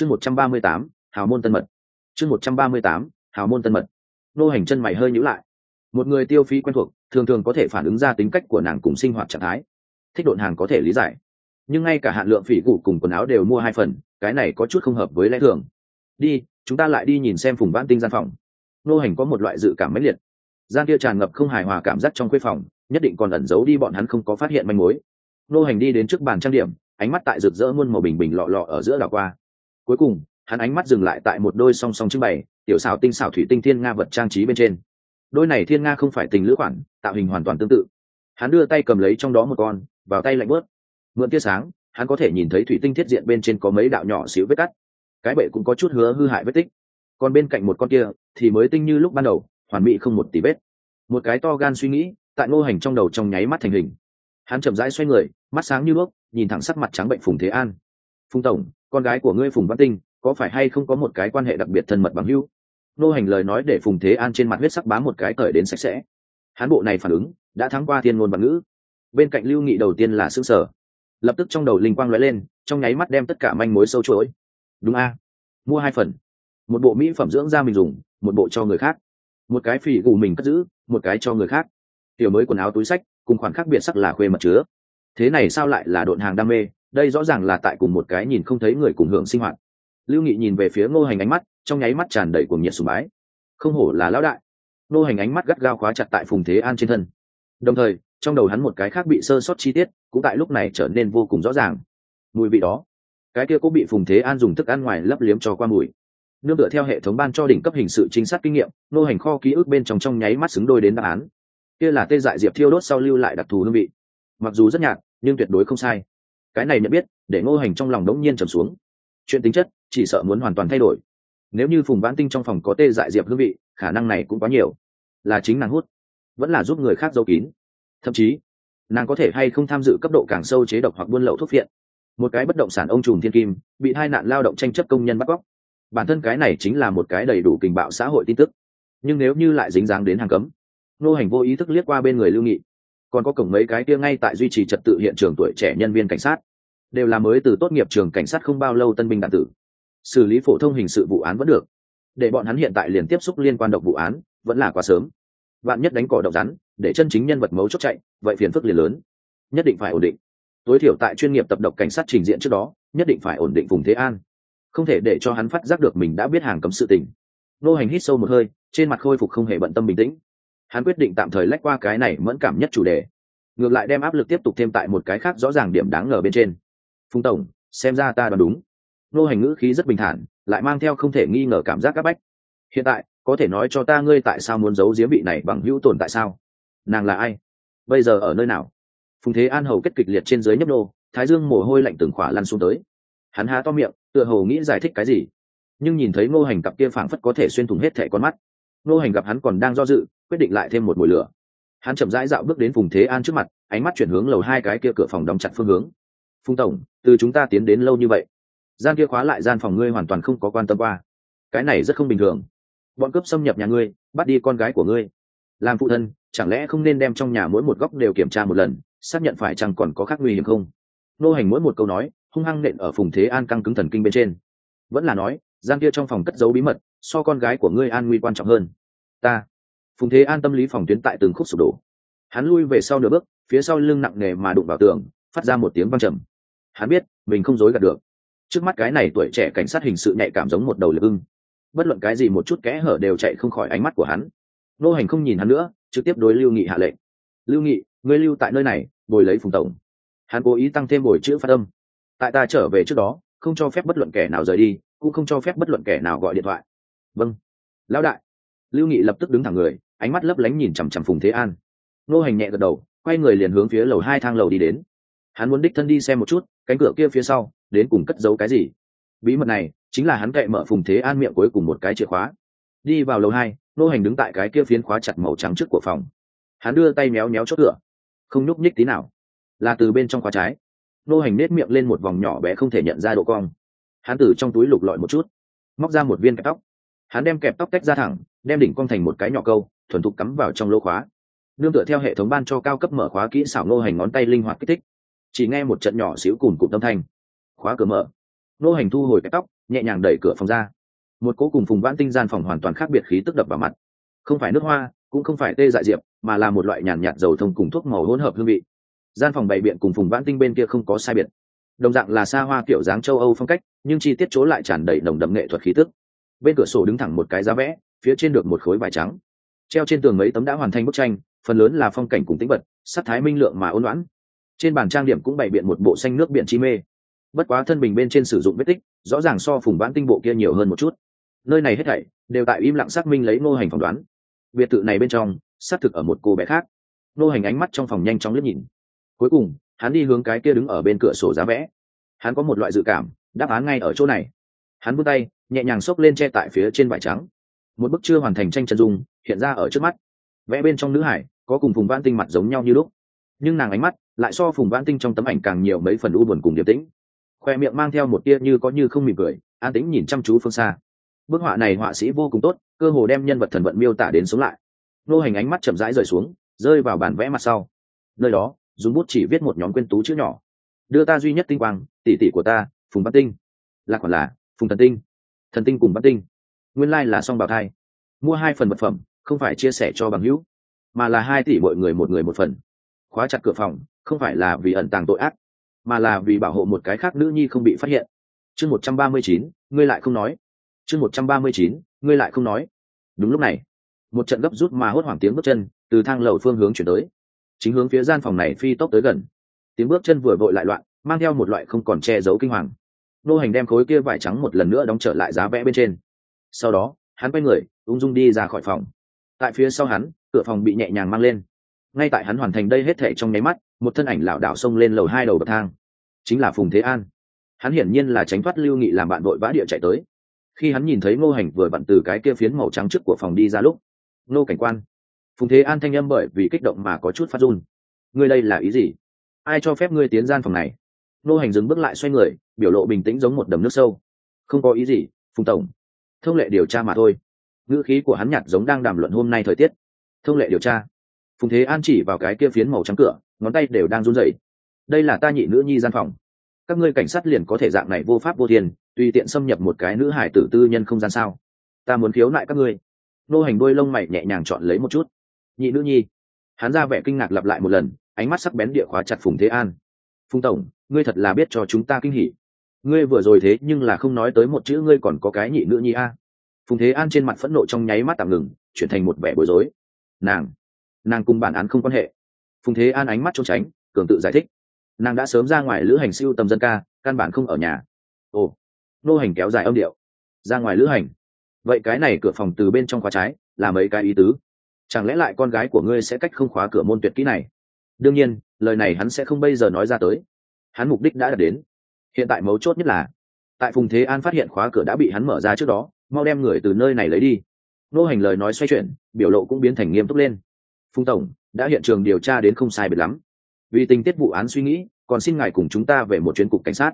chương một trăm ba mươi tám, hào môn tân mật. Chương một trăm ba mươi tám, hào môn tân mật. Nô hành chân mày hơi nhữ lại. Một người tiêu phí quen thuộc, thường thường có thể phản ứng ra tính cách của nàng cùng sinh hoạt trạng thái. Thích độn hàng có thể lý giải. Nhưng ngay cả hạn lượng phỉ cụ cùng quần áo đều mua hai phần, cái này có chút không hợp với lẽ thường. Đi, chúng ta lại đi nhìn xem phùng vãn tinh gian phòng. Nô hành có một loại dự cảm mãnh liệt. Gian kia tràn ngập không hài hòa cảm giác trong khuê phòng, nhất định còn ẩn giấu đi bọn hắn không có phát hiện manh mối. Nô hành đi đến trước bàn trang điểm, ánh mắt tại rực rỡ muôn màu bình bình lọ lọ ở giữa đảo qua cuối cùng, hắn ánh mắt dừng lại tại một đôi song song trưng bày, tiểu xào tinh xảo thủy tinh thiên nga vật trang trí bên trên. Đôi này thiên nga không phải tình lữ khoản, tạo hình hoàn toàn tương tự. Hắn đưa tay cầm lấy trong đó một con, vào tay lạnh bớt. Mượn tia sáng, hắn có thể nhìn thấy thủy tinh thiết diện bên trên có mấy đạo nhỏ xíu vết cắt. Cái bệ cũng có chút hứa hư hại vết tích. Còn bên cạnh một con kia, thì mới tinh như lúc ban đầu, hoàn mỹ không một tí vết. Một cái to gan suy nghĩ, tại ngô hành trong đầu trong nháy mắt thành hình. Hắn chậm rãi xoay người, mắt sáng như bước nhìn thẳng sắc mặt trắng bệnh phùng thế an phùng tổng, con gái của ngươi phùng văn tinh, có phải hay không có một cái quan hệ đặc biệt thân mật bằng hữu? Nô hành lời nói để phùng thế an trên mặt huyết sắc bám một cái cởi đến sạch sẽ. Hán bộ này phản ứng, đã thắng qua thiên ngôn bằng ngữ. Bên cạnh lưu nghị đầu tiên là xương sở lập tức trong đầu linh quang lóe lên, trong nháy mắt đem tất cả manh mối sâu chuỗi. Đúng a. Mua hai phần. Một bộ mỹ phẩm dưỡng da mình dùng, một bộ cho người khác. Một cái phỉ gù mình cất giữ, một cái cho người khác. Tiểu mới quần áo túi sách, cùng khoản khác biệt sắc là khuê mật chứa. Thế này sao lại là độn hàng đam mê? Đây rõ ràng là tại cùng một cái nhìn không thấy người cùng hưởng sinh hoạt. Lưu nghị nhìn về phía ngô hành ánh mắt, trong nháy mắt tràn đầy cuồng nhiệt sùng bái. Không hổ là lão đại. Ngô hành ánh mắt gắt gao khóa chặt tại phùng thế an trên thân. Đồng thời, trong đầu hắn một cái khác bị sơ sót chi tiết, cũng tại lúc này trở nên vô cùng rõ ràng. Mùi vị đó. Cái kia cũng bị phùng thế an dùng thức ăn ngoài lấp liếm cho qua mùi. Nương tựa theo hệ thống ban cho đỉnh cấp hình sự chính xác kinh nghiệm nô hành kho ký ức bên trong trong nháy mắt xứng đôi đến đáp án. Kia là tê dại diệp thiêu đốt sau lưu lại đặc thù hương vị. Mặc dù rất nhạt, nhưng tuyệt đối không sai cái này nhận biết, để ngô hành trong lòng đống nhiên trầm xuống. Chuyện tính chất, chỉ sợ muốn hoàn toàn thay đổi. Nếu như phùng vãn tinh trong phòng có tê dại diệp hương vị, khả năng này cũng quá nhiều. Là chính nàng hút, vẫn là giúp người khác giấu kín. Thậm chí, nàng có thể hay không tham dự cấp độ càng sâu chế độc hoặc buôn lậu thuốc phiện. Một cái bất động sản ông trùm thiên kim, bị hai nạn lao động tranh chấp công nhân bắt cóc. Bản thân cái này chính là một cái đầy đủ kình bạo xã hội tin tức. Nhưng nếu như lại dính dáng đến hàng cấm nô hành vô ý thức liếc qua bên người lưu nghị. Còn có cổng mấy cái kia ngay tại duy trì trật tự hiện trường tuổi trẻ nhân viên cảnh sát đều là mới từ tốt nghiệp trường cảnh sát không bao lâu tân binh đạn tử. Xử lý phổ thông hình sự vụ án vẫn được. Để bọn hắn hiện tại liền tiếp xúc liên quan độc vụ án, vẫn là quá sớm. Bạn nhất đánh cỏ độc rắn, để chân chính nhân vật mấu chốt chạy, vậy phiền phức liền lớn. Nhất định phải ổn định. Tối thiểu tại chuyên nghiệp tập độc cảnh sát trình diện trước đó, nhất định phải ổn định vùng thế an. Không thể để cho hắn phát giác được mình đã biết hàng cấm sự tình. Nô hành hít sâu một hơi, trên mặt khôi phục không hề bận tâm bình tĩnh. Hắn quyết định tạm thời lách qua cái này mẫn cảm nhất chủ đề. Ngược lại đem áp lực tiếp tục thêm tại một cái khác rõ ràng điểm đáng ngờ bên trên phùng tổng, xem ra ta đoán đúng. Nô hành ngữ khí rất bình thản, lại mang theo không thể nghi ngờ cảm giác áp bách. Hiện tại, có thể nói cho ta ngươi tại sao muốn giấu giếm vị này bằng hữu tồn tại sao? Nàng là ai? Bây giờ ở nơi nào? Phùng thế an hầu kết kịch liệt trên dưới nhấp nô, thái dương mồ hôi lạnh từng khỏa lăn xuống tới. Hắn há to miệng, tựa hồ nghĩ giải thích cái gì. Nhưng nhìn thấy ngô hành cặp kia phảng phất có thể xuyên thủng hết thẻ con mắt. Ngô hành gặp hắn còn đang do dự, quyết định lại thêm một mùi lửa. Hắn chậm rãi dạo bước đến phùng thế an trước mặt, ánh mắt chuyển hướng lầu hai cái kia cửa phòng đóng chặt phương hướng phùng tổng, từ chúng ta tiến đến lâu như vậy, gian kia khóa lại gian phòng ngươi hoàn toàn không có quan tâm qua. Cái này rất không bình thường. Bọn cướp xâm nhập nhà ngươi, bắt đi con gái của ngươi. Làm phụ thân, chẳng lẽ không nên đem trong nhà mỗi một góc đều kiểm tra một lần, xác nhận phải chăng còn có khác nguy hiểm không? Nô hành mỗi một câu nói, hung hăng nện ở phùng thế an căng cứng thần kinh bên trên. Vẫn là nói, gian kia trong phòng cất giấu bí mật, so con gái của ngươi an nguy quan trọng hơn. Ta. Phùng thế an tâm lý phòng tuyến tại từng khúc sụp đổ. Hắn lui về sau nửa bước, phía sau lưng nặng nề mà đụng vào tường, phát ra một tiếng văng trầm hắn biết, mình không dối gạt được. Trước mắt cái này tuổi trẻ cảnh sát hình sự nhạy cảm giống một đầu lực ưng bất luận cái gì một chút kẽ hở đều chạy không khỏi ánh mắt của hắn. Nô hành không nhìn hắn nữa, trực tiếp đối lưu nghị hạ lệnh. Lưu nghị, ngươi lưu tại nơi này, bồi lấy phùng tổng. Hắn cố ý tăng thêm bồi chữ phát âm. Tại ta trở về trước đó, không cho phép bất luận kẻ nào rời đi, cũng không cho phép bất luận kẻ nào gọi điện thoại. Vâng. Lão đại. Lưu nghị lập tức đứng thẳng người, ánh mắt lấp lánh nhìn chằm chằm phùng thế an. Nô hành nhẹ gật đầu, quay người liền hướng phía lầu hai thang lầu đi đến hắn muốn đích thân đi xem một chút, cánh cửa kia phía sau, đến cùng cất giấu cái gì. Bí mật này chính là hắn cậy mở phùng thế an miệng cuối cùng một cái chìa khóa. Đi vào lầu hai, nô hành đứng tại cái kia phiến khóa chặt màu trắng trước của phòng. Hắn đưa tay méo méo chốt cửa. Không nhúc nhích tí nào. Là từ bên trong khóa trái. Nô hành nết miệng lên một vòng nhỏ bé không thể nhận ra độ cong. Hắn từ trong túi lục lọi một chút, móc ra một viên kẹp tóc. Hắn đem kẹp tóc tách ra thẳng, đem đỉnh cong thành một cái nhỏ câu, thuần thục cắm vào trong lô khóa. Nương tựa theo hệ thống ban cho cao cấp mở khóa kỹ xảo nô hành ngón tay linh hoạt kích thích chỉ nghe một trận nhỏ xíu cùn cụm tâm thanh. Khóa cửa mở. Nô hành thu hồi cái tóc nhẹ nhàng đẩy cửa phòng ra. Một cỗ cùng phùng vãn tinh gian phòng hoàn toàn khác biệt khí tức đập vào mặt. Không phải nước hoa cũng không phải tê dại diệp mà là một loại nhàn nhạt, nhạt dầu thông cùng thuốc màu hỗn hợp hương vị. Gian phòng bày biện cùng phùng vãn tinh bên kia không có sai biệt. Đồng dạng là xa hoa kiểu dáng châu âu phong cách nhưng chi tiết chỗ lại tràn đầy nồng đậm nghệ thuật khí tức. Bên cửa sổ đứng thẳng một cái giá vẽ phía trên được một khối vải trắng. Treo trên tường mấy tấm đã hoàn thành bức tranh phần lớn là phong cảnh cùng tĩnh vật sắc thái minh lượng mà ôn loãn trên bàn trang điểm cũng bày biện một bộ xanh nước biển chi mê. Bất quá thân bình bên trên sử dụng vết tích, rõ ràng so phùng vãn tinh bộ kia nhiều hơn một chút. Nơi này hết thảy đều tại im lặng xác minh lấy ngô hành phỏng đoán. Biệt thự này bên trong, xác thực ở một cô bé khác. Ngô hành ánh mắt trong phòng nhanh chóng liếc nhìn. Cuối cùng, hắn đi hướng cái kia đứng ở bên cửa sổ giá vẽ. Hắn có một loại dự cảm, đáp án ngay ở chỗ này. Hắn vươn tay, nhẹ nhàng xốc lên che tại phía trên vải trắng. Một bức chưa hoàn thành tranh chân dung, hiện ra ở trước mắt. Vẽ bên trong nữ hải, có cùng phùng vãn tinh mặt giống nhau như lúc. Nhưng nàng ánh mắt lại so phùng vãn tinh trong tấm ảnh càng nhiều mấy phần u buồn cùng điềm tĩnh. Khoe miệng mang theo một tia như có như không mỉm cười, an tĩnh nhìn chăm chú phương xa. Bức họa này họa sĩ vô cùng tốt, cơ hồ đem nhân vật thần vận miêu tả đến sống lại. Nô hành ánh mắt chậm rãi rời xuống, rơi vào bản vẽ mặt sau. Nơi đó, dùng bút chỉ viết một nhóm quên tú chữ nhỏ. Đưa ta duy nhất tinh quang, tỷ tỷ của ta, phùng văn tinh. Là còn là, phùng thần tinh. Thần tinh cùng văn tinh. Nguyên lai là song bào thai. Mua hai phần vật phẩm, không phải chia sẻ cho bằng hữu, mà là hai tỷ mọi người một người một phần. Khóa chặt cửa phòng không phải là vì ẩn tàng tội ác, mà là vì bảo hộ một cái khác nữ nhi không bị phát hiện. Chương một trăm ba mươi chín, ngươi lại không nói. Chương một trăm ba mươi chín, ngươi lại không nói. Đúng lúc này, một trận gấp rút mà hốt hoảng tiếng bước chân từ thang lầu phương hướng chuyển tới. Chính hướng phía gian phòng này phi tốc tới gần. Tiếng bước chân vừa vội lại loạn, mang theo một loại không còn che giấu kinh hoàng. Nô hành đem khối kia vải trắng một lần nữa đóng trở lại giá vẽ bên trên. Sau đó, hắn quay người, ung dung đi ra khỏi phòng. Tại phía sau hắn, cửa phòng bị nhẹ nhàng mang lên. Ngay tại hắn hoàn thành đây hết thể trong nháy mắt một thân ảnh lảo đảo xông lên lầu hai đầu bậc thang. Chính là phùng thế an. Hắn hiển nhiên là tránh thoát lưu nghị làm bạn đội vã địa chạy tới. Khi hắn nhìn thấy ngô hành vừa bận từ cái kia phiến màu trắng trước của phòng đi ra lúc, ngô cảnh quan. Phùng thế an thanh âm bởi vì kích động mà có chút phát run. Ngươi đây là ý gì? Ai cho phép ngươi tiến gian phòng này? Ngô hành dừng bước lại xoay người, biểu lộ bình tĩnh giống một đầm nước sâu. Không có ý gì, phùng tổng. Thông lệ điều tra mà thôi. Ngữ khí của hắn nhạt giống đang đàm luận hôm nay thời tiết. Thông lệ điều tra. Phùng thế an chỉ vào cái kia phiến màu trắng cửa ngón tay đều đang run rẩy. Đây là ta nhị nữ nhi gian phòng. Các ngươi cảnh sát liền có thể dạng này vô pháp vô thiên, tùy tiện xâm nhập một cái nữ hải tử tư nhân không gian sao? Ta muốn khiếu nại các ngươi. Nô hành đôi lông mày nhẹ nhàng chọn lấy một chút. Nhị nữ nhi. Hắn ra vẻ kinh ngạc lặp lại một lần, ánh mắt sắc bén địa khóa chặt phùng thế an. Phùng tổng, ngươi thật là biết cho chúng ta kinh hỉ. Ngươi vừa rồi thế nhưng là không nói tới một chữ ngươi còn có cái nhị nữ nhi a. Phùng thế an trên mặt phẫn nộ trong nháy mắt tạm ngừng, chuyển thành một vẻ bối rối. Nàng nàng cùng bản án không quan hệ phùng thế an ánh mắt trốn tránh, cường tự giải thích. Nàng đã sớm ra ngoài lữ hành siêu tầm dân ca, căn bản không ở nhà. Ồ, nô hành kéo dài âm điệu. Ra ngoài lữ hành. Vậy cái này cửa phòng từ bên trong khóa trái, là mấy cái ý tứ? Chẳng lẽ lại con gái của ngươi sẽ cách không khóa cửa môn tuyệt kỹ này? Đương nhiên, lời này hắn sẽ không bây giờ nói ra tới. Hắn mục đích đã đạt đến. Hiện tại mấu chốt nhất là, tại phùng thế an phát hiện khóa cửa đã bị hắn mở ra trước đó, mau đem người từ nơi này lấy đi. Nô hành lời nói xoay chuyển, biểu lộ cũng biến thành nghiêm túc lên. Phùng tổng đã hiện trường điều tra đến không sai biệt lắm. Vì tình tiết vụ án suy nghĩ, còn xin ngài cùng chúng ta về một chuyến cục cảnh sát.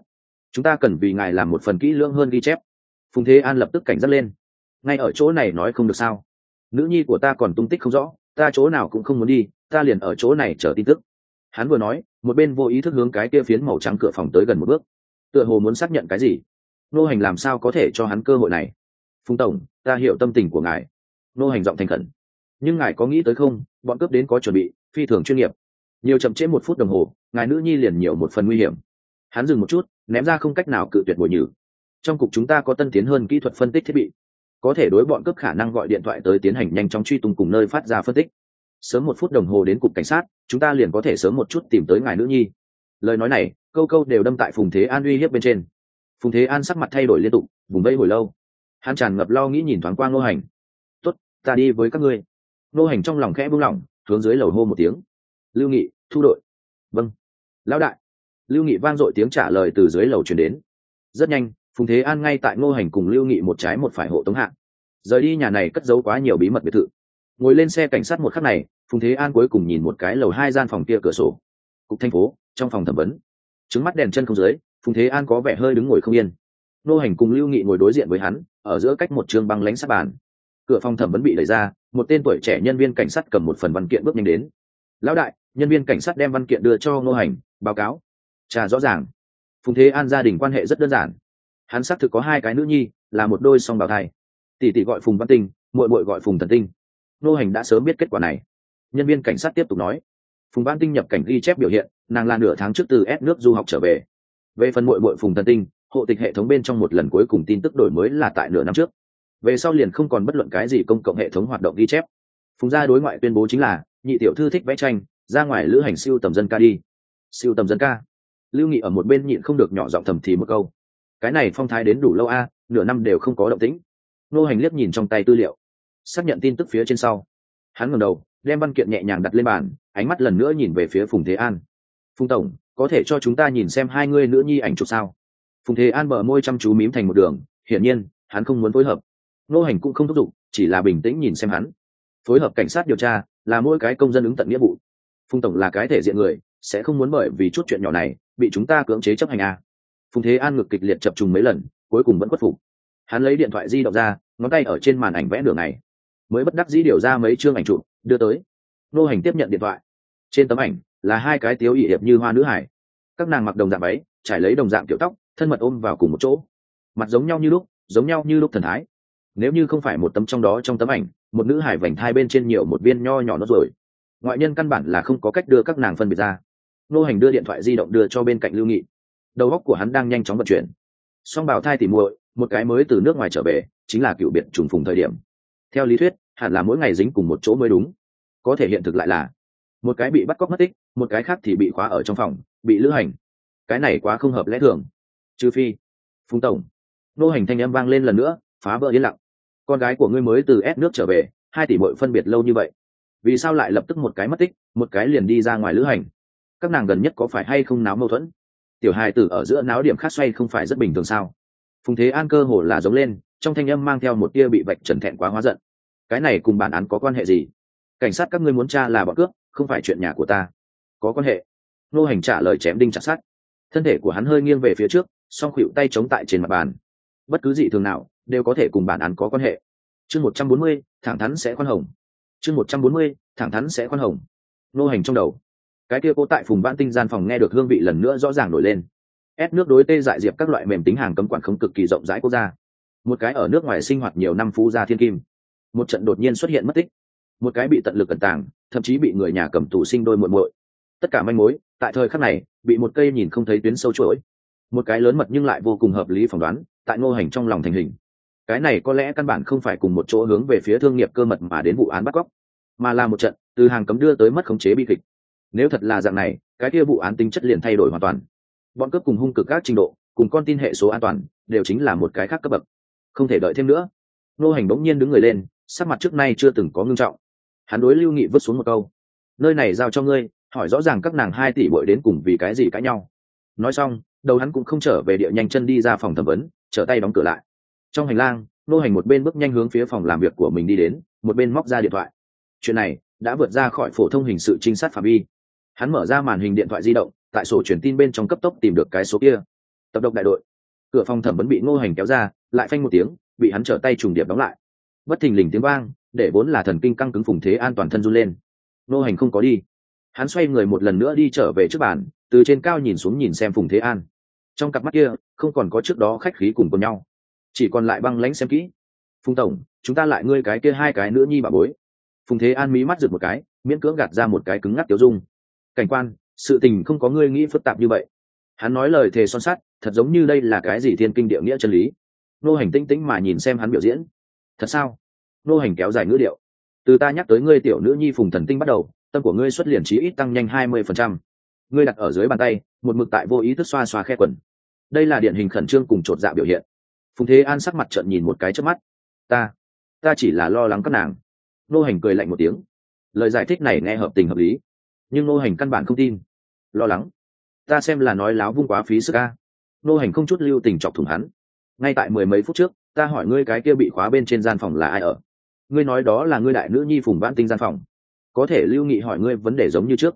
Chúng ta cần vì ngài làm một phần kỹ lưỡng hơn ghi chép. Phùng thế an lập tức cảnh giác lên. Ngay ở chỗ này nói không được sao? Nữ nhi của ta còn tung tích không rõ, ta chỗ nào cũng không muốn đi, ta liền ở chỗ này chờ tin tức. Hắn vừa nói, một bên vô ý thức hướng cái kia phiến màu trắng cửa phòng tới gần một bước. Tựa hồ muốn xác nhận cái gì? Nô hành làm sao có thể cho hắn cơ hội này? Phùng tổng, ta hiểu tâm tình của ngài. Nô hành giọng thành khẩn. Nhưng ngài có nghĩ tới không? Bọn cướp đến có chuẩn bị, phi thường chuyên nghiệp. Nhiều chậm trễ một phút đồng hồ, ngài nữ nhi liền nhiều một phần nguy hiểm. Hắn dừng một chút, ném ra không cách nào cự tuyệt bồi nhử. Trong cục chúng ta có tân tiến hơn kỹ thuật phân tích thiết bị. Có thể đối bọn cướp khả năng gọi điện thoại tới tiến hành nhanh chóng truy tung cùng nơi phát ra phân tích. Sớm một phút đồng hồ đến cục cảnh sát, chúng ta liền có thể sớm một chút tìm tới ngài nữ nhi. Lời nói này, câu câu đều đâm tại phùng thế an uy hiếp bên trên. Phùng thế an sắc mặt thay đổi liên tục, vùng vây hồi lâu. Hắn tràn ngập lo nghĩ nhìn thoáng qua ngô hành. Tuất ta đi với các ngươi. Nô hành trong lòng khẽ buông lỏng, hướng dưới lầu hô một tiếng. Lưu nghị, thu đội. Vâng. Lão đại. Lưu nghị vang dội tiếng trả lời từ dưới lầu truyền đến. Rất nhanh, phùng thế an ngay tại ngô hành cùng lưu nghị một trái một phải hộ tống hạng rời đi nhà này cất giấu quá nhiều bí mật biệt thự. Ngồi lên xe cảnh sát một khắc này, phùng thế an cuối cùng nhìn một cái lầu hai gian phòng kia cửa sổ. Cục thành phố, trong phòng thẩm vấn. Trứng mắt đèn chân không dưới, phùng thế an có vẻ hơi đứng ngồi không yên. Nô hành cùng lưu nghị ngồi đối diện với hắn, ở giữa cách một trường băng lánh sát bàn. Cửa phòng thẩm vấn bị đẩy ra một tên tuổi trẻ nhân viên cảnh sát cầm một phần văn kiện bước nhanh đến. Lão đại, nhân viên cảnh sát đem văn kiện đưa cho nô hành, báo cáo. Trà rõ ràng. Phùng thế an gia đình quan hệ rất đơn giản. Hắn xác thực có hai cái nữ nhi, là một đôi song bào thai. Tỷ tỷ gọi phùng văn tinh, muội muội gọi phùng thần tinh. Nô hành đã sớm biết kết quả này. Nhân viên cảnh sát tiếp tục nói. Phùng văn tinh nhập cảnh ghi chép biểu hiện, nàng là nửa tháng trước từ ép nước du học trở về. Về phần muội muội phùng thần tinh, hộ tịch hệ thống bên trong một lần cuối cùng tin tức đổi mới là tại nửa năm trước về sau liền không còn bất luận cái gì công cộng hệ thống hoạt động ghi chép. Phùng gia đối ngoại tuyên bố chính là, nhị tiểu thư thích vẽ tranh, ra ngoài lữ hành siêu tầm dân ca đi. Siêu tầm dân ca. Lưu nghị ở một bên nhịn không được nhỏ giọng thầm thì một câu. Cái này phong thái đến đủ lâu a, nửa năm đều không có động tĩnh. Nô hành liếc nhìn trong tay tư liệu. Xác nhận tin tức phía trên sau. Hắn ngẩng đầu, đem văn kiện nhẹ nhàng đặt lên bàn, ánh mắt lần nữa nhìn về phía phùng thế an. Phùng tổng, có thể cho chúng ta nhìn xem hai ngươi nữ nhi ảnh chụp sao? Phùng thế an bờ môi chăm chú mím thành một đường, hiển nhiên, hắn không muốn phối hợp nô hành cũng không thúc giục, chỉ là bình tĩnh nhìn xem hắn. Phối hợp cảnh sát điều tra, là mỗi cái công dân ứng tận nghĩa vụ. Phùng tổng là cái thể diện người, sẽ không muốn bởi vì chút chuyện nhỏ này, bị chúng ta cưỡng chế chấp hành a phùng thế an ngực kịch liệt chập trùng mấy lần, cuối cùng vẫn khuất phục. Hắn lấy điện thoại di động ra, ngón tay ở trên màn ảnh vẽ đường này mới bất đắc dĩ điều ra mấy chương ảnh chụp, đưa tới. Nô hành tiếp nhận điện thoại. Trên tấm ảnh, là hai cái tiếu ỵ hiệp như hoa nữ hải. Các nàng mặc đồng dạng váy, trải lấy đồng dạng kiểu tóc, thân mật ôm vào cùng một chỗ. Mặt giống nhau như lúc, giống nhau như lúc thần thái nếu như không phải một tấm trong đó trong tấm ảnh, một nữ hải vành thai bên trên nhiều một viên nho nhỏ nó rồi. Ngoại nhân căn bản là không có cách đưa các nàng phân biệt ra. Nô hành đưa điện thoại di động đưa cho bên cạnh lưu nghị. Đầu óc của hắn đang nhanh chóng vận chuyển. Song bảo thai tỉ muội, một cái mới từ nước ngoài trở về, chính là cựu biệt trùng phùng thời điểm. Theo lý thuyết, hẳn là mỗi ngày dính cùng một chỗ mới đúng. Có thể hiện thực lại là, một cái bị bắt cóc mất tích, một cái khác thì bị khóa ở trong phòng, bị lữ hành. Cái này quá không hợp lẽ thường. Trừ phi, phùng tổng. Nô hành thanh âm vang lên lần nữa, phá vỡ yên lặng con gái của ngươi mới từ ép nước trở về, hai tỷ bội phân biệt lâu như vậy. Vì sao lại lập tức một cái mất tích, một cái liền đi ra ngoài lữ hành? Các nàng gần nhất có phải hay không náo mâu thuẫn? Tiểu hài tử ở giữa náo điểm khác xoay không phải rất bình thường sao? Phùng thế an cơ hồ là giống lên, trong thanh âm mang theo một tia bị vạch trần thẹn quá hóa giận. Cái này cùng bản án có quan hệ gì? Cảnh sát các ngươi muốn tra là bọn cướp, không phải chuyện nhà của ta. Có quan hệ. Nô hành trả lời chém đinh chặt sát thân thể của hắn hơi nghiêng về phía trước, song khuỵu tay chống tại trên mặt bàn. Bất cứ gì thường nào đều có thể cùng bản án có quan hệ. Chương một trăm bốn mươi, thẳng thắn sẽ khoan hồng. Chương một trăm bốn mươi, thẳng thắn sẽ khoan hồng. Nô hành trong đầu. Cái kia cố tại phùng vãn tinh gian phòng nghe được hương vị lần nữa rõ ràng nổi lên. Ép nước đối tê dại diệp các loại mềm tính hàng cấm quản không cực kỳ rộng rãi quốc gia một cái ở nước ngoài sinh hoạt nhiều năm phú gia thiên kim. Một trận đột nhiên xuất hiện mất tích. Một cái bị tận lực cẩn tàng, thậm chí bị người nhà cầm tù sinh đôi muộn muội. Tất cả manh mối, tại thời khắc này, bị một cây nhìn không thấy tuyến sâu chuỗi. Một cái lớn mật nhưng lại vô cùng hợp lý phỏng đoán, tại ngô hành trong lòng thành hình cái này có lẽ căn bản không phải cùng một chỗ hướng về phía thương nghiệp cơ mật mà đến vụ án bắt cóc, mà là một trận từ hàng cấm đưa tới mất khống chế bi kịch. Nếu thật là dạng này, cái kia vụ án tính chất liền thay đổi hoàn toàn. Bọn cướp cùng hung cực các trình độ, cùng con tin hệ số an toàn, đều chính là một cái khác cấp bậc. Không thể đợi thêm nữa. Nô hành bỗng nhiên đứng người lên, sắc mặt trước nay chưa từng có ngưng trọng. Hắn đối lưu nghị vứt xuống một câu. Nơi này giao cho ngươi, hỏi rõ ràng các nàng hai tỷ bội đến cùng vì cái gì cãi nhau. Nói xong, đầu hắn cũng không trở về địa nhanh chân đi ra phòng thẩm vấn, trở tay đóng cửa lại trong hành lang, nô hành một bên bước nhanh hướng phía phòng làm việc của mình đi đến, một bên móc ra điện thoại. Chuyện này đã vượt ra khỏi phổ thông hình sự trinh sát phạm vi. Hắn mở ra màn hình điện thoại di động, tại sổ truyền tin bên trong cấp tốc tìm được cái số kia. Tập độc đại đội. Cửa phòng thẩm vấn bị ngô hành kéo ra, lại phanh một tiếng, bị hắn trở tay trùng điệp đóng lại. Bất thình lình tiếng vang, để vốn là thần kinh căng cứng phùng thế an toàn thân run lên. Ngô hành không có đi. Hắn xoay người một lần nữa đi trở về trước bàn, từ trên cao nhìn xuống nhìn xem phùng thế an. Trong cặp mắt kia, không còn có trước đó khách khí cùng cùng nhau chỉ còn lại băng lãnh xem kỹ. Phùng tổng, chúng ta lại ngươi cái kia hai cái nữa nhi bà bối. Phùng thế an mí mắt giựt một cái, miễn cưỡng gạt ra một cái cứng ngắc tiêu dung. Cảnh quan, sự tình không có ngươi nghĩ phức tạp như vậy. Hắn nói lời thề son sắt, thật giống như đây là cái gì thiên kinh địa nghĩa chân lý. Nô hành tinh tĩnh mà nhìn xem hắn biểu diễn. Thật sao? Nô hành kéo dài ngữ điệu. Từ ta nhắc tới ngươi tiểu nữ nhi phùng thần tinh bắt đầu, tâm của ngươi xuất liền trí ít tăng nhanh hai mươi phần trăm. Ngươi đặt ở dưới bàn tay, một mực tại vô ý thức xoa xoa khe quần. Đây là điển hình khẩn trương cùng chột dạ biểu hiện phùng thế an sắc mặt trận nhìn một cái trước mắt. Ta ta chỉ là lo lắng các nàng. Nô hành cười lạnh một tiếng. Lời giải thích này nghe hợp tình hợp lý. Nhưng nô hành căn bản không tin. Lo lắng? Ta xem là nói láo vung quá phí sức ca nô hành không chút lưu tình chọc thủng hắn. Ngay tại mười mấy phút trước, ta hỏi ngươi cái kia bị khóa bên trên gian phòng là ai ở? Ngươi nói đó là ngươi đại nữ nhi phùng vãn tinh gian phòng. Có thể lưu nghị hỏi ngươi vấn đề giống như trước.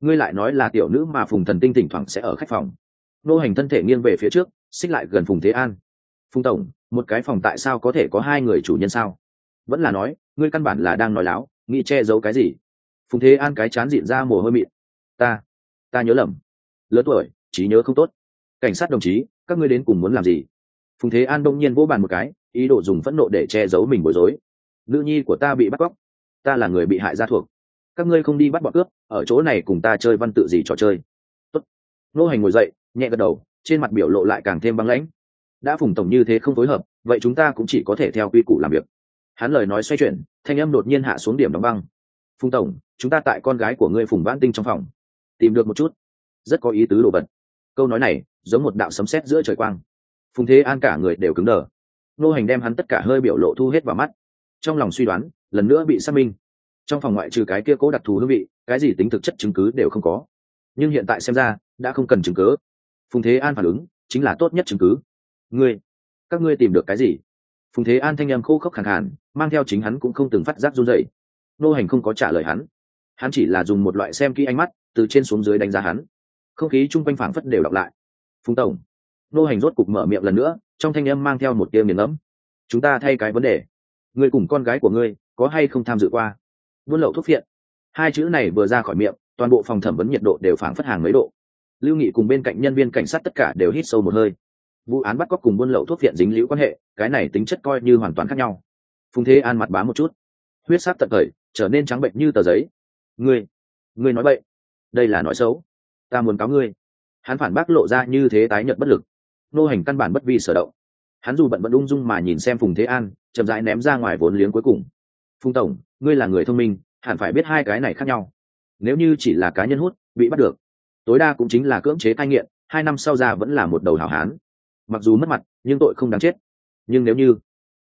Ngươi lại nói là tiểu nữ mà phùng thần tinh thỉnh thoảng sẽ ở khách phòng. Nô hành thân thể nghiêng về phía trước, xích lại gần phùng thế an phùng tổng, một cái phòng tại sao có thể có hai người chủ nhân sao? Vẫn là nói, ngươi căn bản là đang nói láo, nghĩ che giấu cái gì? Phùng thế an cái chán dịn ra mồ hôi mịn. Ta ta nhớ lầm. Lớn tuổi, trí nhớ không tốt. Cảnh sát đồng chí, các ngươi đến cùng muốn làm gì? Phùng thế an đông nhiên vỗ bàn một cái, ý đồ dùng phẫn nộ để che giấu mình bối rối. Nữ nhi của ta bị bắt cóc. Ta là người bị hại gia thuộc. Các ngươi không đi bắt bọn cướp, ở chỗ này cùng ta chơi văn tự gì trò chơi. Tốt. nô hành ngồi dậy, nhẹ gật đầu, trên mặt biểu lộ lại càng thêm băng lãnh đã phùng tổng như thế không phối hợp, vậy chúng ta cũng chỉ có thể theo quy củ làm việc. Hắn lời nói xoay chuyển, thanh âm đột nhiên hạ xuống điểm đóng băng. Phùng tổng, chúng ta tại con gái của ngươi phùng vãn tinh trong phòng. Tìm được một chút. Rất có ý tứ đồ vật. Câu nói này, giống một đạo sấm sét giữa trời quang. Phùng thế an cả người đều cứng đờ. Nô hành đem hắn tất cả hơi biểu lộ thu hết vào mắt. Trong lòng suy đoán, lần nữa bị xác minh. Trong phòng ngoại trừ cái kia cố đặc thù hương vị, cái gì tính thực chất chứng cứ đều không có. Nhưng hiện tại xem ra, đã không cần chứng cứ. Phùng thế an phản ứng, chính là tốt nhất chứng cứ ngươi, các ngươi tìm được cái gì? Phùng thế an thanh em khô khốc khẳng hẳn mang theo chính hắn cũng không từng phát giác run dậy nô hành không có trả lời hắn. Hắn chỉ là dùng một loại xem kỹ ánh mắt, từ trên xuống dưới đánh giá hắn. Không khí chung quanh phảng phất đều đọc lại. Phùng tổng, nô hành rốt cục mở miệng lần nữa, trong thanh âm mang theo một tia nghiền ngẫm. Chúng ta thay cái vấn đề. Người cùng con gái của ngươi, có hay không tham dự qua? Buôn lậu thuốc phiện. Hai chữ này vừa ra khỏi miệng, toàn bộ phòng thẩm vấn nhiệt độ đều phảng phất hàng mấy độ. Lưu nghị cùng bên cạnh nhân viên cảnh sát tất cả đều hít sâu một hơi vụ án bắt cóc cùng buôn lậu thuốc viện dính liễu quan hệ, cái này tính chất coi như hoàn toàn khác nhau. Phùng thế an mặt bám một chút. Huyết sắc tận khởi trở nên trắng bệnh như tờ giấy. Ngươi ngươi nói vậy đây là nói xấu. Ta muốn cáo ngươi. Hắn phản bác lộ ra như thế tái nhợt bất lực. Nô hành căn bản bất vi sở động. Hắn dù bận bận ung dung mà nhìn xem phùng thế an, chậm rãi ném ra ngoài vốn liếng cuối cùng. Phùng tổng, ngươi là người thông minh, hẳn phải biết hai cái này khác nhau. Nếu như chỉ là cá nhân hút, bị bắt được, tối đa cũng chính là cưỡng chế cai nghiện, hai năm sau ra vẫn là một đầu hảo hán mặc dù mất mặt, nhưng tội không đáng chết. Nhưng nếu như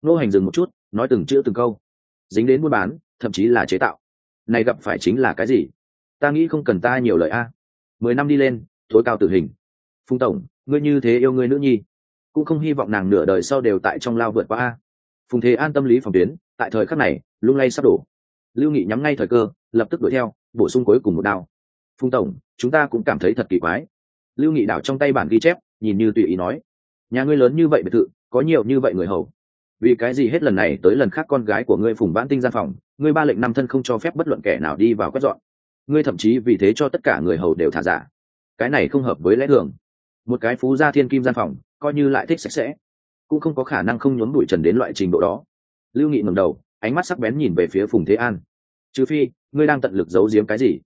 nô hành dừng một chút, nói từng chữ từng câu, dính đến buôn bán, thậm chí là chế tạo, này gặp phải chính là cái gì? Ta nghĩ không cần ta nhiều lời a. Mười năm đi lên, thối cao tử hình. Phùng tổng, ngươi như thế yêu ngươi nữ nhi, cũng không hy vọng nàng nửa đời sau đều tại trong lao vượt qua a. Phùng thế an tâm lý phòng tuyến, tại thời khắc này, lung lay sắp đổ. Lưu nghị nhắm ngay thời cơ, lập tức đuổi theo, bổ sung cuối cùng một đao. Phùng tổng, chúng ta cũng cảm thấy thật kỳ quái. Lưu nghị đảo trong tay bản ghi chép, nhìn như tùy ý nói nhà ngươi lớn như vậy biệt thự, có nhiều như vậy người hầu. Vì cái gì hết lần này tới lần khác con gái của ngươi phùng vãn tinh gian phòng, ngươi ba lệnh năm thân không cho phép bất luận kẻ nào đi vào quét dọn. Ngươi thậm chí vì thế cho tất cả người hầu đều thả giả. Cái này không hợp với lẽ thường. Một cái phú gia thiên kim gian phòng, coi như lại thích sạch sẽ, cũng không có khả năng không nhốn bụi trần đến loại trình độ đó. Lưu nghị ngầm đầu, ánh mắt sắc bén nhìn về phía phùng thế an. Trừ phi, ngươi đang tận lực giấu giếm cái gì?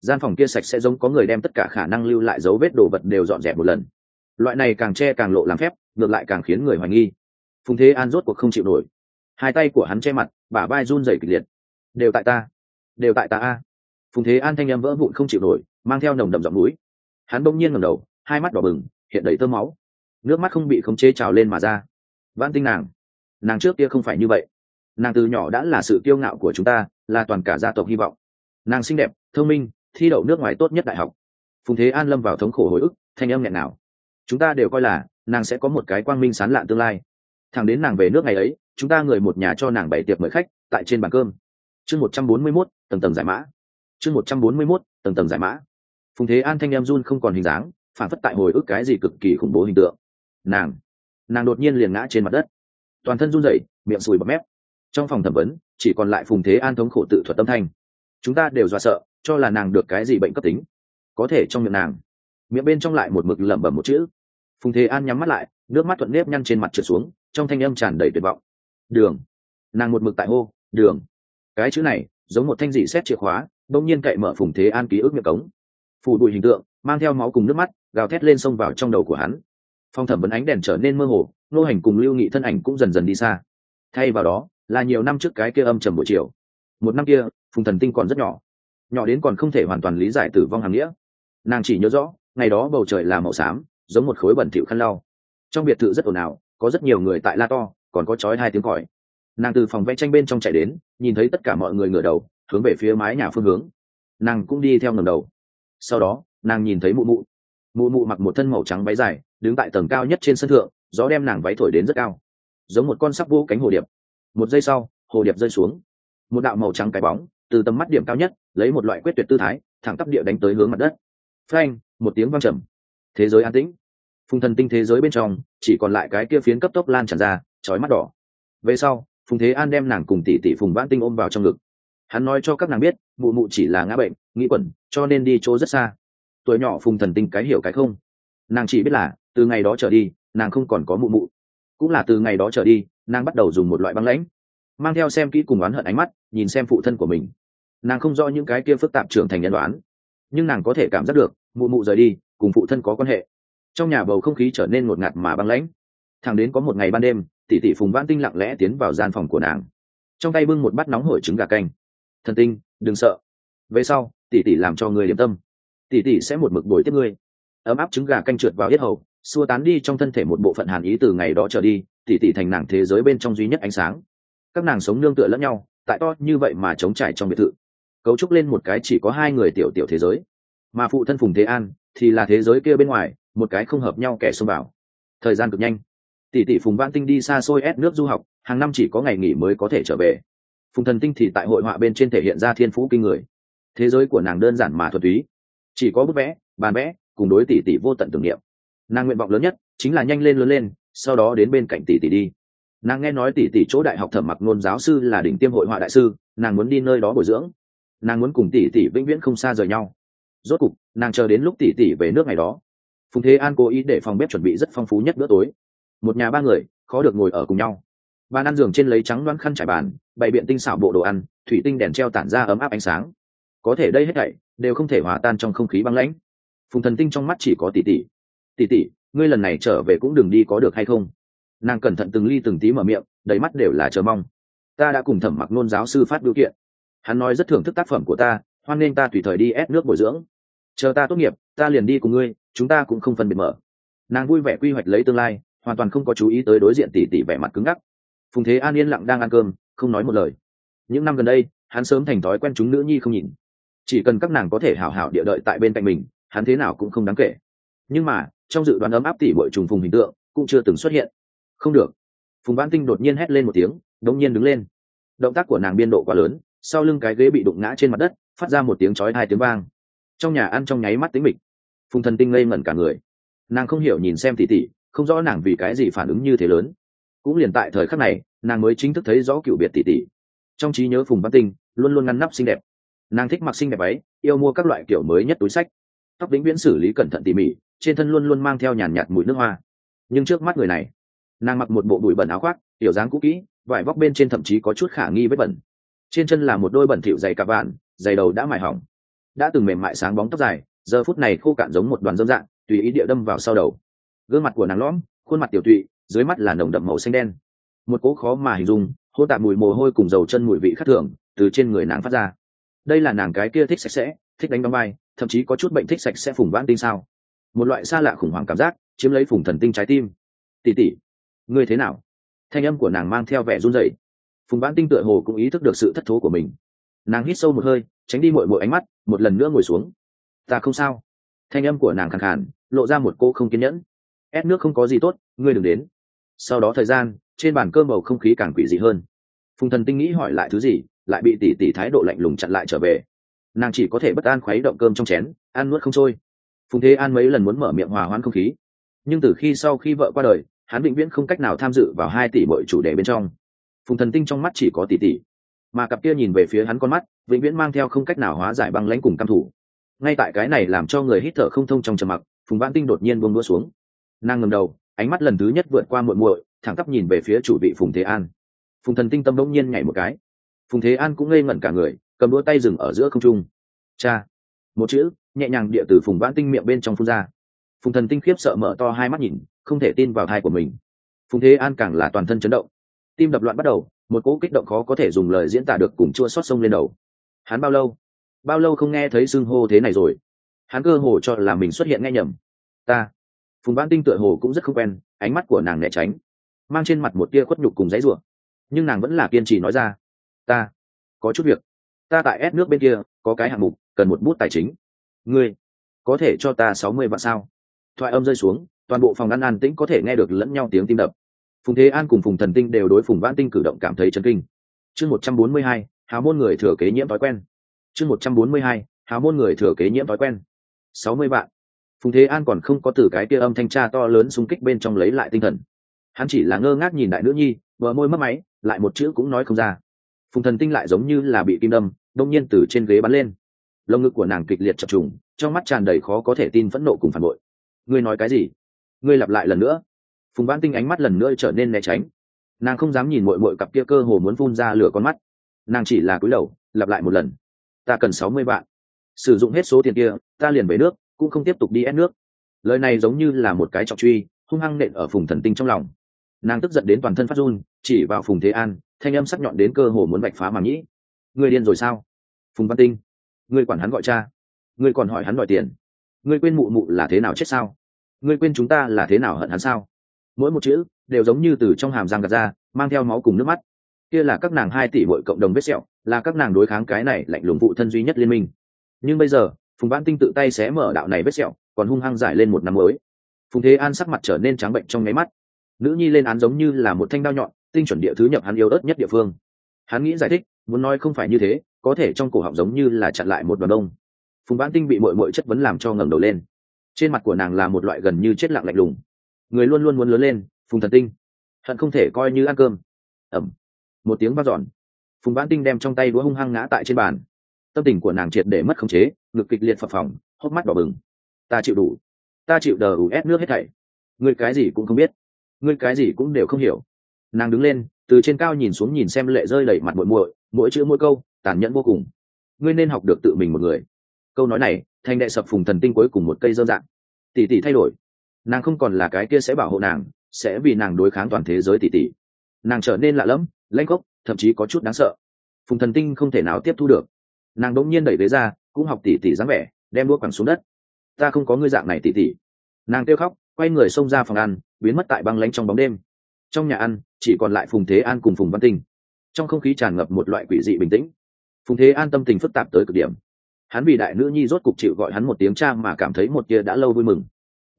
Gian phòng kia sạch sẽ giống có người đem tất cả khả năng lưu lại dấu vết đồ vật đều dọn dẹp một lần loại này càng che càng lộ làm phép, ngược lại càng khiến người hoài nghi. Phùng thế an rốt cuộc không chịu nổi. Hai tay của hắn che mặt, bả vai run rẩy kịch liệt. Đều tại ta, đều tại ta a. Phùng thế an thanh em vỡ vụn không chịu nổi, mang theo nồng đậm giọng núi. Hắn bỗng nhiên ngầm đầu, hai mắt đỏ bừng, hiện đầy tơ máu. Nước mắt không bị khống chế trào lên mà ra. Văn tinh nàng nàng trước kia không phải như vậy. Nàng từ nhỏ đã là sự kiêu ngạo của chúng ta, là toàn cả gia tộc hy vọng. Nàng xinh đẹp, thông minh, thi đậu nước ngoài tốt nhất đại học. Phùng thế an lâm vào thống khổ hồi ức, thanh âm nghẹn nào chúng ta đều coi là nàng sẽ có một cái quang minh sán lạn tương lai. Thẳng đến nàng về nước ngày ấy, chúng ta người một nhà cho nàng bảy tiệc mời khách tại trên bàn cơm. Chương một trăm bốn mươi mốt, tầng tầng giải mã. Chương một trăm bốn mươi mốt, tầng tầng giải mã. Phùng thế an thanh em run không còn hình dáng, phản phất tại hồi ức cái gì cực kỳ khủng bố hình tượng. Nàng nàng đột nhiên liền ngã trên mặt đất. Toàn thân run rẩy, miệng sùi bọt mép. Trong phòng thẩm vấn, chỉ còn lại phùng thế an thống khổ tự thuật tâm thanh. Chúng ta đều do sợ, cho là nàng được cái gì bệnh cấp tính. Có thể trong miệng nàng, miệng bên trong lại một mực lẩm bẩm một chữ phùng thế an nhắm mắt lại, nước mắt thuận nếp nhăn trên mặt trượt xuống, trong thanh âm tràn đầy tuyệt vọng. Đường. Nàng một mực tại hô, đường. Cái chữ này, giống một thanh dị xét chìa khóa đông nhiên cậy mở phùng thế an ký ức miệng cống. Phủ bụi hình tượng, mang theo máu cùng nước mắt, gào thét lên xông vào trong đầu của hắn. Phong thẩm vấn ánh đèn trở nên mơ hồ, nô hành cùng lưu nghị thân ảnh cũng dần dần đi xa. Thay vào đó, là nhiều năm trước cái kia âm trầm buổi chiều. Một năm kia, phùng thần tinh còn rất nhỏ. Nhỏ đến còn không thể hoàn toàn lý giải tử vong hàng nghĩa. Nàng chỉ nhớ rõ, ngày đó bầu trời là màu xám giống một khối bẩn thỉu khăn lau. Trong biệt thự rất ồn ào, có rất nhiều người tại la to, còn có chói hai tiếng còi. Nàng từ phòng vẽ tranh bên trong chạy đến, nhìn thấy tất cả mọi người ngửa đầu, hướng về phía mái nhà phương hướng. Nàng cũng đi theo ngầm đầu. Sau đó, nàng nhìn thấy mụ mụ. Mụ mụ mặc một thân màu trắng váy dài, đứng tại tầng cao nhất trên sân thượng, gió đem nàng váy thổi đến rất cao. Giống một con sắp vũ cánh hồ điệp. Một giây sau, hồ điệp rơi xuống. Một đạo màu trắng cái bóng, từ tầm mắt điểm cao nhất, lấy một loại quyết tuyệt tư thái, thẳng tắp địa đánh tới hướng mặt đất. Phanh, một tiếng vang trầm. Thế giới an tĩnh phùng thần tinh thế giới bên trong, chỉ còn lại cái kia phiến cấp tốc lan tràn ra, chói mắt đỏ. Về sau, phùng thế an đem nàng cùng tỷ tỷ phùng vãn tinh ôm vào trong ngực. Hắn nói cho các nàng biết, mụ mụ chỉ là ngã bệnh, nghĩ quẩn, cho nên đi chỗ rất xa. Tuổi nhỏ phùng thần tinh cái hiểu cái không. Nàng chỉ biết là, từ ngày đó trở đi, nàng không còn có mụ mụ. Cũng là từ ngày đó trở đi, nàng bắt đầu dùng một loại băng lãnh. Mang theo xem kỹ cùng oán hận ánh mắt, nhìn xem phụ thân của mình. Nàng không rõ những cái kia phức tạp trưởng thành nhân đoán. Nhưng nàng có thể cảm giác được, mụ mụ rời đi, cùng phụ thân có quan hệ trong nhà bầu không khí trở nên ngột ngạt mà băng lãnh. Thằng đến có một ngày ban đêm, tỷ tỷ phùng vãn tinh lặng lẽ tiến vào gian phòng của nàng. Trong tay bưng một bát nóng hổi trứng gà canh. Thần tinh, đừng sợ. Về sau, tỷ tỷ làm cho người điểm tâm. Tỷ tỷ sẽ một mực bồi tiếp ngươi. Ấm áp trứng gà canh trượt vào yết hầu, xua tán đi trong thân thể một bộ phận hàn ý từ ngày đó trở đi, tỷ tỷ thành nàng thế giới bên trong duy nhất ánh sáng. Các nàng sống nương tựa lẫn nhau, tại to như vậy mà chống trải trong biệt thự. Cấu trúc lên một cái chỉ có hai người tiểu tiểu thế giới mà phụ thân phùng thế an thì là thế giới kia bên ngoài, một cái không hợp nhau kẻ xông vào. Thời gian cực nhanh. Tỷ tỷ phùng văn tinh đi xa xôi ép nước du học, hàng năm chỉ có ngày nghỉ mới có thể trở về. Phùng thần tinh thì tại hội họa bên trên thể hiện ra thiên phú kinh người. Thế giới của nàng đơn giản mà thuật túy. Chỉ có bức vẽ, bàn vẽ, cùng đối tỷ tỷ vô tận tưởng niệm. Nàng nguyện vọng lớn nhất chính là nhanh lên lớn lên, sau đó đến bên cạnh tỷ tỷ đi. Nàng nghe nói tỷ tỷ chỗ đại học thẩm mặc nôn giáo sư là đỉnh tiêm hội họa đại sư, nàng muốn đi nơi đó bồi dưỡng. Nàng muốn cùng tỷ tỷ vĩnh viễn không xa rời nhau rốt cục, nàng chờ đến lúc tỷ tỷ về nước ngày đó. Phùng thế an cố ý để phòng bếp chuẩn bị rất phong phú nhất bữa tối. Một nhà ba người, khó được ngồi ở cùng nhau. Bàn ăn giường trên lấy trắng đoán khăn trải bàn, bày biện tinh xảo bộ đồ ăn, thủy tinh đèn treo tản ra ấm áp ánh sáng. Có thể đây hết thảy đều không thể hòa tan trong không khí băng lãnh. Phùng thần tinh trong mắt chỉ có tỷ tỷ tỷ tỷ ngươi lần này trở về cũng đừng đi có được hay không? Nàng cẩn thận từng ly từng tí mở miệng, đầy mắt đều là chờ mong. Ta đã cùng thẩm mặc nôn giáo sư phát biểu kiện. Hắn nói rất thưởng thức tác phẩm của ta, hoan nên ta tùy thời đi ép nước bồi dưỡng chờ ta tốt nghiệp, ta liền đi cùng ngươi, chúng ta cũng không phân biệt mở. Nàng vui vẻ quy hoạch lấy tương lai, hoàn toàn không có chú ý tới đối diện tỷ tỷ vẻ mặt cứng ngắc. Phùng thế an yên lặng đang ăn cơm, không nói một lời. Những năm gần đây, hắn sớm thành thói quen chúng nữ nhi không nhìn. Chỉ cần các nàng có thể hảo hảo địa đợi tại bên cạnh mình, hắn thế nào cũng không đáng kể. Nhưng mà, trong dự đoán ấm áp tỷ bội trùng phùng hình tượng, cũng chưa từng xuất hiện. Không được. Phùng văn tinh đột nhiên hét lên một tiếng, đống nhiên đứng lên. Động tác của nàng biên độ quá lớn, sau lưng cái ghế bị đụng ngã trên mặt đất, phát ra một tiếng chói hai tiếng vang trong nhà ăn trong nháy mắt tính mịch. Phùng thần tinh ngây ngẩn cả người. Nàng không hiểu nhìn xem tỉ tỉ không rõ nàng vì cái gì phản ứng như thế lớn. Cũng liền tại thời khắc này, nàng mới chính thức thấy rõ cựu biệt tỉ tỉ trong trí nhớ phùng văn tinh, luôn luôn ngăn nắp xinh đẹp. Nàng thích mặc xinh đẹp ấy, yêu mua các loại kiểu mới nhất túi sách. Tóc vĩnh viễn xử lý cẩn thận tỉ mỉ, trên thân luôn luôn mang theo nhàn nhạt mùi nước hoa. Nhưng trước mắt người này, nàng mặc một bộ bụi bẩn áo khoác, kiểu dáng cũ kỹ, vải vóc bên trên thậm chí có chút khả nghi vết bẩn. Trên chân là một đôi bẩn thịu dày cà vạn, dày đầu đã mài hỏng đã từng mềm mại sáng bóng tóc dài, giờ phút này khô cạn giống một đoàn dâm dạng, tùy ý địa đâm vào sau đầu. Gương mặt của nàng lõm, khuôn mặt tiểu tụy, dưới mắt là nồng đậm màu xanh đen. Một cỗ khó mà hình dung hô tạp mùi mồ hôi cùng dầu chân mùi vị khắc thường, từ trên người nàng phát ra. Đây là nàng cái kia thích sạch sẽ, thích đánh bóng bay, thậm chí có chút bệnh thích sạch sẽ phùng vãn tinh sao. Một loại xa lạ khủng hoảng cảm giác, chiếm lấy phùng thần tinh trái tim. Tỉ tỉ ngươi thế nào? Thanh âm của nàng mang theo vẻ run rẩy. Phùng vãn tinh tựa hồ cũng ý thức được sự thất thố của mình. Nàng hít sâu một hơi, tránh đi mội mội ánh mắt một lần nữa ngồi xuống. Ta không sao. Thanh âm của nàng khẳng khản lộ ra một cô không kiên nhẫn. Ép nước không có gì tốt, ngươi đừng đến. Sau đó thời gian, trên bàn cơm bầu không khí càng quỷ dị hơn. Phùng thần tinh nghĩ hỏi lại thứ gì, lại bị tỷ tỷ thái độ lạnh lùng chặn lại trở về. Nàng chỉ có thể bất an khuấy động cơm trong chén, ăn nuốt không trôi. Phùng thế an mấy lần muốn mở miệng hòa hoãn không khí. Nhưng từ khi sau khi vợ qua đời, hắn định viễn không cách nào tham dự vào hai tỷ mọi chủ đề bên trong. Phùng thần tinh trong mắt chỉ có tỷ tỷ mà cặp kia nhìn về phía hắn con mắt, vĩnh viễn mang theo không cách nào hóa giải băng lãnh cùng căm thủ. Ngay tại cái này làm cho người hít thở không thông trong trầm mặc, phùng văn tinh đột nhiên buông đũa xuống. Nàng ngầm đầu, ánh mắt lần thứ nhất vượt qua muội muội, thẳng tắp nhìn về phía chủ vị phùng thế an. Phùng thần tinh tâm đống nhiên nhảy một cái. Phùng thế an cũng ngây ngẩn cả người, cầm đũa tay dừng ở giữa không trung. Cha! Một chữ, nhẹ nhàng địa từ phùng vãn tinh miệng bên trong phun ra. Phùng thần tinh khiếp sợ mở to hai mắt nhìn, không thể tin vào thai của mình. Phùng thế an càng là toàn thân chấn động. Tim đập loạn bắt đầu một cỗ kích động khó có thể dùng lời diễn tả được cùng chua xót sông lên đầu. Hắn bao lâu? Bao lâu không nghe thấy xưng hô thế này rồi? Hắn cơ hồ cho là mình xuất hiện nghe nhầm. Ta. Phùng văn tinh tựa hồ cũng rất không quen, ánh mắt của nàng né tránh, mang trên mặt một tia khuất nhục cùng giấy rủa. Nhưng nàng vẫn là kiên trì nói ra. Ta. Có chút việc. Ta tại ép nước bên kia, có cái hạng mục, cần một bút tài chính. Ngươi, có thể cho ta sáu mươi vạn sao? Thoại âm rơi xuống, toàn bộ phòng ăn an tĩnh có thể nghe được lẫn nhau tiếng tim đập phùng thế an cùng phùng thần tinh đều đối phùng vãn tinh cử động cảm thấy chấn kinh. Chương một trăm bốn mươi hai hào môn người thừa kế nhiễm thói quen. Chương một trăm bốn mươi hai hào môn người thừa kế nhiễm thói quen. Sáu mươi vạn. Phùng thế an còn không có từ cái kia âm thanh tra to lớn xung kích bên trong lấy lại tinh thần. Hắn chỉ là ngơ ngác nhìn đại nữ nhi vợ môi mất máy, lại một chữ cũng nói không ra. Phùng thần tinh lại giống như là bị kim đâm, đông nhiên từ trên ghế bắn lên. Lông ngực của nàng kịch liệt chập trùng, trong mắt tràn đầy khó có thể tin phẫn nộ cùng phản bội. Ngươi nói cái gì? Ngươi lặp lại lần nữa phùng văn tinh ánh mắt lần nữa trở nên né tránh. Nàng không dám nhìn mội mội cặp kia cơ hồ muốn phun ra lửa con mắt. Nàng chỉ là cúi đầu, lặp lại một lần. Ta cần sáu mươi vạn. Sử dụng hết số tiền kia, ta liền về nước, cũng không tiếp tục đi ép nước. Lời này giống như là một cái trọng truy, hung hăng nện ở phùng thần tinh trong lòng. Nàng tức giận đến toàn thân phát run, chỉ vào phùng thế an, thanh âm sắc nhọn đến cơ hồ muốn bạch phá mà nhĩ người điên rồi sao? Phùng văn tinh người quản hắn gọi cha. Người còn hỏi hắn đòi tiền. Người quên mụ mụ là thế nào chết sao? Người quên chúng ta là thế nào hận hắn sao? Mỗi một chữ đều giống như từ trong hàm răng gạt ra, mang theo máu cùng nước mắt. Kia là các nàng hai tỷ bội cộng đồng vết sẹo, là các nàng đối kháng cái này lạnh lùng phụ thân duy nhất liên minh. Nhưng bây giờ, phùng văn tinh tự tay xé mở đạo này vết sẹo, còn hung hăng giải lên một năm mới. Phùng thế an sắc mặt trở nên trắng bệnh trong nháy mắt. Nữ nhi lên án giống như là một thanh đao nhọn, tinh chuẩn địa thứ nhập hắn yếu ớt nhất địa phương. Hắn nghĩ giải thích, muốn nói không phải như thế, có thể trong cổ họng giống như là chặn lại một đoàn đông. Phùng văn tinh bị mội mội chất vấn làm cho ngẩng đầu lên. Trên mặt của nàng là một loại gần như chết lặng lạnh lùng người luôn luôn muốn lớn lên phùng thần tinh hận không thể coi như ăn cơm. Ẩm. Một tiếng vang giòn, phùng vãn tinh đem trong tay đũa hung hăng ngã tại trên bàn. Tâm tình của nàng triệt để mất khống chế ngực kịch liệt phập phỏng hốc mắt đỏ bừng. Ta chịu đủ. Ta chịu đờ ủ ép nước hết thảy. Ngươi cái gì cũng không biết. Ngươi cái gì cũng đều không hiểu. Nàng đứng lên từ trên cao nhìn xuống nhìn xem lệ rơi đầy mặt muội muội mỗi chữ mỗi câu tàn nhẫn vô cùng. Ngươi nên học được tự mình một người. Câu nói này thành đệ sập phùng thần tinh cuối cùng một cây dơ dạng. Tỷ tỷ thay đổi nàng không còn là cái kia sẽ bảo hộ nàng, sẽ vì nàng đối kháng toàn thế giới tỷ tỷ nàng trở nên lạ lẫm, lanh gốc thậm chí có chút đáng sợ. Phùng thần tinh không thể nào tiếp thu được. Nàng đỗng nhiên đẩy ghế ra, cũng học tỷ tỷ dáng vẻ, đem đua quẳng xuống đất. Ta không có ngươi dạng này tỷ tỷ nàng kêu khóc, quay người xông ra phòng ăn, biến mất tại băng lanh trong bóng đêm. Trong nhà ăn, chỉ còn lại phùng thế an cùng phùng văn tinh. Trong không khí tràn ngập một loại quỷ dị bình tĩnh. Phùng thế an tâm tình phức tạp tới cực điểm. Hắn vì đại nữ nhi rốt cục chịu gọi hắn một tiếng cha mà cảm thấy một kia đã lâu vui mừng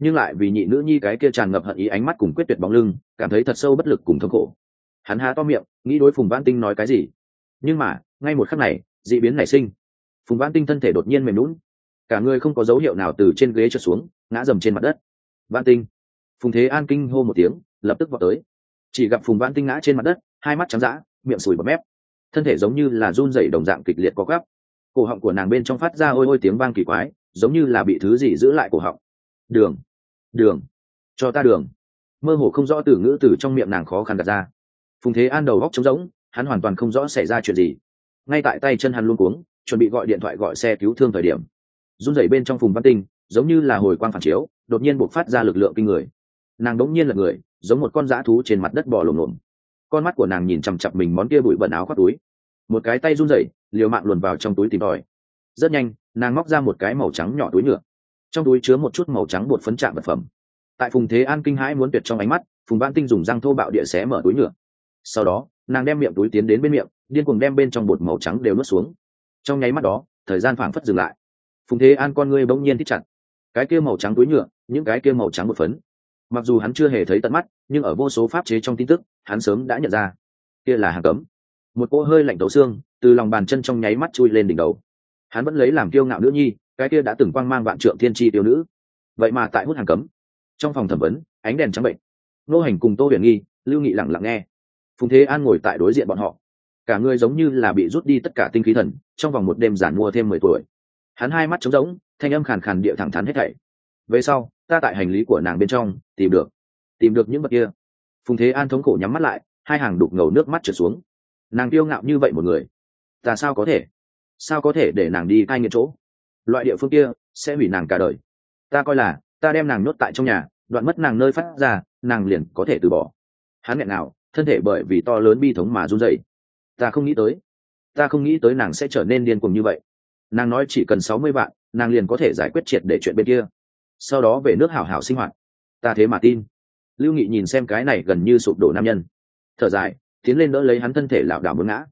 nhưng lại vì nhị nữ nhi cái kia tràn ngập hận ý ánh mắt cùng quyết tuyệt bóng lưng, cảm thấy thật sâu bất lực cùng thống khổ. Hắn há to miệng, nghĩ đối phùng văn tinh nói cái gì. Nhưng mà, ngay một khắc này d ị biến nảy sinh. Phùng văn tinh thân thể đột nhiên mềm lún cả người không có dấu hiệu nào từ trên ghế trượt xuống, ngã dầm trên mặt đất. Văn tinh. Phùng thế an kinh hô một tiếng, lập tức vào tới. Chỉ gặp phùng văn tinh ngã trên mặt đất, hai mắt trắng d ã miệng sùi bọt mép. Thân thể giống như là run rẩy đồng dạng kịch liệt có gắp cổ họng của nàng bên trong phát ra ôi ôi tiếng vang kỳ quái, giống như là bị thứ gì giữ lại cổ họng. Đường đường. Cho ta đường. Mơ hồ không rõ từ ngữ từ trong miệng nàng khó khăn đặt ra. Phùng thế an đầu góc trống rỗng, hắn hoàn toàn không rõ xảy ra chuyện gì. Ngay tại tay chân hắn luôn cuống, chuẩn bị gọi điện thoại gọi xe cứu thương thời điểm. Run rẩy bên trong phùng văn tinh, giống như là hồi quang phản chiếu, đột nhiên buộc phát ra lực lượng kinh người. Nàng đống nhiên là người, giống một con dã thú trên mặt đất bò lồm lồm. Con mắt của nàng nhìn chằm chặp mình món kia bụi bẩn áo khoác túi. Một cái tay run rẩy, liều mạng luồn vào trong túi tìm tòi. Rất nhanh, nàng móc ra một cái màu trắng nhỏ túi nhựa trong túi chứa một chút màu trắng bột phấn trạng vật phẩm. Tại phùng thế an kinh hãi muốn tuyệt trong ánh mắt, phùng ban tinh dùng răng thô bạo địa xé mở túi nhựa. Sau đó, nàng đem miệng túi tiến đến bên miệng, điên cuồng đem bên trong bột màu trắng đều nuốt xuống. Trong nháy mắt đó, thời gian phảng phất dừng lại. Phùng thế an con ngươi bỗng nhiên thích chặt. Cái kia màu trắng túi nhựa, những cái kia màu trắng bột phấn. Mặc dù hắn chưa hề thấy tận mắt, nhưng ở vô số pháp chế trong tin tức, hắn sớm đã nhận ra. Kia là hàng cấm. Một cỗ hơi lạnh tấu xương, từ lòng bàn chân trong nháy mắt chui lên đỉnh đầu. Hắn vẫn lấy làm kiêu ngạo nữ nhi cái kia đã từng quang mang vạn trượng thiên tri tiêu nữ. Vậy mà tại hút hàng cấm. Trong phòng thẩm vấn, ánh đèn trắng bệnh. Nô hành cùng tô huyền nghi, lưu nghị lặng lặng nghe. Phùng thế an ngồi tại đối diện bọn họ. Cả người giống như là bị rút đi tất cả tinh khí thần, trong vòng một đêm giản mua thêm mười tuổi. Hắn hai mắt trống rỗng, thanh âm khàn khàn địa thẳng thắn hết thảy. Về sau, ta tại hành lý của nàng bên trong, tìm được tìm được những vật kia. Phùng thế an thống khổ nhắm mắt lại, hai hàng đục ngầu nước mắt trượt xuống. Nàng kiêu ngạo như vậy một người, ta sao có thể? Sao có thể để nàng đi cai nghiện chỗ? Loại địa phương kia sẽ hủy nàng cả đời. Ta coi là, ta đem nàng nhốt tại trong nhà, đoạn mất nàng nơi phát ra, nàng liền có thể từ bỏ. Hắn nghẹn nào thân thể bởi vì to lớn bi thống mà run dậy ta không nghĩ tới, ta không nghĩ tới nàng sẽ trở nên điên cuồng như vậy. Nàng nói chỉ cần sáu mươi vạn, nàng liền có thể giải quyết triệt để chuyện bên kia. Sau đó về nước hảo hảo sinh hoạt. Ta thế mà tin. Lưu nghị nhìn xem cái này gần như sụp đổ nam nhân. Thở dài, tiến lên đỡ lấy hắn thân thể lảo đảo muốn ngã.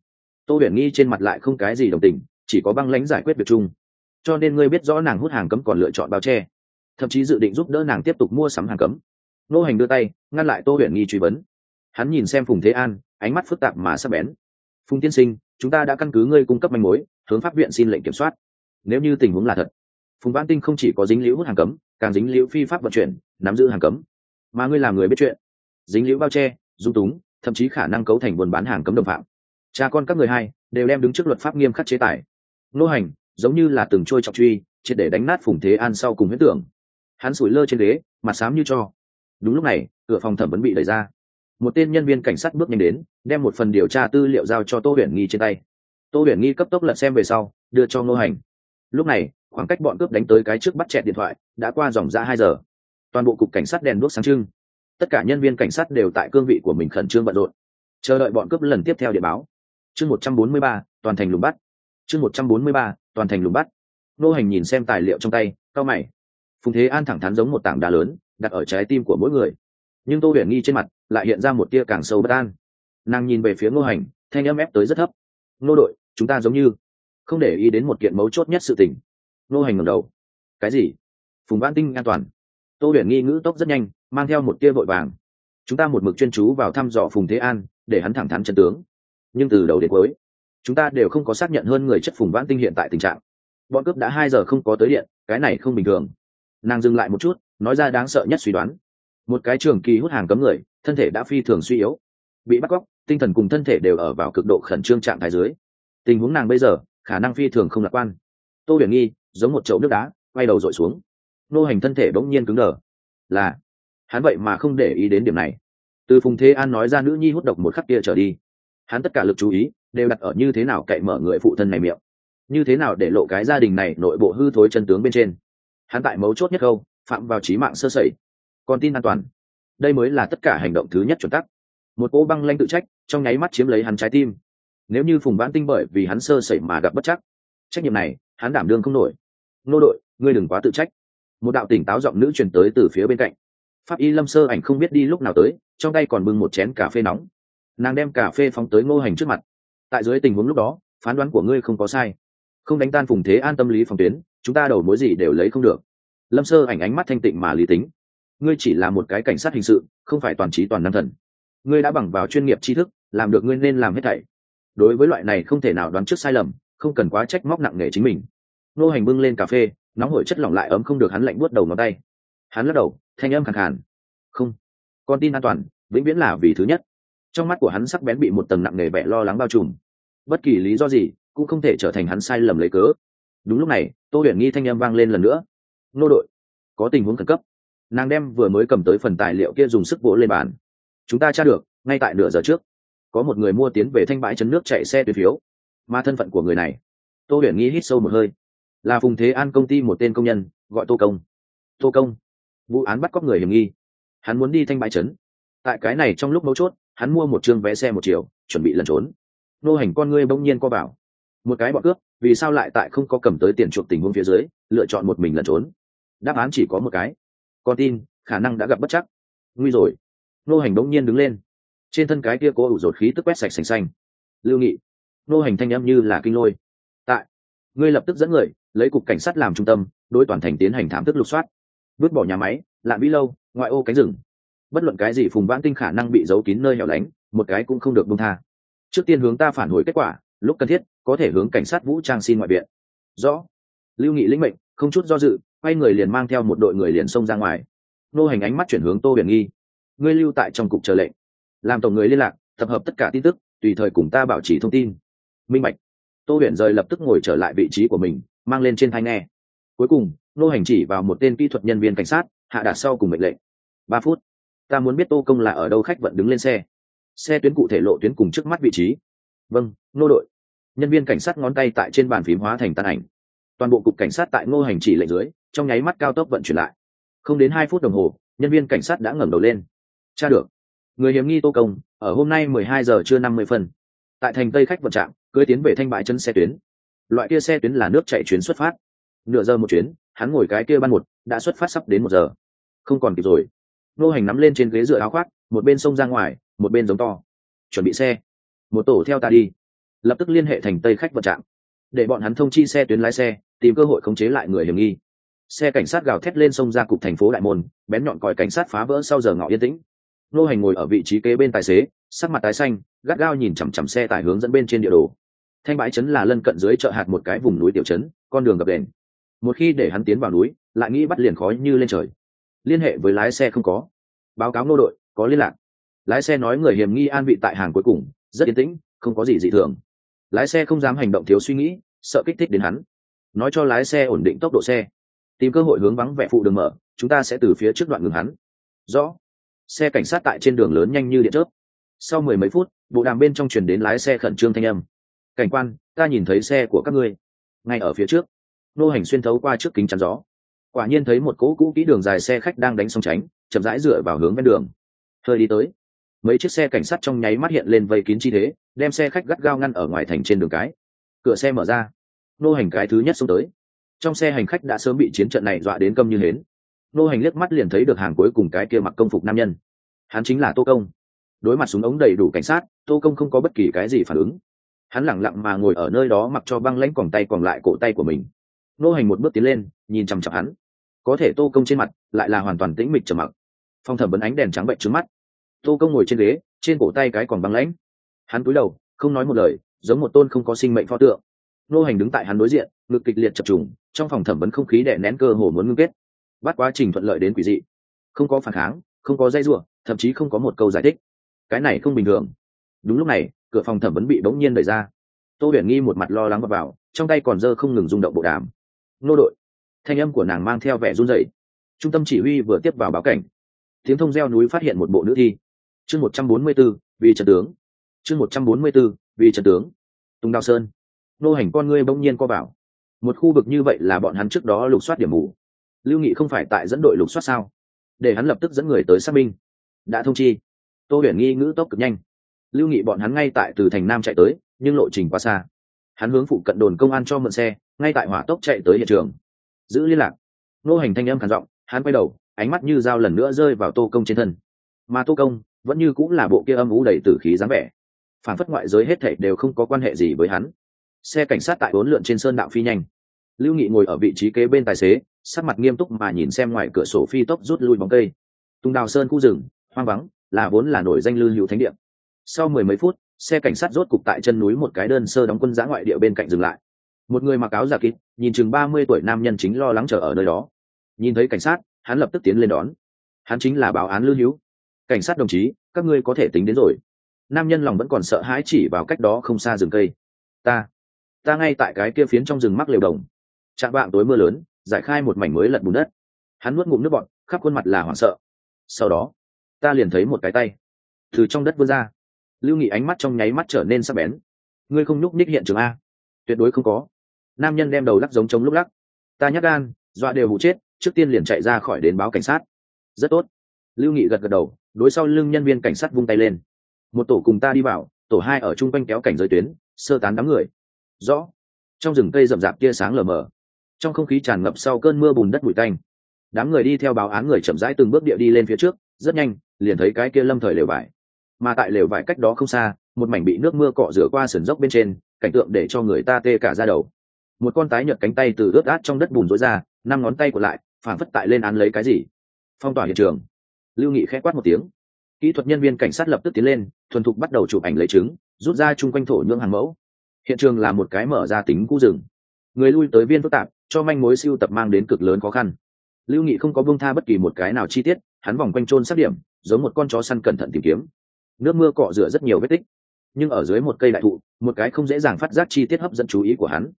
Tô huyền nghi trên mặt lại không cái gì đồng tình, chỉ có băng lãnh giải quyết việc chung cho nên ngươi biết rõ nàng hút hàng cấm còn lựa chọn bao che. Thậm chí dự định giúp đỡ nàng tiếp tục mua sắm hàng cấm. Nô hành đưa tay, ngăn lại tô huyền nghi truy vấn. Hắn nhìn xem phùng thế an, ánh mắt phức tạp mà sắp bén. Phùng tiên sinh, chúng ta đã căn cứ ngươi cung cấp manh mối, hướng pháp viện xin lệnh kiểm soát. Nếu như tình huống là thật, phùng văn tinh không chỉ có dính liễu hút hàng cấm, càng dính liễu phi pháp vận chuyển, nắm giữ hàng cấm. Mà ngươi làm người biết chuyện. Dính liễu bao che, dung túng, thậm chí khả năng cấu thành buôn bán hàng cấm đồng phạm. Cha con các người hai, đều đem đứng trước luật pháp nghiêm khắc chế tài. Nô hành giống như là từng trôi trọng truy, triệt để đánh nát phùng thế an sau cùng huyết tưởng. Hắn sủi lơ trên ghế, mặt xám như cho. Đúng lúc này, cửa phòng thẩm vấn bị đẩy ra. Một tên nhân viên cảnh sát bước nhanh đến, đem một phần điều tra tư liệu giao cho tô huyền nghi trên tay. Tô huyền nghi cấp tốc lật xem về sau, đưa cho ngô hành. Lúc này, khoảng cách bọn cướp đánh tới cái trước bắt chẹt điện thoại, đã qua dòng ra hai giờ. Toàn bộ cục cảnh sát đèn đuốc sáng trưng. Tất cả nhân viên cảnh sát đều tại cương vị của mình khẩn trương bận rộn. Chờ đợi bọn cướp lần tiếp theo địa báo. Chương một trăm bốn mươi ba, toàn thành lùng bắt. Chương một trăm bốn mươi ba toàn thành lùng bắt. Nô hành nhìn xem tài liệu trong tay cao mày. Phùng thế an thẳng thắn giống một tảng đá lớn, đặt ở trái tim của mỗi người. Nhưng tô huyền nghi trên mặt lại hiện ra một tia càng sâu bất an. Nàng nhìn về phía ngô hành, thanh âm ép tới rất thấp. Nô đội, chúng ta giống như không để ý đến một kiện mấu chốt nhất sự tình. Nô hành ngầm đầu. Cái gì? Phùng văn tinh an toàn. Tô huyền nghi ngữ tốc rất nhanh, mang theo một tia vội vàng. Chúng ta một mực chuyên chú vào thăm dò phùng thế an, để hắn thẳng thắn chân tướng. Nhưng từ đầu đến cuối chúng ta đều không có xác nhận hơn người chất phùng vãn tinh hiện tại tình trạng. Bọn cướp đã hai giờ không có tới điện, cái này không bình thường. Nàng dừng lại một chút, nói ra đáng sợ nhất suy đoán. Một cái trường kỳ hút hàng cấm người, thân thể đã phi thường suy yếu. Bị bắt cóc, tinh thần cùng thân thể đều ở vào cực độ khẩn trương trạng thái dưới. Tình huống nàng bây giờ, khả năng phi thường không lạc quan. Tô huyền nghi, giống một chậu nước đá, quay đầu dội xuống. Nô hành thân thể bỗng nhiên cứng đờ. Là, hắn vậy mà không để ý đến điểm này. Từ phùng thế an nói ra nữ nhi hút độc một khắc kia trở đi hắn tất cả lực chú ý đều đặt ở như thế nào cậy mở người phụ thân này miệng, như thế nào để lộ cái gia đình này nội bộ hư thối chân tướng bên trên. Hắn tại mấu chốt nhất câu, phạm vào trí mạng sơ sẩy. Còn tin an toàn. Đây mới là tất cả hành động thứ nhất chuẩn tắc. Một cỗ băng lanh tự trách, trong nháy mắt chiếm lấy hắn trái tim. Nếu như phùng vãn tinh bởi vì hắn sơ sẩy mà gặp bất chắc, trách nhiệm này, hắn đảm đương không nổi. Nô đội, ngươi đừng quá tự trách. Một đạo tỉnh táo giọng nữ truyền tới từ phía bên cạnh. Pháp y lâm sơ ảnh không biết đi lúc nào tới, trong tay còn bưng một chén cà phê nóng nàng đem cà phê phóng tới ngô hành trước mặt. Tại dưới tình huống lúc đó, phán đoán của ngươi không có sai. Không đánh tan phùng thế an tâm lý phòng tuyến, chúng ta đầu mối gì đều lấy không được. Lâm sơ ảnh ánh mắt thanh tịnh mà lý tính. Ngươi chỉ là một cái cảnh sát hình sự, không phải toàn trí toàn năng thần. Ngươi đã bằng vào chuyên nghiệp tri thức, làm được ngươi nên làm hết thảy. Đối với loại này không thể nào đoán trước sai lầm, không cần quá trách móc nặng nề chính mình. Nô hành bưng lên cà phê, nóng hổi chất lỏng lại ấm không được hắn lạnh buốt đầu ngón tay. Hắn lắc đầu, thanh âm khẳng hẳn không, con tin an toàn, vĩnh viễn là vì thứ nhất trong mắt của hắn sắc bén bị một tầng nặng nề vẻ lo lắng bao trùm. Bất kỳ lý do gì cũng không thể trở thành hắn sai lầm lấy cớ. Đúng lúc này, tô huyền nghi thanh âm vang lên lần nữa. Nô đội, có tình huống khẩn cấp. Nàng đem vừa mới cầm tới phần tài liệu kia dùng sức vỗ lên bàn. Chúng ta tra được, ngay tại nửa giờ trước. Có một người mua tiến về thanh bãi chấn nước chạy xe tuyến phiếu. Mà thân phận của người này. Tô huyền nghi hít sâu một hơi. Là phùng thế an công ty một tên công nhân, gọi tô công. Tô công. Vụ án bắt cóc người hiểm nghi. Hắn muốn đi thanh bãi trấn tại cái này trong lúc mấu chốt hắn mua một chương vé xe một chiều, chuẩn bị lẩn trốn. Nô hành con ngươi bỗng nhiên co bảo một cái bọn cướp, vì sao lại tại không có cầm tới tiền chuộc tình huống phía dưới, lựa chọn một mình lẩn trốn? Đáp án chỉ có một cái. Con tin, khả năng đã gặp bất chắc. Nguy rồi. Nô hành bỗng nhiên đứng lên. Trên thân cái kia cố ủ rột khí tức quét sạch sành xanh. Lưu nghị. Nô hành thanh âm như là kinh lôi. Tại. Ngươi lập tức dẫn người, lấy cục cảnh sát làm trung tâm, đối toàn thành tiến hành thảm thức lục soát. Vứt bỏ nhà máy, lạn vĩ lâu, ngoại ô cánh rừng bất luận cái gì phùng vãn tinh khả năng bị giấu kín nơi hẻo lánh, một cái cũng không được bông tha. Trước tiên hướng ta phản hồi kết quả, lúc cần thiết, có thể hướng cảnh sát vũ trang xin ngoại viện rõ. Lưu nghị lĩnh mệnh, không chút do dự, quay người liền mang theo một đội người liền xông ra ngoài. Nô hành ánh mắt chuyển hướng tô huyền nghi. Ngươi lưu tại trong cục chờ lệnh. Làm tổng người liên lạc, tập hợp tất cả tin tức, tùy thời cùng ta bảo trì thông tin. Minh bạch. Tô huyền rời lập tức ngồi trở lại vị trí của mình, mang lên trên thai nghe. Cuối cùng, nô hành chỉ vào một tên kỹ thuật nhân viên cảnh sát, hạ đạt sau cùng mệnh lệnh. Ba phút ta muốn biết tô công là ở đâu khách vận đứng lên xe. Xe tuyến cụ thể lộ tuyến cùng trước mắt vị trí. Vâng nô đội. Nhân viên cảnh sát ngón tay tại trên bàn phím hóa thành tàn ảnh. Toàn bộ cục cảnh sát tại ngô hành chỉ lệnh dưới, trong nháy mắt cao tốc vận chuyển lại. Không đến hai phút đồng hồ, nhân viên cảnh sát đã ngẩng đầu lên. Tra được. Người hiếm nghi tô công, ở hôm nay mười hai giờ trưa năm mươi phân. Tại thành tây khách vận trạm, cưới tiến về thanh bãi chân xe tuyến. Loại kia xe tuyến là nước chạy chuyến xuất phát. Nửa giờ một chuyến, hắn ngồi cái kia ban một, đã xuất phát sắp đến một giờ. Không còn kịp rồi nô hành nắm lên trên ghế dựa áo khoác một bên sông ra ngoài một bên giống to. Chuẩn bị xe. Một tổ theo ta đi. Lập tức liên hệ thành tây khách vận trạng, để bọn hắn thông chi xe tuyến lái xe tìm cơ hội khống chế lại người hiểm nghi. Xe cảnh sát gào thét lên sông ra cục thành phố đại môn bén nhọn còi cảnh sát phá vỡ sau giờ ngọ yên tĩnh. Nô hành ngồi ở vị trí kế bên tài xế sắc mặt tái xanh gắt gao nhìn chằm chằm xe tải hướng dẫn bên trên địa đồ. Thanh bãi trấn là lân cận dưới chợ hạt một cái vùng núi tiểu trấn con đường gập đền. Một khi để hắn tiến vào núi lại nghĩ bắt liền khói như lên trời liên hệ với lái xe không có. Báo cáo nô đội, có liên lạc. Lái xe nói người hiểm nghi an vị tại hàng cuối cùng, rất yên tĩnh, không có gì dị thường. Lái xe không dám hành động thiếu suy nghĩ, sợ kích thích đến hắn. Nói cho lái xe ổn định tốc độ xe. Tìm cơ hội hướng vắng vẻ phụ đường mở, chúng ta sẽ từ phía trước đoạn ngừng hắn. Rõ. Xe cảnh sát tại trên đường lớn nhanh như điện chớp. Sau mười mấy phút, bộ đàm bên trong truyền đến lái xe khẩn trương thanh âm. Cảnh quan, ta nhìn thấy xe của các ngươi. Ngay ở phía trước. Nô hành xuyên thấu qua trước kính chắn gió quả nhiên thấy một cỗ cũ kỹ đường dài xe khách đang đánh song tránh, chậm rãi dựa vào hướng ven đường. Hơi đi tới, mấy chiếc xe cảnh sát trong nháy mắt hiện lên vây kín chi thế, đem xe khách gắt gao ngăn ở ngoài thành trên đường cái. Cửa xe mở ra, nô hành cái thứ nhất xuống tới. Trong xe hành khách đã sớm bị chiến trận này dọa đến câm như hến. Nô hành liếc mắt liền thấy được hàng cuối cùng cái kia mặc công phục nam nhân. Hắn chính là tô công. Đối mặt súng ống đầy đủ cảnh sát, tô công không có bất kỳ cái gì phản ứng. Hắn lẳng lặng mà ngồi ở nơi đó mặc cho băng lãnh quòng tay còn lại cổ tay của mình nô hành một bước tiến lên nhìn chằm chặp hắn. Có thể tô công trên mặt lại là hoàn toàn tĩnh mịch trầm mặc. Phong thẩm vấn ánh đèn trắng bệnh trước mắt. Tô công ngồi trên ghế trên cổ tay cái còn băng lãnh. Hắn cúi đầu không nói một lời giống một tôn không có sinh mệnh pho tượng. Nô hành đứng tại hắn đối diện ngực kịch liệt chập trùng trong phòng thẩm vấn không khí đè nén cơ hồ muốn ngưng kết. Bắt quá trình thuận lợi đến quỷ dị. Không có phản kháng không có dây ruộng thậm chí không có một câu giải thích. Cái này không bình thường. Đúng lúc này cửa phòng thẩm vấn bị bỗng nhiên đẩy ra. Tô huyền nghi một mặt lo lắng vào, vào trong tay còn dơ không ngừng rung động bộ đàm nô đội. Thanh âm của nàng mang theo vẻ run rẩy. Trung tâm chỉ huy vừa tiếp vào báo cảnh. Tiếng thông gieo núi phát hiện một bộ nữ thi. Chương một trăm bốn mươi b ố vì trận tướng. Chương một trăm bốn mươi b ố vì trận tướng. Tùng đào sơn. Nô hành con ngươi bỗng nhiên co bảo một khu vực như vậy là bọn hắn trước đó lục soát điểm mù. Lưu nghị không phải tại dẫn đội lục soát sao? Để hắn lập tức dẫn người tới xác minh. Đã thông chi. Tô huyền nghi ngữ tốc cực nhanh. Lưu nghị bọn hắn ngay tại từ thành nam chạy tới, nhưng lộ trình quá xa. Hắn hướng phụ cận đồn công an cho mượn xe ngay tại hỏa tốc chạy tới hiện trường. Giữ liên lạc. Nô hành thanh âm khản giọng, hắn quay đầu, ánh mắt như dao lần nữa rơi vào tô công trên thân. Mà tô công, vẫn như cũng là bộ kia âm ú đầy tử khí dáng vẻ. Phản phất ngoại giới hết thảy đều không có quan hệ gì với hắn. Xe cảnh sát tại bốn lượn trên sơn đạo phi nhanh. Lưu nghị ngồi ở vị trí kế bên tài xế, sắc mặt nghiêm túc mà nhìn xem ngoài cửa sổ phi tốc rút lui bóng cây. Tung đào sơn khu rừng, hoang vắng, là vốn là nổi danh lưu hữu thánh địa. Sau mười mấy phút, xe cảnh sát rốt cục tại chân núi một cái đơn sơ đóng quân giã ngoại địa bên cạnh dừng lại một người mặc áo giả kít nhìn chừng ba mươi tuổi nam nhân chính lo lắng chờ ở nơi đó. Nhìn thấy cảnh sát, hắn lập tức tiến lên đón. Hắn chính là báo án lưu hữu. Cảnh sát đồng chí, các ngươi có thể tính đến rồi. Nam nhân lòng vẫn còn sợ hãi chỉ vào cách đó không xa rừng cây. Ta ta ngay tại cái kia phiến trong rừng mắc liều đồng. Chạm vạng tối mưa lớn, giải khai một mảnh mới lật bùn đất. Hắn nuốt ngụm nước bọn khắp khuôn mặt là hoảng sợ. Sau đó, ta liền thấy một cái tay. Từ trong đất vươn ra. Lưu nghị ánh mắt trong nháy mắt trở nên sắc bén. Ngươi không nhúc ních hiện trường a. Tuyệt đối không có nam nhân đem đầu lắc giống trống lúc lắc. Ta nhắc gan, dọa đều hụ chết, trước tiên liền chạy ra khỏi đến báo cảnh sát. Rất tốt. Lưu nghị gật gật đầu, đối sau lưng nhân viên cảnh sát vung tay lên. Một tổ cùng ta đi vào, tổ hai ở chung quanh kéo cảnh giới tuyến, sơ tán đám người. Rõ. Trong rừng cây rậm rạp tia sáng lờ mờ. Trong không khí tràn ngập sau cơn mưa bùn đất bụi tanh. Đám người đi theo báo án người chậm rãi từng bước địa đi lên phía trước, rất nhanh, liền thấy cái kia lâm thời lều vải. Mà tại lều vải cách đó không xa, một mảnh bị nước mưa cọ rửa qua sườn dốc bên trên, cảnh tượng để cho người ta tê cả ra đầu một con tái nhợt cánh tay từ ướt át trong đất bùn rối ra, năm ngón tay của lại phản phất tại lên án lấy cái gì. Phong tỏa hiện trường. Lưu nghị khẽ quát một tiếng. Kỹ thuật nhân viên cảnh sát lập tức tiến lên, thuần thục bắt đầu chụp ảnh lấy chứng rút ra chung quanh thổ nhưỡng hàng mẫu. Hiện trường là một cái mở ra tính cũ rừng. Người lui tới viên phức tạp, cho manh mối siêu tập mang đến cực lớn khó khăn. Lưu nghị không có bông tha bất kỳ một cái nào chi tiết, hắn vòng quanh trôn sát điểm, giống một con chó săn cẩn thận tìm kiếm. Nước mưa cọ rửa rất nhiều vết tích, nhưng ở dưới một cây đại thụ, một cái không dễ dàng phát giác chi tiết hấp dẫn chú ý của hắn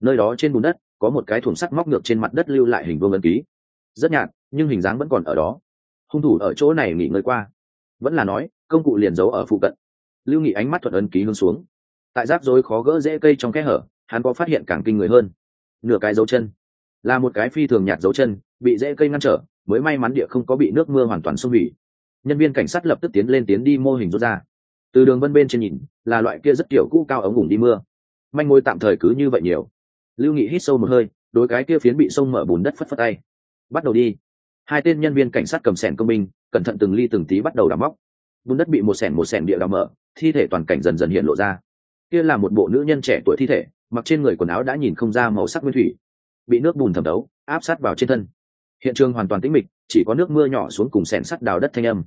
nơi đó trên bùn đất, có một cái thùng sắt móc ngược trên mặt đất lưu lại hình vuông ấn ký. Rất nhạt, nhưng hình dáng vẫn còn ở đó. Hung thủ ở chỗ này nghỉ ngơi qua. Vẫn là nói, công cụ liền giấu ở phụ cận. Lưu nghị ánh mắt thuận ấn ký hướng xuống. Tại rác rối khó gỡ dễ cây trong kẽ hở, hắn có phát hiện càng kinh người hơn. Nửa cái dấu chân. Là một cái phi thường nhạt dấu chân, bị dễ cây ngăn trở, mới may mắn địa không có bị nước mưa hoàn toàn xông hủy. Nhân viên cảnh sát lập tức tiến lên tiến đi mô hình rút ra. Từ đường vân bên trên nhìn, là loại kia rất kiểu cũ cao ống ủng đi mưa. Manh mối tạm thời cứ như vậy nhiều lưu nghị hít sâu một hơi, đối cái kia phiến bị sông mở bùn đất phất phất tay. Bắt đầu đi. Hai tên nhân viên cảnh sát cầm sẻn công binh, cẩn thận từng ly từng tí bắt đầu đào móc. Bùn đất bị một sẻn một sẻn địa đào mở, thi thể toàn cảnh dần dần hiện lộ ra. Kia là một bộ nữ nhân trẻ tuổi thi thể, mặc trên người quần áo đã nhìn không ra màu sắc nguyên thủy. Bị nước bùn thẩm đấu, áp sát vào trên thân. Hiện trường hoàn toàn tĩnh mịch, chỉ có nước mưa nhỏ xuống cùng sẻn sắt đào đất thanh âm.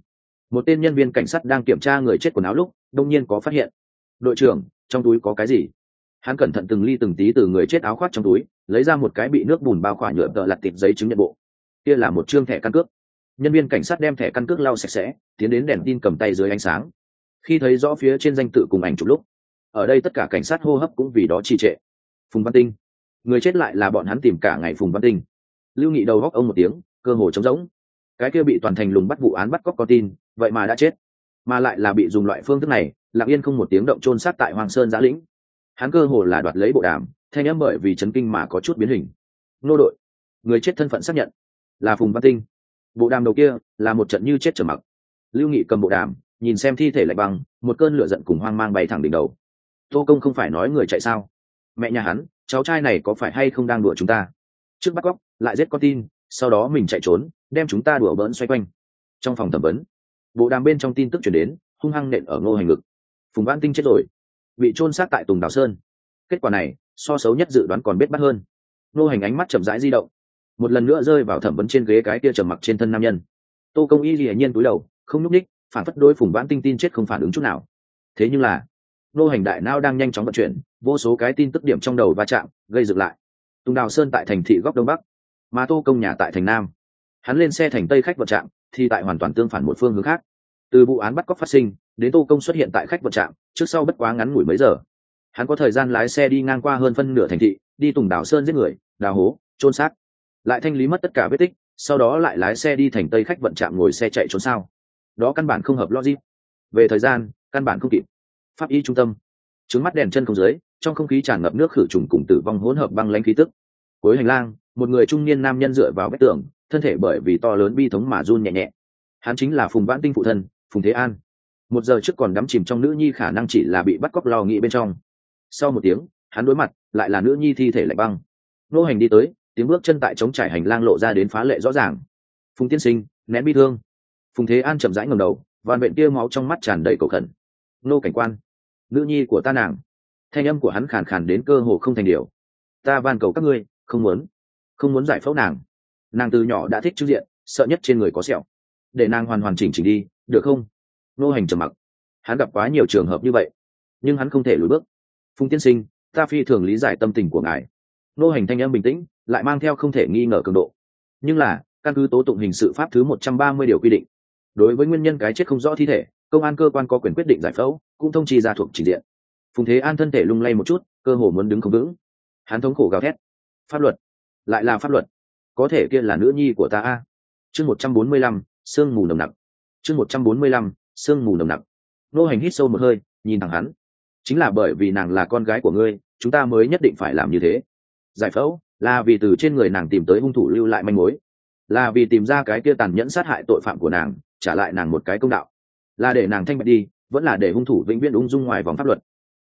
Một tên nhân viên cảnh sát đang kiểm tra người chết quần áo lúc, đông nhiên có phát hiện. Đội trưởng, trong túi có cái gì? Hắn cẩn thận từng ly từng tí từ người chết áo khoác trong túi, lấy ra một cái bị nước bùn bao khỏa nhựa tợ lặt tịt giấy chứng nhận bộ. Kia là một chương thẻ căn cước. Nhân viên cảnh sát đem thẻ căn cước lau sạch sẽ, tiến đến đèn tin cầm tay dưới ánh sáng. Khi thấy rõ phía trên danh tự cùng ảnh chụp lúc, ở đây tất cả cảnh sát hô hấp cũng vì đó trì trệ. Phùng văn tinh. Người chết lại là bọn hắn tìm cả ngày phùng văn tinh. Lưu nghị đầu góc ông một tiếng, cơ hồ trống rỗng. Cái kia bị toàn thành lùng bắt vụ án bắt cóc con tin, vậy mà đã chết. Mà lại là bị dùng loại phương thức này, lặng yên không một tiếng động chôn sát tại hoàng sơn giã lĩnh hắn cơ hồ là đoạt lấy bộ đàm, thanh âm bởi vì chấn kinh mà có chút biến hình. Nô đội, người chết thân phận xác nhận, là phùng văn tinh. Bộ đàm đầu kia là một trận như chết trở mặc. Lưu nghị cầm bộ đàm, nhìn xem thi thể lạnh băng, một cơn lửa giận cùng hoang mang bay thẳng đỉnh đầu. Tô công không phải nói người chạy sao? Mẹ nhà hắn, cháu trai này có phải hay không đang đùa chúng ta? Trước bắt cóc, lại giết con tin, sau đó mình chạy trốn, đem chúng ta đùa bỡn xoay quanh. Trong phòng thẩm vấn, bộ đàm bên trong tin tức chuyển đến, hung hăng nện ở ngô hành ngực. Phùng văn tinh chết rồi bị chôn sát tại tùng đào sơn. Kết quả này, so xấu nhất dự đoán còn biết bắt hơn. Ngô hành ánh mắt chậm rãi di động. Một lần nữa rơi vào thẩm vấn trên ghế cái kia trầm mặc trên thân nam nhân. Tô công y hiển nhiên túi đầu, không nhúc ních phản phất đôi phùng vãn tinh tin chết không phản ứng chút nào. Thế nhưng là, nô hành đại nao đang nhanh chóng vận chuyển, vô số cái tin tức điểm trong đầu va chạm, gây dựng lại. Tùng đào sơn tại thành thị góc đông bắc, mà tô công nhà tại thành nam. Hắn lên xe thành tây khách vận trạm thì tại hoàn toàn tương phản một phương hướng khác. Từ vụ án bắt cóc phát sinh đến tô công xuất hiện tại khách vận trạm, trước sau bất quá ngắn ngủi mấy giờ. Hắn có thời gian lái xe đi ngang qua hơn phân nửa thành thị, đi tùng đảo sơn giết người, đào hố, trôn xác. Lại thanh lý mất tất cả vết tích, sau đó lại lái xe đi thành tây khách vận trạm ngồi xe chạy trốn sao. Đó căn bản không hợp logic. Về thời gian, căn bản không kịp. Pháp y trung tâm. Trứng mắt đèn chân không dưới, trong không khí tràn ngập nước khử trùng cùng tử vong hỗn hợp băng lãnh khí tức. Cuối hành lang, một người trung niên nam nhân dựa vào vách tường, thân thể bởi vì to lớn bi thống mà run nhẹ nhẹ. Hắn chính là phùng vãn tinh phụ thân, phùng thế an một giờ trước còn đắm chìm trong nữ nhi khả năng chỉ là bị bắt cóc lo nghĩ bên trong. Sau một tiếng, hắn đối mặt, lại là nữ nhi thi thể lạnh băng. Nô hành đi tới, tiếng bước chân tại chống trải hành lang lộ ra đến phá lệ rõ ràng. Phùng tiên sinh, nén bi thương. Phùng thế an chậm rãi ngầm đầu vàn bệnh kia máu trong mắt tràn đầy cầu khẩn. Nô cảnh quan, nữ nhi của ta nàng. Thanh âm của hắn khàn khàn đến cơ hồ không thành điều. Ta van cầu các ngươi, không muốn không muốn giải phẫu nàng. Nàng từ nhỏ đã thích chữ diện, sợ nhất trên người có sẹo. Để nàng hoàn hoàn chỉnh chỉnh đi, được không? Nô hành trầm mặc. Hắn gặp quá nhiều trường hợp như vậy, nhưng hắn không thể lùi bước. Phùng tiên sinh, ta phi thường lý giải tâm tình của ngài. Nô hành thanh âm bình tĩnh, lại mang theo không thể nghi ngờ cường độ. Nhưng là, căn cứ tố tụng hình sự pháp thứ một trăm ba mươi điều quy định, đối với nguyên nhân cái chết không rõ thi thể, công an cơ quan có quyền quyết định giải phẫu, cũng thông chi ra thuộc trình diện. Phùng thế an thân thể lung lay một chút, cơ hồ muốn đứng không vững. Hắn thống khổ gào thét. Pháp luật. Lại là pháp luật. Có thể kia là nữ nhi của ta a. Chương một trăm bốn mươi lăm, sương mù nồng nặc. Chương một trăm bốn mươi lăm sương mù nồng nặc. Nô hành hít sâu một hơi, nhìn thẳng hắn. Chính là bởi vì nàng là con gái của ngươi, chúng ta mới nhất định phải làm như thế. Giải phẫu, là vì từ trên người nàng tìm tới hung thủ lưu lại manh mối. Là vì tìm ra cái kia tàn nhẫn sát hại tội phạm của nàng, trả lại nàng một cái công đạo. Là để nàng thanh bạch đi, vẫn là để hung thủ vĩnh viễn ung dung ngoài vòng pháp luật.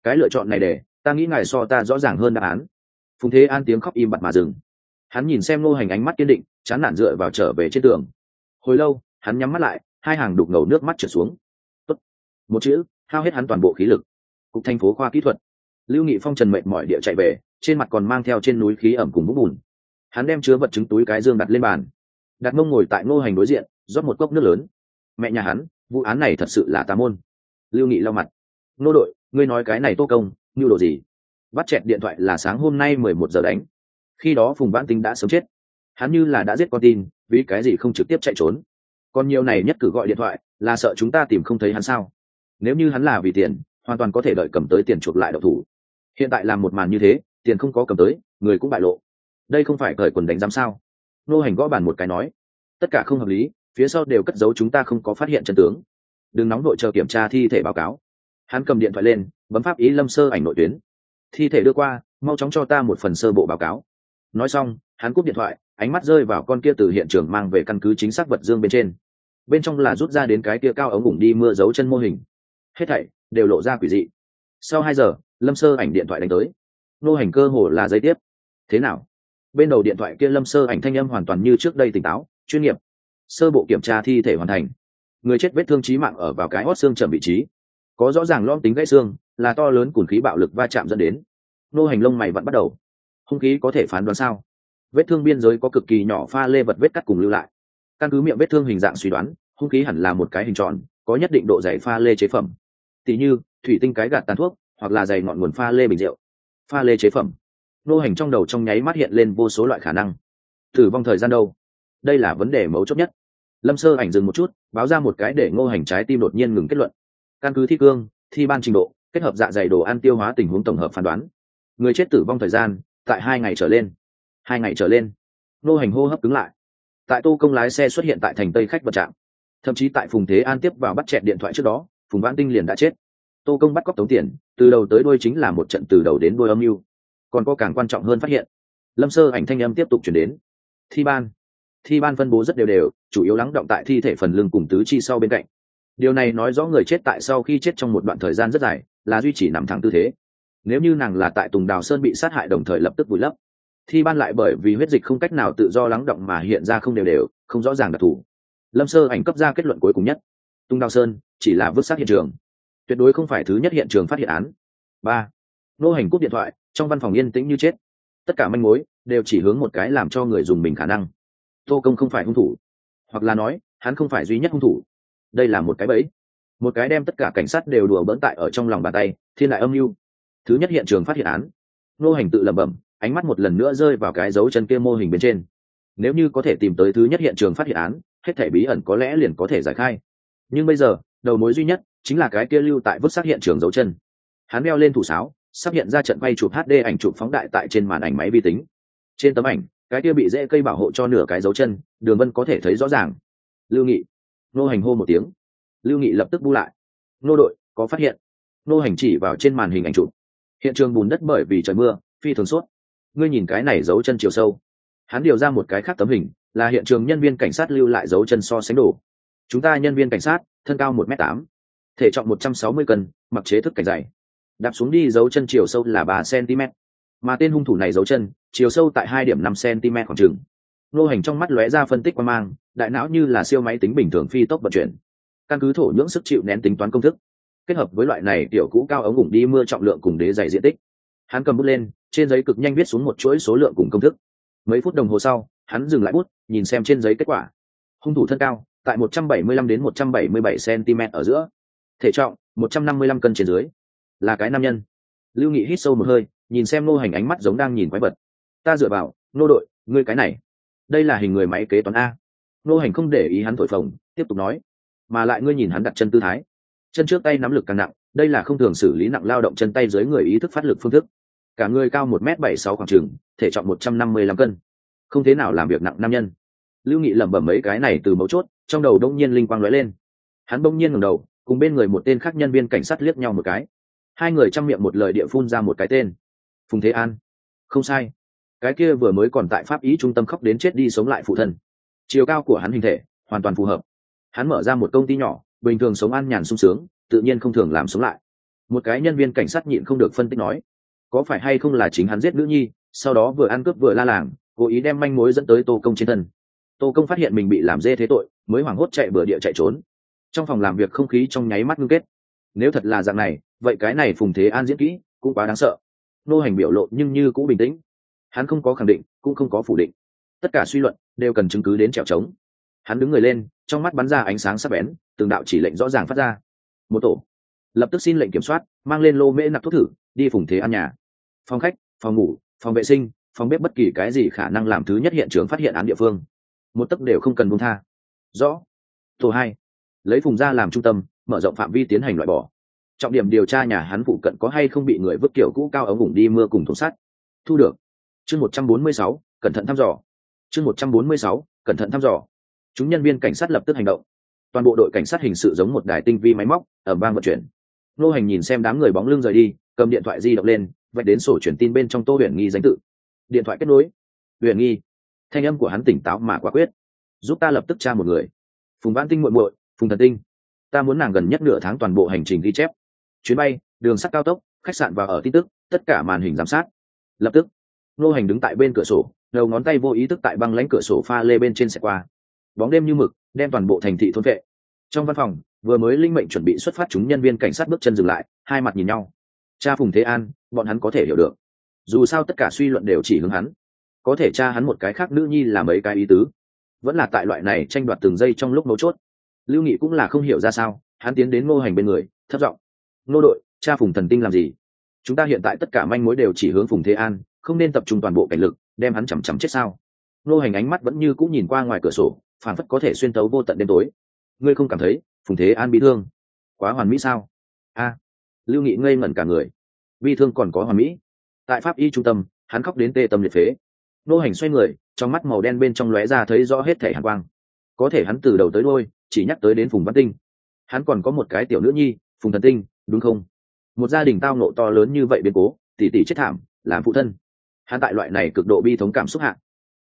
Cái lựa chọn này để, ta nghĩ ngài so ta rõ ràng hơn đáp án. Phùng thế an tiếng khóc im bặt mà dừng. Hắn nhìn xem ngô hành ánh mắt kiên định, chán nản dựa vào trở về trên tường. Hồi lâu, hắn nhắm mắt lại, hai hàng đục ngầu nước mắt trở xuống một chữ, hao hết hắn toàn bộ khí lực. Cục thành phố khoa kỹ thuật. Lưu nghị phong trần mệnh mọi địa chạy về, trên mặt còn mang theo trên núi khí ẩm cùng vũng bùn. Hắn đem chứa vật chứng túi cái dương đặt lên bàn. Đặt mông ngồi tại ngô hành đối diện, rót một cốc nước lớn. Mẹ nhà hắn, vụ án này thật sự là tà môn. Lưu nghị lau mặt. Nô đội, ngươi nói cái này tô công như đồ gì? Bắt chẹt điện thoại là sáng hôm nay mười một giờ đánh. Khi đó phùng vãn tinh đã sớm chết. Hắn như là đã giết con tin, vì cái gì không trực tiếp chạy trốn? Còn nhiều này nhất cử gọi điện thoại, là sợ chúng ta tìm không thấy hắn sao? Nếu như hắn là vì tiền, hoàn toàn có thể đợi cầm tới tiền chuộc lại độc thủ. Hiện tại làm một màn như thế, tiền không có cầm tới, người cũng bại lộ. Đây không phải cởi quần đánh giám sao? Nô hành gõ bàn một cái nói. Tất cả không hợp lý, phía sau đều cất giấu chúng ta không có phát hiện chân tướng. Đừng nóng đội chờ kiểm tra thi thể báo cáo. Hắn cầm điện thoại lên, bấm pháp ý lâm sơ ảnh nội tuyến. Thi thể đưa qua, mau chóng cho ta một phần sơ bộ báo cáo. Nói xong, hắn cúp điện thoại, ánh mắt rơi vào con kia từ hiện trường mang về căn cứ chính xác vật dương bên trên. Bên trong là rút ra đến cái kia cao ống ủng đi mưa dấu chân mô hình hết thảy đều lộ ra quỷ dị. Sau hai giờ, lâm sơ ảnh điện thoại đánh tới. Nô hành cơ hồ là giấy tiếp. Thế nào? Bên đầu điện thoại kia lâm sơ ảnh thanh âm hoàn toàn như trước đây tỉnh táo, chuyên nghiệp. Sơ bộ kiểm tra thi thể hoàn thành. Người chết vết thương trí mạng ở vào cái hót xương chậm vị trí. Có rõ ràng lom tính gãy xương, là to lớn cùng khí bạo lực va chạm dẫn đến. Nô hành lông mày vẫn bắt đầu. Hung khí có thể phán đoán sao? Vết thương biên giới có cực kỳ nhỏ pha lê vật vết cắt cùng lưu lại. Căn cứ miệng vết thương hình dạng suy đoán, hung khí hẳn là một cái hình tròn, có nhất định độ dày pha lê chế phẩm tỉ như, thủy tinh cái gạt tàn thuốc, hoặc là dày ngọn nguồn pha lê bình rượu, pha lê chế phẩm. Nô hành trong đầu trong nháy mắt hiện lên vô số loại khả năng. Thử vong thời gian đâu? Đây là vấn đề mấu chốt nhất. Lâm sơ ảnh dừng một chút, báo ra một cái để ngô hành trái tim đột nhiên ngừng kết luận. Căn cứ thi cương, thi ban trình độ, kết hợp dạ dày đồ ăn tiêu hóa tình huống tổng hợp phán đoán. Người chết tử vong thời gian, tại hai ngày trở lên. Hai ngày trở lên. Ngô hành hô hấp cứng lại. Tại tô công lái xe xuất hiện tại thành tây khách vật trạm thậm chí tại phùng thế an tiếp vào bắt chẹt điện thoại trước đó phùng vãn tinh liền đã chết. Tô công bắt cóc tống tiền, từ đầu tới đuôi chính là một trận từ đầu đến đuôi âm mưu. Còn có càng quan trọng hơn phát hiện, lâm sơ ảnh thanh âm tiếp tục chuyển đến. Thi ban thi ban phân bố rất đều đều, chủ yếu lắng động tại thi thể phần lưng cùng tứ chi sau bên cạnh. Điều này nói rõ người chết tại sau khi chết trong một đoạn thời gian rất dài, là duy trì nằm thẳng tư thế. Nếu như nàng là tại tùng đào sơn bị sát hại đồng thời lập tức vùi lấp, thi ban lại bởi vì huyết dịch không cách nào tự do lắng động mà hiện ra không đều đều, không rõ ràng đặc thù. Lâm sơ ảnh cấp ra kết luận cuối cùng nhất tung đào sơn, chỉ là vứt xác hiện trường. Tuyệt đối không phải thứ nhất hiện trường phát hiện án. Ba, nô hành cúp điện thoại, trong văn phòng yên tĩnh như chết. Tất cả manh mối đều chỉ hướng một cái làm cho người dùng mình khả năng. Tô công không phải hung thủ. Hoặc là nói, hắn không phải duy nhất hung thủ. Đây là một cái bẫy. Một cái đem tất cả cảnh sát đều đùa bỡn tại ở trong lòng bàn tay, thiên lại âm mưu. Thứ nhất hiện trường phát hiện án. Nô hành tự lẩm bẩm, ánh mắt một lần nữa rơi vào cái dấu chân kia mô hình bên trên. Nếu như có thể tìm tới thứ nhất hiện trường phát hiện án, hết thể bí ẩn có lẽ liền có thể giải khai nhưng bây giờ, đầu mối duy nhất chính là cái kia lưu tại vứt xác hiện trường dấu chân. Hắn đeo lên thủ sáo, sắp hiện ra trận quay chụp hd ảnh chụp phóng đại tại trên màn ảnh máy vi tính. Trên tấm ảnh, cái kia bị dễ cây bảo hộ cho nửa cái dấu chân, đường vân có thể thấy rõ ràng. Lưu nghị. Nô hành hô một tiếng. Lưu nghị lập tức bu lại. Nô đội, có phát hiện. Nô hành chỉ vào trên màn hình ảnh chụp. Hiện trường bùn đất bởi vì trời mưa, phi thường suốt ngươi nhìn cái này dấu chân chiều sâu. Hắn điều ra một cái khác tấm hình, là hiện trường nhân viên cảnh sát lưu lại dấu chân so sánh đổ chúng ta nhân viên cảnh sát, thân cao một m tám, thể trọng một trăm sáu mươi cân, mặc chế thức cảnh dày. Đạp xuống đi dấu chân chiều sâu là ba cm mà tên hung thủ này dấu chân, chiều sâu tại hai điểm năm cm khoảng chừng. Nô hành trong mắt lóe ra phân tích qua mang, đại não như là siêu máy tính bình thường phi tốc vận chuyển. Căn cứ thổ nhưỡng sức chịu nén tính toán công thức, kết hợp với loại này tiểu cũ cao ống ủng đi mưa trọng lượng cùng đế dày diện tích. Hắn cầm bút lên, trên giấy cực nhanh viết xuống một chuỗi số lượng cùng công thức. Mấy phút đồng hồ sau, hắn dừng lại bút, nhìn xem trên giấy kết quả. Hung thủ thân cao tại 175 đến 177 cm ở giữa. Thể trọng 155 cân trên dưới. Là cái nam nhân. Lưu nghị hít sâu một hơi nhìn xem nô hành ánh mắt giống đang nhìn quái vật. Ta dựa vào nô đội ngươi cái này. Đây là hình người máy kế toán a. Nô hành không để ý hắn thổi phồng tiếp tục nói. Mà lại ngươi nhìn hắn đặt chân tư thái. Chân trước tay nắm lực càng nặng đây là không thường xử lý nặng lao động chân tay dưới người ý thức phát lực phương thức. Cả người cao 1m76 khoảng chừng, thể trọng một trăm năm mươi lăm cân. Không thế nào làm việc nặng nam nhân lưu nghị lẩm bẩm mấy cái này từ mấu chốt, trong đầu đông nhiên linh quang lóe lên. Hắn bỗng nhiên ngẩng đầu, cùng bên người một tên khác nhân viên cảnh sát liếc nhau một cái. Hai người chăm miệng một lời địa phun ra một cái tên. Phùng thế an. Không sai. Cái kia vừa mới còn tại pháp ý trung tâm khóc đến chết đi sống lại phụ thân. Chiều cao của hắn hình thể, hoàn toàn phù hợp. Hắn mở ra một công ty nhỏ, bình thường sống ăn nhàn sung sướng, tự nhiên không thường làm sống lại. Một cái nhân viên cảnh sát nhịn không được phân tích nói, có phải hay không là chính hắn giết nữ nhi, sau đó vừa ăn cướp vừa la làng, cố ý đem manh mối dẫn tới tô công trên thân? Tô công phát hiện mình bị làm dê thế tội, mới hoảng hốt chạy bừa địa chạy trốn. Trong phòng làm việc không khí trong nháy mắt ngưng kết. Nếu thật là dạng này, vậy cái này phùng thế an diễn kỹ cũng quá đáng sợ. Nô hành biểu lộ nhưng như cũng bình tĩnh. Hắn không có khẳng định, cũng không có phủ định. Tất cả suy luận đều cần chứng cứ đến trèo trống. Hắn đứng người lên, trong mắt bắn ra ánh sáng sắc bén, từng đạo chỉ lệnh rõ ràng phát ra. Một tổ. Lập tức xin lệnh kiểm soát, mang lên lô mễ nạp thuốc thử, đi phùng thế ăn nhà. Phòng khách, phòng ngủ, phòng vệ sinh, phòng bếp bất kỳ cái gì khả năng làm thứ nhất hiện trường phát hiện án địa phương một tấc đều không cần buông tha. Rõ. Tổ hai. Lấy phùng ra làm trung tâm, mở rộng phạm vi tiến hành loại bỏ. Trọng điểm điều tra nhà hắn phụ cận có hay không bị người vứt kiểu cũ cao ống ủng đi mưa cùng thùng sắt. Thu được. Chương một trăm bốn mươi sáu, cẩn thận thăm dò. Chương một trăm bốn mươi sáu, cẩn thận thăm dò. Chúng nhân viên cảnh sát lập tức hành động. Toàn bộ đội cảnh sát hình sự giống một đài tinh vi máy móc ở bang vận chuyển. Nô hành nhìn xem đám người bóng lưng rời đi, cầm điện thoại di động lên, vạch đến sổ truyền tin bên trong tô huyền nghi danh tự. Điện thoại kết nối. Huyền nghi thanh âm của hắn tỉnh táo mà quả quyết. Giúp ta lập tức tra một người. Phùng văn tinh muội muội, phùng thần tinh, ta muốn nàng gần nhất nửa tháng toàn bộ hành trình ghi chép. Chuyến bay, đường sắt cao tốc, khách sạn và ở tin tức, tất cả màn hình giám sát. Lập tức nô hành đứng tại bên cửa sổ, đầu ngón tay vô ý thức tại băng lãnh cửa sổ pha lê bên trên xe qua. Bóng đêm như mực, đem toàn bộ thành thị thôn vệ. Trong văn phòng, vừa mới linh mệnh chuẩn bị xuất phát chúng nhân viên cảnh sát bước chân dừng lại, hai mặt nhìn nhau. Cha phùng thế an, bọn hắn có thể hiểu được. Dù sao tất cả suy luận đều chỉ hướng hắn có thể cha hắn một cái khác nữ nhi là mấy cái ý tứ. Vẫn là tại loại này tranh đoạt từng giây trong lúc mấu chốt. Lưu nghị cũng là không hiểu ra sao, hắn tiến đến ngô hành bên người thất giọng, Ngô đội, cha phùng thần tinh làm gì? Chúng ta hiện tại tất cả manh mối đều chỉ hướng phùng thế an, không nên tập trung toàn bộ cảnh lực, đem hắn chằm chằm chết sao? Ngô hành ánh mắt vẫn như cũng nhìn qua ngoài cửa sổ phản phất có thể xuyên tấu vô tận đêm tối. Ngươi không cảm thấy phùng thế an bị thương? Quá hoàn mỹ sao? A. Lưu nghị ngây ngẩn cả người. Bi thương còn có hoàn mỹ. Tại pháp y trung tâm, hắn khóc đến tê tâm liệt phế nô hành xoay người, trong mắt màu đen bên trong lóe ra thấy rõ hết thể hàn quang. Có thể hắn từ đầu tới đôi chỉ nhắc tới đến phùng văn tinh. Hắn còn có một cái tiểu nữ nhi, phùng thần tinh, đúng không? Một gia đình tao nộ to lớn như vậy biến cố, tỷ tỷ chết thảm, làm phụ thân. Hắn tại loại này cực độ bi thống cảm xúc hạn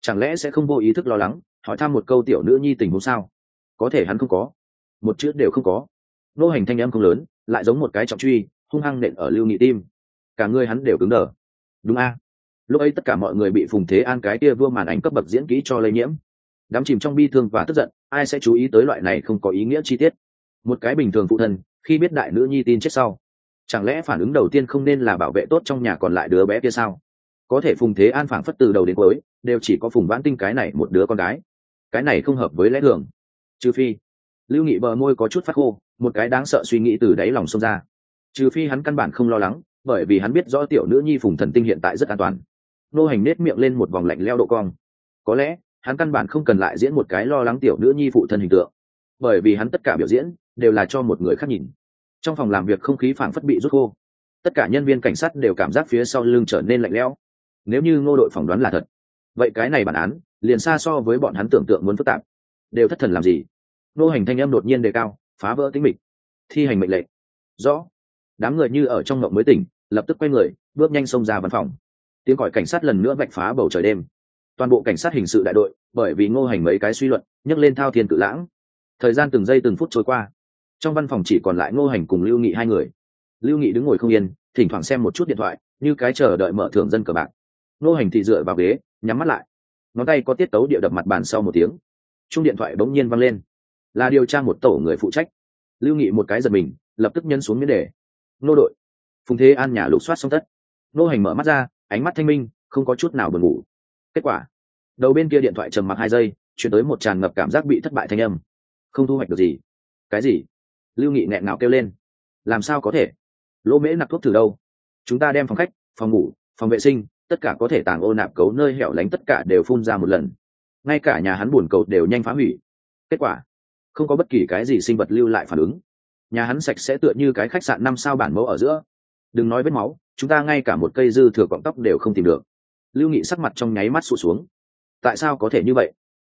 chẳng lẽ sẽ không vô ý thức lo lắng, hỏi thăm một câu tiểu nữ nhi tình huống sao? Có thể hắn không có. Một chữ đều không có. Nô hành thanh em không lớn, lại giống một cái trọng truy, hung hăng nện ở lưu nghị tim. Cả người hắn đều cứng đờ. Đúng a lúc ấy tất cả mọi người bị phùng thế an cái kia vua màn ảnh cấp bậc diễn kỹ cho lây nhiễm. Đắm chìm trong bi thương và tức giận, ai sẽ chú ý tới loại này không có ý nghĩa chi tiết? Một cái bình thường phụ thân, khi biết đại nữ nhi tin chết sau, chẳng lẽ phản ứng đầu tiên không nên là bảo vệ tốt trong nhà còn lại đứa bé kia sao? Có thể phùng thế an phảng phất từ đầu đến cuối, đều chỉ có phùng vãn tinh cái này một đứa con gái. Cái này không hợp với lẽ thường. Trừ phi, lưu nghị bờ môi có chút phát khô, một cái đáng sợ suy nghĩ từ đáy lòng xông ra. Trừ phi hắn căn bản không lo lắng, bởi vì hắn biết rõ tiểu nữ nhi phùng thần tinh hiện tại rất an toàn nô hành nết miệng lên một vòng lạnh leo độ cong. Có lẽ, hắn căn bản không cần lại diễn một cái lo lắng tiểu nữ nhi phụ thân hình tượng. Bởi vì hắn tất cả biểu diễn, đều là cho một người khác nhìn. Trong phòng làm việc không khí phảng phất bị rút khô. Tất cả nhân viên cảnh sát đều cảm giác phía sau lưng trở nên lạnh lẽo. Nếu như ngô đội phỏng đoán là thật, vậy cái này bản án, liền xa so với bọn hắn tưởng tượng muốn phức tạp. Đều thất thần làm gì? Nô hành thanh âm đột nhiên đề cao, phá vỡ tính mịch. Thi hành mệnh lệnh. Rõ. Đám người như ở trong ngộng mới tỉnh, lập tức quay người, bước nhanh xông ra văn phòng tiếng gọi cảnh sát lần nữa vạch phá bầu trời đêm. Toàn bộ cảnh sát hình sự đại đội, bởi vì ngô hành mấy cái suy luận, nhấc lên thao thiên cự lãng. Thời gian từng giây từng phút trôi qua. Trong văn phòng chỉ còn lại ngô hành cùng lưu nghị hai người. Lưu nghị đứng ngồi không yên, thỉnh thoảng xem một chút điện thoại, như cái chờ đợi mở thưởng dân cờ bạc. Ngô hành thì dựa vào ghế, nhắm mắt lại. Ngón tay có tiết tấu địa đập mặt bàn sau một tiếng. Chung điện thoại bỗng nhiên văng lên. Là điều tra một tổ người phụ trách. Lưu nghị một cái giật mình, lập tức nhân xuống miếng đề. Nô đội. Phùng thế an nhà lục soát xong tất. Nô hành mở mắt ra ánh mắt thanh minh, không có chút nào buồn ngủ. Kết quả, đầu bên kia điện thoại trầm mặc hai giây, chuyển tới một tràn ngập cảm giác bị thất bại thanh âm. Không thu hoạch được gì. Cái gì? Lưu nghị nghẹn ngào kêu lên. Làm sao có thể? Lỗ mễ nạp thuốc thử đâu? Chúng ta đem phòng khách, phòng ngủ, phòng vệ sinh, tất cả có thể tàng ô nạp cấu nơi hẻo lánh tất cả đều phun ra một lần. Ngay cả nhà hắn buồn cầu đều nhanh phá hủy. Kết quả, không có bất kỳ cái gì sinh vật lưu lại phản ứng. Nhà hắn sạch sẽ tựa như cái khách sạn năm sao bản mẫu ở giữa đừng nói vết máu, chúng ta ngay cả một cây dư thừa cọng tóc đều không tìm được. Lưu nghị sắc mặt trong nháy mắt sụt xuống. Tại sao có thể như vậy?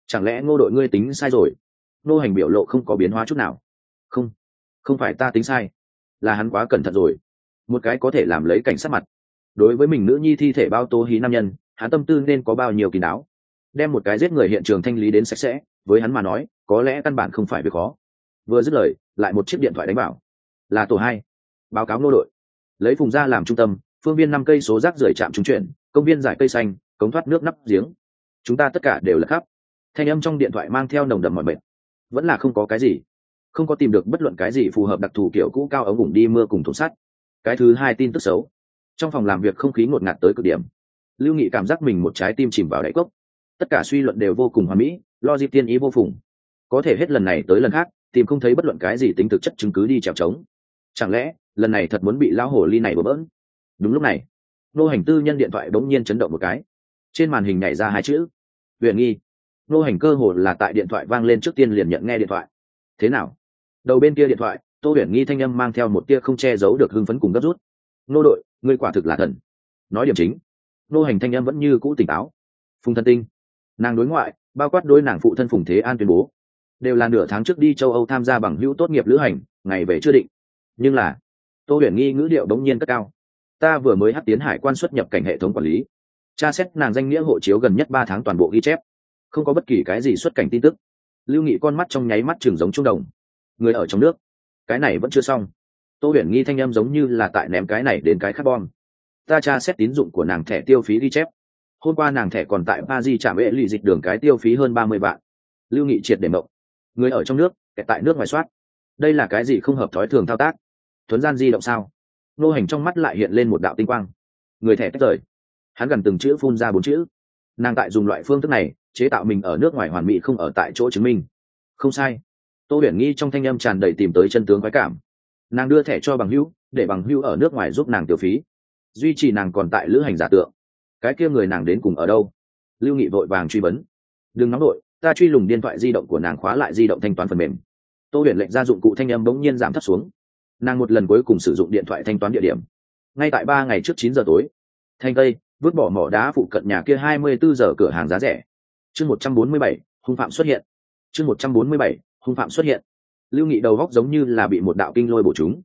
Chẳng lẽ ngô đội ngươi tính sai rồi? Nô hành biểu lộ không có biến hóa chút nào. Không không phải ta tính sai. Là hắn quá cẩn thận rồi. Một cái có thể làm lấy cảnh sát mặt. Đối với mình nữ nhi thi thể bao tố hí nam nhân, hắn tâm tư nên có bao nhiêu kín đáo. Đem một cái giết người hiện trường thanh lý đến sạch sẽ, với hắn mà nói, có lẽ căn bản không phải việc khó. Vừa dứt lời, lại một chiếc điện thoại đánh bảo là tổ hai. Báo cáo nô đội lấy phùng ra làm trung tâm, phương viên năm cây số rác rưởi trạm trung chuyển, công viên giải cây xanh, cống thoát nước nắp giếng. Chúng ta tất cả đều là khắp. Thanh âm trong điện thoại mang theo nồng đậm mọi mệt. Vẫn là không có cái gì. Không có tìm được bất luận cái gì phù hợp đặc thù kiểu cũ cao ống ủng đi mưa cùng thùng sắt. Cái thứ hai tin tức xấu. Trong phòng làm việc không khí ngột ngạt tới cực điểm. Lưu nghị cảm giác mình một trái tim chìm vào đáy cốc. Tất cả suy luận đều vô cùng hoà mỹ lo di tiên ý vô phùng. Có thể hết lần này tới lần khác, tìm không thấy bất luận cái gì tính thực chất chứng cứ đi trèo trống chẳng lẽ lần này thật muốn bị lão hồ ly này bỡ bỡn. Đúng lúc này, nô hành tư nhân điện thoại bỗng nhiên chấn động một cái. Trên màn hình nhảy ra hai chữ, huyền nghi. Nô hành cơ hồ là tại điện thoại vang lên trước tiên liền nhận nghe điện thoại. Thế nào? Đầu bên kia điện thoại, tô huyền nghi thanh âm mang theo một tia không che giấu được hưng phấn cùng gấp rút. Nô đội, ngươi quả thực là thần. Nói điểm chính, nô hành thanh âm vẫn như cũ tỉnh táo. Phùng thân tinh. Nàng đối ngoại, bao quát đối nàng phụ thân phùng thế an tuyên bố. Đều là nửa tháng trước đi châu âu tham gia bằng hữu tốt nghiệp lữ hành, ngày về chưa định. Nhưng là tô huyền nghi ngữ điệu đống nhiên cất cao. Ta vừa mới hắt tiến hải quan xuất nhập cảnh hệ thống quản lý. Tra xét nàng danh nghĩa hộ chiếu gần nhất ba tháng toàn bộ ghi chép. Không có bất kỳ cái gì xuất cảnh tin tức. Lưu nghị con mắt trong nháy mắt trường giống trung đồng. Người ở trong nước. Cái này vẫn chưa xong. Tô huyền nghi thanh em giống như là tại ném cái này đến cái khác bom. Ta tra xét tín dụng của nàng thẻ tiêu phí ghi chép. Hôm qua nàng thẻ còn tại ba di trạm vệ lì dịch đường cái tiêu phí hơn ba mươi vạn. Lưu nghị triệt để mộng. Người ở trong nước kẹt tại nước ngoài soát. Đây là cái gì không hợp thói thường thao tác? Thuấn gian di động sao? Nô hành trong mắt lại hiện lên một đạo tinh quang. Người thẻ tách rời. Hắn gần từng chữ phun ra bốn chữ. Nàng tại dùng loại phương thức này, chế tạo mình ở nước ngoài hoàn mỹ không ở tại chỗ chứng minh. Không sai. Tô huyền nghi trong thanh âm tràn đầy tìm tới chân tướng quái cảm. Nàng đưa thẻ cho bằng hữu, để bằng hữu ở nước ngoài giúp nàng tiêu phí. Duy trì nàng còn tại lữ hành giả tượng. Cái kia người nàng đến cùng ở đâu? Lưu nghị vội vàng truy vấn. Đừng nóng đội ta truy lùng điện thoại di động của nàng khóa lại di động thanh toán phần mềm. Tô huyền lệnh ra dụng cụ thanh âm bỗng nhiên giảm thấp xuống nàng một lần cuối cùng sử dụng điện thoại thanh toán địa điểm. Ngay tại ba ngày trước chín giờ tối, thanh tây vứt bỏ mỏ đá phụ cận nhà kia hai mươi bốn giờ cửa hàng giá rẻ. Chương một trăm bốn mươi bảy, hung phạm xuất hiện. Chương một trăm bốn mươi bảy, hung phạm xuất hiện. Lưu nghị đầu góc giống như là bị một đạo kinh lôi bổ chúng.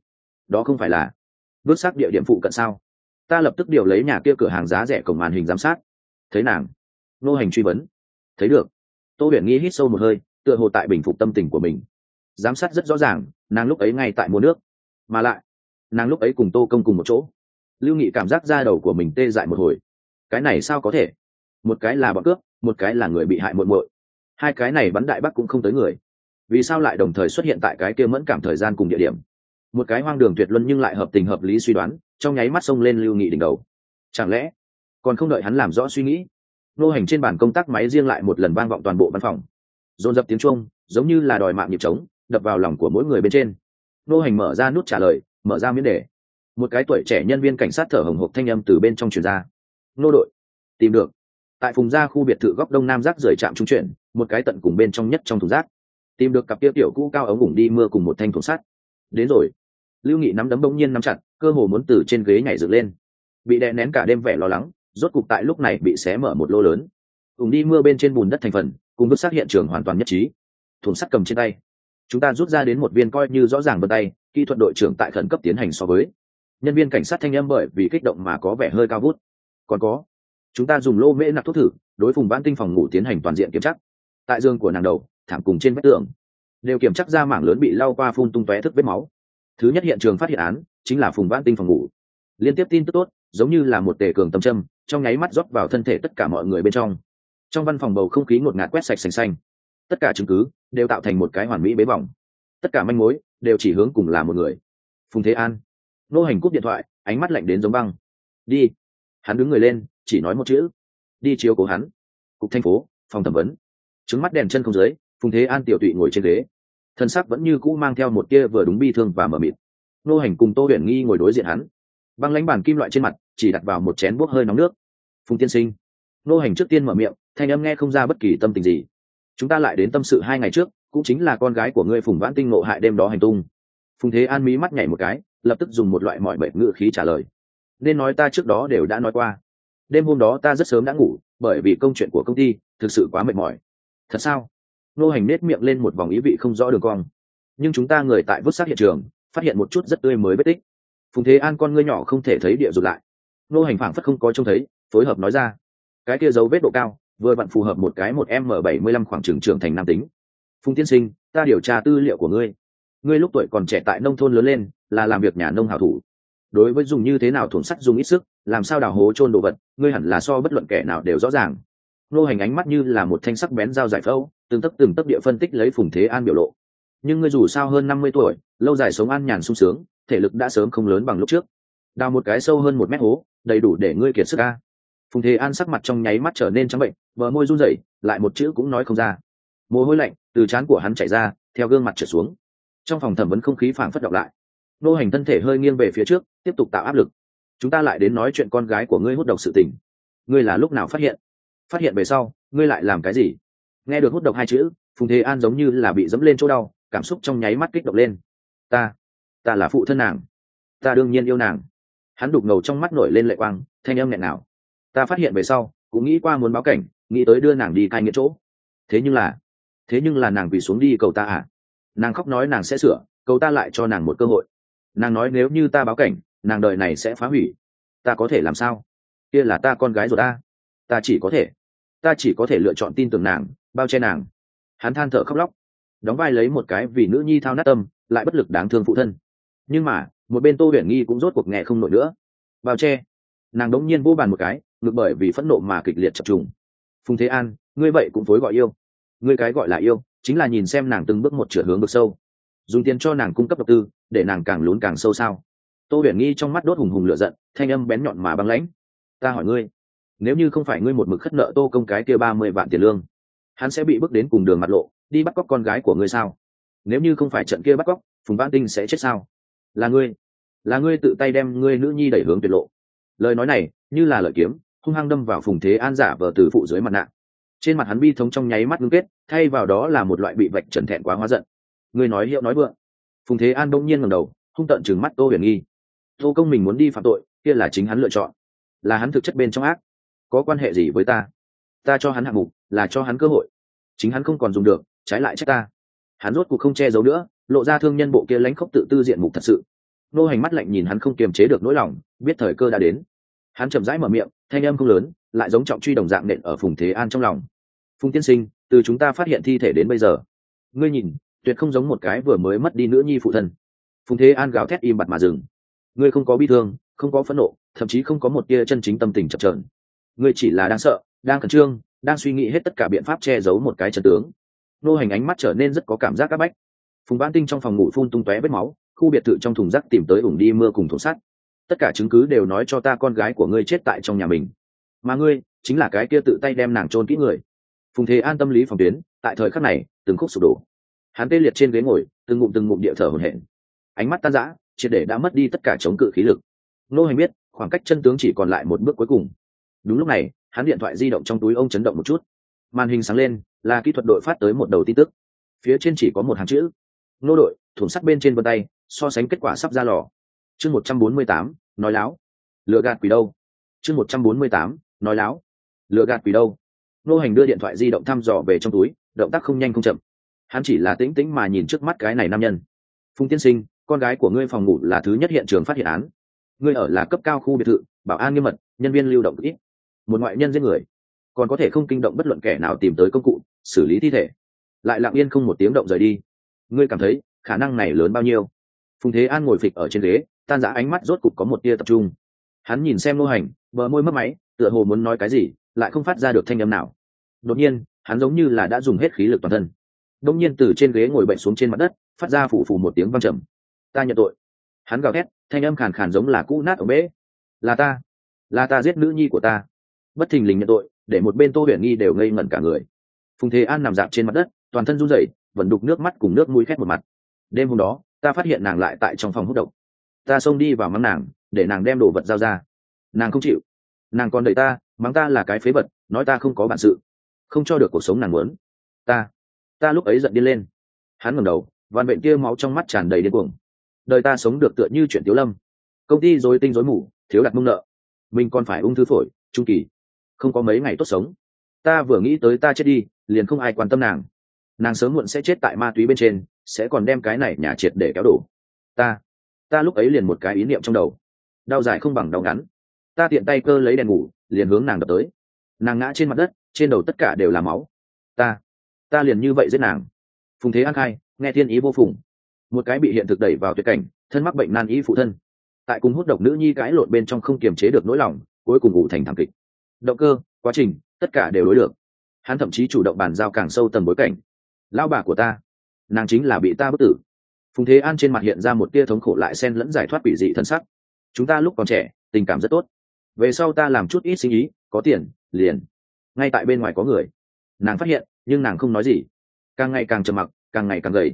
Đó không phải là vứt xác địa điểm phụ cận sao? Ta lập tức điều lấy nhà kia cửa hàng giá rẻ cổng màn hình giám sát. Thấy nàng, nô hành truy vấn. Thấy được, tô huyền nghi hít sâu một hơi, tựa hồ tại bình phục tâm tình của mình. Giám sát rất rõ ràng, nàng lúc ấy ngay tại mua nước mà lại, nàng lúc ấy cùng tô công cùng một chỗ. Lưu nghị cảm giác da đầu của mình tê dại một hồi. Cái này sao có thể? Một cái là bọn cướp, một cái là người bị hại muộn muội. Hai cái này bắn đại bắc cũng không tới người. Vì sao lại đồng thời xuất hiện tại cái kia mẫn cảm thời gian cùng địa điểm? Một cái hoang đường tuyệt luân nhưng lại hợp tình hợp lý suy đoán, trong nháy mắt xông lên lưu nghị đỉnh đầu. Chẳng lẽ còn không đợi hắn làm rõ suy nghĩ, nô hành trên bàn công tác máy riêng lại một lần vang vọng toàn bộ văn phòng. Dồn dập tiếng chuông, giống như là đòi mạng nhịp trống, đập vào lòng của mỗi người bên trên nô hành mở ra nút trả lời, mở ra miễn đề. Một cái tuổi trẻ nhân viên cảnh sát thở hồng hộc thanh âm từ bên trong truyền ra. Nô đội, tìm được. Tại phùng gia khu biệt thự góc đông nam rác rời trạm trung chuyển, một cái tận cùng bên trong nhất trong thùng rác. Tìm được cặp tiêu tiểu cũ cao ống ủng đi mưa cùng một thanh thùng sắt. Đến rồi. Lưu nghị nắm đấm bỗng nhiên nắm chặt, cơ hồ muốn từ trên ghế nhảy dựng lên. Bị đè nén cả đêm vẻ lo lắng, rốt cục tại lúc này bị xé mở một lô lớn. Ủng đi mưa bên trên bùn đất thành phần, cùng vứt xác hiện trường hoàn toàn nhất trí. Thùng sắt cầm trên tay chúng ta rút ra đến một viên coi như rõ ràng vân tay, kỹ thuật đội trưởng tại khẩn cấp tiến hành so với. Nhân viên cảnh sát thanh âm bởi vì kích động mà có vẻ hơi cao vút. Còn có, chúng ta dùng lô mễ nạp thuốc thử, đối phùng vãn tinh phòng ngủ tiến hành toàn diện kiểm tra. Tại giường của nàng đầu, thảm cùng trên vách tường, đều kiểm tra ra mảng lớn bị lau qua phun tung tóe thức vết máu. Thứ nhất hiện trường phát hiện án, chính là phùng vãn tinh phòng ngủ. Liên tiếp tin tức tốt, giống như là một tể cường tầm châm, trong nháy mắt rót vào thân thể tất cả mọi người bên trong. Trong văn phòng bầu không khí ngột ngạt quét sạch sành xanh. Tất cả chứng cứ đều tạo thành một cái hoàn mỹ bế vòng tất cả manh mối đều chỉ hướng cùng là một người. Phùng thế an, nô hành cúp điện thoại, ánh mắt lạnh đến giống băng. Đi. Hắn đứng người lên, chỉ nói một chữ. Đi chiếu cố hắn. Cục thành phố, phòng thẩm vấn. Trứng mắt đèn chân không dưới, phùng thế an tiểu tụy ngồi trên ghế. Thân sắc vẫn như cũ mang theo một tia vừa đúng bi thương và mờ mịt. Nô hành cùng tô huyền nghi ngồi đối diện hắn. Băng lánh bàn kim loại trên mặt, chỉ đặt vào một chén bốc hơi nóng nước. Phùng tiên sinh. Nô hành trước tiên mở miệng, thanh âm nghe không ra bất kỳ tâm tình gì chúng ta lại đến tâm sự hai ngày trước, cũng chính là con gái của ngươi phùng vãn tinh nộ hại đêm đó hành tung. Phùng thế an mí mắt nhảy một cái, lập tức dùng một loại mọi bệnh ngự khí trả lời. Nên nói ta trước đó đều đã nói qua. Đêm hôm đó ta rất sớm đã ngủ, bởi vì công chuyện của công ty thực sự quá mệt mỏi. Thật sao? Nô hành nết miệng lên một vòng ý vị không rõ đường cong. Nhưng chúng ta người tại vứt xác hiện trường, phát hiện một chút rất tươi mới vết tích. Phùng thế an con ngươi nhỏ không thể thấy địa rụt lại. Nô hành phảng phất không có trông thấy, phối hợp nói ra. Cái kia dấu vết độ cao vừa vặn phù hợp một cái một m bảy mươi lăm khoảng trường trưởng thành nam tính. Phùng tiên sinh, ta điều tra tư liệu của ngươi. Ngươi lúc tuổi còn trẻ tại nông thôn lớn lên, là làm việc nhà nông hảo thủ. Đối với dùng như thế nào thủng sắt dùng ít sức, làm sao đào hố trôn đồ vật, ngươi hẳn là so bất luận kẻ nào đều rõ ràng. Nô hành ánh mắt như là một thanh sắc bén dao giải phẫu, từng tấc từng tấc địa phân tích lấy phùng thế an biểu lộ. Nhưng ngươi dù sao hơn năm mươi tuổi, lâu dài sống an nhàn sung sướng, thể lực đã sớm không lớn bằng lúc trước. Đào một cái sâu hơn một mét hố, đầy đủ để ngươi kiệt sức ca phùng thế an sắc mặt trong nháy mắt trở nên trắng bệnh, bờ môi run rẩy, lại một chữ cũng nói không ra. Mồ hôi lạnh từ trán của hắn chảy ra, theo gương mặt trở xuống. Trong phòng thẩm vấn không khí phảng phất đọc lại. Nô hành thân thể hơi nghiêng về phía trước, tiếp tục tạo áp lực. Chúng ta lại đến nói chuyện con gái của ngươi hút độc sự tình. Ngươi là lúc nào phát hiện? Phát hiện về sau, ngươi lại làm cái gì? Nghe được hút độc hai chữ, phùng thế an giống như là bị dẫm lên chỗ đau, cảm xúc trong nháy mắt kích động lên. Ta ta là phụ thân nàng. Ta đương nhiên yêu nàng. Hắn đục ngầu trong mắt nổi lên lệ quang, thanh âm nghẹn nào ta phát hiện về sau, cũng nghĩ qua muốn báo cảnh, nghĩ tới đưa nàng đi cai nghiện chỗ. Thế nhưng là, thế nhưng là nàng quỳ xuống đi cầu ta à? Nàng khóc nói nàng sẽ sửa, cầu ta lại cho nàng một cơ hội. Nàng nói nếu như ta báo cảnh, nàng đời này sẽ phá hủy. Ta có thể làm sao? Kia là ta con gái rồi ta. Ta chỉ có thể, ta chỉ có thể lựa chọn tin tưởng nàng, bao che nàng. Hắn than thở khóc lóc. Đóng vai lấy một cái vì nữ nhi thao nát tâm, lại bất lực đáng thương phụ thân. Nhưng mà, một bên tô huyền nghi cũng rốt cuộc nghe không nổi nữa. Bao che. Nàng đống nhiên vô bàn một cái ngược bởi vì phẫn nộ mà kịch liệt chập trùng. Phùng thế an, ngươi vậy cũng phối gọi yêu. Ngươi cái gọi là yêu, chính là nhìn xem nàng từng bước một chửa hướng vực sâu. Dùng tiền cho nàng cung cấp đầu tư, để nàng càng lún càng sâu sao? Tô huyền nghi trong mắt đốt hùng hùng lửa giận, thanh âm bén nhọn mà băng lãnh. Ta hỏi ngươi, nếu như không phải ngươi một mực khất nợ tô công cái kia ba mươi vạn tiền lương, hắn sẽ bị bước đến cùng đường mặt lộ, đi bắt cóc con gái của ngươi sao? Nếu như không phải trận kia bắt cóc, phùng văn tinh sẽ chết sao? Là ngươi là ngươi tự tay đem ngươi nữ nhi đẩy hướng tuyệt lộ. Lời nói này, như là lợi kiếm hung hăng đâm vào phùng thế an giả vờ từ phụ dưới mặt nạ. Trên mặt hắn bi thống trong nháy mắt ngưng kết, thay vào đó là một loại bị vạch trần thẹn quá hóa giận. Người nói hiệu nói vượng. Phùng thế an đông nhiên ngầm đầu, hung tận chừng mắt tô huyền nghi. Tô công mình muốn đi phạm tội, kia là chính hắn lựa chọn. Là hắn thực chất bên trong ác. Có quan hệ gì với ta? Ta cho hắn hạng mục, là cho hắn cơ hội. Chính hắn không còn dùng được, trái lại trách ta. Hắn rốt cuộc không che giấu nữa, lộ ra thương nhân bộ kia lãnh khốc tự tư diện mục thật sự. Nô hành mắt lạnh nhìn hắn không kiềm chế được nỗi lòng, biết thời cơ đã đến hắn chậm rãi mở miệng, thanh âm không lớn, lại giống trọng truy đồng dạng nện ở phùng thế an trong lòng. Phùng tiên sinh, từ chúng ta phát hiện thi thể đến bây giờ, ngươi nhìn, tuyệt không giống một cái vừa mới mất đi nữ nhi phụ thân. Phùng thế an gào thét im bặt mà dừng. Ngươi không có bi thương, không có phẫn nộ, thậm chí không có một tia chân chính tâm tình chập trờn ngươi chỉ là đang sợ, đang khẩn trương, đang suy nghĩ hết tất cả biện pháp che giấu một cái trận tướng. Nô hành ánh mắt trở nên rất có cảm giác áp bách. Phùng vãn tinh trong phòng ngủ phun tung tóe vết máu, khu biệt thự trong thùng rác tìm tới ủng đi mưa cùng thùng sắt tất cả chứng cứ đều nói cho ta con gái của ngươi chết tại trong nhà mình. Mà ngươi chính là cái kia tự tay đem nàng trôn kỹ người. Phùng thế an tâm lý phòng tuyến, tại thời khắc này, từng khúc sụp đổ. Hắn tê liệt trên ghế ngồi, từng ngụm từng ngụm địa thở hổn hển. Ánh mắt tan rã, triệt để đã mất đi tất cả chống cự khí lực. Nô hành biết, khoảng cách chân tướng chỉ còn lại một bước cuối cùng. Đúng lúc này, hắn điện thoại di động trong túi ông chấn động một chút. Màn hình sáng lên, là kỹ thuật đội phát tới một đầu tin tức. Phía trên chỉ có một hàng chữ. Nô đội, thủng sắt bên trên vân tay, so sánh kết quả sắp ra lò chương một trăm bốn mươi tám, nói láo. Lựa gạt quỷ đâu? Chương một trăm bốn mươi tám, nói láo. Lựa gạt quỷ đâu? Nô hành đưa điện thoại di động thăm dò về trong túi, động tác không nhanh không chậm. Hắn chỉ là tĩnh tĩnh mà nhìn trước mắt cái này nam nhân. Phùng tiên sinh, con gái của ngươi phòng ngủ là thứ nhất hiện trường phát hiện án. Ngươi ở là cấp cao khu biệt thự, bảo an nghiêm mật, nhân viên lưu động ít. Một ngoại nhân giết người. Còn có thể không kinh động bất luận kẻ nào tìm tới công cụ, xử lý thi thể. Lại lặng yên không một tiếng động rời đi. Ngươi cảm thấy khả năng này lớn bao nhiêu? Phùng thế an ngồi phịch ở trên ghế tan giã ánh mắt rốt cục có một tia tập trung. Hắn nhìn xem nô hành, bờ môi mất máy, tựa hồ muốn nói cái gì, lại không phát ra được thanh âm nào. Đột nhiên, hắn giống như là đã dùng hết khí lực toàn thân. Đông nhiên từ trên ghế ngồi bệnh xuống trên mặt đất, phát ra phủ phủ một tiếng văng trầm. Ta nhận tội. Hắn gào thét, thanh âm khàn khàn giống là cũ nát ở bế. là ta là ta giết nữ nhi của ta. Bất thình lình nhận tội, để một bên tô huyền nghi đều ngây ngẩn cả người. Phùng thế an nằm dạp trên mặt đất, toàn thân run rẩy, vẫn đục nước mắt cùng nước mũi khét một mặt. Đêm hôm đó, ta phát hiện nàng lại tại trong phòng hút độc ta xông đi vào mắng nàng, để nàng đem đồ vật giao ra. Nàng không chịu. Nàng còn đợi ta, mắng ta là cái phế vật, nói ta không có bản sự. Không cho được cuộc sống nàng muốn. Ta ta lúc ấy giận điên lên. Hắn ngẩng đầu vằn bệnh kia máu trong mắt tràn đầy điên cuồng. Đời ta sống được tựa như chuyện tiếu lâm. Công ty dối tinh dối mù, thiếu đặt mông nợ. Mình còn phải ung thư phổi, trung kỳ. Không có mấy ngày tốt sống. Ta vừa nghĩ tới ta chết đi, liền không ai quan tâm nàng. Nàng sớm muộn sẽ chết tại ma túy bên trên, sẽ còn đem cái này nhà triệt để kéo đổ. Ta ta lúc ấy liền một cái ý niệm trong đầu. Đau dài không bằng đau ngắn. Ta tiện tay cơ lấy đèn ngủ, liền hướng nàng đập tới. Nàng ngã trên mặt đất, trên đầu tất cả đều là máu. Ta ta liền như vậy giết nàng. Phùng thế an khai, nghe thiên ý vô phùng. Một cái bị hiện thực đẩy vào tuyệt cảnh, thân mắc bệnh nan ý phụ thân. Tại cùng hút độc nữ nhi cãi lộn bên trong không kiềm chế được nỗi lòng, cuối cùng ngủ thành thảm kịch. Động cơ, quá trình, tất cả đều đối được. Hắn thậm chí chủ động bàn giao càng sâu tầm bối cảnh. Lao bà của ta, nàng chính là bị ta bất tử phùng thế an trên mặt hiện ra một tia thống khổ lại xen lẫn giải thoát quỷ dị thân sắc. Chúng ta lúc còn trẻ, tình cảm rất tốt. Về sau ta làm chút ít sinh ý, có tiền, liền. Ngay tại bên ngoài có người. Nàng phát hiện, nhưng nàng không nói gì. Càng ngày càng trầm mặc, càng ngày càng gầy.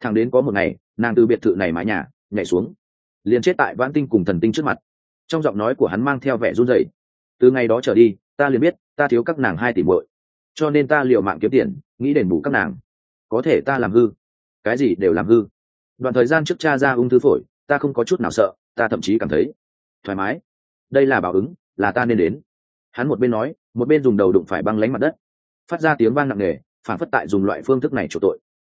Thằng đến có một ngày, nàng từ biệt thự này mái nhà, nhảy xuống. Liền chết tại vãn tinh cùng thần tinh trước mặt. Trong giọng nói của hắn mang theo vẻ run rẩy. Từ ngày đó trở đi, ta liền biết, ta thiếu các nàng hai tỷ muội. Cho nên ta liều mạng kiếm tiền, nghĩ đền bù các nàng. Có thể ta làm hư. Cái gì đều làm hư đoạn thời gian trước cha ra ung thư phổi, ta không có chút nào sợ, ta thậm chí cảm thấy thoải mái. Đây là bảo ứng, là ta nên đến. Hắn một bên nói, một bên dùng đầu đụng phải băng lánh mặt đất. Phát ra tiếng vang nặng nề, phản phất tại dùng loại phương thức này chủ tội.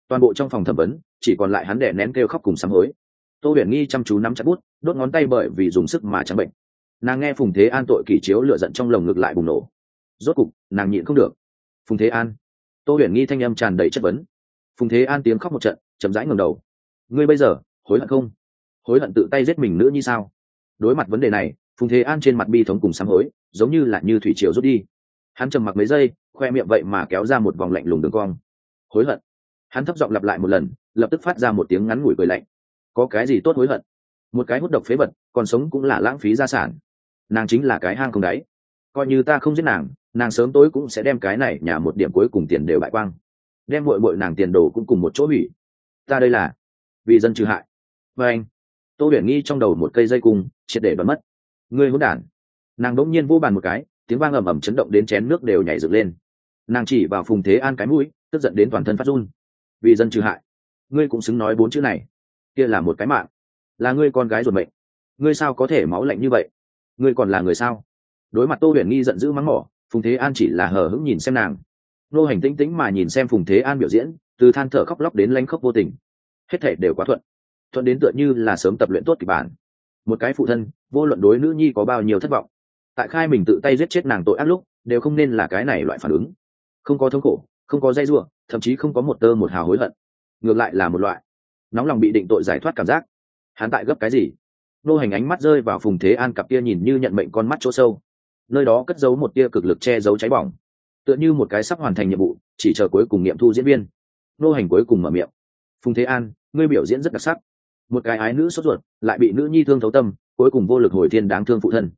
Toàn bộ trong phòng thẩm vấn, chỉ còn lại hắn đẻ nén kêu khóc cùng sám hối. Tô huyền nghi chăm chú nắm chặt bút, đốt ngón tay bởi vì dùng sức mà trắng bệnh. Nàng nghe phùng thế an tội kỷ chiếu lựa giận trong lồng ngực lại bùng nổ. Rốt cục, nàng nhịn không được. Phùng thế an. Tô huyền nghi thanh âm tràn đầy chất vấn. Phùng thế an tiếng khóc một trận, chậm rãi ngầm đầu ngươi bây giờ, hối hận không? Hối hận tự tay giết mình nữa như sao? Đối mặt vấn đề này, phùng thế an trên mặt bi thống cùng sám hối, giống như là như thủy triều rút đi. Hắn trầm mặc mấy giây, khoe miệng vậy mà kéo ra một vòng lạnh lùng đường cong. Hối hận. Hắn thấp giọng lặp lại một lần, lập tức phát ra một tiếng ngắn ngủi cười lạnh. Có cái gì tốt hối hận? Một cái hút độc phế vật, còn sống cũng là lãng phí gia sản. Nàng chính là cái hang không đáy. Coi như ta không giết nàng nàng sớm tối cũng sẽ đem cái này nhà một điểm cuối cùng tiền đều bại quang. Đem bội bội nàng tiền đồ cũng cùng một chỗ hủy. Ta đây là vì dân trừ hại. Và anh, tô huyền nghi trong đầu một cây dây cung, triệt để bắn mất. Ngươi hôn đản. Nàng đỗng nhiên vô bàn một cái, tiếng vang ầm ầm chấn động đến chén nước đều nhảy dựng lên. Nàng chỉ vào phùng thế an cái mũi, tức giận đến toàn thân phát run. Vì dân trừ hại. Ngươi cũng xứng nói bốn chữ này. Kia là một cái mạng. Là ngươi con gái ruột mệnh. Ngươi sao có thể máu lạnh như vậy? Ngươi còn là người sao? Đối mặt tô huyền nghi giận dữ mắng mỏ, phùng thế an chỉ là hờ hững nhìn xem nàng. Nô hành tĩnh tĩnh mà nhìn xem phùng thế an biểu diễn, từ than thở khóc lóc đến lanh khóc vô tình hết thể đều quá thuận. Thuận đến tựa như là sớm tập luyện tốt kịch bản. Một cái phụ thân vô luận đối nữ nhi có bao nhiêu thất vọng tại khai mình tự tay giết chết nàng tội ác lúc đều không nên là cái này loại phản ứng. Không có thống khổ không có dây dưa, thậm chí không có một tơ một hào hối hận. Ngược lại là một loại nóng lòng bị định tội giải thoát cảm giác. Hắn tại gấp cái gì? Nô hành ánh mắt rơi vào phùng thế an cặp kia nhìn như nhận mệnh con mắt chỗ sâu. Nơi đó cất giấu một tia cực lực che giấu cháy bỏng. Tựa như một cái sắp hoàn thành nhiệm vụ chỉ chờ cuối cùng nghiệm thu diễn viên. Nô hành cuối cùng mở miệng. Phùng thế an ngươi biểu diễn rất đặc sắc. Một cái ái nữ sốt ruột, lại bị nữ nhi thương thấu tâm, cuối cùng vô lực hồi thiên đáng thương phụ thân.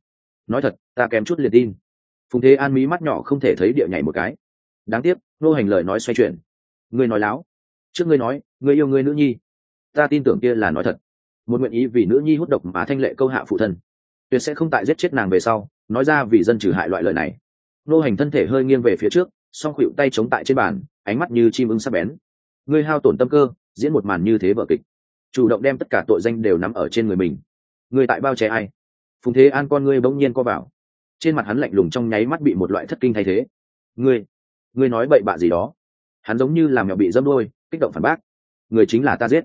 Nói thật, ta kém chút liệt tin. Phùng thế an mí mắt nhỏ không thể thấy địa nhảy một cái. Đáng tiếc, nô hành lời nói xoay chuyển. Ngươi nói láo. Trước ngươi nói, ngươi yêu ngươi nữ nhi. Ta tin tưởng kia là nói thật. Một nguyện ý vì nữ nhi hút độc mà thanh lệ câu hạ phụ thân. Tuyệt sẽ không tại giết chết nàng về sau, nói ra vì dân trừ hại loại lời này. Nô hành thân thể hơi nghiêng về phía trước, song khuỵu tay chống tại trên bàn, ánh mắt như chim ưng sắp bén. Ngươi hao tổn tâm cơ diễn một màn như thế vở kịch. Chủ động đem tất cả tội danh đều nắm ở trên người mình. Người tại bao che ai? Phùng thế an con ngươi bỗng nhiên co vào. Trên mặt hắn lạnh lùng trong nháy mắt bị một loại thất kinh thay thế. Ngươi ngươi nói bậy bạ gì đó? Hắn giống như làm mèo bị dâm đôi kích động phản bác. Người chính là ta giết.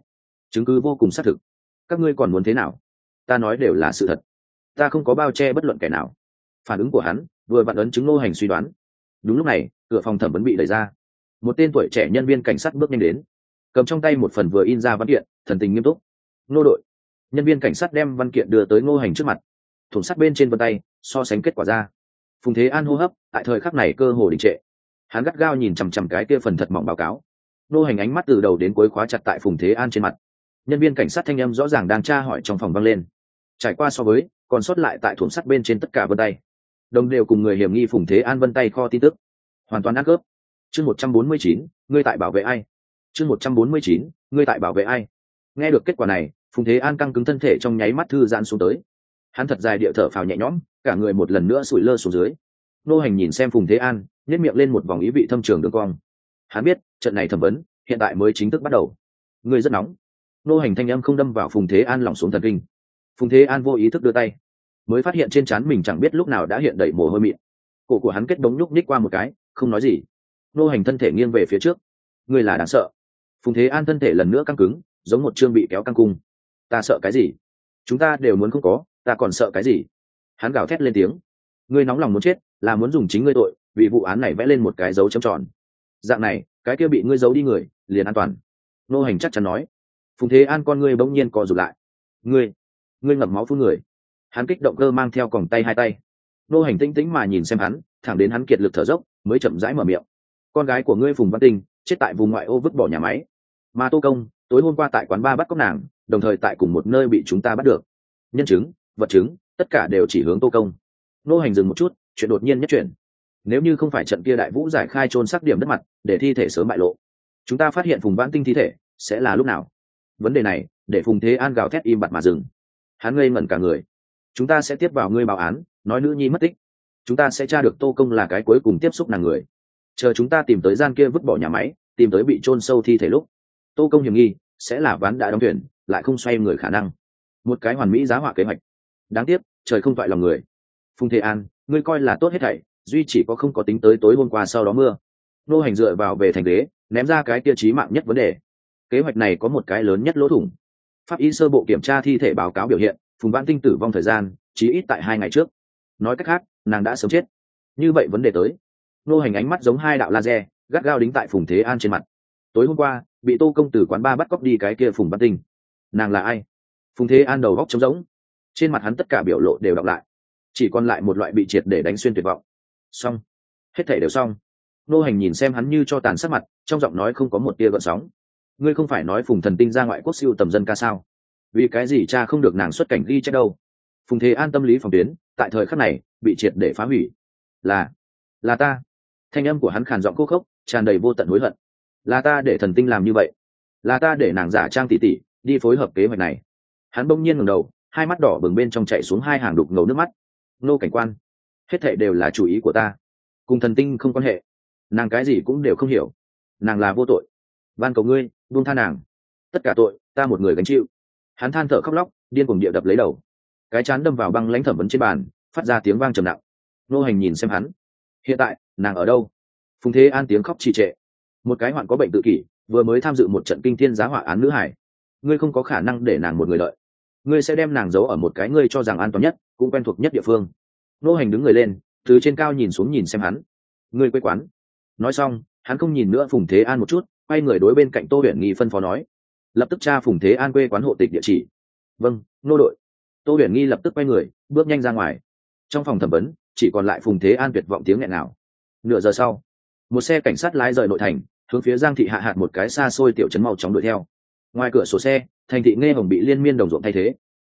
Chứng cứ vô cùng xác thực. Các ngươi còn muốn thế nào? Ta nói đều là sự thật. Ta không có bao che bất luận kẻ nào. Phản ứng của hắn, vừa vặn ấn chứng nô hành suy đoán. Đúng lúc này, cửa phòng thẩm vấn bị đẩy ra. Một tên tuổi trẻ nhân viên cảnh sát bước nhanh đến cầm trong tay một phần vừa in ra văn kiện, thần tình nghiêm túc. Nô đội. Nhân viên cảnh sát đem văn kiện đưa tới ngô hành trước mặt. Thủng sắt bên trên vân tay, so sánh kết quả ra. Phùng thế an hô hấp, tại thời khắc này cơ hồ đình trệ. Hắn gắt gao nhìn chằm chằm cái kia phần thật mỏng báo cáo. Nô hành ánh mắt từ đầu đến cuối khóa chặt tại phùng thế an trên mặt. Nhân viên cảnh sát thanh âm rõ ràng đang tra hỏi trong phòng vang lên. Trải qua so với, còn sót lại tại thủng sắt bên trên tất cả vân tay. Đồng đều cùng người hiểm nghi phùng thế an vân tay kho tin tức. Hoàn toàn ăn cướp. Chương một trăm bốn mươi chín, ngươi tại bảo vệ ai? Chương một trăm bốn mươi chín, ngươi tại bảo vệ ai? Nghe được kết quả này, phùng thế an căng cứng thân thể trong nháy mắt thư giãn xuống tới. Hắn thật dài địa thở phào nhẹ nhõm, cả người một lần nữa sủi lơ xuống dưới. Nô hành nhìn xem phùng thế an nhét miệng lên một vòng ý vị thâm trường đường cong. Hắn biết, trận này thẩm vấn, hiện tại mới chính thức bắt đầu. Người rất nóng. Nô hành thanh âm không đâm vào phùng thế an lỏng xuống thần kinh. Phùng thế an vô ý thức đưa tay, mới phát hiện trên trán mình chẳng biết lúc nào đã hiện đầy mồ hôi mịn. Cổ của hắn kết đống nhúc nhích qua một cái, không nói gì. Nô hành thân thể nghiêng về phía trước. Người là đáng sợ phùng thế an thân thể lần nữa căng cứng, giống một chương bị kéo căng cung. Ta sợ cái gì? Chúng ta đều muốn không có, ta còn sợ cái gì? Hắn gào thét lên tiếng. Ngươi nóng lòng muốn chết, là muốn dùng chính ngươi tội, vì vụ án này vẽ lên một cái dấu chấm tròn. Dạng này, cái kia bị ngươi giấu đi người, liền an toàn. Nô hành chắc chắn nói. Phùng thế an con ngươi bỗng nhiên co rụt lại. Ngươi ngươi ngậm máu phun người. Hắn kích động cơ mang theo còng tay hai tay. Nô hành tinh tĩnh mà nhìn xem hắn, thẳng đến hắn kiệt lực thở dốc, mới chậm rãi mở miệng. Con gái của ngươi phùng văn tinh, chết tại vùng ngoại ô vứt bỏ nhà máy mà tô công, tối hôm qua tại quán ba bắt cóc nàng, đồng thời tại cùng một nơi bị chúng ta bắt được. Nhân chứng, vật chứng, tất cả đều chỉ hướng tô công. Nô hành dừng một chút, chuyện đột nhiên nhất chuyển. Nếu như không phải trận kia đại vũ giải khai trôn sắc điểm đất mặt, để thi thể sớm bại lộ, chúng ta phát hiện phùng vãn tinh thi thể, sẽ là lúc nào? Vấn đề này, để phùng thế an gào thét im bặt mà dừng. Hắn ngây ngẩn cả người. Chúng ta sẽ tiếp vào ngươi báo án, nói nữ nhi mất tích. Chúng ta sẽ tra được tô công là cái cuối cùng tiếp xúc nàng người. Chờ chúng ta tìm tới gian kia vứt bỏ nhà máy, tìm tới bị chôn sâu thi thể lúc tô công hiểm nghi, sẽ là ván đã đóng thuyền, lại không xoay người khả năng. Một cái hoàn mỹ giá họa kế hoạch. Đáng tiếc, trời không toại lòng người. Phùng thế an, ngươi coi là tốt hết thảy, duy chỉ có không có tính tới tối hôm qua sau đó mưa. Nô hành dựa vào về thành đế ném ra cái tiêu chí mạng nhất vấn đề. Kế hoạch này có một cái lớn nhất lỗ thủng. Pháp y sơ bộ kiểm tra thi thể báo cáo biểu hiện, phùng văn tinh tử vong thời gian chỉ ít tại hai ngày trước. Nói cách khác, nàng đã sớm chết. Như vậy vấn đề tới. Nô hành ánh mắt giống hai đạo laser, gắt gao đính tại phùng thế an trên mặt. Tối hôm qua bị tô công tử quán ba bắt cóc đi cái kia phùng văn tinh. Nàng là ai? Phùng thế an đầu góc trống rỗng. Trên mặt hắn tất cả biểu lộ đều đọc lại. Chỉ còn lại một loại bị triệt để đánh xuyên tuyệt vọng. Xong. Hết thể đều xong. Nô hành nhìn xem hắn như cho tàn sát mặt, trong giọng nói không có một tia gợn sóng. Ngươi không phải nói phùng thần tinh ra ngoại quốc siêu tầm dân ca sao? Vì cái gì cha không được nàng xuất cảnh ghi chép đâu? Phùng thế an tâm lý phòng tuyến, tại thời khắc này, bị triệt để phá hủy. Là là ta. Thanh âm của hắn khàn giọng khô khốc, tràn đầy vô tận hối hận là ta để thần tinh làm như vậy, là ta để nàng giả trang tỉ tỉ, đi phối hợp kế hoạch này. Hắn bỗng nhiên ngẩng đầu, hai mắt đỏ bừng bên trong chạy xuống hai hàng đục ngầu nước mắt. Nô cảnh quan, hết thệ đều là chủ ý của ta. Cùng thần tinh không quan hệ, nàng cái gì cũng đều không hiểu. Nàng là vô tội. Van cầu ngươi, buông tha nàng. Tất cả tội, ta một người gánh chịu. Hắn than thở khóc lóc, điên cuồng địa đập lấy đầu. Cái chán đâm vào băng lãnh thẩm vấn trên bàn, phát ra tiếng vang trầm nặng. Nô hành nhìn xem hắn. Hiện tại, nàng ở đâu? Phùng thế an tiếng khóc trì trệ một cái hoạn có bệnh tự kỷ, vừa mới tham dự một trận kinh thiên giá hỏa án nữ hải. Ngươi không có khả năng để nàng một người đợi. Ngươi sẽ đem nàng giấu ở một cái ngươi cho rằng an toàn nhất, cũng quen thuộc nhất địa phương. Nô hành đứng người lên, từ trên cao nhìn xuống nhìn xem hắn. Ngươi quê quán. Nói xong, hắn không nhìn nữa phùng thế an một chút, quay người đối bên cạnh tô huyền nghi phân phó nói. Lập tức tra phùng thế an quê quán hộ tịch địa chỉ. Vâng nô đội. Tô huyền nghi lập tức quay người, bước nhanh ra ngoài. Trong phòng thẩm vấn, chỉ còn lại phùng thế an tuyệt vọng tiếng nghẹn nào. Nửa giờ sau, một xe cảnh sát lái rời nội thành hướng phía giang thị hạ hạt một cái xa xôi tiểu trấn màu chóng đuổi theo. Ngoài cửa sổ xe, thành thị nghe hồng bị liên miên đồng ruộng thay thế.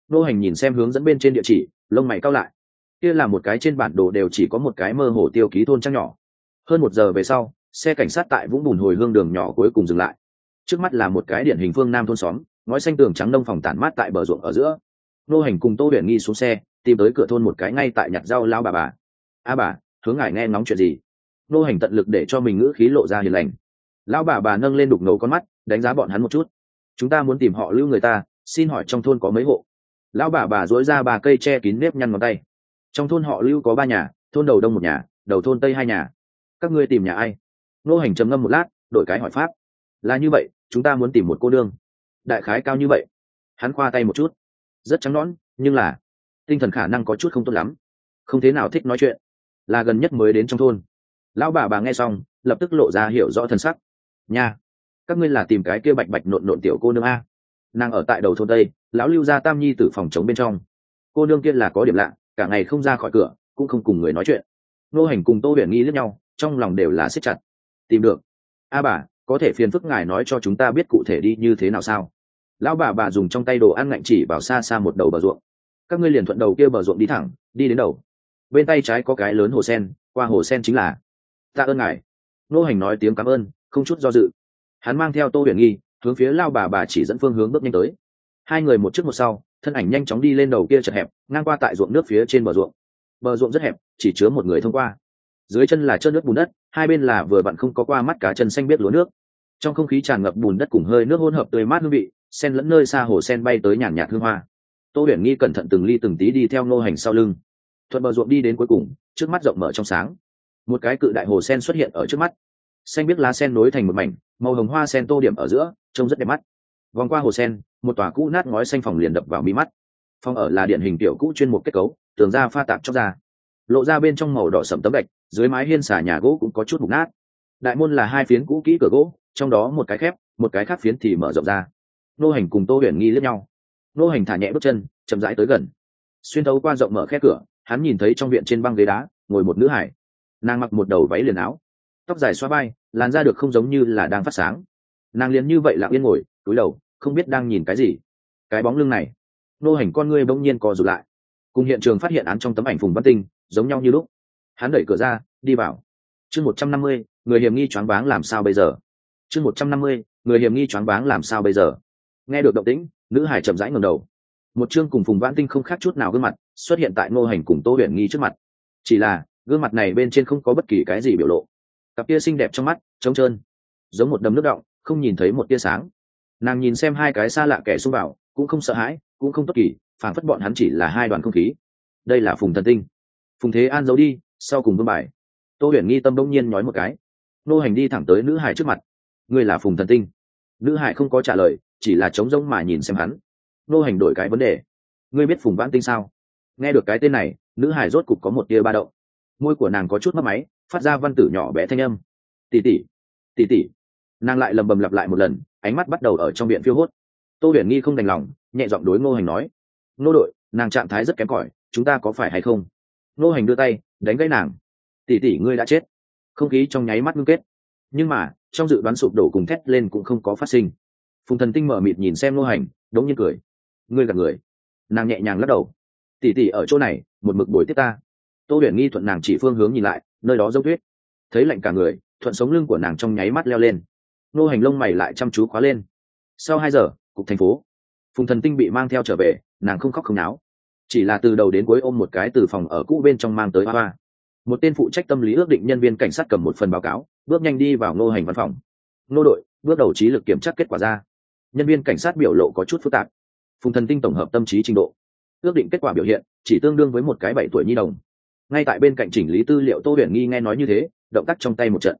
Nô hành nhìn xem hướng dẫn bên trên địa chỉ, lông mày cao lại. Kia là một cái trên bản đồ đều chỉ có một cái mơ hồ tiêu ký thôn trang nhỏ. Hơn một giờ về sau, xe cảnh sát tại vũng bùn hồi hương đường nhỏ cuối cùng dừng lại. Trước mắt là một cái điển hình phương nam thôn xóm, ngói xanh tường trắng đông phòng tản mát tại bờ ruộng ở giữa. Nô hành cùng tô huyền nghi xuống xe, tìm tới cửa thôn một cái ngay tại nhặt rau lao bà bà. A bà, hướng ngài nghe ngóng chuyện gì? Nô hành tận lực để cho mình ngữ khí lộ ra hiền lành lão bà bà nâng lên đục ngầu con mắt, đánh giá bọn hắn một chút. Chúng ta muốn tìm họ lưu người ta, xin hỏi trong thôn có mấy hộ? Lão bà bà dối ra bà cây che kín nếp nhăn ngón tay. Trong thôn họ lưu có ba nhà, thôn đầu đông một nhà, đầu thôn tây hai nhà. Các ngươi tìm nhà ai? Nô hành trầm ngâm một lát, đổi cái hỏi pháp. Là như vậy, chúng ta muốn tìm một cô đương đại khái cao như vậy. Hắn khoa tay một chút. Rất trắng nõn, nhưng là tinh thần khả năng có chút không tốt lắm. Không thế nào thích nói chuyện. Là gần nhất mới đến trong thôn. Lão bà bà nghe xong, lập tức lộ ra hiểu rõ thân sắc nha, các ngươi là tìm cái kia bạch bạch nộn nộn tiểu cô nương a. Nàng ở tại đầu thôn tây, lão lưu gia tam nhi tử phòng chống bên trong. Cô nương kia là có điểm lạ, cả ngày không ra khỏi cửa, cũng không cùng người nói chuyện. Nô hành cùng tô huyền nghi lẫn nhau, trong lòng đều là siết chặt. Tìm được. A bà, có thể phiền phức ngài nói cho chúng ta biết cụ thể đi như thế nào sao? Lão bà bà dùng trong tay đồ ăn ngạnh chỉ vào xa xa một đầu bờ ruộng. Các ngươi liền thuận đầu kia bờ ruộng đi thẳng, đi đến đầu. Bên tay trái có cái lớn hồ sen, qua hồ sen chính là, tạ ơn ngài. Nô hành nói tiếng cảm ơn không chút do dự. Hắn mang theo tô huyền nghi, hướng phía lao bà bà chỉ dẫn phương hướng bước nhanh tới. Hai người một trước một sau, thân ảnh nhanh chóng đi lên đầu kia chật hẹp, ngang qua tại ruộng nước phía trên bờ ruộng. Bờ ruộng rất hẹp, chỉ chứa một người thông qua. Dưới chân là trơn nước bùn đất, hai bên là vừa vặn không có qua mắt cá chân xanh biết lúa nước. Trong không khí tràn ngập bùn đất cùng hơi nước hỗn hợp tươi mát hương vị sen lẫn nơi xa hồ sen bay tới nhàn nhạt hương hoa. Tô huyền nghi cẩn thận từng ly từng tí đi theo nô hành sau lưng. Thuận bờ ruộng đi đến cuối cùng, trước mắt rộng mở trong sáng. Một cái cự đại hồ sen xuất hiện ở trước mắt xanh biết lá sen nối thành một mảnh, màu hồng hoa sen tô điểm ở giữa, trông rất đẹp mắt. Vòng qua hồ sen, một tòa cũ nát ngói xanh phòng liền đập vào mi mắt. Phòng ở là điện hình tiểu cũ chuyên một kết cấu, tường ra pha tạp chóc ra lộ ra bên trong màu đỏ sẫm tấm gạch, dưới mái hiên xà nhà gỗ cũng có chút mục nát. Đại môn là hai phiến cũ kỹ cửa gỗ, trong đó một cái khép, một cái khác phiến thì mở rộng ra. Nô hành cùng tô huyền nghi lướt nhau. Nô hành thả nhẹ bước chân, chậm rãi tới gần. Xuyên thấu qua rộng mở khe cửa, hắn nhìn thấy trong viện trên băng ghế đá, ngồi một nữ hải. Nàng mặc một đầu váy liền áo tóc dài xoa bay làn da được không giống như là đang phát sáng. Nàng liền như vậy lặng yên ngồi, túi đầu, không biết đang nhìn cái gì. Cái bóng lưng này, nô hành con ngươi bỗng nhiên co rụt lại. Cùng hiện trường phát hiện án trong tấm ảnh phùng văn tinh, giống nhau như lúc. Hắn đẩy cửa ra, đi vào. Chương một trăm năm mươi, người hiểm nghi choáng váng làm sao bây giờ? Chương một trăm năm mươi, người hiểm nghi choáng váng làm sao bây giờ? Nghe được động tĩnh, nữ hải chậm rãi ngầm đầu. Một chương cùng phùng văn tinh không khác chút nào gương mặt, xuất hiện tại ngô hành cùng tô huyền nghi trước mặt. Chỉ là, gương mặt này bên trên không có bất kỳ cái gì biểu lộ cặp tia xinh đẹp trong mắt, trống trơn. Giống một đầm nước động không nhìn thấy một tia sáng. Nàng nhìn xem hai cái xa lạ kẻ xung vào, cũng không sợ hãi, cũng không tốt kỳ phản phất bọn hắn chỉ là hai đoàn không khí. Đây là phùng thần tinh. Phùng thế an giấu đi, sau cùng vương bài. Tô huyền nghi tâm đông nhiên nói một cái. Nô hành đi thẳng tới nữ hải trước mặt. Ngươi là phùng thần tinh. Nữ hải không có trả lời, chỉ là trống rỗng mà nhìn xem hắn. Nô hành đổi cái vấn đề. Ngươi biết phùng vãn tinh sao? Nghe được cái tên này, nữ hải rốt cục có một tia ba động môi của nàng có chút mất máy, phát ra văn tử nhỏ bé thanh âm. Tỉ tỉ tỉ tỉ nàng lại lầm bầm lặp lại một lần, ánh mắt bắt đầu ở trong viện phiêu hốt. Tô huyền nghi không đành lòng, nhẹ giọng đối ngô hành nói, ngô đội, nàng trạng thái rất kém cỏi, chúng ta có phải hay không? Ngô hành đưa tay, đánh gãy nàng. Tỉ tỉ ngươi đã chết. Không khí trong nháy mắt ngưng kết. Nhưng mà, trong dự đoán sụp đổ cùng thét lên cũng không có phát sinh. Phùng thần tinh mở mịt nhìn xem ngô hành, đống nhiên cười. Ngươi gặp người. Nàng nhẹ nhàng lắc đầu. Tỉ tỉ ở chỗ này, một mực bồi tiếp ta tô huyền nghi thuận nàng chỉ phương hướng nhìn lại, nơi đó dốc tuyết. Thấy lạnh cả người, thuận sống lưng của nàng trong nháy mắt leo lên. Nô hành lông mày lại chăm chú khóa lên. Sau hai giờ, cục thành phố. Phùng thần tinh bị mang theo trở về, nàng không khóc không náo. Chỉ là từ đầu đến cuối ôm một cái từ phòng ở cũ bên trong mang tới hoa hoa. Một tên phụ trách tâm lý ước định nhân viên cảnh sát cầm một phần báo cáo, bước nhanh đi vào nô hành văn phòng. Nô đội, bước đầu trí lực kiểm tra kết quả ra. Nhân viên cảnh sát biểu lộ có chút phức tạp. Phùng thần tinh tổng hợp tâm trí trình độ. Ước định kết quả biểu hiện, chỉ tương đương với một cái bảy tuổi nhi đồng ngay tại bên cạnh chỉnh lý tư liệu tô huyền nghi nghe nói như thế, động tác trong tay một trận.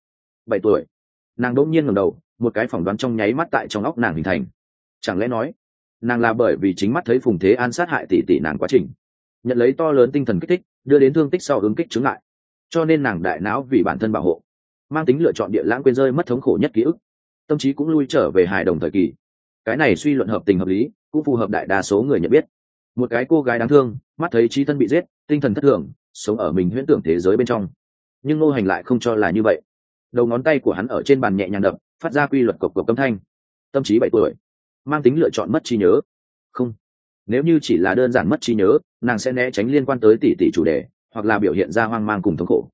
Bảy tuổi. Nàng đỗng nhiên ngầm đầu, một cái phỏng đoán trong nháy mắt tại trong óc nàng hình thành. Chẳng lẽ nói, nàng là bởi vì chính mắt thấy phùng thế an sát hại tỷ tỷ nàng quá trình. Nhận lấy to lớn tinh thần kích thích, đưa đến thương tích sau ứng kích chứng lại. Cho nên nàng đại não vì bản thân bảo hộ. Mang tính lựa chọn địa lãng quên rơi mất thống khổ nhất ký ức. Tâm trí cũng lui trở về hài đồng thời kỳ. Cái này suy luận hợp tình hợp lý, cũng phù hợp đại đa số người nhận biết. Một cái cô gái đáng thương, mắt thấy trí thân bị giết, tinh thần thất thường sống ở mình huyễn tưởng thế giới bên trong. Nhưng ngô hành lại không cho là như vậy. Đầu ngón tay của hắn ở trên bàn nhẹ nhàng đập, phát ra quy luật cộc cộc âm thanh. Tâm trí bảy tuổi, mang tính lựa chọn mất trí nhớ. Không, nếu như chỉ là đơn giản mất trí nhớ, nàng sẽ né tránh liên quan tới tỷ tỷ chủ đề, hoặc là biểu hiện ra hoang mang cùng thống khổ.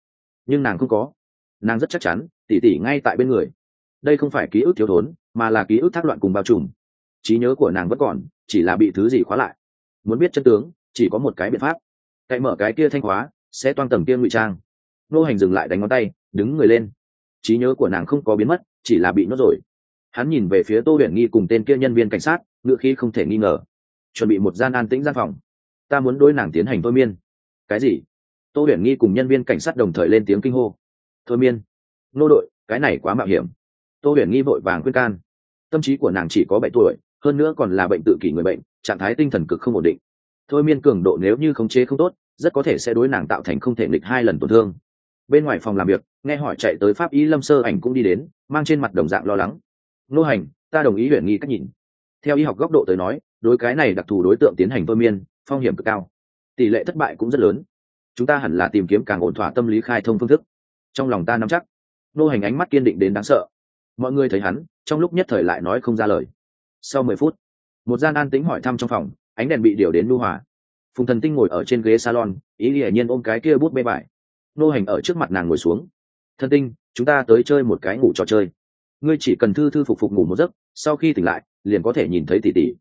Nhưng nàng không có. Nàng rất chắc chắn, tỷ tỷ ngay tại bên người. Đây không phải ký ức thiếu thốn, mà là ký ức thác loạn cùng bao trùm. Trí nhớ của nàng vẫn còn, chỉ là bị thứ gì khóa lại. Muốn biết chân tướng, chỉ có một cái biện pháp cậy mở cái kia thanh hóa, sẽ toan tầm kia ngụy trang. Nô hành dừng lại đánh ngón tay, đứng người lên. Trí nhớ của nàng không có biến mất, chỉ là bị nhốt rồi. Hắn nhìn về phía tô huyền nghi cùng tên kia nhân viên cảnh sát ngựa khí không thể nghi ngờ. Chuẩn bị một gian an tĩnh gian phòng. Ta muốn đối nàng tiến hành thôi miên. Cái gì? Tô huyền nghi cùng nhân viên cảnh sát đồng thời lên tiếng kinh hô. Thôi miên. Nô đội, cái này quá mạo hiểm. Tô huyền nghi vội vàng khuyên can. Tâm trí của nàng chỉ có bảy tuổi, hơn nữa còn là bệnh tự kỷ người bệnh, trạng thái tinh thần cực không ổn định thôi miên cường độ nếu như khống chế không tốt, rất có thể sẽ đối nàng tạo thành không thể nghịch hai lần tổn thương. Bên ngoài phòng làm việc, nghe hỏi chạy tới pháp y lâm sơ ảnh cũng đi đến, mang trên mặt đồng dạng lo lắng. Nô hành, ta đồng ý huyền nghi cách nhìn. Theo y học góc độ tới nói, đối cái này đặc thù đối tượng tiến hành thôi miên, phong hiểm cực cao. Tỷ lệ thất bại cũng rất lớn. Chúng ta hẳn là tìm kiếm càng ổn thỏa tâm lý khai thông phương thức. Trong lòng ta nắm chắc. Nô hành ánh mắt kiên định đến đáng sợ. Mọi người thấy hắn, trong lúc nhất thời lại nói không ra lời. Sau mười phút, một gian an tính hỏi thăm trong phòng ánh đèn bị điều đến nu hòa. Phùng thần tinh ngồi ở trên ghế salon, ý hiển nhiên ôm cái kia bút bê bài. Nô hành ở trước mặt nàng ngồi xuống. Thần tinh, chúng ta tới chơi một cái ngủ trò chơi. Ngươi chỉ cần thư thư phục phục ngủ một giấc, sau khi tỉnh lại, liền có thể nhìn thấy tỷ tỷ.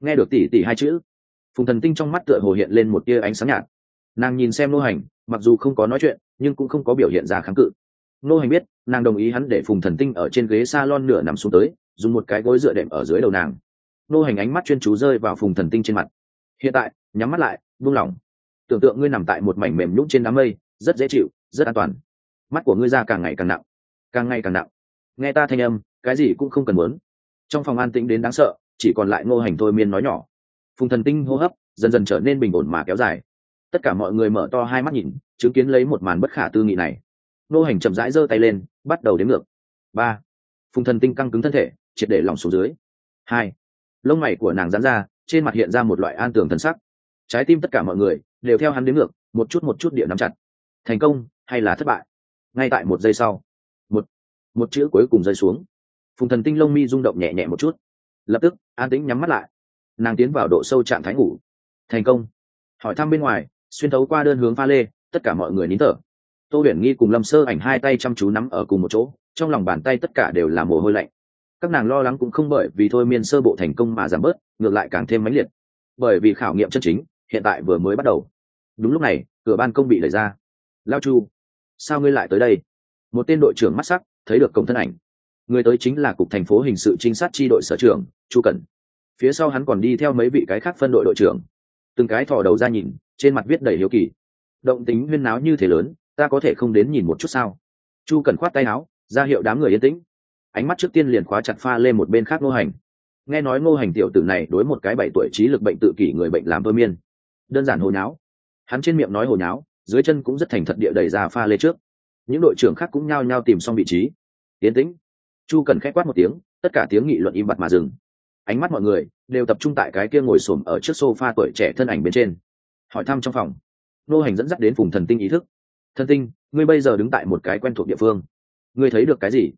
Nghe được tỷ tỷ hai chữ, phùng thần tinh trong mắt tựa hồ hiện lên một tia ánh sáng nhạt. Nàng nhìn xem nô hành, mặc dù không có nói chuyện, nhưng cũng không có biểu hiện ra kháng cự. Nô hành biết, nàng đồng ý hắn để phùng thần tinh ở trên ghế s a lon nửa nằm xuống tới, dùng một cái gối dựa đệm ở dưới đầu nàng nô hành ánh mắt chuyên chú rơi vào phùng thần tinh trên mặt. Hiện tại, nhắm mắt lại, buông lỏng. Tưởng tượng ngươi nằm tại một mảnh mềm nhũng trên đám mây, rất dễ chịu, rất an toàn. Mắt của ngươi ra càng ngày càng nặng, càng ngày càng nặng. Nghe ta thanh âm, cái gì cũng không cần muốn. Trong phòng an tĩnh đến đáng sợ, chỉ còn lại ngô hành thôi miên nói nhỏ. Phùng thần tinh hô hấp dần dần trở nên bình ổn mà kéo dài. Tất cả mọi người mở to hai mắt nhìn, chứng kiến lấy một màn bất khả tư nghị này. Ngô hành chậm rãi giơ tay lên, bắt đầu đếm ngược. Ba. Phùng thần tinh căng cứng thân thể, triệt để lỏng xuống dưới. Hai lông mày của nàng giãn ra, trên mặt hiện ra một loại an tường thần sắc. Trái tim tất cả mọi người đều theo hắn đến ngược, một chút một chút địa nắm chặt. Thành công hay là thất bại? Ngay tại một giây sau, một một chữ cuối cùng rơi xuống. Phùng thần tinh lông mi rung động nhẹ nhẹ một chút. Lập tức, an tĩnh nhắm mắt lại. Nàng tiến vào độ sâu trạng thái ngủ. Thành công. Hỏi thăm bên ngoài, xuyên thấu qua đơn hướng pha lê, tất cả mọi người nín thở. Tô huyền nghi cùng lâm sơ ảnh hai tay chăm chú nắm ở cùng một chỗ, trong lòng bàn tay tất cả đều là mồ hôi lạnh các nàng lo lắng cũng không bởi vì thôi miên sơ bộ thành công mà giảm bớt, ngược lại càng thêm mãnh liệt. Bởi vì khảo nghiệm chân chính, hiện tại vừa mới bắt đầu. Đúng lúc này, cửa ban công bị lời ra. Lao chu, sao ngươi lại tới đây? Một tên đội trưởng mắt sắc, thấy được cổng thân ảnh. Người tới chính là cục thành phố hình sự trinh sát tri đội sở trưởng, chu cẩn. Phía sau hắn còn đi theo mấy vị cái khác phân đội đội trưởng. Từng cái thò đầu ra nhìn, trên mặt viết đầy hiếu kỳ. Động tính huyên náo như thế lớn, ta có thể không đến nhìn một chút sao? Chu cẩn khoát tay áo, ra hiệu đám người yên tĩnh ánh mắt trước tiên liền khóa chặt pha lên một bên khác ngô hành. Nghe nói ngô hành tiểu tử này đối một cái bảy tuổi trí lực bệnh tự kỷ người bệnh làm vơ miên. Đơn giản hồi nháo hắn trên miệng nói hồi nháo dưới chân cũng rất thành thật địa đẩy ra pha lê trước. Những đội trưởng khác cũng nhao nhao tìm xong vị trí. Tiến tĩnh. Chu cần khép quát một tiếng, tất cả tiếng nghị luận im bặt mà dừng. Ánh mắt mọi người đều tập trung tại cái kia ngồi xổm ở trước sofa tuổi trẻ thân ảnh bên trên. Hỏi thăm trong phòng. Nô hành dẫn dắt đến vùng thần tinh ý thức. Thần tinh, ngươi bây giờ đứng tại một cái quen thuộc địa phương. Ngươi thấy được cái gì?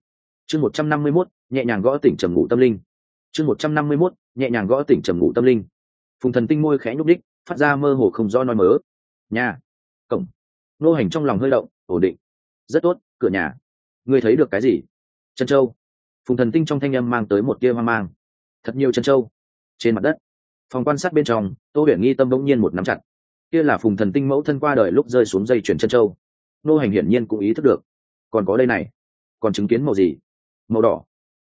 Chương một trăm năm mươi mốt, nhẹ nhàng gõ tỉnh trầm ngủ tâm linh. Chương một trăm năm mươi mốt, nhẹ nhàng gõ tỉnh trầm ngủ tâm linh. Phùng thần tinh môi khẽ nhúc đích phát ra mơ hồ không do nói mớ. Nhà. Cổng. Nô hành trong lòng hơi động, ổn định. Rất tốt, cửa nhà. Ngươi thấy được cái gì? Chân châu. Phùng thần tinh trong thanh âm mang tới một tia hoang mang. Thật nhiều chân châu. Trên mặt đất. Phòng quan sát bên trong, tô huyền nghi tâm bỗng nhiên một nắm chặt. Kia là phùng thần tinh mẫu thân qua đời lúc rơi xuống dây chuyển chân châu. Nô hành hiển nhiên cũng ý thức được. Còn có đây này. Còn chứng kiến màu gì? Màu đỏ.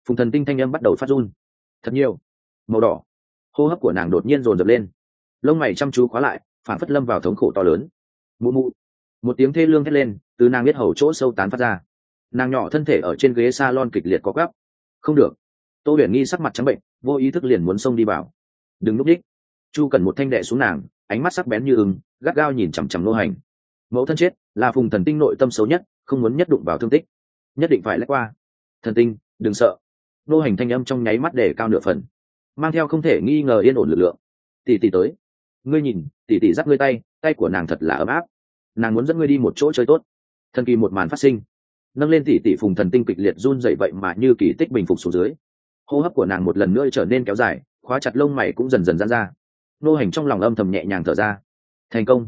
Phùng thần tinh thanh âm bắt đầu phát run. Thật nhiều. Màu đỏ. Hô hấp của nàng đột nhiên dồn dập lên. Lông mày chăm chú khóa lại, phản phất lâm vào thống khổ to lớn. Mụ mụ. Một tiếng thê lương thét lên, từ nàng biết hầu chỗ sâu tán phát ra. Nàng nhỏ thân thể ở trên ghế s a lon kịch liệt có gắp không được. Tô huyền nghi sắc mặt trắng bệnh, vô ý thức liền muốn xông đi vào. Đừng núp đích. Chu cần một thanh đệ xuống nàng, ánh mắt sắc bén như ưng, gắt gao nhìn chằm chằm nô hành. Mẫu thân chết, là phùng thần tinh nội tâm xấu nhất, không muốn nhất đụng vào thương tích. Nhất định phải lách qua thần tinh, đừng sợ. Nô hành thanh âm trong nháy mắt để cao nửa phần. Mang theo không thể nghi ngờ yên ổn lực lượng. Tỷ tỷ tới. Ngươi nhìn, tỷ tỷ dắt ngươi tay tay của nàng thật là ấm áp. Nàng muốn dẫn ngươi đi một chỗ chơi tốt. Thần kỳ một màn phát sinh. Nâng lên tỷ tỷ phùng thần tinh kịch liệt run dậy vậy mà như kỳ tích bình phục xuống dưới. Hô hấp của nàng một lần nữa trở nên kéo dài, khóa chặt lông mày cũng dần dần dán ra. Nô hành trong lòng âm thầm nhẹ nhàng thở ra. Thành công.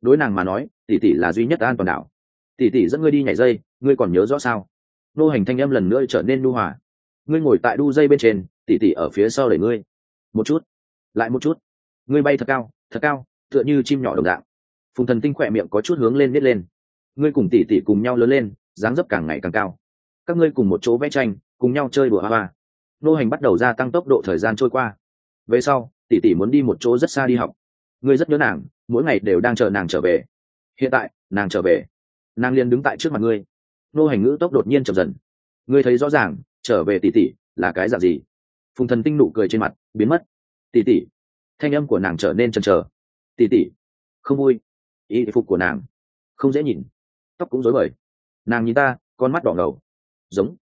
Đối nàng mà nói, tỷ tỷ là duy nhất an toàn đảo. Tỷ tỷ dẫn ngươi đi nhảy dây, ngươi còn nhớ rõ sao? Nô hành thanh âm lần nữa trở nên nu hòa. Ngươi ngồi tại đu dây bên trên tỷ tỷ ở phía sau đẩy ngươi. Một chút. Lại một chút. Ngươi bay thật cao thật cao, tựa như chim nhỏ đồng dạng. Phùng thần tinh khỏe miệng có chút hướng lên biết lên. Ngươi cùng tỷ tỷ cùng nhau lớn lên, dáng dấp càng ngày càng cao. Các ngươi cùng một chỗ vẽ tranh, cùng nhau chơi đùa hoa hoa. Nô hành bắt đầu gia tăng tốc độ thời gian trôi qua. Về sau tỷ tỷ muốn đi một chỗ rất xa đi học. Ngươi rất nhớ nàng, mỗi ngày đều đang chờ nàng trở về. Hiện tại, nàng trở về. Nàng liền đứng tại trước mặt ngươi nô hành ngữ tốc đột nhiên chậm dần. Ngươi thấy rõ ràng, trở về tỷ tỷ là cái dạng gì? Phùng thần tinh nụ cười trên mặt, biến mất. Tỷ tỷ. Thanh âm của nàng trở nên chần chờ. Tỷ tỷ. Không vui. Ý phục của nàng. Không dễ nhìn. Tóc cũng rối bời. Nàng nhìn ta, con mắt đỏ ngầu. Giống.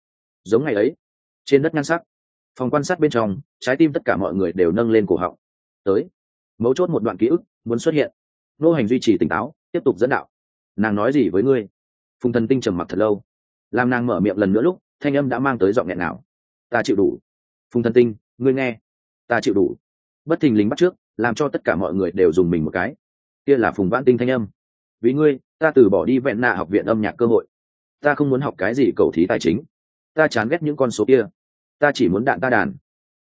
Giống ngày ấy. Trên đất nhan sắc. Phòng quan sát bên trong, trái tim tất cả mọi người đều nâng lên cổ họng. Tới. Mấu chốt một đoạn ký ức muốn xuất hiện. Nô hành duy trì tỉnh táo, tiếp tục dẫn đạo. Nàng nói gì với ngươi? Phùng thần tinh trầm mặc thật lâu. Làm nàng mở miệng lần nữa lúc, thanh âm đã mang tới giọng nghẹn nào ta chịu đủ. Phùng thần tinh, ngươi nghe. Ta chịu đủ. Bất thình lình bắt trước, làm cho tất cả mọi người đều dùng mình một cái. Kia là phùng vãn tinh thanh âm. Vì ngươi, ta từ bỏ đi vẹn nạ học viện âm nhạc cơ hội. Ta không muốn học cái gì cầu thí tài chính. Ta chán ghét những con số kia. Ta chỉ muốn đạn ta đàn.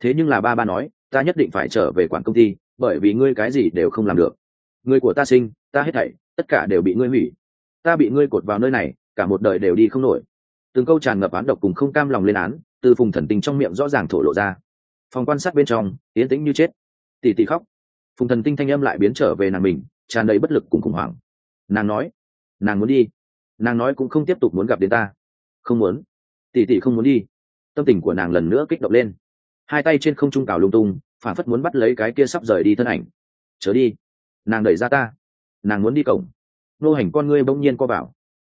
Thế nhưng là ba ba nói, ta nhất định phải trở về quản công ty, bởi vì ngươi cái gì đều không làm được. Người của ta sinh, ta hết thảy, tất cả đều bị ngươi hủy ta bị ngươi cột vào nơi này, cả một đời đều đi không nổi. Từng câu tràn ngập án độc cùng không cam lòng lên án, từ phùng thần tinh trong miệng rõ ràng thổ lộ ra. Phòng quan sát bên trong yến tĩnh như chết. Tỉ tỉ khóc. Phùng thần tinh thanh âm lại biến trở về nàng mình, tràn đầy bất lực cùng khủng hoảng. Nàng nói, nàng muốn đi. Nàng nói cũng không tiếp tục muốn gặp đến ta. Không muốn. Tỉ tỉ không muốn đi. Tâm tình của nàng lần nữa kích động lên. Hai tay trên không trung cào lung tung, phản phất muốn bắt lấy cái kia sắp rời đi thân ảnh. Chớ đi. Nàng đẩy ra ta. Nàng muốn đi cổng nô hành con ngươi bỗng nhiên co vào.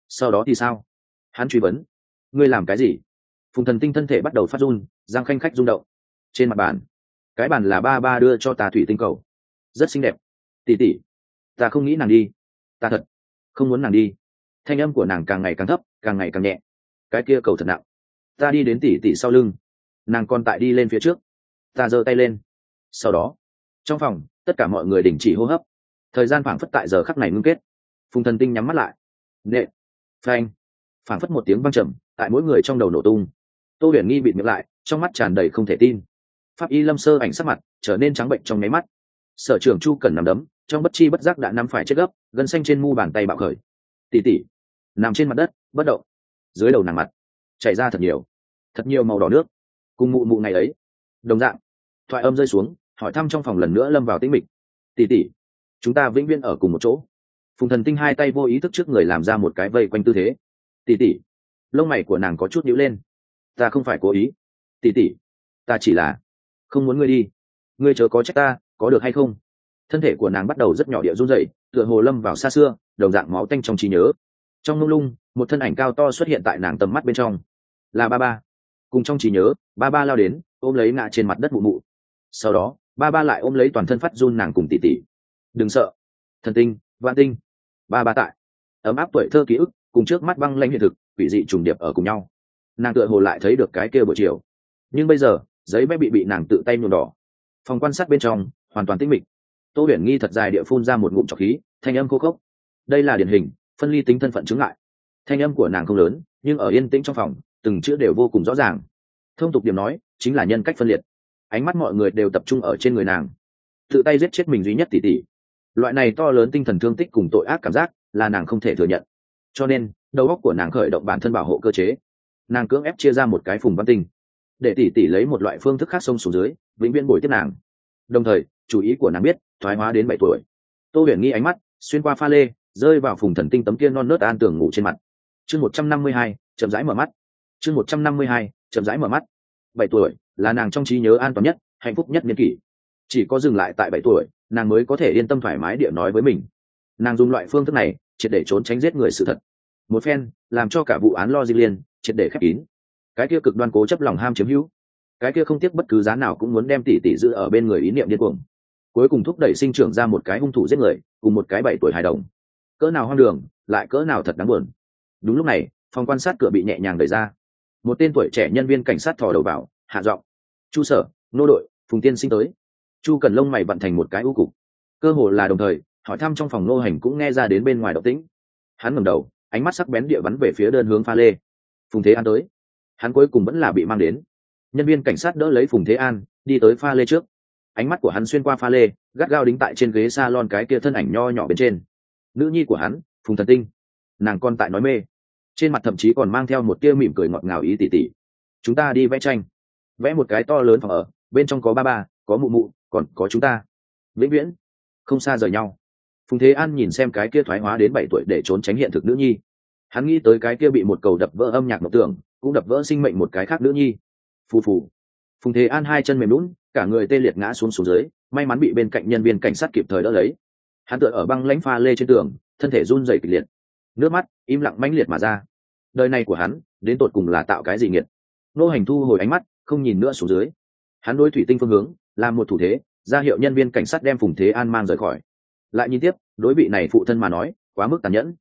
Sau đó thì sao? Hắn truy vấn. Ngươi làm cái gì? Phùng thần tinh thân thể bắt đầu phát run, giang khanh khách rung động. Trên mặt bàn, cái bàn là ba ba đưa cho ta thủy tinh cầu. Rất xinh đẹp. Tỉ tỉ ta không nghĩ nàng đi. Ta thật không muốn nàng đi. Thanh âm của nàng càng ngày càng thấp, càng ngày càng nhẹ. Cái kia cầu thật nặng. Ta đi đến tỉ tỉ sau lưng. Nàng còn tại đi lên phía trước. Ta giơ tay lên. Sau đó, trong phòng, tất cả mọi người đình chỉ hô hấp. Thời gian phảng phất tại giờ khắc này ngưng kết phùng thần tinh nhắm mắt lại. Nệ. Phanh. Phảng phất một tiếng văng trầm, tại mỗi người trong đầu nổ tung. Tô huyền nghi bịt miệng lại, trong mắt tràn đầy không thể tin. Pháp y lâm sơ ảnh sắc mặt trở nên trắng bệnh trong nháy mắt. Sở trưởng chu cần nằm đấm, trong bất chi bất giác đã nắm phải chết gấp, gân xanh trên mu bàn tay bạo khởi. Tỉ tỉ. Nằm trên mặt đất, bất động. Dưới đầu nàng mặt, chảy ra thật nhiều. Thật nhiều màu đỏ nước. Cùng mụ mụ ngày ấy. Đồng dạng. Thoại âm rơi xuống, hỏi thăm trong phòng lần nữa lâm vào tĩnh mịch. Tỉ tỉ. Chúng ta vĩnh viễn ở cùng một chỗ phùng thần tinh hai tay vô ý thức trước người làm ra một cái vây quanh tư thế. Tỉ tỉ, lông mày của nàng có chút nhíu lên. Ta không phải cố ý. Tỉ tỉ, ta chỉ là không muốn ngươi đi. Ngươi chớ có trách ta, có được hay không? Thân thể của nàng bắt đầu rất nhỏ địa run rẩy, tựa hồ lâm vào xa xưa, đồng dạng máu tanh trong trí nhớ. Trong lung lung, một thân ảnh cao to xuất hiện tại nàng tầm mắt bên trong. Là ba ba. Cùng trong trí nhớ, ba ba lao đến, ôm lấy ngã trên mặt đất mụ mụ. Sau đó, ba ba lại ôm lấy toàn thân phát run nàng cùng tỉ tỉ. Đừng sợ. Thần tinh, vạn tinh ba ba tại. Ấm áp tuổi thơ ký ức, cùng trước mắt băng lanh hiện thực, quỷ dị trùng điệp ở cùng nhau. Nàng tựa hồ lại thấy được cái kia buổi chiều. Nhưng bây giờ, giấy bé bị bị nàng tự tay nhuộm đỏ. Phòng quan sát bên trong, hoàn toàn tĩnh mịch. Tô huyền nghi thật dài địa phun ra một ngụm trọc khí, thanh âm khô khốc. Đây là điển hình, phân ly tính thân phận chứng ngại. thanh âm của nàng không lớn, nhưng ở yên tĩnh trong phòng, từng chữ đều vô cùng rõ ràng. Thông tục điểm nói, chính là nhân cách phân liệt. Ánh mắt mọi người đều tập trung ở trên người nàng. Tự tay giết chết mình duy nhất tỷ tỷ loại này to lớn tinh thần thương tích cùng tội ác cảm giác là nàng không thể thừa nhận. Cho nên, đầu óc của nàng khởi động bản thân bảo hộ cơ chế. Nàng cưỡng ép chia ra một cái phùng văn tinh, để tỷ tỷ lấy một loại phương thức khác sông xuống dưới, vĩnh viễn bồi tiếp nàng. Đồng thời, chủ ý của nàng biết, thoái hóa đến bảy tuổi. Tô huyền nghi ánh mắt xuyên qua pha lê, rơi vào phùng thần tinh tấm kia non nớt an tường ngủ trên mặt. Chương một trăm năm mươi hai, chậm rãi mở mắt. Chương một trăm năm mươi hai, chậm rãi mở mắt. Bảy tuổi là nàng trong trí nhớ an toàn nhất, hạnh phúc nhất niên kỷ chỉ có dừng lại tại bảy tuổi, nàng mới có thể yên tâm thoải mái địa nói với mình. Nàng dùng loại phương thức này, triệt để trốn tránh giết người sự thật. Một phen, làm cho cả vụ án lo di liên triệt để khép kín. Cái kia cực đoan cố chấp lòng ham chiếm hữu. Cái kia không tiếc bất cứ giá nào cũng muốn đem tỷ tỷ giữ ở bên người ý niệm điên cuồng. Cuối cùng thúc đẩy sinh trưởng ra một cái hung thủ giết người, cùng một cái bảy tuổi hài đồng. Cỡ nào hoang đường, lại cỡ nào thật đáng buồn. Đúng lúc này, phòng quan sát cửa bị nhẹ nhàng đẩy ra. Một tên tuổi trẻ nhân viên cảnh sát thò đầu vào, hạ giọng. Chu sở, nô đội, phùng tiên sinh tới chu cần lông mày vận thành một cái ưu cục. Cơ hồ là đồng thời, hỏi thăm trong phòng nô hành cũng nghe ra đến bên ngoài động tĩnh. Hắn ngẩng đầu, ánh mắt sắc bén địa bắn về phía đơn hướng pha lê. Phùng thế an tới. Hắn cuối cùng vẫn là bị mang đến. Nhân viên cảnh sát đỡ lấy phùng thế an, đi tới pha lê trước. Ánh mắt của hắn xuyên qua pha lê, gắt gao đính tại trên ghế s a lon cái kia thân ảnh nho nhỏ bên trên. Nữ nhi của hắn, phùng thần tinh. Nàng con tại nói mê. Trên mặt thậm chí còn mang theo một tia mỉm cười ngọt ngào ý tỉ tỉ. Chúng ta đi vẽ tranh. Vẽ một cái to lớn phòng ở, bên trong có ba ba, có mụ mụ còn có chúng ta. Vĩnh viễn, không xa rời nhau. Phùng thế an nhìn xem cái kia thoái hóa đến bảy tuổi để trốn tránh hiện thực nữ nhi. Hắn nghĩ tới cái kia bị một cầu đập vỡ âm nhạc mộng tưởng, cũng đập vỡ sinh mệnh một cái khác nữ nhi. Phù phù. Phùng thế an hai chân mềm lún, cả người tê liệt ngã xuống xuống dưới, may mắn bị bên cạnh nhân viên cảnh sát kịp thời đỡ lấy. Hắn tựa ở băng lãnh pha lê trên tường, thân thể run rẩy kịch liệt. Nước mắt im lặng mãnh liệt mà ra. Đời này của hắn, đến tột cùng là tạo cái gì nghiệt? Nô hành thu hồi ánh mắt, không nhìn nữa xuống dưới. Hắn đối thủy tinh phương hướng làm một thủ thế, ra hiệu nhân viên cảnh sát đem phùng thế an mang rời khỏi. Lại nhìn tiếp, đối vị này phụ thân mà nói, quá mức tàn nhẫn.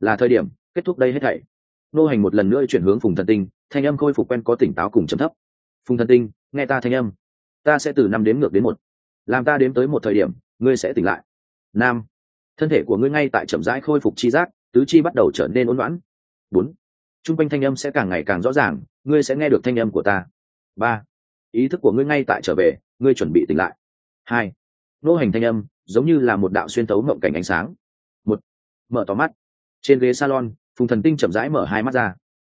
Là thời điểm, kết thúc đây hết thảy. Nô hành một lần nữa chuyển hướng phùng thần tinh, thanh âm khôi phục quen có tỉnh táo cùng chấm thấp. Phùng thần tinh, nghe ta thanh âm. Ta sẽ từ năm đếm ngược đến một. Làm ta đếm tới một thời điểm, ngươi sẽ tỉnh lại. Nam. Thân thể của ngươi ngay tại chậm rãi khôi phục chi giác, tứ chi bắt đầu trở nên ôn loãn bốn. T r u n g quanh thanh âm sẽ càng ngày càng rõ ràng, ngươi sẽ nghe được thanh âm của ta. Ba. Ý thức của ngươi ngay tại trở về ngươi chuẩn bị tỉnh lại. Hai, nô hành thanh âm, giống như là một đạo xuyên tấu mộng cảnh ánh sáng. Một, mở tỏ mắt. Trên ghế salon, phùng thần tinh chậm rãi mở hai mắt ra.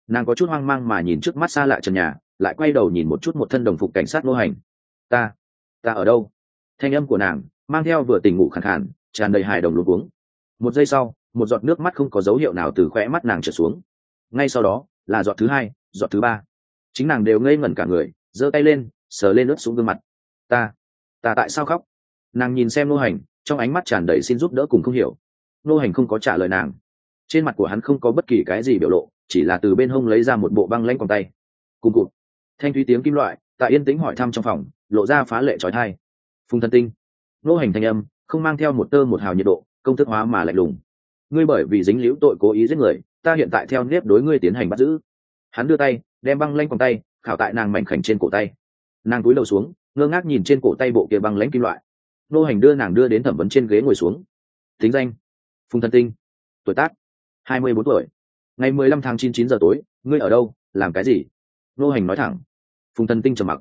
Nàng có chút hoang mang mà nhìn trước mắt xa lạ trần nhà, lại quay đầu nhìn một chút một thân đồng phục cảnh sát nô hành. Ta ta ở đâu? Thanh âm của nàng mang theo vừa tỉnh ngủ khẳng khản tràn đầy hài đồng luống cuống. Một giây sau, một giọt nước mắt không có dấu hiệu nào từ khóe mắt nàng trở xuống. Ngay sau đó, là giọt thứ hai, giọt thứ ba. Chính nàng đều ngây ngẩn cả người, giơ tay lên, sờ lên nước xuống gương mặt ta ta tại sao khóc? Nàng nhìn xem nô hành, trong ánh mắt tràn đầy xin giúp đỡ cùng không hiểu. Nô hành không có trả lời nàng. Trên mặt của hắn không có bất kỳ cái gì biểu lộ, chỉ là từ bên hông lấy ra một bộ băng lanh còn tay. Cùng cụt. Thanh thúy tiếng kim loại, tại yên tĩnh hỏi thăm trong phòng, lộ ra phá lệ trói thai. Phùng thân tinh. Nô hành thanh âm, không mang theo một tơ một hào nhiệt độ, công thức hóa mà lạnh lùng. Ngươi bởi vì dính liễu tội cố ý giết người, ta hiện tại theo nếp đối ngươi tiến hành bắt giữ. Hắn đưa tay, đem băng lanh còn tay, khảo tại nàng mảnh khảnh trên cổ tay. Nàng cúi đầu xuống ngơ ngác nhìn trên cổ tay bộ kia băng lãnh kim loại. Nô hành đưa nàng đưa đến thẩm vấn trên ghế ngồi xuống. Tính danh, phùng thân tinh, tuổi tác, hai mươi bốn tuổi. Ngày mười lăm tháng chín chín giờ tối, ngươi ở đâu, làm cái gì? Nô hành nói thẳng. Phùng thân tinh trầm mặc.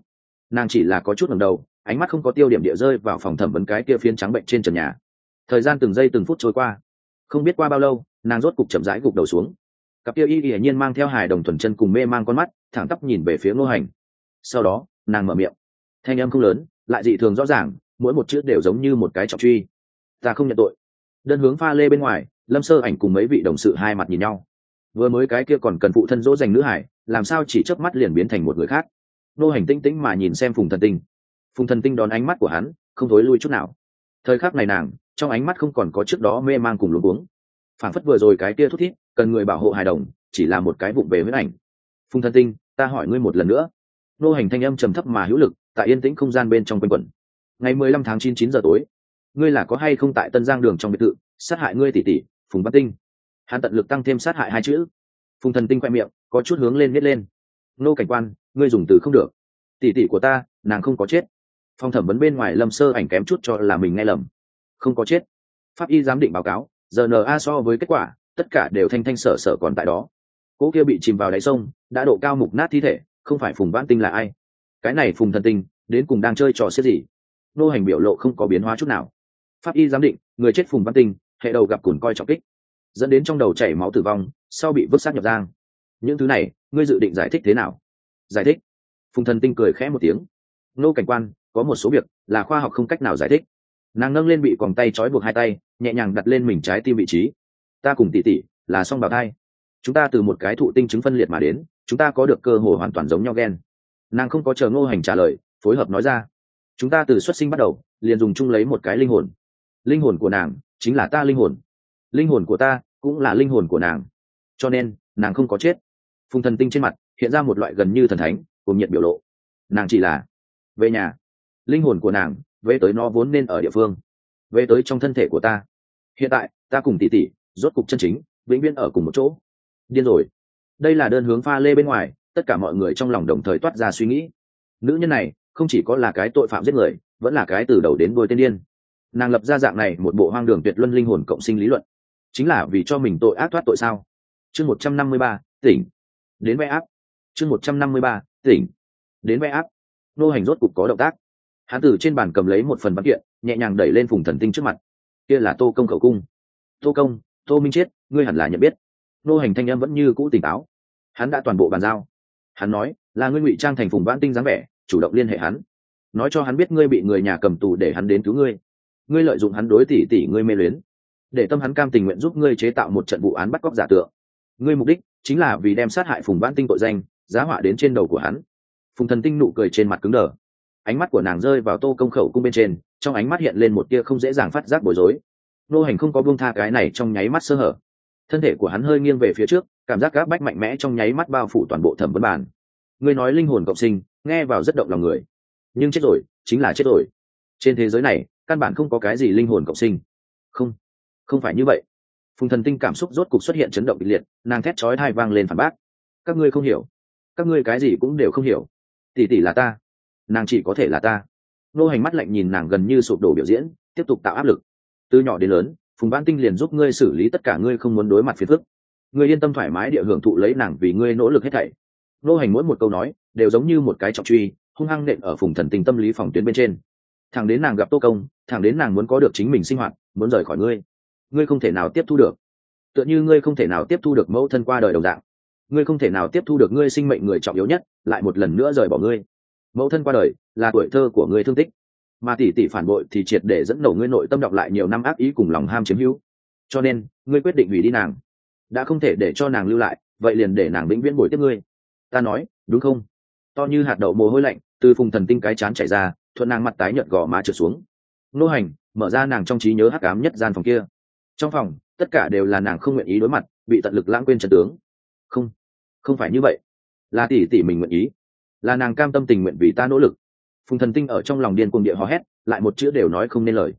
Nàng chỉ là có chút ngầm đầu, ánh mắt không có tiêu điểm địa rơi vào phòng thẩm vấn cái kia phiến trắng bệnh trên trần nhà. Thời gian từng giây từng phút trôi qua. Không biết qua bao lâu, nàng rốt cục chậm rãi gục đầu xuống. Cặp kia y hiển nhiên mang theo hài đồng thuần chân cùng mê mang con mắt, thẳng tắp nhìn về phía ngô hành. Sau đó, nàng mở miệng thanh âm không lớn, lại dị thường rõ ràng, mỗi một chữ đều giống như một cái trọng truy. Ta không nhận tội. Đơn hướng pha lê bên ngoài, lâm sơ ảnh cùng mấy vị đồng sự hai mặt nhìn nhau. Vừa mới cái kia còn cần phụ thân dỗ dành nữ hải, làm sao chỉ chớp mắt liền biến thành một người khác? Nô hành tinh tĩnh mà nhìn xem phùng thần tinh. Phùng thần tinh đón ánh mắt của hắn, không thối lui chút nào. Thời khắc này nàng, trong ánh mắt không còn có trước đó mê mang cùng luống cuống. Phản phất vừa rồi cái kia thút thít, cần người bảo hộ hài đồng, chỉ là một cái vụng về huyết ảnh. Phùng thần tinh, ta hỏi ngươi một lần nữa. Nô hành thanh âm trầm thấp mà hữu lực tại yên tĩnh không gian bên trong quanh quẩn. Ngày mười lăm tháng chín chín giờ tối, ngươi là có hay không tại tân giang đường trong biệt thự, sát hại ngươi tỷ tỷ, phùng văn tinh? Hắn tận lực tăng thêm sát hại hai chữ. Phùng thần tinh khoe miệng, có chút hướng lên miết lên. Nô cảnh quan, ngươi dùng từ không được. Tỷ tỷ của ta, nàng không có chết. Phòng thẩm vấn bên ngoài lâm sơ ảnh kém chút cho là mình nghe lầm. Không có chết. Pháp y giám định báo cáo giờ na so với kết quả, tất cả đều thanh thanh sở sở còn tại đó. Cỗ kia bị chìm vào đáy sông, đã độ cao mục nát thi thể, không phải phùng vãn tinh là ai? Cái này phùng thần tinh, đến cùng đang chơi trò xếp gì? Nô hành biểu lộ không có biến hóa chút nào. Pháp y giám định, người chết phùng văn tinh, hệ đầu gặp cùn coi trọng kích. Dẫn đến trong đầu chảy máu tử vong, sau bị vứt xác nhập giang. Những thứ này, ngươi dự định giải thích thế nào? Giải thích? Phùng thần tinh cười khẽ một tiếng. Nô cảnh quan, có một số việc là khoa học không cách nào giải thích. Nàng nâng lên bị quòng tay trói buộc hai tay, nhẹ nhàng đặt lên mình trái tim vị trí. Ta cùng tỉ tỉ là song bào thai. Chúng ta từ một cái thụ tinh chứng phân liệt mà đến, chúng ta có được cơ hội hoàn toàn giống nhau ghen nàng không có chờ ngô hành trả lời, phối hợp nói ra. Chúng ta từ xuất sinh bắt đầu, liền dùng chung lấy một cái linh hồn. Linh hồn của nàng chính là ta linh hồn. Linh hồn của ta cũng là linh hồn của nàng. Cho nên, nàng không có chết. Phùng thần tinh trên mặt hiện ra một loại gần như thần thánh, cùng nhiệt biểu lộ. Nàng chỉ là về nhà. Linh hồn của nàng về tới nó vốn nên ở địa phương. Về tới trong thân thể của ta. Hiện tại, ta cùng tỷ tỷ, rốt cục chân chính, vĩnh viễn ở cùng một chỗ. Điên rồi. Đây là đơn hướng pha lê bên ngoài tất cả mọi người trong lòng đồng thời toát ra suy nghĩ. Nữ nhân này không chỉ có là cái tội phạm giết người, vẫn là cái từ đầu đến đôi tên điên. Nàng lập ra dạng này một bộ hoang đường tuyệt luân linh hồn cộng sinh lý luận. Chính là vì cho mình tội ác thoát tội sao? Chương một trăm năm mươi ba, tỉnh. Đến vẽ áp. Chương một trăm năm mươi ba, tỉnh. Đến vẽ áp. Nô hành rốt cục có động tác. Hán tử trên bàn cầm lấy một phần văn kiện, nhẹ nhàng đẩy lên phùng thần tinh trước mặt. Kia là tô công khẩu cung. Tô công, tô minh chết ngươi hẳn là nhận biết. Nô hành thanh em vẫn như cũ tỉnh táo. Hắn đã toàn bộ bàn giao hắn nói, là ngươi ngụy trang thành phùng vãn tinh dáng vẻ, chủ động liên hệ hắn. Nói cho hắn biết ngươi bị người nhà cầm tù để hắn đến cứu ngươi. Ngươi lợi dụng hắn đối tỷ tỷ ngươi mê luyến, để tâm hắn cam tình nguyện giúp ngươi chế tạo một trận vụ án bắt cóc giả tượng. Ngươi mục đích chính là vì đem sát hại phùng vãn tinh tội danh, giá họa đến trên đầu của hắn. Phùng thần tinh nụ cười trên mặt cứng đờ. Ánh mắt của nàng rơi vào tô công khẩu cung bên trên, trong ánh mắt hiện lên một tia không dễ dàng phát giác bối rối. Nô hành không có buông tha cái này trong nháy mắt sơ hở thân thể của hắn hơi nghiêng về phía trước, cảm giác gác bách mạnh mẽ trong nháy mắt bao phủ toàn bộ thẩm vấn bàn. Ngươi nói linh hồn cộng sinh, nghe vào rất động lòng người. Nhưng chết rồi, chính là chết rồi. Trên thế giới này, căn bản không có cái gì linh hồn cộng sinh. Không không phải như vậy. Phùng thần tinh cảm xúc rốt cục xuất hiện chấn động kịch liệt, nàng thét chói thai vang lên phản bác. Các ngươi không hiểu. Các ngươi cái gì cũng đều không hiểu. Tỷ tỷ là ta. Nàng chỉ có thể là ta. Nô hành mắt lạnh nhìn nàng gần như sụp đổ biểu diễn, tiếp tục tạo áp lực. Từ nhỏ đến lớn phùng văn tinh liền giúp ngươi xử lý tất cả ngươi không muốn đối mặt phiền phức. Ngươi yên tâm thoải mái địa hưởng thụ lấy nàng vì ngươi nỗ lực hết thảy. Nô hành mỗi một câu nói, đều giống như một cái trọng truy, hung hăng nện ở phùng thần tình tâm lý phòng tuyến bên trên. Thẳng đến nàng gặp tô công, thẳng đến nàng muốn có được chính mình sinh hoạt, muốn rời khỏi ngươi ngươi không thể nào tiếp thu được. Tựa như ngươi không thể nào tiếp thu được mẫu thân qua đời đồng dạng. Ngươi không thể nào tiếp thu được ngươi sinh mệnh người trọng yếu nhất, lại một lần nữa rời bỏ ngươi. Mẫu thân qua đời là tuổi thơ của ngươi thương tích mà tỷ tỷ phản bội thì triệt để dẫn nổ ngươi nội tâm đọc lại nhiều năm ác ý cùng lòng ham chiếm hữu. Cho nên, ngươi quyết định hủy đi nàng. Đã không thể để cho nàng lưu lại, vậy liền để nàng vĩnh viễn bồi tiếp ngươi. Ta nói, đúng không? To như hạt đậu mồ hôi lạnh, từ phùng thần tinh cái chán chảy ra, thuận nàng mặt tái nhợt gò má trượt xuống. Nô hành, mở ra nàng trong trí nhớ hắc ám nhất gian phòng kia. Trong phòng, tất cả đều là nàng không nguyện ý đối mặt, bị tận lực lãng quên trần tướng. Không không phải như vậy. Là tỷ tỷ mình nguyện ý. Là nàng cam tâm tình nguyện vì ta nỗ lực phùng thần tinh ở trong lòng điên cuồng địa hò hét lại một chữ đều nói không nên lời.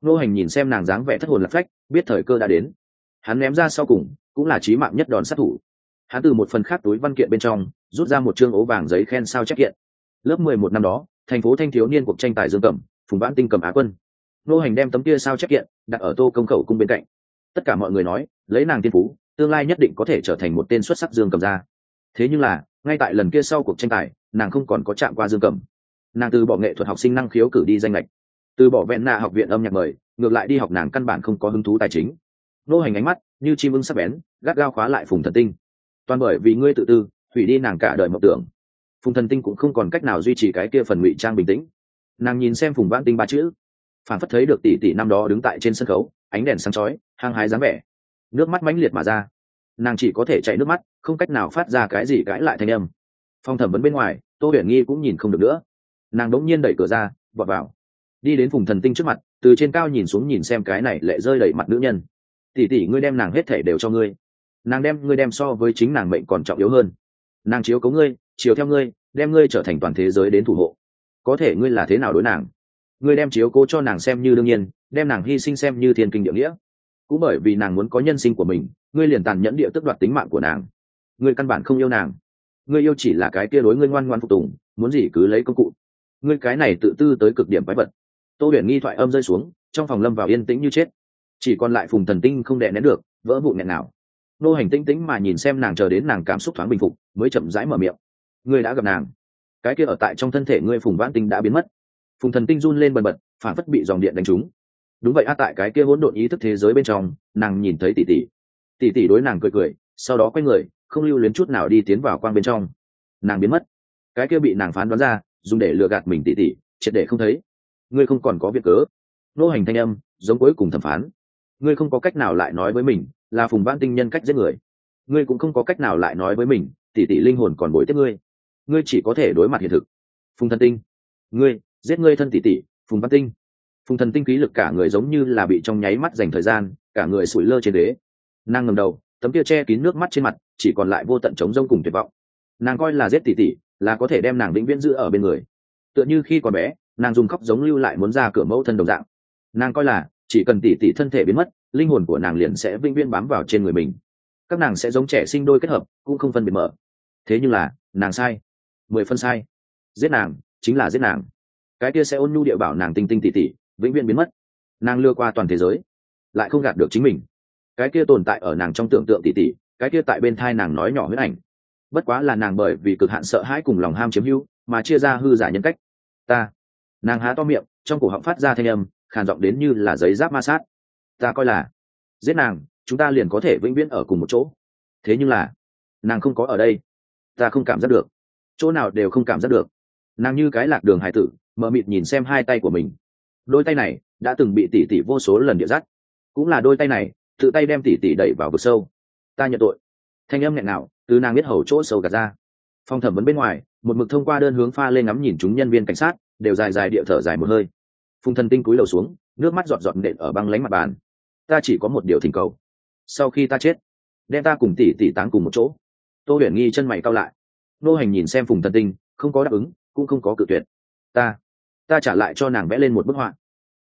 Nô hành nhìn xem nàng dáng vẻ thất hồn lạc phách biết thời cơ đã đến. Hắn ném ra sau cùng cũng là trí mạng nhất đòn sát thủ. Hắn từ một phần khác túi văn kiện bên trong rút ra một chương ố vàng giấy khen sao chép kiện. Lớp mười một năm đó thành phố thanh thiếu niên cuộc tranh tài dương cẩm, phùng vãn tinh cầm á quân. Nô hành đem tấm kia sao chép kiện đặt ở tô công khẩu cung bên cạnh. Tất cả mọi người nói lấy nàng tiên phú tương lai nhất định có thể trở thành một tên xuất sắc dương cầm ra thế nhưng là ngay tại lần kia sau cuộc tranh tài nàng không còn có chạm qua dương cầm nàng từ bỏ nghệ thuật học sinh năng khiếu cử đi danh lệch từ bỏ vẹn nạ học viện âm nhạc mời, ngược lại đi học nàng căn bản không có hứng thú tài chính. Nô hành ánh mắt, như chim ưng sắp bén, gắt gao khóa lại phùng thần tinh. Toàn bởi vì ngươi tự tư, hủy đi nàng cả đời mộng tưởng. Phùng thần tinh cũng không còn cách nào duy trì cái kia phần ngụy trang bình tĩnh. Nàng nhìn xem phùng vãn tinh ba chữ, phản phất thấy được tỷ tỷ năm đó đứng tại trên sân khấu, ánh đèn sáng chói, hăng hái dáng vẻ. Nước mắt mãnh liệt mà ra. Nàng chỉ có thể chạy nước mắt, không cách nào phát ra cái gì cãi lại thanh âm. Phong thẩm vấn bên ngoài, tô huyền nghi cũng nhìn không được nữa nàng đỗng nhiên đẩy cửa ra, vọt vào. Đi đến phùng thần tinh trước mặt, từ trên cao nhìn xuống nhìn xem cái này lệ rơi đẩy mặt nữ nhân. Tỉ tỉ ngươi đem nàng hết thể đều cho ngươi. Nàng đem, ngươi đem so với chính nàng mệnh còn trọng yếu hơn. Nàng chiếu cấu ngươi, chiếu theo ngươi, đem ngươi trở thành toàn thế giới đến thủ hộ. Có thể ngươi là thế nào đối nàng? Ngươi đem chiếu cố cho nàng xem như đương nhiên, đem nàng hy sinh xem như thiên kinh địa nghĩa. Cũng bởi vì nàng muốn có nhân sinh của mình, ngươi liền tàn nhẫn địa tức đoạt tính mạng của nàng. Ngươi căn bản không yêu nàng. Ngươi yêu chỉ là cái kia đối ngươi ngoan ngoan phục tùng, muốn gì cứ lấy công cụ ngươi cái này tự tư tới cực điểm quái vật. Tô huyền nghi thoại âm rơi xuống, trong phòng lâm vào yên tĩnh như chết. Chỉ còn lại phùng thần tinh không đè nén được, vỡ vụn nghẹn nào. Nô hành tinh tĩnh mà nhìn xem nàng chờ đến nàng cảm xúc thoáng bình phục, mới chậm rãi mở miệng. Ngươi đã gặp nàng. Cái kia ở tại trong thân thể ngươi phùng vãn tinh đã biến mất. Phùng thần tinh run lên bần bật, phản phất bị dòng điện đánh trúng. Đúng vậy a, tại cái kia hỗn độn ý thức thế giới bên trong, nàng nhìn thấy tỷ tỷ. Tỷ tỷ đối nàng cười cười, sau đó quay người, không lưu luyến chút nào đi tiến vào quang bên trong. Nàng biến mất. Cái kia bị nàng phán đoán ra dùng để lừa gạt mình tỷ tỷ triệt để không thấy. Ngươi không còn có việc cớ. Nô hành thanh âm, giống cuối cùng thẩm phán. Ngươi không có cách nào lại nói với mình, là phùng vãn tinh nhân cách giết người. Ngươi cũng không có cách nào lại nói với mình tỷ tỷ linh hồn còn bồi tiếp ngươi. Ngươi chỉ có thể đối mặt hiện thực. Phùng thần tinh. Ngươi, giết ngươi thân tỷ tỷ phùng văn tinh. Phùng thần tinh khí lực cả người giống như là bị trong nháy mắt dành thời gian, cả người sủi lơ trên đế. Nàng ngầm đầu, tấm kia che kín nước mắt trên mặt, chỉ còn lại vô tận trống rông cùng tuyệt vọng. Nàng coi là giết tỷ tỷ là có thể đem nàng vĩnh viễn giữ ở bên người. Tựa như khi còn bé, nàng dùng khóc giống lưu lại muốn ra cửa mẫu thân đồng dạng. Nàng coi là, chỉ cần tỷ tỷ thân thể biến mất, linh hồn của nàng liền sẽ vĩnh viễn bám vào trên người mình. Các nàng sẽ giống trẻ sinh đôi kết hợp, cũng không phân biệt mở. Thế nhưng là, nàng sai. Mười phân sai. Giết nàng, chính là giết nàng. Cái kia sẽ ôn nhu địa bảo nàng tinh tinh tỉ tỉ vĩnh viễn biến mất. Nàng lừa qua toàn thế giới, lại không gạt được chính mình. Cái kia tồn tại ở nàng trong tưởng tượng tỉ tỉ cái kia tại bên thai nàng nói nhỏ huyết ảnh bất quá là nàng bởi vì cực hạn sợ hãi cùng lòng ham chiếm hữu, mà chia ra hư giả nhân cách. Ta. Nàng há to miệng, trong cổ họng phát ra thanh âm, khàn giọng đến như là giấy giáp ma sát. Ta coi là, giết nàng, chúng ta liền có thể vĩnh viễn ở cùng một chỗ. Thế nhưng là, nàng không có ở đây. Ta không cảm giác được. Chỗ nào đều không cảm giác được. Nàng như cái lạc đường hải tử, mờ mịt nhìn xem hai tay của mình. Đôi tay này đã từng bị tỉ tỉ vô số lần địa dắt. Cũng là đôi tay này, tự tay đem tỉ tỉ đẩy vào vực sâu. Ta nhận tội. Thanh âm nghẹn nào từ nàng biết hầu chỗ sâu gạt ra. Phòng thẩm vấn bên ngoài, một mực thông qua đơn hướng pha lên ngắm nhìn chúng nhân viên cảnh sát, đều dài dài địa thở dài một hơi. Phùng thần tinh cúi đầu xuống, nước mắt giọt giọt nện ở băng lánh mặt bàn. Ta chỉ có một điều thỉnh cầu. Sau khi ta chết, đem ta cùng tỷ tỷ táng cùng một chỗ. Tô huyền nghi chân mày cao lại. Nô hành nhìn xem phùng thần tinh, không có đáp ứng, cũng không có cự tuyệt. Ta ta trả lại cho nàng vẽ lên một bức họa.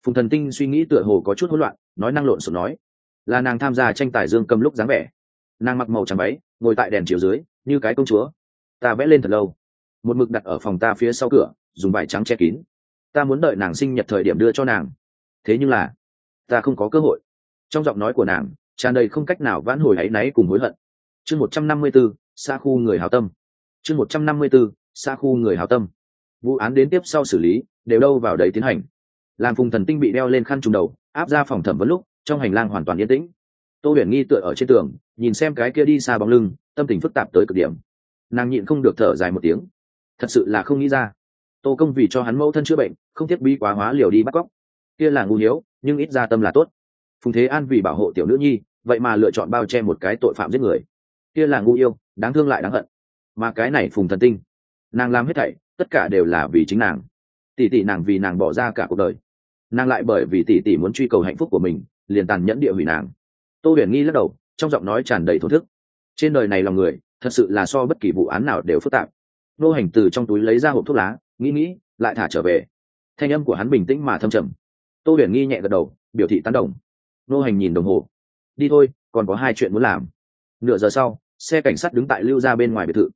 Phùng thần tinh suy nghĩ tựa hồ có chút hỗn loạn, nói năng lộn xộn nói. Là nàng tham gia tranh tài dương cầm lúc dáng vẻ. Nàng mặc màu trắng váy ngồi tại đèn chiều dưới, như cái công chúa. Ta vẽ lên thật lâu. Một mực đặt ở phòng ta phía sau cửa, dùng vải trắng che kín. Ta muốn đợi nàng sinh nhật thời điểm đưa cho nàng. Thế nhưng là, ta không có cơ hội. Trong giọng nói của nàng, tràn đầy không cách nào vãn hồi áy náy cùng hối hận. Chương một trăm năm mươi b ố xa khu người hào tâm. Chương một trăm năm mươi b ố xa khu người hào tâm. Vụ án đến tiếp sau xử lý, đều đâu vào đấy tiến hành. Làm phùng thần tinh bị đeo lên khăn trùng đầu, áp ra phòng thẩm vấn lúc, trong hành lang hoàn toàn yên tĩnh. Tô huyền nghi tựa ở trên tường nhìn xem cái kia đi xa bóng lưng, tâm tình phức tạp tới cực điểm. Nàng nhịn không được thở dài một tiếng. Thật sự là không nghĩ ra. Tô công vì cho hắn mẫu thân chữa bệnh, không thiết bi quá hóa liều đi bắt cóc. Kia là ngu hiếu, nhưng ít ra tâm là tốt. Phùng thế an vì bảo hộ tiểu nữ nhi, vậy mà lựa chọn bao che một cái tội phạm giết người. Kia là ngu yêu, đáng thương lại đáng hận. Mà cái này phùng thần tinh, nàng làm hết thảy, tất cả đều là vì chính nàng. Tỷ tỷ nàng vì nàng bỏ ra cả cuộc đời. Nàng lại bởi vì tỷ tỷ muốn truy cầu hạnh phúc của mình, liền tàn nhẫn địa hủy nàng. Tô huyền nghi lắc đầu trong giọng nói tràn đầy thổ thức. Trên đời này lòng người, thật sự là so bất kỳ vụ án nào đều phức tạp. Nô hành từ trong túi lấy ra hộp thuốc lá, nghĩ nghĩ, lại thả trở về. Thanh âm của hắn bình tĩnh mà thâm trầm. Tô huyền nghi nhẹ gật đầu, biểu thị tán đồng. Nô hành nhìn đồng hồ. Đi thôi, còn có hai chuyện muốn làm. Nửa giờ sau, xe cảnh sát đứng tại lưu ra bên ngoài biệt thự.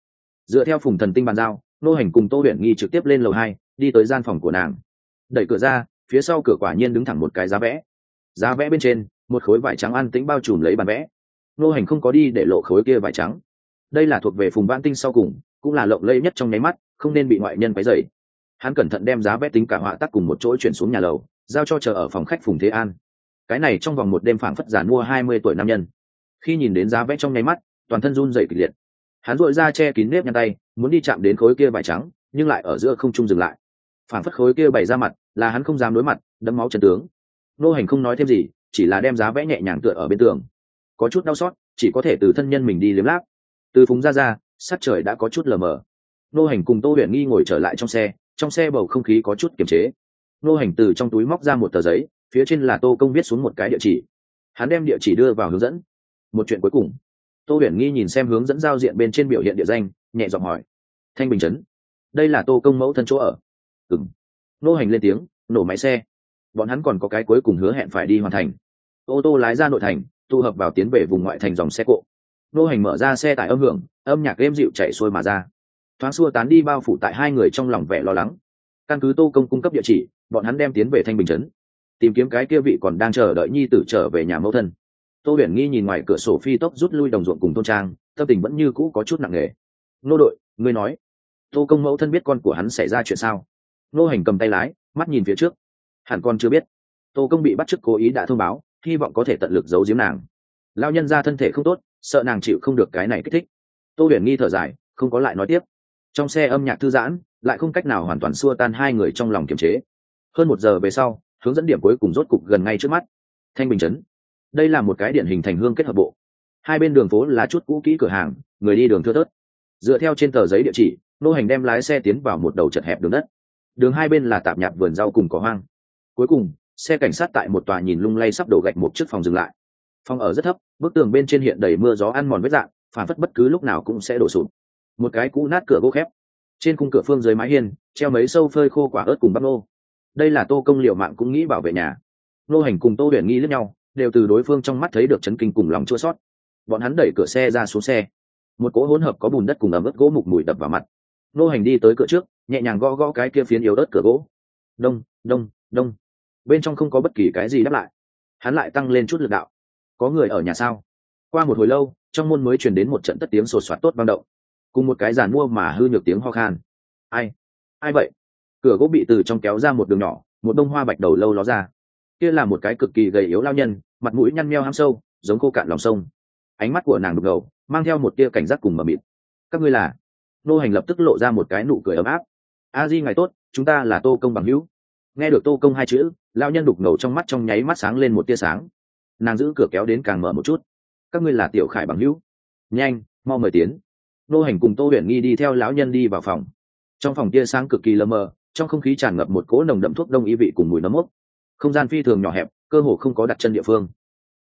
Dựa theo phùng thần tinh bàn giao, nô hành cùng tô huyền nghi trực tiếp lên lầu hai, đi tới gian phòng của nàng. Đẩy cửa ra, phía sau cửa quả nhiên đứng thẳng một cái giá vẽ. Giá vẽ bên trên, một khối vải trắng an tĩnh bao trùm lấy bàn vẽ nô hành không có đi để lộ khối kia vải trắng. Đây là thuộc về phùng văn tinh sau cùng, cũng là lộng lây nhất trong nháy mắt, không nên bị ngoại nhân váy dày hắn cẩn thận đem giá vẽ tính cả họa tắc cùng một chỗ chuyển xuống nhà lầu, giao cho chờ ở phòng khách phùng thế an. Cái này trong vòng một đêm phảng phất giản mua hai mươi tuổi nam nhân. Khi nhìn đến giá vẽ trong nháy mắt, toàn thân run dậy kịch liệt. Hắn dội ra che kín nếp nhăn tay, muốn đi chạm đến khối kia vải trắng, nhưng lại ở giữa không trung dừng lại. Phảng phất khối kia bày ra mặt, là hắn không dám đối mặt đấm máu chân tướng. Nô hành không nói thêm gì, chỉ là đem giá vẽ nhẹ nhàng tựa ở bên tường có chút đau xót, chỉ có thể từ thân nhân mình đi liếm láp. Từ phúng ra ra sát trời đã có chút lờ mờ. Nô hành cùng tô huyền nghi ngồi trở lại trong xe trong xe bầu không khí có chút kiềm chế. Nô hành từ trong túi móc ra một tờ giấy, phía trên là tô công viết xuống một cái địa chỉ. Hắn đem địa chỉ đưa vào hướng dẫn. Một chuyện cuối cùng. Tô huyền nghi nhìn xem hướng dẫn giao diện bên trên biểu hiện địa danh, nhẹ giọng hỏi. Thanh bình chấn đây là tô công mẫu thân chỗ ở. Ừng nô hành lên tiếng, nổ máy xe. Bọn hắn còn có cái cuối cùng hứa hẹn phải đi hoàn thành. Ô tô lái ra nội thành tụ hợp vào tiến về vùng ngoại thành dòng xe cộ. Nô hành mở ra xe tải âm hưởng, âm nhạc êm dịu chạy xuôi mà ra. Thoáng xua tán đi bao phủ tại hai người trong lòng vẻ lo lắng. Căn cứ tô công cung cấp địa chỉ, bọn hắn đem tiến về thanh bình chấn tìm kiếm cái kia vị còn đang chờ đợi nhi tử trở về nhà mẫu thân. Tô huyền nghi nhìn ngoài cửa sổ phi tốc rút lui đồng ruộng cùng tôn trang, tâm tình vẫn như cũ có chút nặng nề. Nô đội, ngươi nói, tô công mẫu thân biết con của hắn xảy ra chuyện sao? Nô hành cầm tay lái, mắt nhìn phía trước. Hẳn con chưa biết. Tô công bị bắt chức cố ý đã thông báo hy vọng có thể tận lực giấu giếm nàng. Lao nhân ra thân thể không tốt, sợ nàng chịu không được cái này kích thích. Tô huyền nghi thở dài, không có lại nói tiếp. Trong xe âm nhạc thư giãn, lại không cách nào hoàn toàn xua tan hai người trong lòng kiềm chế. Hơn một giờ về sau, hướng dẫn điểm cuối cùng rốt cục gần ngay trước mắt. Thanh bình chấn đây là một cái điển hình thành hương kết hợp bộ. Hai bên đường phố là chút cũ kỹ cửa hàng, người đi đường thưa thớt. Dựa theo trên tờ giấy địa chỉ, nô hành đem lái xe tiến vào một đầu chật hẹp đường đất. Đường hai bên là tạp nhạp vườn rau cùng cỏ hoang. Cuối cùng xe cảnh sát tại một tòa nhìn lung lay sắp đổ gạch một chiếc phòng dừng lại. Phòng ở rất thấp, bức tường bên trên hiện đầy mưa gió ăn mòn vết dạng, phản phất bất cứ lúc nào cũng sẽ đổ sụp. Một cái cũ nát cửa gỗ khép. Trên khung cửa phương dưới mái hiên, treo mấy sâu phơi khô quả ớt cùng bắp nô. Đây là tô công liệu mạng cũng nghĩ bảo vệ nhà. Nô hành cùng tô huyền nghi lẫn nhau, đều từ đối phương trong mắt thấy được chấn kinh cùng lòng chua sót bọn hắn đẩy cửa xe ra xuống xe. Một cỗ hỗn hợp có bùn đất cùng ẩm ướt gỗ mục mùi đập vào mặt. Nô hành đi tới cửa trước, nhẹ nhàng gõ gõ cái kia phiến yếu ớt cửa gỗ. Đông đông đông bên trong không có bất kỳ cái gì đáp lại. Hắn lại tăng lên chút lực đạo. Có người ở nhà sao? Qua một hồi lâu, trong môn mới truyền đến một trận tất tiếng sột soạt tốt vang động. Cùng một cái giàn mua mà hư nhược tiếng ho khan. Ai? Ai vậy? Cửa gỗ bị từ trong kéo ra một đường nhỏ, một bông hoa bạch đầu lâu ló ra. Kia là một cái cực kỳ gầy yếu lao nhân, mặt mũi nhăn meo ham sâu, giống khô cạn lòng sông. Ánh mắt của nàng đục ngầu, mang theo một tia cảnh giác cùng mờ mịt. Các ngươi là? Nô hành lập tức lộ ra một cái nụ cười ấm áp. A di ngày tốt, chúng ta là tô công bằng hữu nghe được tô công hai chữ lao nhân đục ngầu trong mắt trong nháy mắt sáng lên một tia sáng. Nàng giữ cửa kéo đến càng mở một chút. Các ngươi là tiểu khải bằng hữu. Nhanh, mau mời tiến. Nô hành cùng tô huyền nghi đi theo lão nhân đi vào phòng. Trong phòng tia sáng cực kỳ lờ mờ, trong không khí tràn ngập một cỗ nồng đậm thuốc đông y vị cùng mùi nấm mốc. Không gian phi thường nhỏ hẹp, cơ hồ không có đặt chân địa phương.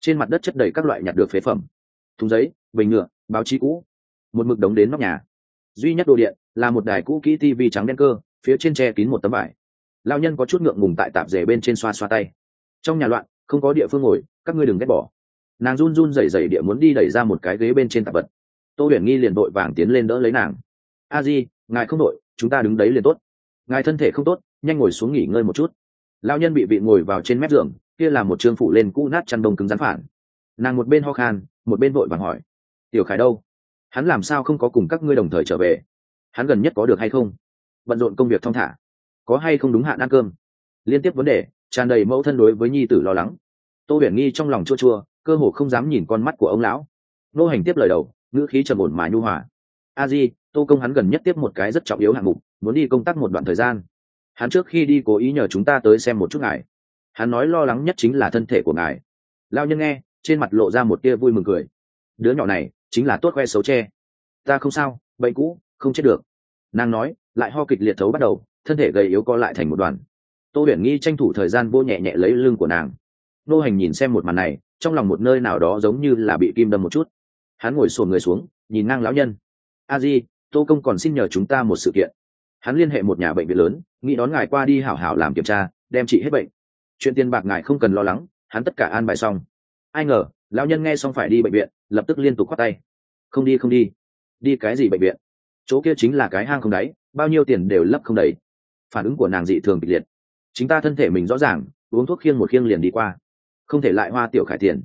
Trên mặt đất chất đầy các loại nhặt được phế phẩm. Thùng giấy, bình nhựa báo chí cũ. Một mực đống đến nóc nhà. Duy nhất đồ điện là một đài cũ kỹ tv trắng đen cơ, phía trên tre kín một tấm vải lao nhân có chút ngượng ngùng tại tạp rể bên trên xoa xoa tay. Trong nhà loạn, không có địa phương ngồi, các ngươi đừng ghét bỏ. Nàng run run rẩy rẩy địa muốn đi đẩy ra một cái ghế bên trên tạp vật. Tô huyền nghi liền đội vàng tiến lên đỡ lấy nàng. A di, ngài không đội, chúng ta đứng đấy liền tốt. Ngài thân thể không tốt, nhanh ngồi xuống nghỉ ngơi một chút. Lao nhân bị vị ngồi vào trên mép giường, kia là một trương phủ lên cũ nát chăn đông cứng rắn phản. Nàng một bên ho khan, một bên vội vàng hỏi, tiểu khải đâu? Hắn làm sao không có cùng các ngươi đồng thời trở về? Hắn gần nhất có được hay không? Bận rộn công việc thong thả có hay không đúng hạn ăn cơm? Liên tiếp vấn đề, tràn đầy mẫu thân đối với nhi tử lo lắng. Tô huyền nghi trong lòng chua chua, cơ hồ không dám nhìn con mắt của ông lão. Nô hành tiếp lời đầu, ngữ khí trầm ổn mà nhu hòa. A di, tô công hắn gần nhất tiếp một cái rất trọng yếu hạng mục, muốn đi công tác một đoạn thời gian. Hắn trước khi đi cố ý nhờ chúng ta tới xem một chút ngài. Hắn nói lo lắng nhất chính là thân thể của ngài. Lao nhân nghe, trên mặt lộ ra một tia vui mừng cười. Đứa nhỏ này, chính là tốt khoe xấu tre ta không sao, bệnh cũ, không chết được. Nàng nói, lại ho kịch liệt thấu bắt đầu thân thể gầy yếu co lại thành một đoàn. Tô huyền nghi tranh thủ thời gian vô nhẹ nhẹ lấy lưng của nàng. Nô hành nhìn xem một màn này, trong lòng một nơi nào đó giống như là bị kim đâm một chút. Hắn ngồi sồn người xuống, nhìn ngang lão nhân. A di, tô công còn xin nhờ chúng ta một sự kiện. Hắn liên hệ một nhà bệnh viện lớn, nghĩ đón ngài qua đi hảo hảo làm kiểm tra, đem trị hết bệnh. Chuyện tiền bạc ngài không cần lo lắng, hắn tất cả an bài xong. Ai ngờ, lão nhân nghe xong phải đi bệnh viện, lập tức liên tục khoát tay. Không đi không đi. Đi cái gì bệnh viện? Chỗ kia chính là cái hang không đáy, bao nhiêu tiền đều lấp không đầy phản ứng của nàng dị thường kịch liệt. Chính ta thân thể mình rõ ràng, uống thuốc khiêng một khiêng liền đi qua. Không thể lại hoa tiểu khải tiền.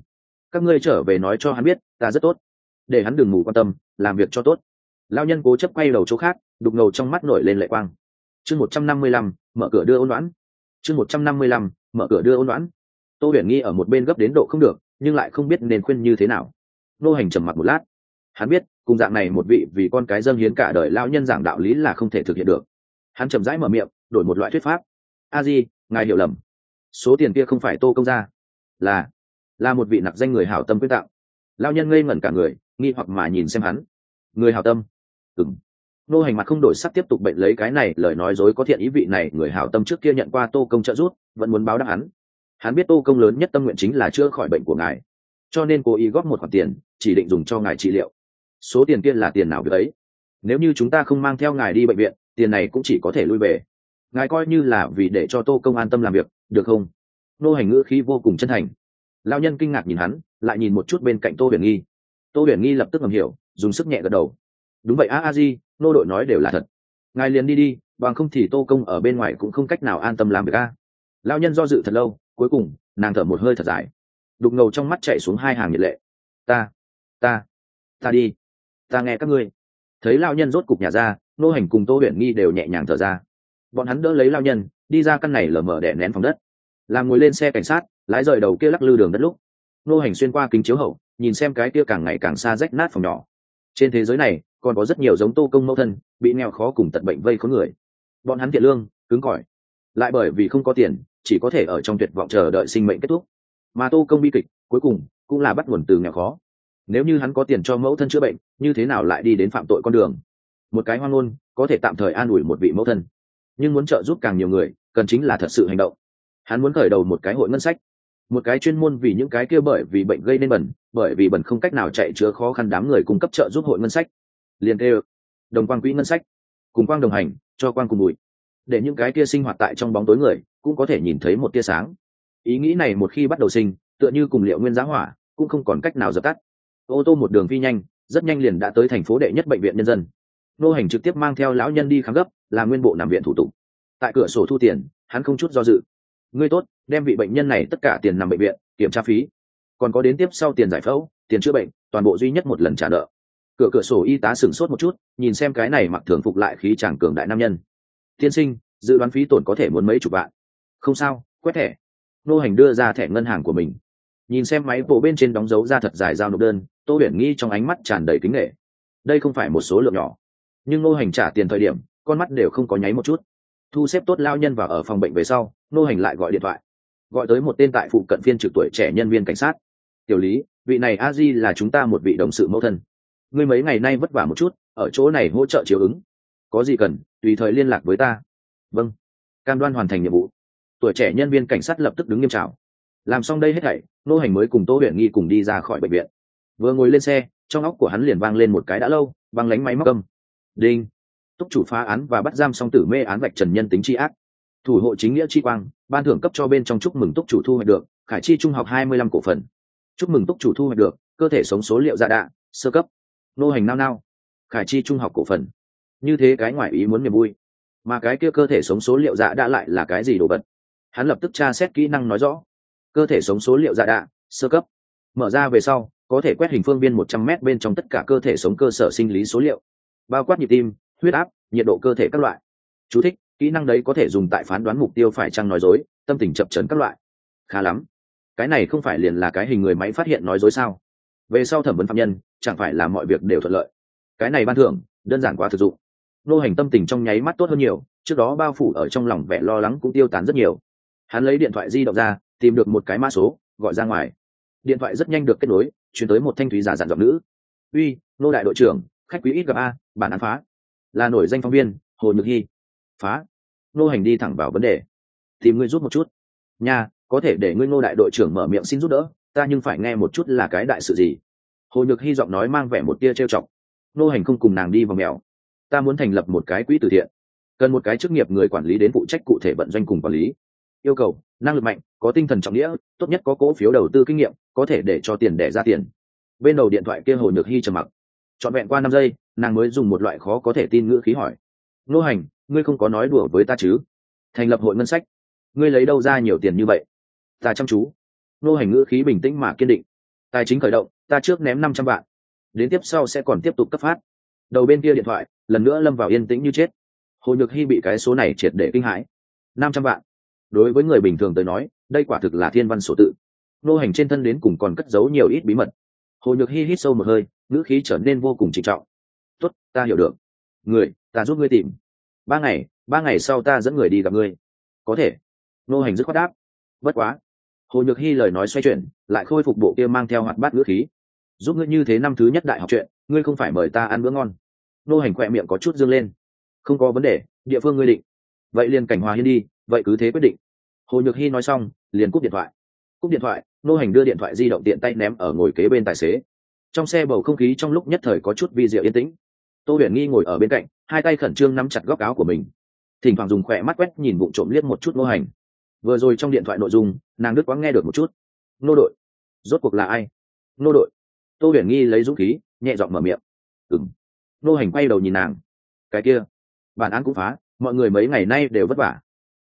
Các ngươi trở về nói cho hắn biết, ta rất tốt. Để hắn đừng ngủ quan tâm, làm việc cho tốt. Lao nhân cố chấp quay đầu chỗ khác, đục ngầu trong mắt nổi lên lệ quang. Chương một trăm năm mươi lăm, mở cửa đưa ôn đoán. Chương một trăm năm mươi lăm, mở cửa đưa ôn đoán. Tô huyền nghi ở một bên gấp đến độ không được, nhưng lại không biết nên khuyên như thế nào. Nô hành trầm mặt một lát. Hắn biết, cùng dạng này một vị vì con cái dâng hiến cả đời lao nhân giảng đạo lý là không thể thực hiện được. Hắn chậm rãi mở miệng đổi một loại thuyết pháp. A di, ngài hiểu lầm. Số tiền kia không phải tô công ra là là một vị nặc danh người hảo tâm quyết tạo. Lao nhân ngây ngẩn cả người, nghi hoặc mà nhìn xem hắn. Người hảo tâm. Ừng nô hành mặt không đổi sắc tiếp tục bệnh lấy cái này, lời nói dối có thiện ý vị này, người hảo tâm trước kia nhận qua tô công trợ giúp, vẫn muốn báo đáp hắn. Hắn biết tô công lớn nhất tâm nguyện chính là chữa khỏi bệnh của ngài. Cho nên cố ý góp một khoản tiền, chỉ định dùng cho ngài trị liệu. Số tiền kia là tiền nào việc ấy? Nếu như chúng ta không mang theo ngài đi bệnh viện, tiền này cũng chỉ có thể lui về ngài coi như là vì để cho tô công an tâm làm việc, được không? Nô hành ngữ khi vô cùng chân thành. Lao nhân kinh ngạc nhìn hắn, lại nhìn một chút bên cạnh tô huyền nghi. Tô huyền nghi lập tức ngầm hiểu, dùng sức nhẹ gật đầu. Đúng vậy, a a di, nô đội nói đều là thật. Ngài liền đi đi, bằng không thì tô công ở bên ngoài cũng không cách nào an tâm làm việc a. Lao nhân do dự thật lâu, cuối cùng, nàng thở một hơi thật dài. Đục ngầu trong mắt chạy xuống hai hàng nhiệt lệ. Ta ta ta đi. Ta nghe các ngươi. Thấy lao nhân rốt cục nhà ra, nô hành cùng tô huyền nghi đều nhẹ nhàng thở ra bọn hắn đỡ lấy lao nhân, đi ra căn này lở mở đẻ nén phòng đất. Làm ngồi lên xe cảnh sát, lái rời đầu kia lắc lư đường đất lúc. Nô hành xuyên qua kính chiếu hậu, nhìn xem cái kia càng ngày càng xa rách nát phòng nhỏ. Trên thế giới này, còn có rất nhiều giống tô công mẫu thân, bị nghèo khó cùng tật bệnh vây khốn người. Bọn hắn thiện lương, cứng cỏi. Lại bởi vì không có tiền, chỉ có thể ở trong tuyệt vọng chờ đợi sinh mệnh kết thúc. Mà tô công bi kịch, cuối cùng, cũng là bắt nguồn từ nghèo khó. Nếu như hắn có tiền cho mẫu thân chữa bệnh, như thế nào lại đi đến phạm tội con đường? Một cái hoang ngôn, có thể tạm thời an ủi một vị mẫu thân nhưng muốn trợ giúp càng nhiều người, cần chính là thật sự hành động. Hắn muốn khởi đầu một cái hội ngân sách. Một cái chuyên môn vì những cái kia bởi vì bệnh gây nên bẩn, bởi vì bẩn không cách nào chạy chữa khó khăn đám người cung cấp trợ giúp hội ngân sách. Liền kêu đồng quang quỹ ngân sách, cùng quang đồng hành, cho quang cùng bụi. Để những cái kia sinh hoạt tại trong bóng tối người cũng có thể nhìn thấy một tia sáng. Ý nghĩ này một khi bắt đầu sinh, tựa như cùng liệu nguyên giá hỏa, cũng không còn cách nào dập tắt. Ô tô một đường phi nhanh, rất nhanh liền đã tới thành phố đệ nhất bệnh viện nhân dân. Nô hành trực tiếp mang theo lão nhân đi khám gấp là nguyên bộ nằm viện thủ tục. Tại cửa sổ thu tiền, hắn không chút do dự. Ngươi tốt, đem vị bệnh nhân này tất cả tiền nằm bệnh viện, kiểm tra phí. Còn có đến tiếp sau tiền giải phẫu, tiền chữa bệnh, toàn bộ duy nhất một lần trả nợ. Cửa cửa sổ y tá sửng sốt một chút, nhìn xem cái này mặc thường phục lại khí chàng cường đại nam nhân. Tiên sinh, dự đoán phí tổn có thể muốn mấy chục vạn? Không sao, quét thẻ. Nô hành đưa ra thẻ ngân hàng của mình. Nhìn xem máy bộ bên trên đóng dấu ra thật dài giao nộp đơn, tô huyền nghi trong ánh mắt tràn đầy kính nghệ. Đây không phải một số lượng nhỏ. Nhưng nô hành trả tiền thời điểm con mắt đều không có nháy một chút. Thu xếp tốt lao nhân vào ở phòng bệnh về sau, nô hành lại gọi điện thoại. Gọi tới một tên tại phụ cận phiên trực tuổi trẻ nhân viên cảnh sát. Tiểu lý, vị này a di là chúng ta một vị đồng sự mẫu thân. Ngươi mấy ngày nay vất vả một chút, ở chỗ này hỗ trợ chiếu ứng. Có gì cần, tùy thời liên lạc với ta. Vâng. Cam đoan hoàn thành nhiệm vụ. Tuổi trẻ nhân viên cảnh sát lập tức đứng nghiêm trào làm xong đây hết thảy, nô hành mới cùng tô huyện nghi cùng đi ra khỏi bệnh viện. Vừa ngồi lên xe, trong óc của hắn liền vang lên một cái đã lâu băng lánh máy móc âm. Đinh túc chủ phá án và bắt giam song tử mê án vạch trần nhân tính tri ác. Thủ hộ chính nghĩa chi quang, ban thưởng cấp cho bên trong chúc mừng túc chủ thu hoạch được, khải chi trung học hai mươi lăm cổ phần. Chúc mừng túc chủ thu hoạch được, cơ thể sống số liệu dạ đạ, sơ cấp. Nô hành nao nao. Khải chi trung học cổ phần. Như thế cái ngoại ý muốn niềm vui. Mà cái kia cơ thể sống số liệu dạ đã lại là cái gì đồ vật? Hắn lập tức tra xét kỹ năng nói rõ. Cơ thể sống số liệu dạ đạ, sơ cấp. Mở ra về sau, có thể quét hình phương viên một trăm m bên trong tất cả cơ thể sống cơ sở sinh lý số liệu. Bao quát nhịp tim huyết áp nhiệt độ cơ thể các loại. Chú thích, kỹ năng đấy có thể dùng tại phán đoán mục tiêu phải chăng nói dối tâm tình chập chấn các loại. Khá lắm. Cái này không phải liền là cái hình người máy phát hiện nói dối sao? Về sau thẩm vấn phạm nhân chẳng phải là mọi việc đều thuận lợi. Cái này ban thưởng đơn giản quá thực dụng. Nô hành tâm tình trong nháy mắt tốt hơn nhiều trước đó bao phủ ở trong lòng vẻ lo lắng cũng tiêu tán rất nhiều. Hắn lấy điện thoại di động ra tìm được một cái mã số gọi ra ngoài. Điện thoại rất nhanh được kết nối chuyển tới một thanh thúy giả dặn giọng nữ. Uy nô đại đội trưởng khách quý ít gặp a bản án phá là nổi danh phóng viên, hồ nhược hy. Phá. Nô hành đi thẳng vào vấn đề. Tìm ngươi giúp một chút. Nha, có thể để ngươi ngô đại đội trưởng mở miệng xin giúp đỡ, ta nhưng phải nghe một chút là cái đại sự gì. Hồ nhược hy giọng nói mang vẻ một tia trêu chọc. Nô hành không cùng nàng đi vào mèo. Ta muốn thành lập một cái quỹ từ thiện. Cần một cái chức nghiệp người quản lý đến phụ trách cụ thể vận doanh cùng quản lý. Yêu cầu, năng lực mạnh, có tinh thần trọng nghĩa, tốt nhất có cổ phiếu đầu tư kinh nghiệm, có thể để cho tiền để ra tiền. Bên đầu điện thoại kia hồ nhược hy trầm mặc trọn vẹn qua năm giây, nàng mới dùng một loại khó có thể tin ngữ khí hỏi. Nô hành, ngươi không có nói đùa với ta chứ? Thành lập hội ngân sách. Ngươi lấy đâu ra nhiều tiền như vậy? Ta chăm chú. Nô hành ngữ khí bình tĩnh mà kiên định. Tài chính khởi động, ta trước ném năm trăm vạn. Đến tiếp sau sẽ còn tiếp tục cấp phát. Đầu bên kia điện thoại, lần nữa lâm vào yên tĩnh như chết. Hồ nhược hy bị cái số này triệt để kinh hãi. Năm trăm vạn. Đối với người bình thường tới nói, đây quả thực là thiên văn sổ tự. Nô hành trên thân đến cùng còn cất giấu nhiều ít bí mật hồ nhược hy hít sâu một hơi, ngữ khí trở nên vô cùng trịnh trọng. Tuất ta hiểu được. Người, ta giúp ngươi tìm. Ba ngày ba ngày sau ta dẫn người đi gặp ngươi. Có thể. Nô hành dứt khoát đáp. Bất quá. Hồ nhược hy lời nói xoay chuyển, lại khôi phục bộ kia mang theo hoạt bát ngữ khí. Giúp ngươi như thế năm thứ nhất đại học chuyện, ngươi không phải mời ta ăn bữa ngon. Nô hành khỏe miệng có chút dương lên. Không có vấn đề, địa phương ngươi định. Vậy liền cảnh hòa hiên đi, vậy cứ thế quyết định. Hồ nhược hy nói xong, liền cúp điện thoại cúp điện thoại, nô hành đưa điện thoại di động tiện tay ném ở ngồi kế bên tài xế. Trong xe bầu không khí trong lúc nhất thời có chút vi diệu yên tĩnh. Tô huyền nghi ngồi ở bên cạnh, hai tay khẩn trương nắm chặt góc áo của mình. Thỉnh thoảng dùng khỏe mắt quét nhìn bụng trộm liếc một chút nô hành. Vừa rồi trong điện thoại nội dung, nàng đức quáng nghe được một chút. Nô đội, rốt cuộc là ai? Nô đội. Tô huyền nghi lấy dũng khí, nhẹ giọng mở miệng. Ừng nô hành quay đầu nhìn nàng. Cái kia, bản án cũng phá, mọi người mấy ngày nay đều vất vả.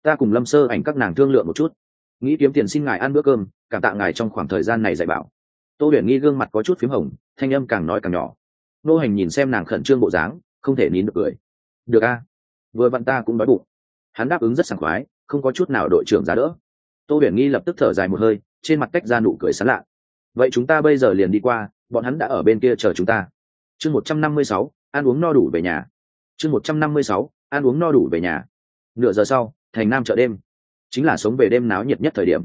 Ta cùng lâm sơ ảnh các nàng thương lượng một chút nghĩ kiếm tiền xin ngài ăn bữa cơm, cảm tạ ngài trong khoảng thời gian này dạy bảo. Tô huyền nghi gương mặt có chút p h í m hồng, thanh âm càng nói càng nhỏ. Nô hành nhìn xem nàng khẩn trương bộ dáng, không thể nín được cười. Được a. Vừa vặn ta cũng đói bụng. Hắn đáp ứng rất sảng khoái, không có chút nào đội trưởng giá đỡ. Tô huyền nghi lập tức thở dài một hơi, trên mặt cách ra nụ cười sán lạ. Vậy chúng ta bây giờ liền đi qua, bọn hắn đã ở bên kia chờ chúng ta. Chương một trăm năm mươi sáu, ăn uống no đủ về nhà. Chương một trăm năm mươi sáu, ăn uống no đủ về nhà. Nửa giờ sau, thành nam chợ đêm chính là sống về đêm náo nhiệt nhất thời điểm.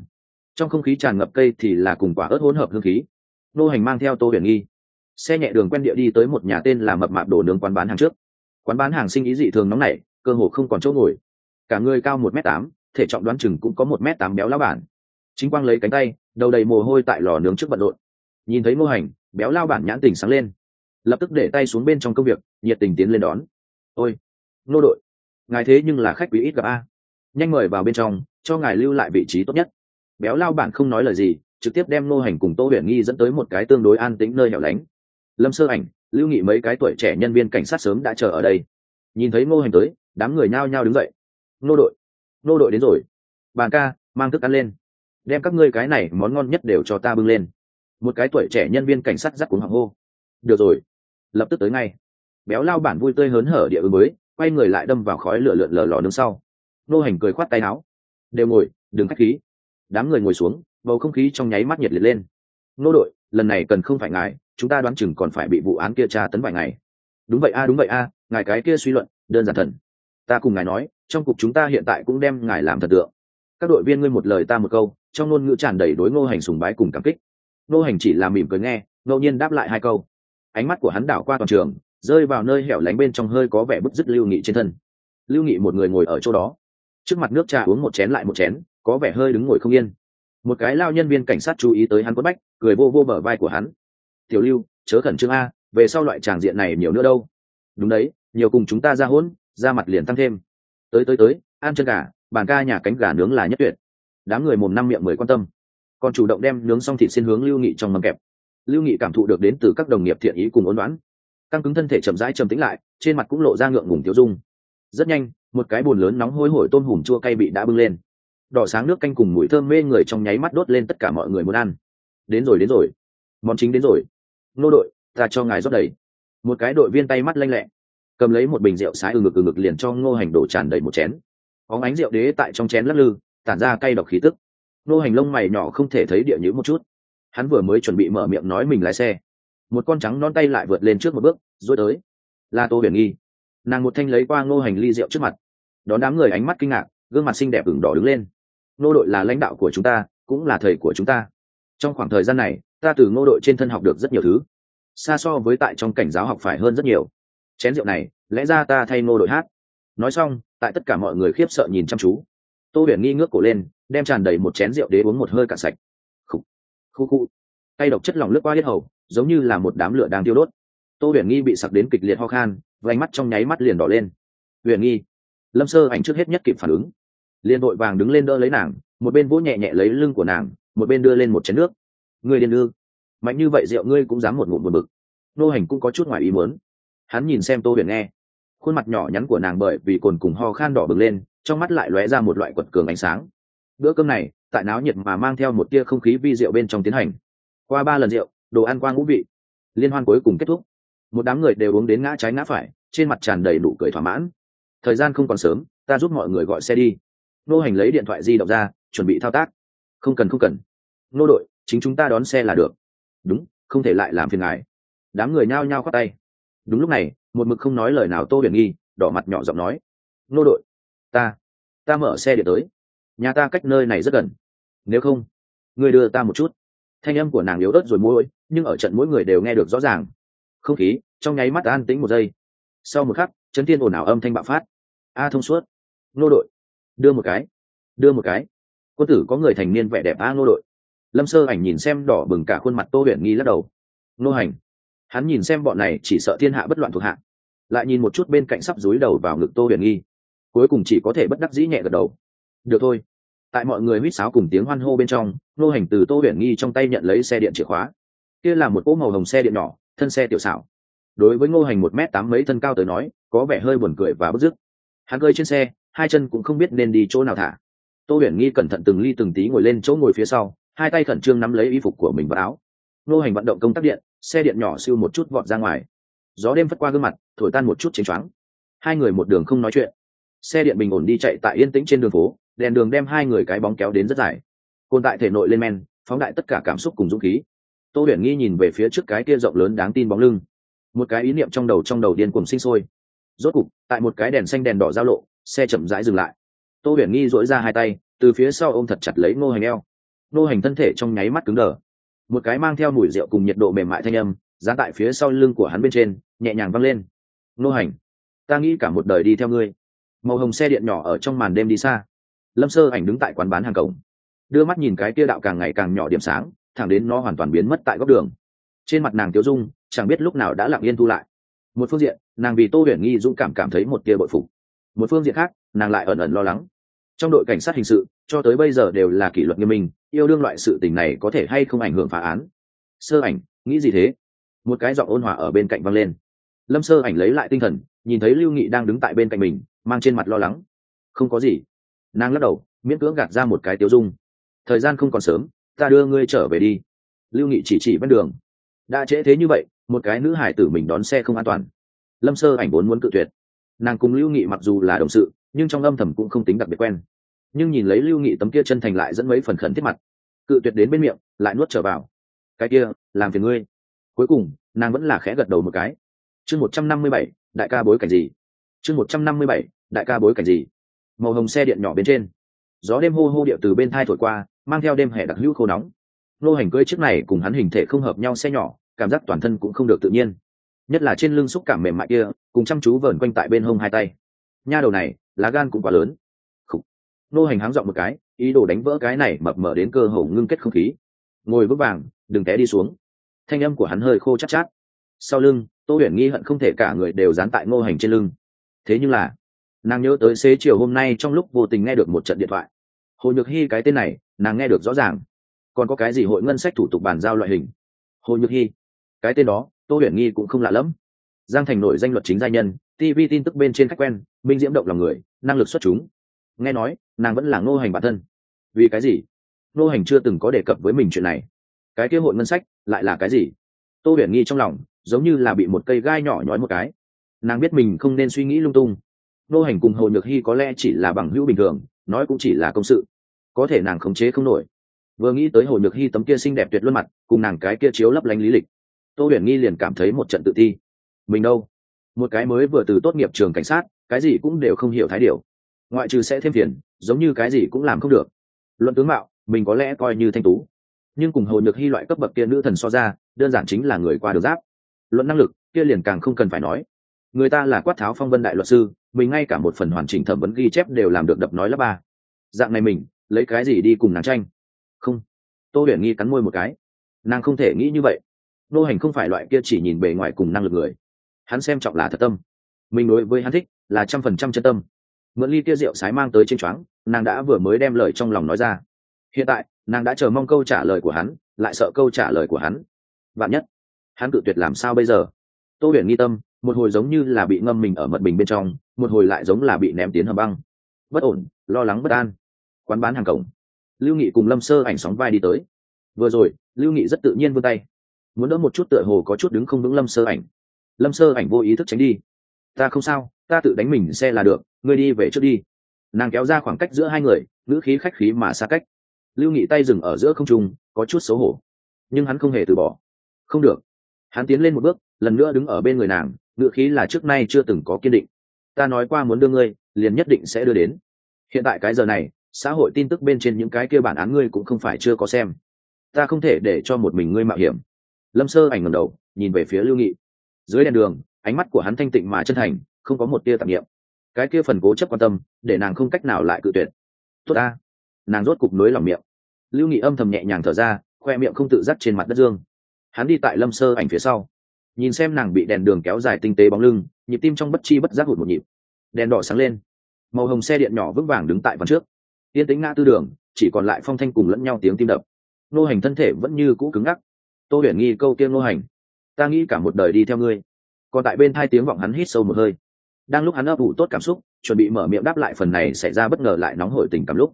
Trong không khí tràn ngập cây thì là cùng quả ớt hỗn hợp hương khí. Nô hành mang theo tô huyền nghi, xe nhẹ đường quen địa đi tới một nhà tên là mập mạp đồ nướng quán bán hàng trước. Quán bán hàng sinh ý dị thường nóng nảy, cơ hồ không còn chỗ ngồi. Cả người cao một m tám, thể trọng đoán chừng cũng có một m tám béo lao bản. Chính quang lấy cánh tay, đầu đầy mồ hôi tại lò nướng trước bận rộn. Nhìn thấy ngô hành, béo lao bản nhãn tình sáng lên. Lập tức để tay xuống bên trong công việc, nhiệt tình tiến lên đón. Ôi nô đội, ngài thế nhưng là khách quý ít gặp a. Nhanh mời vào bên trong cho ngài lưu lại vị trí tốt nhất. Béo lao bản không nói lời gì, trực tiếp đem nô hành cùng tô huyền nghi dẫn tới một cái tương đối an tĩnh nơi hẻo lánh. Lâm sơ ảnh, lưu nghị mấy cái tuổi trẻ nhân viên cảnh sát sớm đã chờ ở đây. Nhìn thấy ngô hành tới, đám người nhao nhao đứng dậy. Nô đội nô đội đến rồi. Bàn ca, mang thức ăn lên. Đem các ngươi cái này món ngon nhất đều cho ta bưng lên. Một cái tuổi trẻ nhân viên cảnh sát dắt cuốn hoàng hô. Được rồi, lập tức tới ngay. Béo lao bản vui tươi hớn hở địa ứng mới, quay người lại đâm vào khói lửa lượn lờ lò nướng sau. Nô hành cười khoát tay áo đều ngồi, đừng khách khí. Đám người ngồi xuống, bầu không khí trong nháy mắt nhiệt liệt lên. Nô đội, lần này cần không phải ngài, chúng ta đoán chừng còn phải bị vụ án kia tra tấn vài ngày. Đúng vậy a, đúng vậy a, ngài cái kia suy luận, đơn giản thần. Ta cùng ngài nói, trong cục chúng ta hiện tại cũng đem ngài làm thần tượng. Các đội viên ngươi một lời ta một câu, trong ngôn ngữ tràn đầy đối ngô hành sùng bái cùng cảm kích. Ngô hành chỉ là mỉm cười nghe, ngẫu nhiên đáp lại hai câu. Ánh mắt của hắn đảo qua toàn trường, rơi vào nơi hẻo lánh bên trong hơi có vẻ bức dứt lưu nghị trên thân. Lưu nghị một người ngồi ở chỗ đó trước mặt nước trà uống một chén lại một chén, có vẻ hơi đứng ngồi không yên. Một cái lao nhân viên cảnh sát chú ý tới hắn quất bách, cười vô vô bờ vai của hắn. Tiểu lưu, chớ khẩn trương a, về sau loại tràng diện này nhiều nữa đâu. Đúng đấy, nhiều cùng chúng ta ra hỗn, ra mặt liền tăng thêm. Tới tới tới, ăn chân gà, bàn ca nhà cánh gà nướng là nhất tuyệt. Đám người mồm năm miệng mười quan tâm. Còn chủ động đem nướng xong thịt xin hướng lưu nghị trong mâm kẹp. Lưu nghị cảm thụ được đến từ các đồng nghiệp thiện ý cùng ôn đoán căng cứng thân thể chậm rãi trầm tĩnh lại, trên mặt cũng lộ ra ngượng ngùng tiêu dung. Rất nhanh một cái bồn lớn nóng hôi hổi tôm hùm chua cay bị đã bưng lên. Đỏ sáng nước canh cùng mùi thơm mê người trong nháy mắt đốt lên tất cả mọi người muốn ăn. Đến rồi đến rồi. Món chính đến rồi. Nô đội, ta cho ngài rót đầy. Một cái đội viên tay mắt lanh lẹ, cầm lấy một bình rượu sái ừ ngực ừ ngực liền cho ngô hành đổ tràn đầy một chén. Có ánh rượu đế tại trong chén lắc lư, tản ra cay độc khí tức. Ngô hành lông mày nhỏ không thể thấy địa nhữ một chút. Hắn vừa mới chuẩn bị mở miệng nói mình lái xe. Một con trắng non tay lại vượt lên trước một bước rồi tới. Là tô huyền nghi nàng một thanh lấy qua ngô hành ly rượu trước mặt. Đón đám người ánh mắt kinh ngạc, gương mặt xinh đẹp ửng đỏ đứng lên. Ngô đội là lãnh đạo của chúng ta, cũng là thầy của chúng ta. Trong khoảng thời gian này, ta từ ngô đội trên thân học được rất nhiều thứ. Xa so với tại trong cảnh giáo học phải hơn rất nhiều. Chén rượu này, lẽ ra ta thay ngô đội hát. Nói xong, tại tất cả mọi người khiếp sợ nhìn chăm chú. Tô huyền nghi ngước cổ lên, đem tràn đầy một chén rượu đế uống một hơi cạn sạch. Khu khu khu tay độc chất lỏng lướt qua hết hầu, giống như là một đám lửa đang tiêu đốt. Tô huyền nghi bị sặc đến kịch liệt ho khan và ánh mắt trong nháy mắt liền đỏ lên. Huyền nghi, lâm sơ ảnh trước hết nhất kịp phản ứng. Liền vội vàng đứng lên đỡ lấy nàng, một bên vỗ nhẹ nhẹ lấy lưng của nàng, một bên đưa lên một chén nước. Ngươi điên ư? Mạnh như vậy rượu ngươi cũng dám một ngụm một bực. Nô hành cũng có chút ngoài ý muốn. Hắn nhìn xem tô huyền nghe, khuôn mặt nhỏ nhắn của nàng bởi vì cồn cùng ho khan đỏ bừng lên, trong mắt lại lóe ra một loại quật cường ánh sáng. Bữa cơm này, tại náo nhiệt mà mang theo một tia không khí vi rượu bên trong tiến hành. Qua ba lần rượu, đồ ăn qua ngũ vị. Liên hoan cuối cùng kết thúc một đám người đều uống đến ngã trái ngã phải, trên mặt tràn đầy nụ cười thỏa mãn. Thời gian không còn sớm, ta giúp mọi người gọi xe đi. Nô hành lấy điện thoại di động ra, chuẩn bị thao tác. Không cần không cần. Nô đội, chính chúng ta đón xe là được. Đúng, không thể lại làm phiền ngài. Đám người nhao nhao khoác tay. Đúng lúc này, một mực không nói lời nào tô huyền nghi, đỏ mặt nhỏ giọng nói. Nô đội, ta ta mở xe điện tới. Nhà ta cách nơi này rất gần. Nếu không người đưa ta một chút. Thanh âm của nàng yếu ớt rồi mỗi nhưng ở trận mỗi người đều nghe được rõ ràng không khí, trong nháy mắt an tĩnh một giây. Sau một khắc, chấn thiên ồn ào âm thanh bạo phát. A thông suốt. Nô đội. Đưa một cái. Đưa một cái. Quân tử có người thành niên vẻ đẹp a nô đội. Lâm sơ ảnh nhìn xem đỏ bừng cả khuôn mặt tô huyền nghi lắc đầu. Nô hành. Hắn nhìn xem bọn này chỉ sợ thiên hạ bất loạn thuộc hạ. Lại nhìn một chút bên cạnh sắp dúi đầu vào ngực tô huyền nghi. Cuối cùng chỉ có thể bất đắc dĩ nhẹ gật đầu. Được thôi. Tại mọi người huýt sáo cùng tiếng hoan hô bên trong, nô hành từ tô huyền nghi trong tay nhận lấy xe điện chìa khóa. Kia là một cỗ màu hồng xe điện nhỏ thân xe tiểu xảo. Đối với ngô hành một m tám mấy thân cao tới nói, có vẻ hơi buồn cười và bức dứt. Hắn cơi trên xe, hai chân cũng không biết nên đi chỗ nào thả. Tô huyền nghi cẩn thận từng ly từng tí ngồi lên chỗ ngồi phía sau, hai tay khẩn trương nắm lấy y phục của mình vào áo. Ngô hành vận động công tác điện, xe điện nhỏ siêu một chút vọt ra ngoài. Gió đêm phất qua gương mặt, thổi tan một chút chênh choáng. Hai người một đường không nói chuyện. Xe điện bình ổn đi chạy tại yên tĩnh trên đường phố, đèn đường đem hai người cái bóng kéo đến rất dài. Côn tại thể nội lên men, phóng đại tất cả cảm xúc cùng dũng khí tô huyền nghi nhìn về phía trước cái kia rộng lớn đáng tin bóng lưng. Một cái ý niệm trong đầu trong đầu điên cùng sinh sôi. Rốt cục, tại một cái đèn xanh đèn đỏ giao lộ, xe chậm rãi dừng lại. Tô huyền nghi dỗi ra hai tay, từ phía sau ôm thật chặt lấy ngô hành eo. Ngô hành thân thể trong nháy mắt cứng đờ. Một cái mang theo mùi rượu cùng nhiệt độ mềm mại thanh âm, dán tại phía sau lưng của hắn bên trên, nhẹ nhàng văng lên. Ngô hành, ta nghĩ cả một đời đi theo ngươi. Màu hồng xe điện nhỏ ở trong màn đêm đi xa. Lâm sơ ảnh đứng tại quán bán hàng cổng. Đưa mắt nhìn cái kia đạo càng ngày càng nhỏ điểm sáng thẳng đến nó hoàn toàn biến mất tại góc đường. Trên mặt nàng tiêu dung, chẳng biết lúc nào đã lặng yên thu lại. Một phương diện, nàng vì tô huyền nghi dũng cảm cảm thấy một tia bội phục. Một phương diện khác, nàng lại ẩn ẩn lo lắng. Trong đội cảnh sát hình sự, cho tới bây giờ đều là kỷ luật nghiêm minh, yêu đương loại sự tình này có thể hay không ảnh hưởng phá án? Sơ ảnh, nghĩ gì thế? Một cái giọng ôn hòa ở bên cạnh văng lên. Lâm sơ ảnh lấy lại tinh thần, nhìn thấy lưu nghị đang đứng tại bên cạnh mình, mang trên mặt lo lắng. Không có gì. Nàng lắc đầu, miễn cưỡng gạt ra một cái tiêu dung. Thời gian không còn sớm ta đưa ngươi trở về đi. Lưu nghị chỉ chỉ bên đường. Đã trễ thế như vậy, một cái nữ hải tử mình đón xe không an toàn. Lâm sơ ảnh vốn muốn cự tuyệt. Nàng cùng lưu nghị mặc dù là đồng sự, nhưng trong âm thầm cũng không tính đặc biệt quen. Nhưng nhìn lấy lưu nghị tấm kia chân thành lại dẫn mấy phần khẩn thiết mặt. Cự tuyệt đến bên miệng, lại nuốt trở vào. Cái kia, làm phiền ngươi. Cuối cùng, nàng vẫn là khẽ gật đầu một cái. Chương một trăm năm mươi bảy, đại ca bối cảnh gì? Chương một trăm năm mươi bảy, đại ca bối cảnh gì? Màu hồng xe điện nhỏ bên trên. Gió đêm hô hô điệu từ bên thai thổi qua mang theo đêm hè đặc hữu khô nóng. Nô hành cưỡi chiếc này cùng hắn hình thể không hợp nhau xe nhỏ cảm giác toàn thân cũng không được tự nhiên. Nhất là trên lưng xúc cảm mềm mại kia cùng chăm chú vờn quanh tại bên hông hai tay. Nha đầu này lá gan cũng quá lớn. Khủ. nô hành háng dọn một cái ý đồ đánh vỡ cái này mập mờ đến cơ hồ ngưng kết không khí. Ngồi vững vàng đừng té đi xuống. Thanh âm của hắn hơi khô chát, chát. Sau lưng tô huyền nghi hận không thể cả người đều dán tại ngô hành trên lưng. Thế nhưng là nàng nhớ tới xế chiều hôm nay trong lúc vô tình nghe được một trận điện thoại hồ nhược hy cái tên này, nàng nghe được rõ ràng. Còn có cái gì hội ngân sách thủ tục bàn giao loại hình? Hồ nhược hy cái tên đó, tô huyền nghi cũng không lạ lẫm. Giang thành nổi danh luật chính gia nhân tv tin tức bên trên khách quen, minh diễm động lòng người, năng lực xuất chúng. Nghe nói, nàng vẫn là ngô hành bản thân. Vì cái gì? Ngô hành chưa từng có đề cập với mình chuyện này. Cái kế hội ngân sách, lại là cái gì? Tô huyền nghi trong lòng, giống như là bị một cây gai nhỏ nhói một cái. Nàng biết mình không nên suy nghĩ lung tung. Ngô hành cùng hồ nhược hy có lẽ chỉ là bằng hữu bình thường nói cũng chỉ là công sự. Có thể nàng khống chế không nổi. Vừa nghĩ tới hồ nhược hy tấm kia xinh đẹp tuyệt luôn mặt, cùng nàng cái kia chiếu lấp lánh lý lịch, tô huyền nghi liền cảm thấy một trận tự ti. Mình đâu? Một cái mới vừa từ tốt nghiệp trường cảnh sát, cái gì cũng đều không hiểu thái điều ngoại trừ sẽ thêm phiền, giống như cái gì cũng làm không được. Luận tướng mạo, mình có lẽ coi như thanh tú. Nhưng cùng hồ nhược hy loại cấp bậc kia nữ thần so ra, đơn giản chính là người qua được giáp. Luận năng lực, kia liền càng không cần phải nói người ta là quát tháo phong vân đại luật sư, mình ngay cả một phần hoàn chỉnh thẩm vấn ghi chép đều làm được đập nói lớp ba. Dạng này mình, lấy cái gì đi cùng nàng tranh? Không. Tô huyền nghi cắn môi một cái. Nàng không thể nghĩ như vậy. Nô hành không phải loại kia chỉ nhìn bề ngoài cùng năng lực người. Hắn xem trọng là thật tâm. Mình đối với hắn thích là trăm phần trăm chân tâm. Mượn ly kia rượu sái mang tới trên choáng, nàng đã vừa mới đem lời trong lòng nói ra. Hiện tại, nàng đã chờ mong câu trả lời của hắn, lại sợ câu trả lời của hắn. Vạn nhất, hắn tự tuyệt làm sao bây giờ? Tô huyền nghi tâm một hồi giống như là bị ngâm mình ở mật bình bên trong, một hồi lại giống là bị ném tiến hầm băng. Bất ổn, lo lắng bất an. Quán bán hàng cổng. Lưu nghị cùng lâm sơ ảnh sóng vai đi tới. Vừa rồi, lưu nghị rất tự nhiên vươn tay. Muốn đỡ một chút tựa hồ có chút đứng không vững lâm sơ ảnh. Lâm sơ ảnh vô ý thức tránh đi. Ta không sao, ta tự đánh mình xe là được, ngươi đi về trước đi. Nàng kéo ra khoảng cách giữa hai người, ngữ khí khách khí mà xa cách. Lưu nghị tay dừng ở giữa không trung, có chút xấu hổ. Nhưng hắn không hề từ bỏ. Không được hắn tiến lên một bước, lần nữa đứng ở bên người nàng ngựa khí là trước nay chưa từng có kiên định. Ta nói qua muốn đưa ngươi, liền nhất định sẽ đưa đến. Hiện tại cái giờ này, xã hội tin tức bên trên những cái kia bản án ngươi cũng không phải chưa có xem. Ta không thể để cho một mình ngươi mạo hiểm. Lâm sơ ảnh ngầm đầu, nhìn về phía lưu nghị. Dưới đèn đường, ánh mắt của hắn thanh tịnh mà chân thành, không có một tia tạp nghiệm cái kia phần cố chấp quan tâm, để nàng không cách nào lại cự tuyệt. Tốt ta. Nàng rốt cục nối lòng miệng. Lưu nghị âm thầm nhẹ nhàng thở ra, khoe miệng không tự dắt trên mặt đất dương hắn đi tại lâm sơ ảnh phía sau. Nhìn xem nàng bị đèn đường kéo dài tinh tế bóng lưng, nhịp tim trong bất chi bất giác hụt một nhịp. Đèn đỏ sáng lên. Màu hồng xe điện nhỏ vững vàng đứng tại vòng trước. Yên tính ngã tư đường, chỉ còn lại phong thanh cùng lẫn nhau tiếng tim đập. Nô hành thân thể vẫn như cũ cứng ngắc. Tô huyền nghi câu tiên nô hành, ta nghĩ cả một đời đi theo ngươi. Còn tại bên hai tiếng vọng hắn hít sâu một hơi. Đang lúc hắn ấp ủ tốt cảm xúc, chuẩn bị mở miệng đáp lại phần này xảy ra bất ngờ lại nóng hổi tình cảm lúc.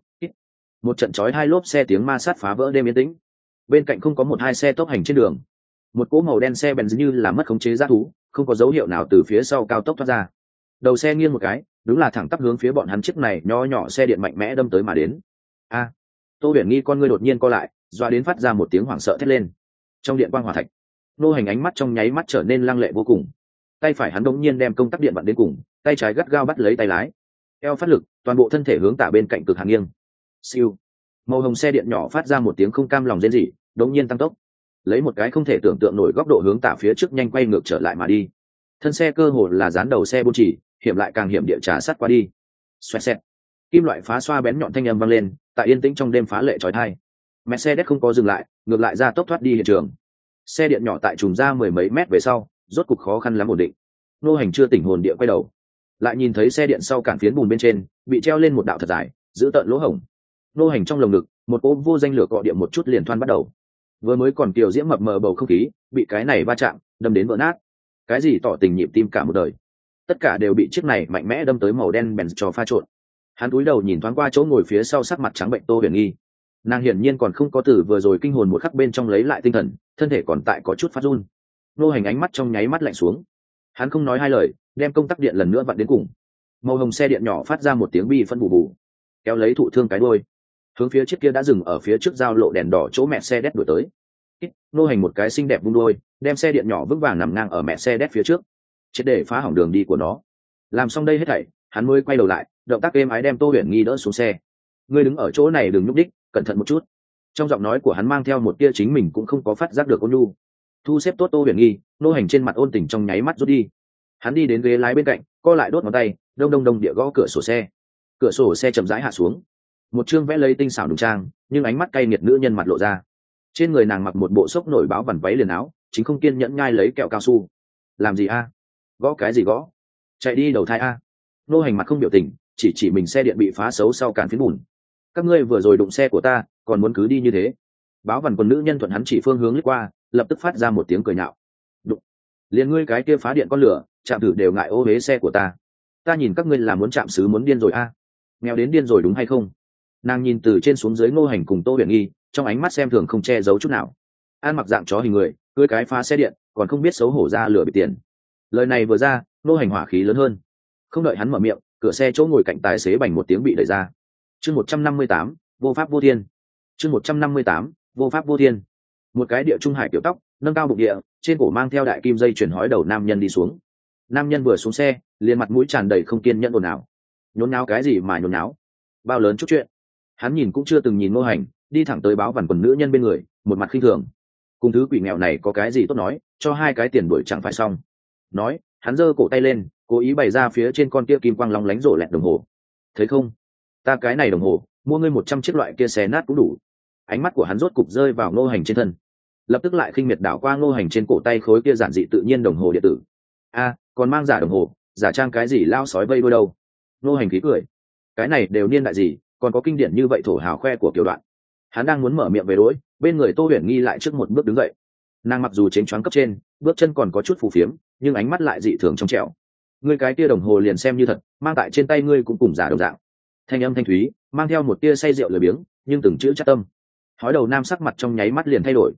Một trận chói hai lốp xe tiếng ma sát phá vỡ đêm yên tĩnh. Bên cạnh không có một hai xe tốc hành trên đường một cỗ màu đen xe bèn như là mất khống chế ra thú, không có dấu hiệu nào từ phía sau cao tốc thoát ra. Đầu xe nghiêng một cái, đúng là thẳng tắp hướng phía bọn hắn chiếc này nho nhỏ xe điện mạnh mẽ đâm tới mà đến. A! Tô huyền nghi con ngươi đột nhiên co lại, doa đến phát ra một tiếng hoảng sợ thét lên. Trong điện quang hòa thạch, nô hành ánh mắt trong nháy mắt trở nên lăng lệ vô cùng. Tay phải hắn đống nhiên đem công tắc điện bận đến cùng, tay trái gắt gao bắt lấy tay lái. Eo phát lực, toàn bộ thân thể hướng tả bên cạnh cực hàng nghiêng. Siêu! Màu hồng xe điện nhỏ phát ra một tiếng không cam lòng rên rỉ, đống nhiên tăng tốc lấy một cái không thể tưởng tượng nổi góc độ hướng tả phía trước nhanh quay ngược trở lại mà đi. Thân xe cơ hồ là dán đầu xe bôn chỉ, hiểm lại càng hiểm địa trà sát qua đi. Xoẹt xẹt. Kim loại phá xoa bén nhọn thanh âm vang lên, tại yên tĩnh trong đêm phá lệ trói thai. Mercedes không có dừng lại, ngược lại ra tốc thoát đi hiện trường. Xe điện nhỏ tại trùng ra mười mấy mét về sau, rốt cục khó khăn lắm ổn định. Nô hành chưa tỉnh hồn địa quay đầu. Lại nhìn thấy xe điện sau cản phiến bùn bên trên, bị treo lên một đạo thật dài, giữ tợn lỗ hổng. Nô hành trong lồng ngực, một ôm vô danh lửa cọ điện một chút liền thoan bắt đầu vừa mới còn kiều diễm mập mờ bầu không khí, bị cái này va chạm, đâm đến vỡ nát. Cái gì tỏ tình nhịp tim cả một đời. Tất cả đều bị chiếc này mạnh mẽ đâm tới màu đen bèn cho pha trộn. Hắn cúi đầu nhìn thoáng qua chỗ ngồi phía sau sắc mặt trắng bệnh tô huyền nghi. Nàng hiển nhiên còn không có từ vừa rồi kinh hồn một khắc bên trong lấy lại tinh thần, thân thể còn tại có chút phát run. Nô hành ánh mắt trong nháy mắt lạnh xuống. Hắn không nói hai lời, đem công tắc điện lần nữa vặn đến cùng. Màu hồng xe điện nhỏ phát ra một tiếng bi phân bù bù. Kéo lấy thụ thương cái đôi hướng phía chiếc kia đã dừng ở phía trước giao lộ đèn đỏ chỗ mẹ xe đét đuổi tới. Nô hành một cái xinh đẹp vung đôi, đem xe điện nhỏ vững vàng nằm ngang ở mẹ xe đét phía trước. Chết để phá hỏng đường đi của nó. Làm xong đây hết thảy, hắn mới quay đầu lại, động tác êm ái đem tô huyền nghi đỡ xuống xe. Ngươi đứng ở chỗ này đừng nhúc đích cẩn thận một chút. Trong giọng nói của hắn mang theo một tia chính mình cũng không có phát giác được ôn nhu. Thu xếp tốt tô huyền nghi, nô hành trên mặt ôn tình trong nháy mắt rút đi. Hắn đi đến ghế lái bên cạnh, co lại đốt ngón tay, đông đông đông địa gõ cửa sổ xe. Cửa sổ xe chậm rãi hạ xuống một chương vẽ lấy tinh xảo đùng trang, nhưng ánh mắt cay nghiệt nữ nhân mặt lộ ra. Trên người nàng mặc một bộ xốc nổi báo vằn váy liền áo, chính không kiên nhẫn nhai lấy kẹo cao su. Làm gì a? Gõ cái gì gõ? Chạy đi đầu thai a. Nô hành mặt không biểu tình, chỉ chỉ mình xe điện bị phá xấu sau cản phiến bùn. Các ngươi vừa rồi đụng xe của ta, còn muốn cứ đi như thế. Báo vằn quần nữ nhân thuận hắn chỉ phương hướng lướt qua, lập tức phát ra một tiếng cười nhạo. Đụng. Liền ngươi cái kia phá điện con lửa, chạm thử đều ngại ô huế xe của ta. Ta nhìn các ngươi là muốn chạm xứ muốn điên rồi a. Nghèo đến điên rồi đúng hay không? Nàng nhìn từ trên xuống dưới ngô hành cùng tô huyền nghi, trong ánh mắt xem thường không che giấu chút nào. An mặc dạng chó hình người, cưới cái phá xe điện, còn không biết xấu hổ ra lửa bị tiền. Lời này vừa ra, ngô hành hỏa khí lớn hơn. Không đợi hắn mở miệng, cửa xe chỗ ngồi cạnh tài xế bành một tiếng bị đẩy ra. Chương một trăm năm mươi tám, vô pháp vô thiên. Chương một trăm năm mươi tám, vô pháp vô thiên. Một cái địa trung hải kiểu tóc, nâng cao bụng địa, trên cổ mang theo đại kim dây chuyển hói đầu nam nhân đi xuống. Nam nhân vừa xuống xe, liền mặt mũi tràn đầy không kiên nhẫn ồn ào. Nhốn náo cái gì mà nhốn náo bao lớn chút chuyện hắn nhìn cũng chưa từng nhìn ngô hành, đi thẳng tới báo vằn quần nữ nhân bên người, một mặt khinh thường. Cùng thứ quỷ nghèo này có cái gì tốt nói, cho hai cái tiền đuổi chẳng phải xong. Nói, hắn giơ cổ tay lên, cố ý bày ra phía trên con kia kim quang long lánh rổ lẹt đồng hồ. Thấy không? Ta cái này đồng hồ, mua ngươi một trăm chiếc loại kia xé nát cũng đủ. Ánh mắt của hắn rốt cục rơi vào ngô hành trên thân. Lập tức lại khinh miệt đảo qua ngô hành trên cổ tay khối kia giản dị tự nhiên đồng hồ điện tử. A, còn mang giả đồng hồ, giả trang cái gì lao sói vây đôi đâu? Ngô hành khí cười. Cái này đều niên đại gì còn có kinh điển như vậy thổ hào khoe của kiểu đoạn. Hắn đang muốn mở miệng về đối bên người tô huyền nghi lại trước một bước đứng dậy. Nàng mặc dù chênh choáng cấp trên, bước chân còn có chút phù phiếm, nhưng ánh mắt lại dị thường trong trẻo. Ngươi cái tia đồng hồ liền xem như thật, mang tại trên tay ngươi cũng cùng giả đồng dạng. Thanh âm thanh thúy, mang theo một tia say rượu lười biếng, nhưng từng chữ chắc tâm. Hói đầu nam sắc mặt trong nháy mắt liền thay đổi.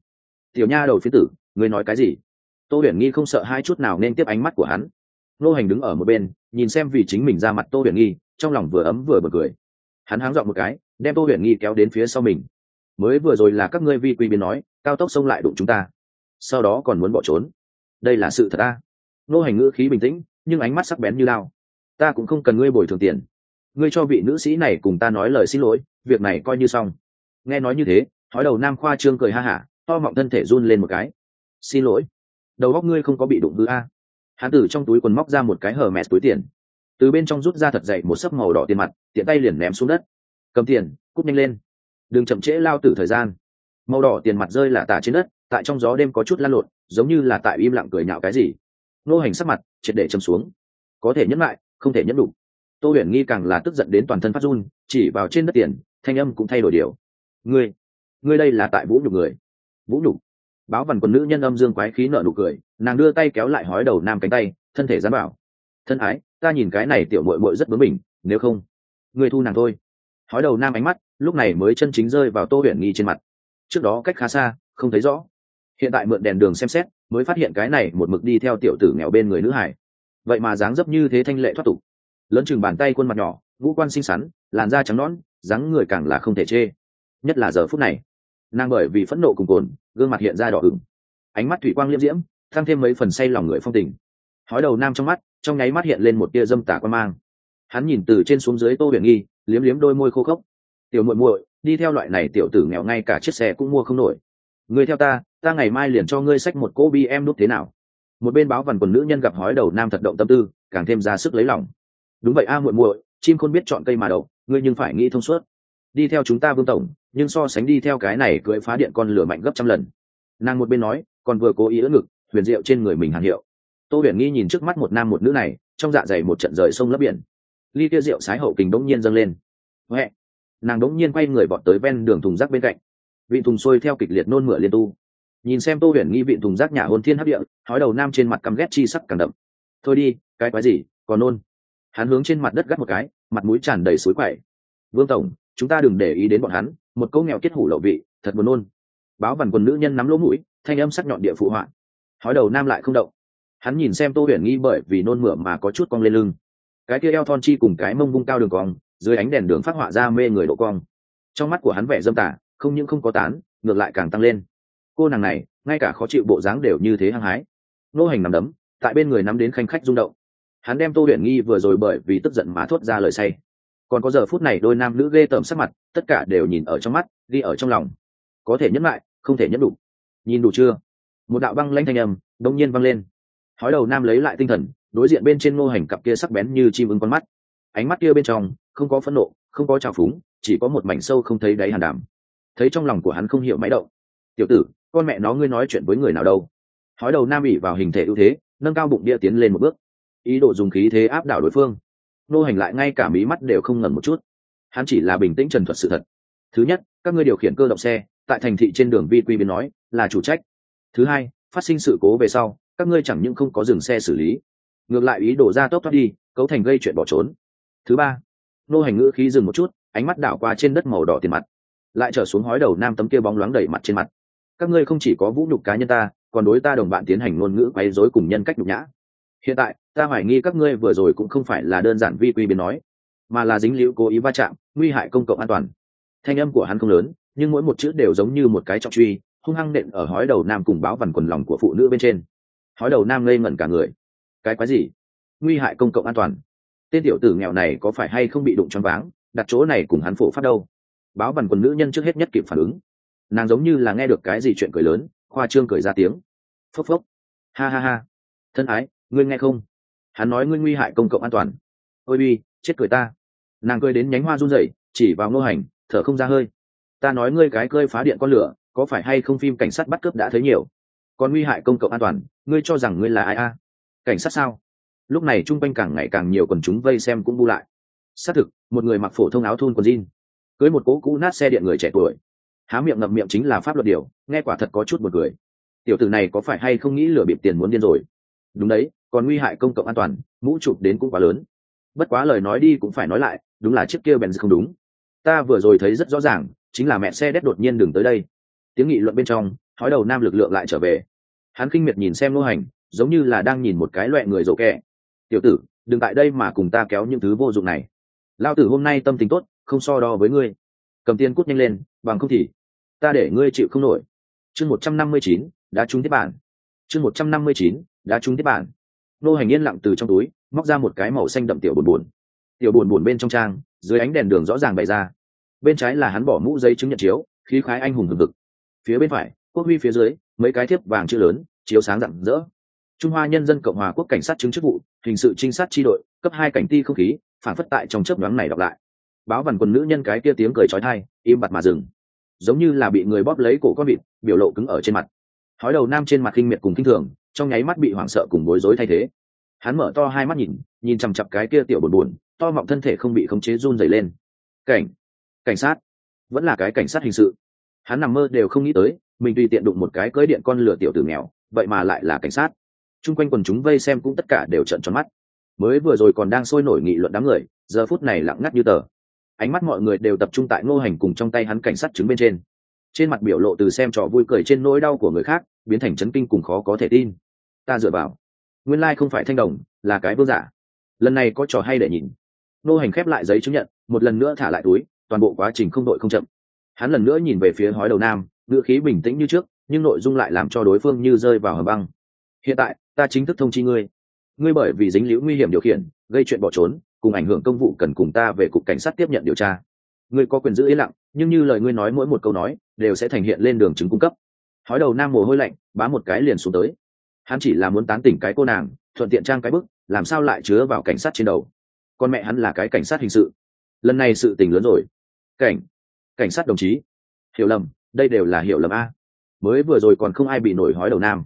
Tiểu nha đầu phía tử, ngươi nói cái gì? Tô huyền nghi không sợ hai chút nào nên tiếp ánh mắt của hắn. Nô hành đứng ở một bên, nhìn xem vì chính mình ra mặt tô huyền nghi, trong lòng vừa ấm vừa bật cười hắn háng dọn một cái, đem tô huyền nghi kéo đến phía sau mình. Mới vừa rồi là các ngươi vi quy biến nói, cao tốc xông lại đụng chúng ta. Sau đó còn muốn bỏ trốn. Đây là sự thật ta nô hành ngữ khí bình tĩnh, nhưng ánh mắt sắc bén như lao. Ta cũng không cần ngươi bồi thường tiền. Ngươi cho vị nữ sĩ này cùng ta nói lời xin lỗi, việc này coi như xong. Nghe nói như thế, hói đầu nam khoa trương cười ha hả, to mọng thân thể run lên một cái. Xin lỗi. Đầu góc ngươi không có bị đụng hư a. Hán tử trong túi quần móc ra một cái hở mẹ túi tiền từ bên trong rút ra thật dậy một sấp màu đỏ tiền mặt, tiện tay liền ném xuống đất. Cầm tiền cúp nhanh lên. Đừng chậm trễ lao tử thời gian. Màu đỏ tiền mặt rơi là tả trên đất, tại trong gió đêm có chút lan lộn, giống như là tại im lặng cười nhạo cái gì. Nô hành sắc mặt, triệt để châm xuống. Có thể nhẫn lại, không thể nhẫn đủ. Tô huyền nghi càng là tức giận đến toàn thân phát run, chỉ vào trên đất tiền, thanh âm cũng thay đổi điều. Ngươi ngươi đây là tại vũ nhục người. Vũ nhục. Báo vằn quần nữ nhân âm dương quái khí nợ nụ cười, nàng đưa tay kéo lại hói đầu nam cánh tay, thân thể dám bảo. Thân ái ta nhìn cái này tiểu mội mội rất bướng mình nếu không, ngươi thu nàng thôi. Hói đầu nam ánh mắt, lúc này mới chân chính rơi vào tô huyền nghi trên mặt. Trước đó cách khá xa, không thấy rõ. Hiện tại mượn đèn đường xem xét, mới phát hiện cái này một mực đi theo tiểu tử nghèo bên người nữ hải. Vậy mà dáng dấp như thế thanh lệ thoát tục. Lớn chừng bàn tay khuôn mặt nhỏ, ngũ quan xinh xắn, làn da trắng nõn, dáng người càng là không thể chê. Nhất là giờ phút này, nàng bởi vì phẫn nộ cùng cồn, gương mặt hiện ra đỏ ửng. Ánh mắt thủy quang liễm diễm tăng thêm mấy phần say lòng người phong tình. Hói đầu nam trong mắt trong nháy mắt hiện lên một tia dâm tả quan mang. Hắn nhìn từ trên xuống dưới tô huyền nghi, liếm liếm đôi môi khô khốc. Tiểu muội muội, đi theo loại này tiểu tử nghèo ngay cả chiếc xe cũng mua không nổi. Người theo ta ta ngày mai liền cho ngươi xách một cô bi em nút thế nào? Một bên báo vằn quần nữ nhân gặp hói đầu nam thật động tâm tư, càng thêm ra sức lấy lòng. Đúng vậy a muội muội, chim khôn biết chọn cây mà đậu, ngươi nhưng phải nghĩ thông suốt. Đi theo chúng ta vương tổng, nhưng so sánh đi theo cái này cưỡi phá điện con lửa mạnh gấp trăm lần. Nàng một bên nói, còn vừa cố ý ưỡn ngực, huyền diệu trên người mình hàng hiệu tô huyền nghi nhìn trước mắt một nam một nữ này, trong dạ dày một trận rời sông lấp biển. Ly kia rượu sái hậu kình đống nhiên dâng lên. Huệ! Nàng đống nhiên quay người vọt tới ven đường thùng rác bên cạnh. Vị thùng sôi theo kịch liệt nôn mửa liên tu. Nhìn xem tô huyền nghi vị thùng rác nhà hôn thiên hấp địa, hói đầu nam trên mặt căm ghét chi sắc càng đậm. Thôi đi, cái quái gì, còn nôn. Hắn hướng trên mặt đất gắt một cái, mặt mũi tràn đầy suối quậy. Vương tổng, chúng ta đừng để ý đến bọn hắn, một câu nghèo kết hủ lậu vị, thật buồn nôn. Báo vằn quần nữ nhân nắm lỗ mũi, thanh âm sắc nhọn địa phụ hoạn hói đầu nam lại không động hắn nhìn xem tô huyền nghi bởi vì nôn mửa mà có chút cong lên lưng. Cái kia eo thon chi cùng cái mông vung cao đường cong, dưới ánh đèn đường phát họa ra mê người độ cong. Trong mắt của hắn vẻ dâm tả không những không có tán, ngược lại càng tăng lên. Cô nàng này, ngay cả khó chịu bộ dáng đều như thế hăng hái. Nô hành nằm đấm, tại bên người nắm đến khanh khách rung động. Hắn đem tô huyền nghi vừa rồi bởi vì tức giận mà thốt ra lời say. Còn có giờ phút này đôi nam nữ ghê tởm sắc mặt, tất cả đều nhìn ở trong mắt, ghi ở trong lòng. Có thể nhẫn lại, không thể nhẫn đủ. Nhìn đủ chưa? Một đạo băng lanh thanh âm đông nhiên văng lên hói đầu nam lấy lại tinh thần, đối diện bên trên ngô hành cặp kia sắc bén như chim ưng con mắt. Ánh mắt kia bên trong, không có phẫn nộ, không có trào phúng, chỉ có một mảnh sâu không thấy đáy hàn đảm thấy trong lòng của hắn không hiểu máy động. Tiểu tử, con mẹ nó ngươi nói chuyện với người nào đâu? Hói đầu nam ỉ vào hình thể ưu thế, nâng cao bụng địa tiến lên một bước. Ý đồ dùng khí thế áp đảo đối phương. Nô hành lại ngay cả mí mắt đều không ngẩn một chút. Hắn chỉ là bình tĩnh trần thuật sự thật. Thứ nhất, các ngươi điều khiển cơ động xe, tại thành thị trên đường vi quy biến nói, là chủ trách. Thứ hai, phát sinh sự cố về sau các ngươi chẳng những không có dừng xe xử lý, ngược lại ý đồ ra tốc thoát đi, cấu thành gây chuyện bỏ trốn. Thứ ba, nô hành ngữ khí dừng một chút, ánh mắt đảo qua trên đất màu đỏ tiền mặt, lại trở xuống hói đầu nam tấm kia bóng loáng đầy mặt trên mặt. Các ngươi không chỉ có vũ nhục cá nhân ta, còn đối ta đồng bạn tiến hành ngôn ngữ quấy rối cùng nhân cách nhục nhã. Hiện tại, ta hoài nghi các ngươi vừa rồi cũng không phải là đơn giản vi quy biến nói, mà là dính liễu cố ý va chạm, nguy hại công cộng an toàn. Thanh âm của hắn không lớn, nhưng mỗi một chữ đều giống như một cái trọng truy, hung hăng nện ở hói đầu nam cùng báo vằn quần lòng của phụ nữ bên trên hói đầu nam ngây ngẩn cả người. Cái quái gì? Nguy hại công cộng an toàn. Tên tiểu tử nghèo này có phải hay không bị đụng choáng váng, đặt chỗ này cùng hắn phổ phát đâu? Báo vằn quần nữ nhân trước hết nhất kịp phản ứng. Nàng giống như là nghe được cái gì chuyện cười lớn, khoa trương cười ra tiếng. Phốc phốc. Ha ha ha. Thân ái, ngươi nghe không? Hắn nói ngươi nguy hại công cộng an toàn. Ôi bi, chết cười ta. Nàng cười đến nhánh hoa run rẩy, chỉ vào ngô hành, thở không ra hơi. Ta nói ngươi cái cơi phá điện con lửa, có phải hay không phim cảnh sát bắt cướp đã thấy nhiều? Còn nguy hại công cộng an toàn, ngươi cho rằng ngươi là ai a? Cảnh sát sao? Lúc này chung quanh càng ngày càng nhiều quần chúng vây xem cũng bu lại. Xác thực, một người mặc phổ thông áo thun quần jean, cưới một cỗ cũ nát xe điện người trẻ tuổi. Há miệng ngậm miệng chính là pháp luật điều, nghe quả thật có chút một người tiểu tử này có phải hay không nghĩ lừa bịp tiền muốn điên rồi? Đúng đấy, còn nguy hại công cộng an toàn, mũ chụp đến cũng quá lớn. Bất quá lời nói đi cũng phải nói lại, đúng là chiếc kia bèn không đúng. Ta vừa rồi thấy rất rõ ràng, chính là mẹ xe đét đột nhiên đừng tới đây. Tiếng nghị luận bên trong hói đầu nam lực lượng lại trở về. Hắn kinh miệt nhìn xem nô hành, giống như là đang nhìn một cái loại người rộ kẹ. Tiểu tử, đừng tại đây mà cùng ta kéo những thứ vô dụng này. Lao tử hôm nay tâm tình tốt, không so đo với ngươi. Cầm tiền cút nhanh lên, bằng không thì ta để ngươi chịu không nổi. Chương một trăm năm mươi chín đã trúng tiếp bản. Chương một trăm năm mươi chín đã trúng tiếp bản. Nô hành yên lặng từ trong túi, móc ra một cái màu xanh đậm tiểu buồn buồn tiểu buồn buồn bên trong trang, dưới ánh đèn đường rõ ràng bày ra. Bên trái là hắn bỏ mũ giấy chứng nhận chiếu, khí khái anh hùng hừng hực. Phía bên phải quốc huy phía dưới, mấy cái thiếp vàng chữ lớn, chiếu sáng rạng rỡ. Trung hoa nhân dân cộng hòa quốc cảnh sát chứng chức vụ, hình sự trinh sát tri đội, cấp hai cảnh ti không khí, phản phất tại trong chớp nhoáng này đọc lại. Báo vằn quần nữ nhân cái kia tiếng cười trói thai im bặt mà dừng. Giống như là bị người bóp lấy cổ con vịt, biểu lộ cứng ở trên mặt. Hói đầu nam trên mặt kinh miệt cùng kinh thường, trong nháy mắt bị hoảng sợ cùng bối rối thay thế. Hắn mở to hai mắt nhìn nhìn chằm chặp cái kia tiểu buồn buồn, to mọng thân thể không bị khống chế run dày lên. Cảnh cảnh sát. Vẫn là cái cảnh sát hình sự hắn nằm mơ đều không nghĩ tới, mình tùy tiện đụng một cái cưới điện con lửa tiểu tử nghèo, vậy mà lại là cảnh sát. Chung quanh quần chúng vây xem cũng tất cả đều trận tròn mắt. Mới vừa rồi còn đang sôi nổi nghị luận đám người, giờ phút này lặng ngắt như tờ. Ánh mắt mọi người đều tập trung tại ngô hành cùng trong tay hắn cảnh sát chứng bên trên. Trên mặt biểu lộ từ xem trò vui cười trên nỗi đau của người khác, biến thành chấn kinh cùng khó có thể tin. Ta dựa vào. Nguyên lai、like、không phải thanh đồng, là cái vương giả. Lần này có trò hay để nhìn. Ngô hành khép lại giấy chứng nhận, một lần nữa thả lại túi, toàn bộ quá trình không đội không chậm hắn lần nữa nhìn về phía hói đầu nam ngựa khí bình tĩnh như trước, nhưng nội dung lại làm cho đối phương như rơi vào hầm băng. Hiện tại, ta chính thức thông chi ngươi. Ngươi bởi vì dính liễu nguy hiểm điều khiển, gây chuyện bỏ trốn, cùng ảnh hưởng công vụ cần cùng ta về cục cảnh sát tiếp nhận điều tra. Ngươi có quyền giữ yên lặng, nhưng như lời ngươi nói mỗi một câu nói, đều sẽ thành hiện lên đường chứng cung cấp. Hói đầu nam mồ hôi lạnh, bá một cái liền xuống tới. Hắn chỉ là muốn tán tỉnh cái cô nàng, thuận tiện trang cái bức, làm sao lại chứa vào cảnh sát trên đầu? Con mẹ hắn là cái cảnh sát hình sự. Lần này sự tình lớn rồi. Cảnh cảnh sát đồng chí. Hiểu lầm, đây đều là hiểu lầm a. Mới vừa rồi còn không ai bị nổi hói đầu nam.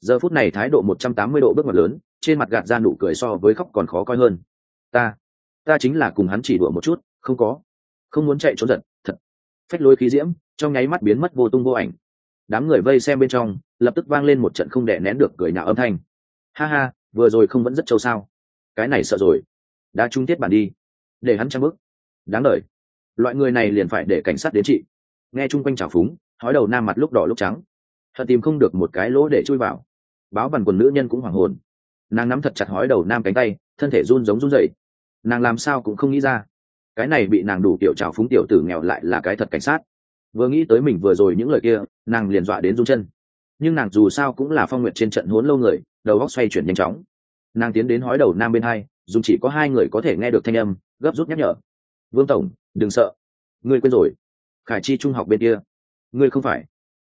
Giờ phút này thái độ một trăm tám mươi độ bước ngoặt lớn, trên mặt gạt ra nụ cười so với khóc còn khó coi hơn. Ta ta chính là cùng hắn chỉ đùa một chút, không có. Không muốn chạy trốn giật, thật. Phách lối khí diễm, trong nháy mắt biến mất vô tung vô ảnh. Đám người vây xem bên trong, lập tức vang lên một trận không đè nén được cười nhạo âm thanh. Ha ha, vừa rồi không vẫn rất trâu sao. Cái này sợ rồi. Đã trung tiết bản đi. Để hắn trang bức đáng đ loại người này liền phải để cảnh sát đến trị. Nghe chung quanh trào phúng, hói đầu nam mặt lúc đỏ lúc trắng. Thật tìm không được một cái lỗ để chui vào. Báo bằng quần nữ nhân cũng hoảng hồn. Nàng nắm thật chặt hói đầu nam cánh tay, thân thể run giống run dậy nàng làm sao cũng không nghĩ ra. Cái này bị nàng đủ kiểu trào phúng tiểu tử nghèo lại là cái thật cảnh sát. Vừa nghĩ tới mình vừa rồi những lời kia, nàng liền dọa đến run chân. Nhưng nàng dù sao cũng là phong nguyện trên trận hốn lâu người, đầu góc xoay chuyển nhanh chóng. Nàng tiến đến hói đầu nam bên hai dùng chỉ có hai người có thể nghe được thanh âm, gấp rút nhắc nhở. Vương tổng đừng sợ. Ngươi quên rồi. Khải chi trung học bên kia. Ngươi không phải.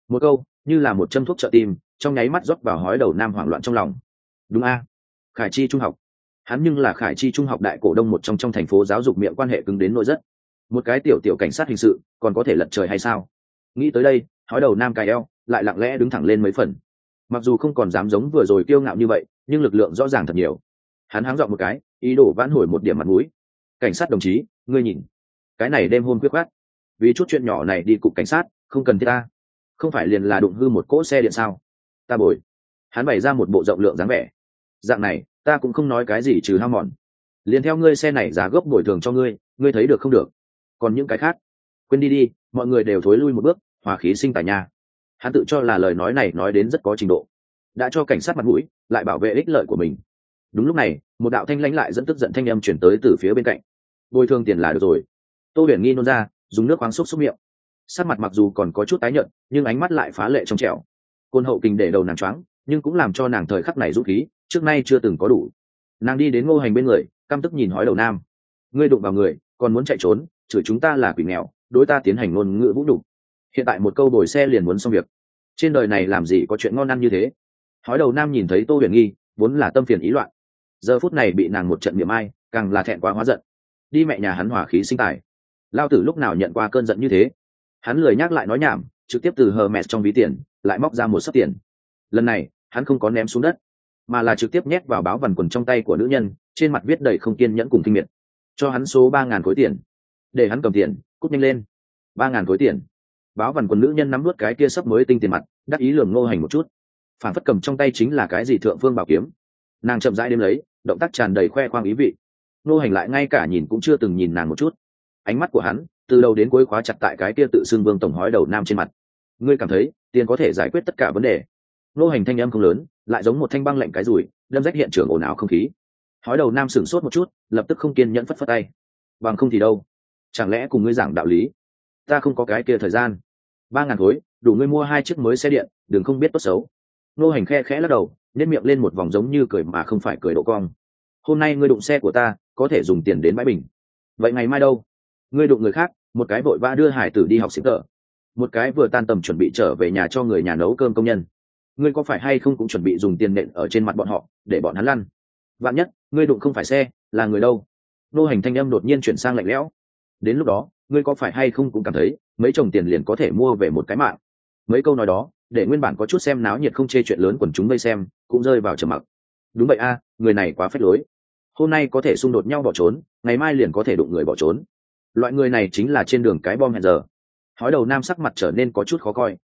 Một câu, như là một châm thuốc trợ tim, trong nháy mắt rót vào hói đầu nam hoảng loạn trong lòng. Đúng a. Khải chi trung học. Hắn nhưng là khải chi trung học đại cổ đông một trong trong thành phố giáo dục miệng quan hệ cứng đến nỗi rất. Một cái tiểu tiểu cảnh sát hình sự, còn có thể lật trời hay sao? Nghĩ tới đây, hói đầu nam cài eo, lại lặng lẽ đứng thẳng lên mấy phần. Mặc dù không còn dám giống vừa rồi kiêu ngạo như vậy, nhưng lực lượng rõ ràng thật nhiều. Hắn háng dọn một cái, ý đồ vãn hồi một điểm mặt mũi. Cảnh sát đồng chí, ngươi nhìn cái này đêm hôm quyết khoát. Vì chút chuyện nhỏ này đi cục cảnh sát, không cần thiết ta. Không phải liền là đụng hư một cỗ xe điện sao? Ta bồi. Hắn bày ra một bộ rộng lượng dáng vẻ. Dạng này, ta cũng không nói cái gì trừ hao mòn. Liền theo ngươi xe này giá gốc bồi thường cho ngươi ngươi thấy được không được. Còn những cái khác? Quên đi đi, mọi người đều thối lui một bước, hòa khí sinh tại nhà hắn tự cho là lời nói này nói đến rất có trình độ. Đã cho cảnh sát mặt mũi, lại bảo vệ ích lợi của mình. Đúng lúc này, một đạo thanh lãnh lại dẫn tức giận thanh âm chuyển tới từ phía bên cạnh. Bồi thường tiền là được rồi tô huyền nghi nôn ra, dùng nước khoáng xúc xúc miệng. Sát mặt mặc dù còn có chút tái nhợt, nhưng ánh mắt lại phá lệ trong trẻo. Côn hậu kình để đầu nàng choáng, nhưng cũng làm cho nàng thời khắc này rút khí, trước nay chưa từng có đủ. Nàng đi đến ngô hành bên người, căm tức nhìn hói đầu nam. Ngươi đụng vào người, còn muốn chạy trốn, chửi chúng ta là quỷ nghèo, đối ta tiến hành ngôn ngữ vũ đủ hiện tại một câu đổi xe liền muốn xong việc. Trên đời này làm gì có chuyện ngon ăn như thế? Hói đầu nam nhìn thấy tô huyền nghi, vốn là tâm phiền ý loạn. Giờ phút này bị nàng một trận miệng ai, càng là thẹn quá hóa giận. Đi mẹ nhà hắn hỏa khí sinh tài lao tử lúc nào nhận qua cơn giận như thế? Hắn lười nhắc lại nói nhảm, trực tiếp từ hờ mẹt trong ví tiền, lại móc ra một sấp tiền. Lần này, hắn không có ném xuống đất, mà là trực tiếp nhét vào báo vằn quần trong tay của nữ nhân, trên mặt viết đầy không kiên nhẫn cùng kinh miệt. Cho hắn số ba ngàn khối tiền. Để hắn cầm tiền, cút nhanh lên. Ba ngàn khối tiền. Báo vằn quần nữ nhân nắm vớt cái kia sấp mới tinh tiền mặt, đắc ý lường ngô hành một chút. Phản phất cầm trong tay chính là cái gì thượng phương bảo kiếm. Nàng chậm rãi đêm lấy, động tác tràn đầy khoe khoang ý vị. Ngô hành lại ngay cả nhìn cũng chưa từng nhìn nàng một chút ánh mắt của hắn từ đầu đến cuối khóa chặt tại cái kia tự xưng vương tổng hói đầu nam trên mặt. Ngươi cảm thấy, tiền có thể giải quyết tất cả vấn đề. Nô hành thanh âm không lớn, lại giống một thanh băng lạnh cái rùi, đâm rách hiện trường ồn ào không khí. Hói đầu nam sửng sốt một chút, lập tức không kiên nhẫn phất phất tay. Bằng không thì đâu? Chẳng lẽ cùng ngươi giảng đạo lý? Ta không có cái kia thời gian. Ba ngàn khối, đủ ngươi mua hai chiếc mới xe điện, đừng không biết tốt xấu. Nô hành khe khẽ lắc đầu nhét miệng lên một vòng giống như cười mà không phải cười độ cong. Hôm nay ngươi đụng xe của ta, có thể dùng tiền đến bãi bình. Vậy ngày mai đâu? Ngươi đụng người khác, một cái vội vã đưa hải tử đi học xịt tờ. Một cái vừa tan tầm chuẩn bị trở về nhà cho người nhà nấu cơm công nhân. Ngươi có phải hay không cũng chuẩn bị dùng tiền nện ở trên mặt bọn họ, để bọn hắn lăn? Vạn nhất, ngươi đụng không phải xe, là người đâu? Nô hành thanh âm đột nhiên chuyển sang lạnh lẽo. Đến lúc đó, ngươi có phải hay không cũng cảm thấy, mấy chồng tiền liền có thể mua về một cái mạng? Mấy câu nói đó, để nguyên bản có chút xem náo nhiệt không chê chuyện lớn quần chúng vây xem, cũng rơi vào trầm mặc. Đúng vậy a, người này quá phép lối. Hôm nay có thể xung đột nhau bỏ trốn, ngày mai liền có thể đụng người bỏ trốn loại người này chính là trên đường cái bom hẹn giờ. Hói đầu nam sắc mặt trở nên có chút khó coi.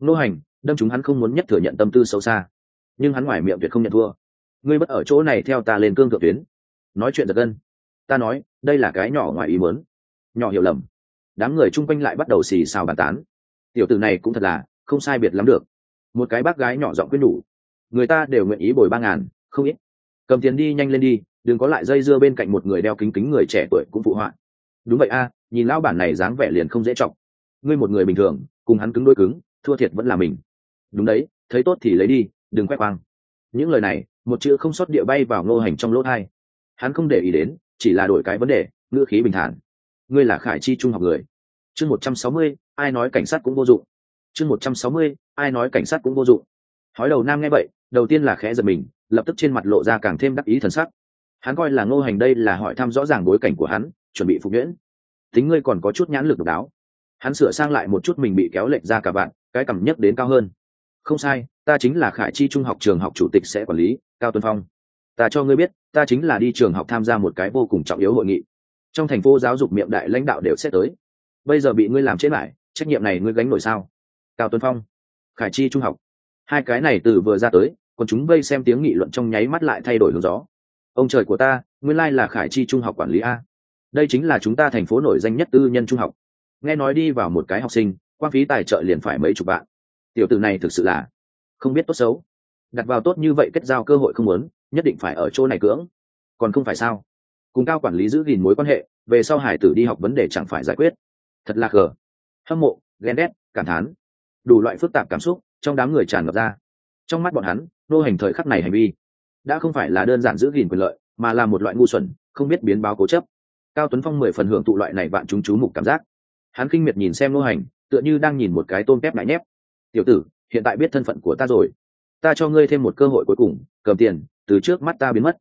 Nô hành, đâm chúng hắn không muốn nhất thừa nhận tâm tư sâu xa. Nhưng hắn ngoài miệng tuyệt không nhận thua. Ngươi bất ở chỗ này theo ta lên cương thượng tuyến. Nói chuyện giật gân. Ta nói, đây là cái nhỏ ngoài ý muốn. Nhỏ hiểu lầm. Đám người chung quanh lại bắt đầu xì xào bàn tán. Tiểu tử này cũng thật là, không sai biệt lắm được. Một cái bác gái nhỏ giọng quyết đủ. Người ta đều nguyện ý bồi ba ngàn, không ít. Cầm tiền đi nhanh lên đi, đừng có lại dây dưa bên cạnh một người đeo kính kính người trẻ tuổi cũng phụ họa đúng vậy a, nhìn lão bản này dáng vẻ liền không dễ trọng ngươi một người bình thường, cùng hắn cứng đôi cứng, thua thiệt vẫn là mình. Đúng đấy, thấy tốt thì lấy đi, đừng khoe khoang những lời này, một chữ không sót địa bay vào ngô hành trong lỗ thai. Hắn không để ý đến, chỉ là đổi cái vấn đề, ngữ khí bình thản. Ngươi là khải chi trung học người. Chương một trăm sáu mươi, ai nói cảnh sát cũng vô dụng. Chương một trăm sáu mươi, ai nói cảnh sát cũng vô dụng. Hói đầu nam nghe vậy, đầu tiên là khẽ giật mình, lập tức trên mặt lộ ra càng thêm đắc ý thần sắc. Hắn coi là ngô hành đây là hỏi thăm rõ ràng bối cảnh của hắn chuẩn bị phục nhuyễn. Tính ngươi còn có chút nhãn lực độc đáo. Hắn sửa sang lại một chút mình bị kéo lệch ra cả bạn, cái cảm nhất đến cao hơn. Không sai, ta chính là khải chi trung học trường học chủ tịch sẽ quản lý, cao tuấn phong. Ta cho ngươi biết, ta chính là đi trường học tham gia một cái vô cùng trọng yếu hội nghị. Trong thành phố giáo dục miệng đại lãnh đạo đều sẽ tới. Bây giờ bị ngươi làm chết lại, trách nhiệm này ngươi gánh nổi sao? Cao tuấn phong. Khải chi trung học. Hai cái này từ vừa ra tới, còn chúng vây xem tiếng nghị luận trong nháy mắt lại thay đổi hướng gió. Ông trời của ta, nguyên lai là khải chi trung học quản lý a đây chính là chúng ta thành phố nổi danh nhất tư nhân trung học. Nghe nói đi vào một cái học sinh quan phí tài trợ liền phải mấy chục vạn. Tiểu tử này thực sự là không biết tốt xấu. Đặt vào tốt như vậy kết giao cơ hội không muốn, nhất định phải ở chỗ này cưỡng. Còn không phải sao? Cùng cao quản lý giữ gìn mối quan hệ, về sau hải tử đi học vấn đề chẳng phải giải quyết. Thật là gờ hâm mộ, ghen ghét, cảm thán. Đủ loại phức tạp cảm xúc trong đám người tràn ngập ra. Trong mắt bọn hắn, nô hành thời khắc này hành vi đã không phải là đơn giản giữ gìn quyền lợi, mà là một loại ngu xuẩn, không biết biến báo cố chấp cao tuấn phong mười phần hưởng tụ loại này bạn chúng chú mục cảm giác. Hắn kinh miệt nhìn xem Ngô hành, tựa như đang nhìn một cái tôm kép nại nhép. Tiểu tử, hiện tại biết thân phận của ta rồi. Ta cho ngươi thêm một cơ hội cuối cùng, cầm tiền, từ trước mắt ta biến mất.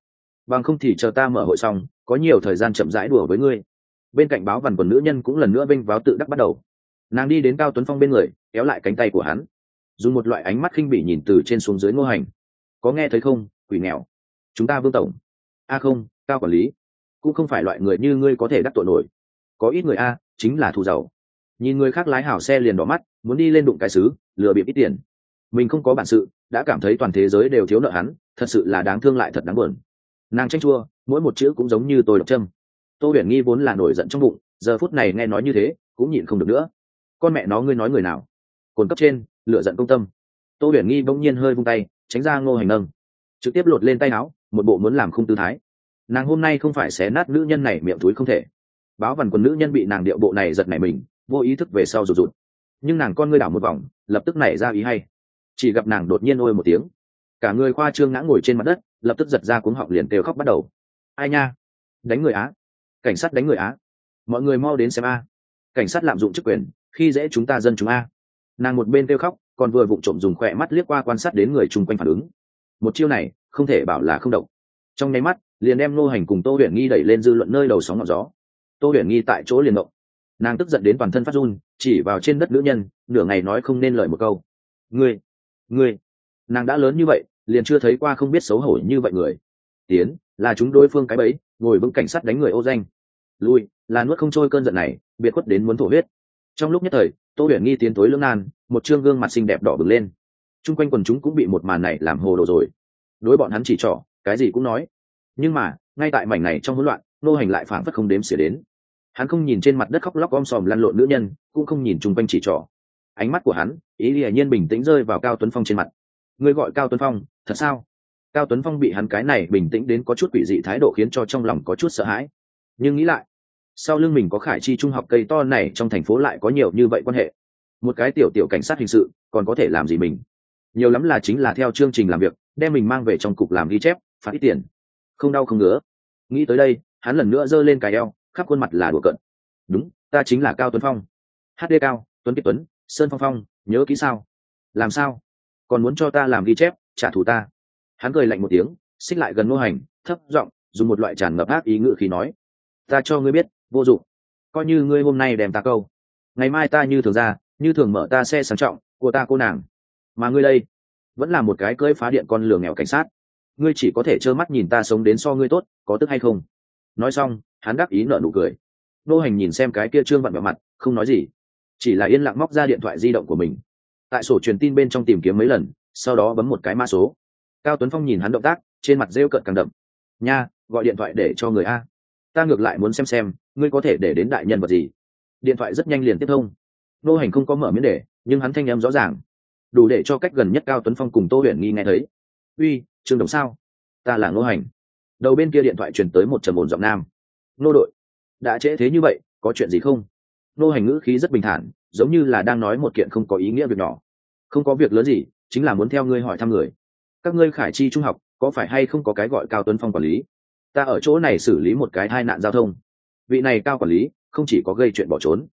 Bằng không thì chờ ta mở hội xong, có nhiều thời gian chậm rãi đùa với ngươi. Bên cạnh báo vằn quần nữ nhân cũng lần nữa vinh váo tự đắc bắt đầu. Nàng đi đến cao tuấn phong bên người, kéo lại cánh tay của hắn. Dùng một loại ánh mắt khinh bỉ nhìn từ trên xuống dưới ngô hành. Có nghe thấy không, quỷ nghèo? Chúng ta vương tổng. A không, cao quản lý cũng không phải loại người như ngươi có thể đắc tội nổi. Có ít người a, chính là thù giàu. Nhìn người khác lái hảo xe liền đỏ mắt, muốn đi lên đụng cái xứ, lừa bịp ít tiền. Mình không có bản sự, đã cảm thấy toàn thế giới đều thiếu nợ hắn, thật sự là đáng thương lại thật đáng buồn. Nàng tranh chua, mỗi một chữ cũng giống như tôi độc trâm tô huyền nghi vốn là nổi giận trong bụng, giờ phút này nghe nói như thế, cũng nhịn không được nữa. Con mẹ nó ngươi nói người nào? Cồn cấp trên lựa giận công tâm. Tô huyền nghi bỗng nhiên hơi vung tay, tránh ra ngô hành nâng. Trực tiếp lột lên tay áo, một bộ muốn làm không tư thái nàng hôm nay không phải xé nát nữ nhân này miệng túi không thể. Báo vằn quần nữ nhân bị nàng điệu bộ này giật nảy mình, vô ý thức về sau rụt rụt. Nhưng nàng con ngươi đảo một vòng, lập tức nảy ra ý hay. Chỉ gặp nàng đột nhiên ôi một tiếng. Cả người khoa trương ngã ngồi trên mặt đất, lập tức giật ra cuống họng liền kêu khóc bắt đầu. Ai nha? Đánh người á? Cảnh sát đánh người á? Mọi người mau đến xem a. Cảnh sát lạm dụng chức quyền, khi dễ chúng ta dân chúng a. Nàng một bên kêu khóc, còn vừa vụng trộm dùng khỏe mắt liếc qua quan sát đến người chung quanh phản ứng. Một chiêu này, không thể bảo là không độc trong nháy mắt, liền đem nô hành cùng tô huyền nghi đẩy lên dư luận nơi đầu sóng ngọn gió. Tô huyền nghi tại chỗ liền động. Nàng tức giận đến toàn thân phát run, chỉ vào trên đất nữ nhân, nửa ngày nói không nên lời một câu. Ngươi ngươi. Nàng đã lớn như vậy, liền chưa thấy qua không biết xấu hổ như vậy người. Tiến, là chúng đối phương cái bẫy, ngồi vững cảnh sát đánh người ô danh. Lui, là nuốt không trôi cơn giận này, biệt khuất đến muốn thổ huyết. Trong lúc nhất thời, tô huyền nghi tiến tối lưỡng nan, một chương gương mặt xinh đẹp đỏ bừng lên. Chung quanh quần chúng cũng bị một màn này làm hồ đồ rồi. Đối bọn hắn chỉ trỏ cái gì cũng nói. Nhưng mà, ngay tại mảnh này trong hỗn loạn nô hành lại phảng phất không đếm xỉa đến. Hắn không nhìn trên mặt đất khóc lóc om sòm lăn lộn nữ nhân, cũng không nhìn chung quanh chỉ trỏ. Ánh mắt của hắn, ý lìa nhiên bình tĩnh rơi vào cao tuấn phong trên mặt. Người gọi cao tuấn phong, thật sao? Cao tuấn phong bị hắn cái này bình tĩnh đến có chút quỷ dị thái độ khiến cho trong lòng có chút sợ hãi. Nhưng nghĩ lại, sau lưng mình có khải chi trung học cây to này trong thành phố lại có nhiều như vậy quan hệ. Một cái tiểu tiểu cảnh sát hình sự, còn có thể làm gì mình? Nhiều lắm là chính là theo chương trình làm việc, đem mình mang về trong cục làm ghi chép phạt ít tiền. Không đau không ngứa. Nghĩ tới đây, hắn lần nữa giơ lên cài eo, khắp khuôn mặt là đùa cận đúng, ta chính là cao tuấn phong. Hd cao, tuấn kiệt tuấn, sơn phong phong, nhớ kỹ sao? Làm sao? Còn muốn cho ta làm ghi chép, trả thù ta? Hắn cười lạnh một tiếng, xích lại gần ngô hành, thấp giọng, dùng một loại tràn ngập ác ý ngự khi nói. Ta cho ngươi biết, vô dụng. Coi như ngươi hôm nay đem ta câu. Ngày mai ta như thường ra, như thường mở ta xe sang trọng, của ta cô nàng. Mà ngươi đây, vẫn là một cái cưỡi phá điện con lửa nghèo cảnh sát ngươi chỉ có thể trơ mắt nhìn ta sống đến so ngươi tốt, có tức hay không? Nói xong, hắn đắc ý nợ nụ cười. Nô hành nhìn xem cái kia trương vặn vào mặt, không nói gì. Chỉ là yên lặng móc ra điện thoại di động của mình. Tại sổ truyền tin bên trong tìm kiếm mấy lần, sau đó bấm một cái mã số. Cao tuấn phong nhìn hắn động tác, trên mặt rêu cợt càng đậm. Nha, gọi điện thoại để cho người a. Ta ngược lại muốn xem xem, ngươi có thể để đến đại nhân vật gì. Điện thoại rất nhanh liền tiếp thông. Nô hành không có mở miếng để, nhưng hắn thanh em rõ ràng. Đủ để cho cách gần nhất cao tuấn phong cùng tô huyền nghi nghe thấy. Uy trương đồng sao? Ta là nô hành. Đầu bên kia điện thoại truyền tới một trầm ồn giọng nam. Nô đội, đã trễ thế như vậy, có chuyện gì không? Nô hành ngữ khí rất bình thản, giống như là đang nói một kiện không có ý nghĩa việc nhỏ. Không có việc lớn gì, chính là muốn theo ngươi hỏi thăm người. Các ngươi khải chi trung học, có phải hay không có cái gọi cao tuấn phong quản lý? Ta ở chỗ này xử lý một cái tai nạn giao thông. Vị này cao quản lý, không chỉ có gây chuyện bỏ trốn,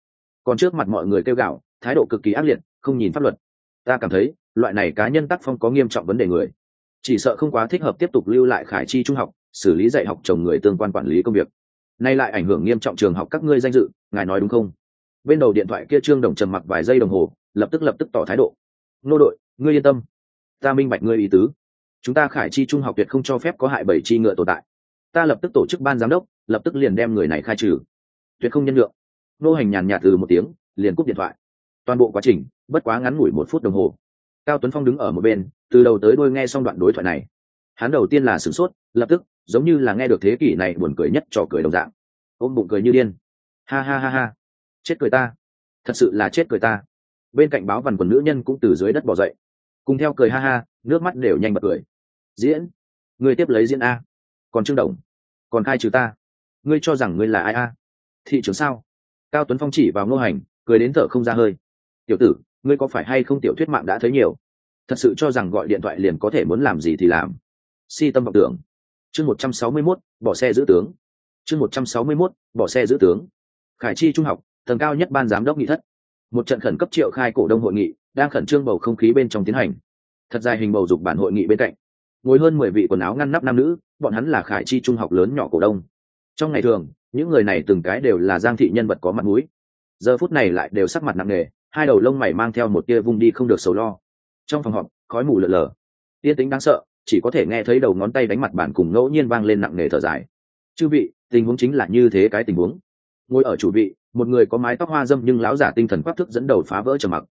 còn trước mặt mọi người kêu gạo, thái độ cực kỳ ác liệt, không nhìn pháp luật. Ta cảm thấy, loại này cá nhân tác phong có nghiêm trọng vấn đề người chỉ sợ không quá thích hợp tiếp tục lưu lại khải chi trung học, xử lý dạy học chồng người tương quan quản lý công việc. Nay lại ảnh hưởng nghiêm trọng trường học các ngươi danh dự, ngài nói đúng không? Bên đầu điện thoại kia trương đồng trầm mặc vài giây đồng hồ, lập tức lập tức tỏ thái độ. Nô đội, ngươi yên tâm. Ta minh bạch ngươi ý tứ. Chúng ta khải chi trung học tuyệt không cho phép có hại bảy chi ngựa tồn tại. Ta lập tức tổ chức ban giám đốc, lập tức liền đem người này khai trừ. Tuyệt không nhân lượng nô hành nhàn nhạt từ một tiếng, liền cúp điện thoại. Toàn bộ quá trình, bất quá ngắn ngủi một phút đồng hồ. Cao tuấn phong đứng ở một bên từ đầu tới đôi nghe xong đoạn đối thoại này, hắn đầu tiên là sửng sốt, lập tức, giống như là nghe được thế kỷ này buồn cười nhất trò cười đồng dạng. Ôm bụng cười như điên. Ha ha ha ha. Chết cười ta. Thật sự là chết cười ta. Bên cạnh báo văn quần nữ nhân cũng từ dưới đất bỏ dậy. Cùng theo cười ha ha, nước mắt đều nhanh bật cười. Diễn. Người tiếp lấy diễn a. Còn trương đồng. Còn khai trừ ta. Ngươi cho rằng ngươi là ai a? Thị trường sao? Cao tuấn phong chỉ vào ngô hành, cười đến thở không ra hơi. Tiểu tử, ngươi có phải hay không tiểu thuyết mạng đã thấy nhiều? Thật sự cho rằng gọi điện thoại liền có thể muốn làm gì thì làm. Si tâm vọng tưởng. Chương một trăm sáu mươi mốt, bỏ xe giữ tướng. Chương một trăm sáu mươi mốt, bỏ xe giữ tướng. Khải chi trung học, tầng cao nhất ban giám đốc nghị thất. Một trận khẩn cấp triệu khai cổ đông hội nghị, đang khẩn trương bầu không khí bên trong tiến hành. Thật dài hình bầu dục bản hội nghị bên cạnh. Ngồi hơn mười vị quần áo ngăn nắp nam nữ, bọn hắn là khải chi trung học lớn nhỏ cổ đông. Trong ngày thường, những người này từng cái đều là giang thị nhân vật có mặt mũi. Giờ phút này lại đều sắc mặt nặng nề, hai đầu lông mày mang theo một tia vung đi không được sầu lo trong phòng họp, khói mù lợn lờ tiên tính đáng sợ, chỉ có thể nghe thấy đầu ngón tay đánh mặt bản cùng ngẫu nhiên vang lên nặng nề thở dài. Chư vị, tình huống chính là như thế cái tình huống. Ngồi ở chủ vị, một người có mái tóc hoa dâm nhưng lão giả tinh thần quắc thức dẫn đầu phá vỡ trầm mặc.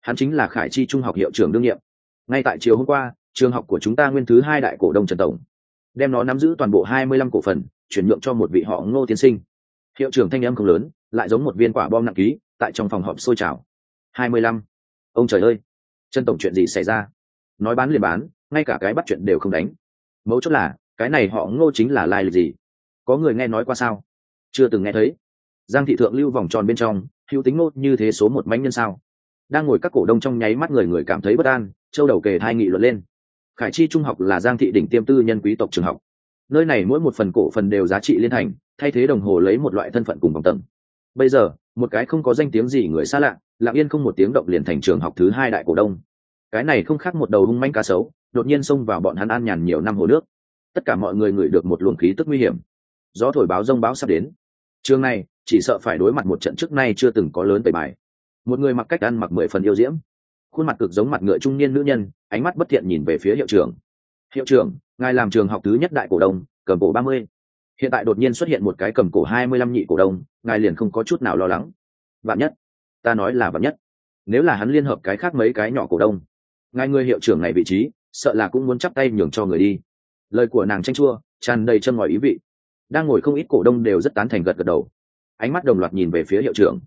Hắn chính là khải chi trung học hiệu trưởng đương nhiệm. Ngay tại chiều hôm qua, trường học của chúng ta nguyên thứ hai đại cổ đông trần tổng. Đem nó nắm giữ toàn bộ hai mươi lăm cổ phần, chuyển nhượng cho một vị họ ngô tiên sinh. Hiệu trưởng thanh âm không lớn, lại giống một viên quả bom nặng ký, tại trong phòng họp sôi trào. hai mươi lăm. Ông trời ơi! Trần tổng chuyện gì xảy ra? Nói bán liền bán, ngay cả cái bắt chuyện đều không đánh. Mấu chốt là, cái này họ ngô chính là lai lịch gì? Có người nghe nói qua sao? Chưa từng nghe thấy. Giang thị thượng lưu vòng tròn bên trong, hữu tính ngô như thế số một mánh nhân sao? Đang ngồi các cổ đông trong nháy mắt người người cảm thấy bất an, châu đầu kề hai nghị luận lên. Khải chi trung học là giang thị đỉnh tiêm tư nhân quý tộc trường học. Nơi này mỗi một phần cổ phần đều giá trị liên thành, thay thế đồng hồ lấy một loại thân phận cùng vòng tầng. Bây giờ một cái không có danh tiếng gì người xa lạ lạng yên không một tiếng động liền thành trường học thứ hai đại cổ đông. Cái này không khác một đầu hung manh cá sấu, đột nhiên xông vào bọn hắn an nhàn nhiều năm hồ nước. Tất cả mọi người ngửi được một luồng khí tức nguy hiểm. Gió thổi báo rông báo sắp đến. Trường này chỉ sợ phải đối mặt một trận trước nay chưa từng có lớn tẩy bài. Một người mặc cách ăn mặc mười phần yêu diễm. Khuôn mặt cực giống mặt ngựa trung niên nữ nhân, ánh mắt bất thiện nhìn về phía hiệu trưởng. Hiệu trưởng, ngài làm trường học thứ nhất đại cổ đông, cầm cổ ba mươi hiện tại đột nhiên xuất hiện một cái cầm cổ hai mươi lăm nhị cổ đông, ngài liền không có chút nào lo lắng. Vạn nhất, ta nói là vạn nhất. Nếu là hắn liên hợp cái khác mấy cái nhỏ cổ đông, ngài người hiệu trưởng này vị trí, sợ là cũng muốn chắp tay nhường cho người đi. Lời của nàng tranh chua, tràn đầy chân ngòi ý vị. Đang ngồi không ít cổ đông đều rất tán thành gật gật đầu. Ánh mắt đồng loạt nhìn về phía hiệu trưởng.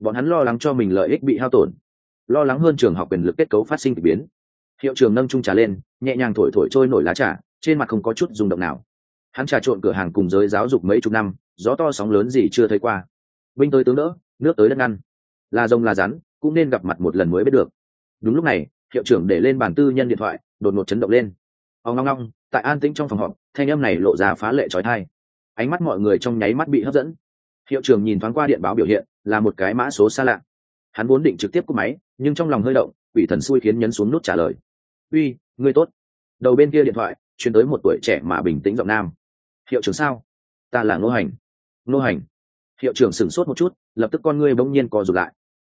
Bọn hắn lo lắng cho mình lợi ích bị hao tổn. Lo lắng hơn trường học quyền lực kết cấu phát sinh k ị biến. Hiệu trưởng nâng trung trà lên, nhẹ nhàng thổi thổi trôi nổi lá trà, trên mặt không có chút rung động nào hắn trà trộn cửa hàng cùng giới giáo dục mấy chục năm, gió to sóng lớn gì chưa thấy qua. Binh tới tướng đỡ, nước tới đất ngăn. Là rồng là rắn, cũng nên gặp mặt một lần mới biết được. Đúng lúc này, hiệu trưởng để lên bàn tư nhân điện thoại, đột ngột chấn động lên. Ông ngong ngong, tại an tĩnh trong phòng họp, thanh âm này lộ ra phá lệ trói thai. Ánh mắt mọi người trong nháy mắt bị hấp dẫn. Hiệu trưởng nhìn thoáng qua điện báo biểu hiện, là một cái mã số xa lạ. Hắn vốn định trực tiếp cúp máy, nhưng trong lòng hơi động, quỷ thần xui khiến nhấn xuống nút trả lời. Uy, ngươi tốt. Đầu bên kia điện thoại chuyển tới một tuổi trẻ mà bình tĩnh giọng nam hiệu trưởng sao? Ta là ngô hành. Ngô hành. Hiệu trưởng sửng sốt một chút, lập tức con ngươi bỗng nhiên co rụt lại.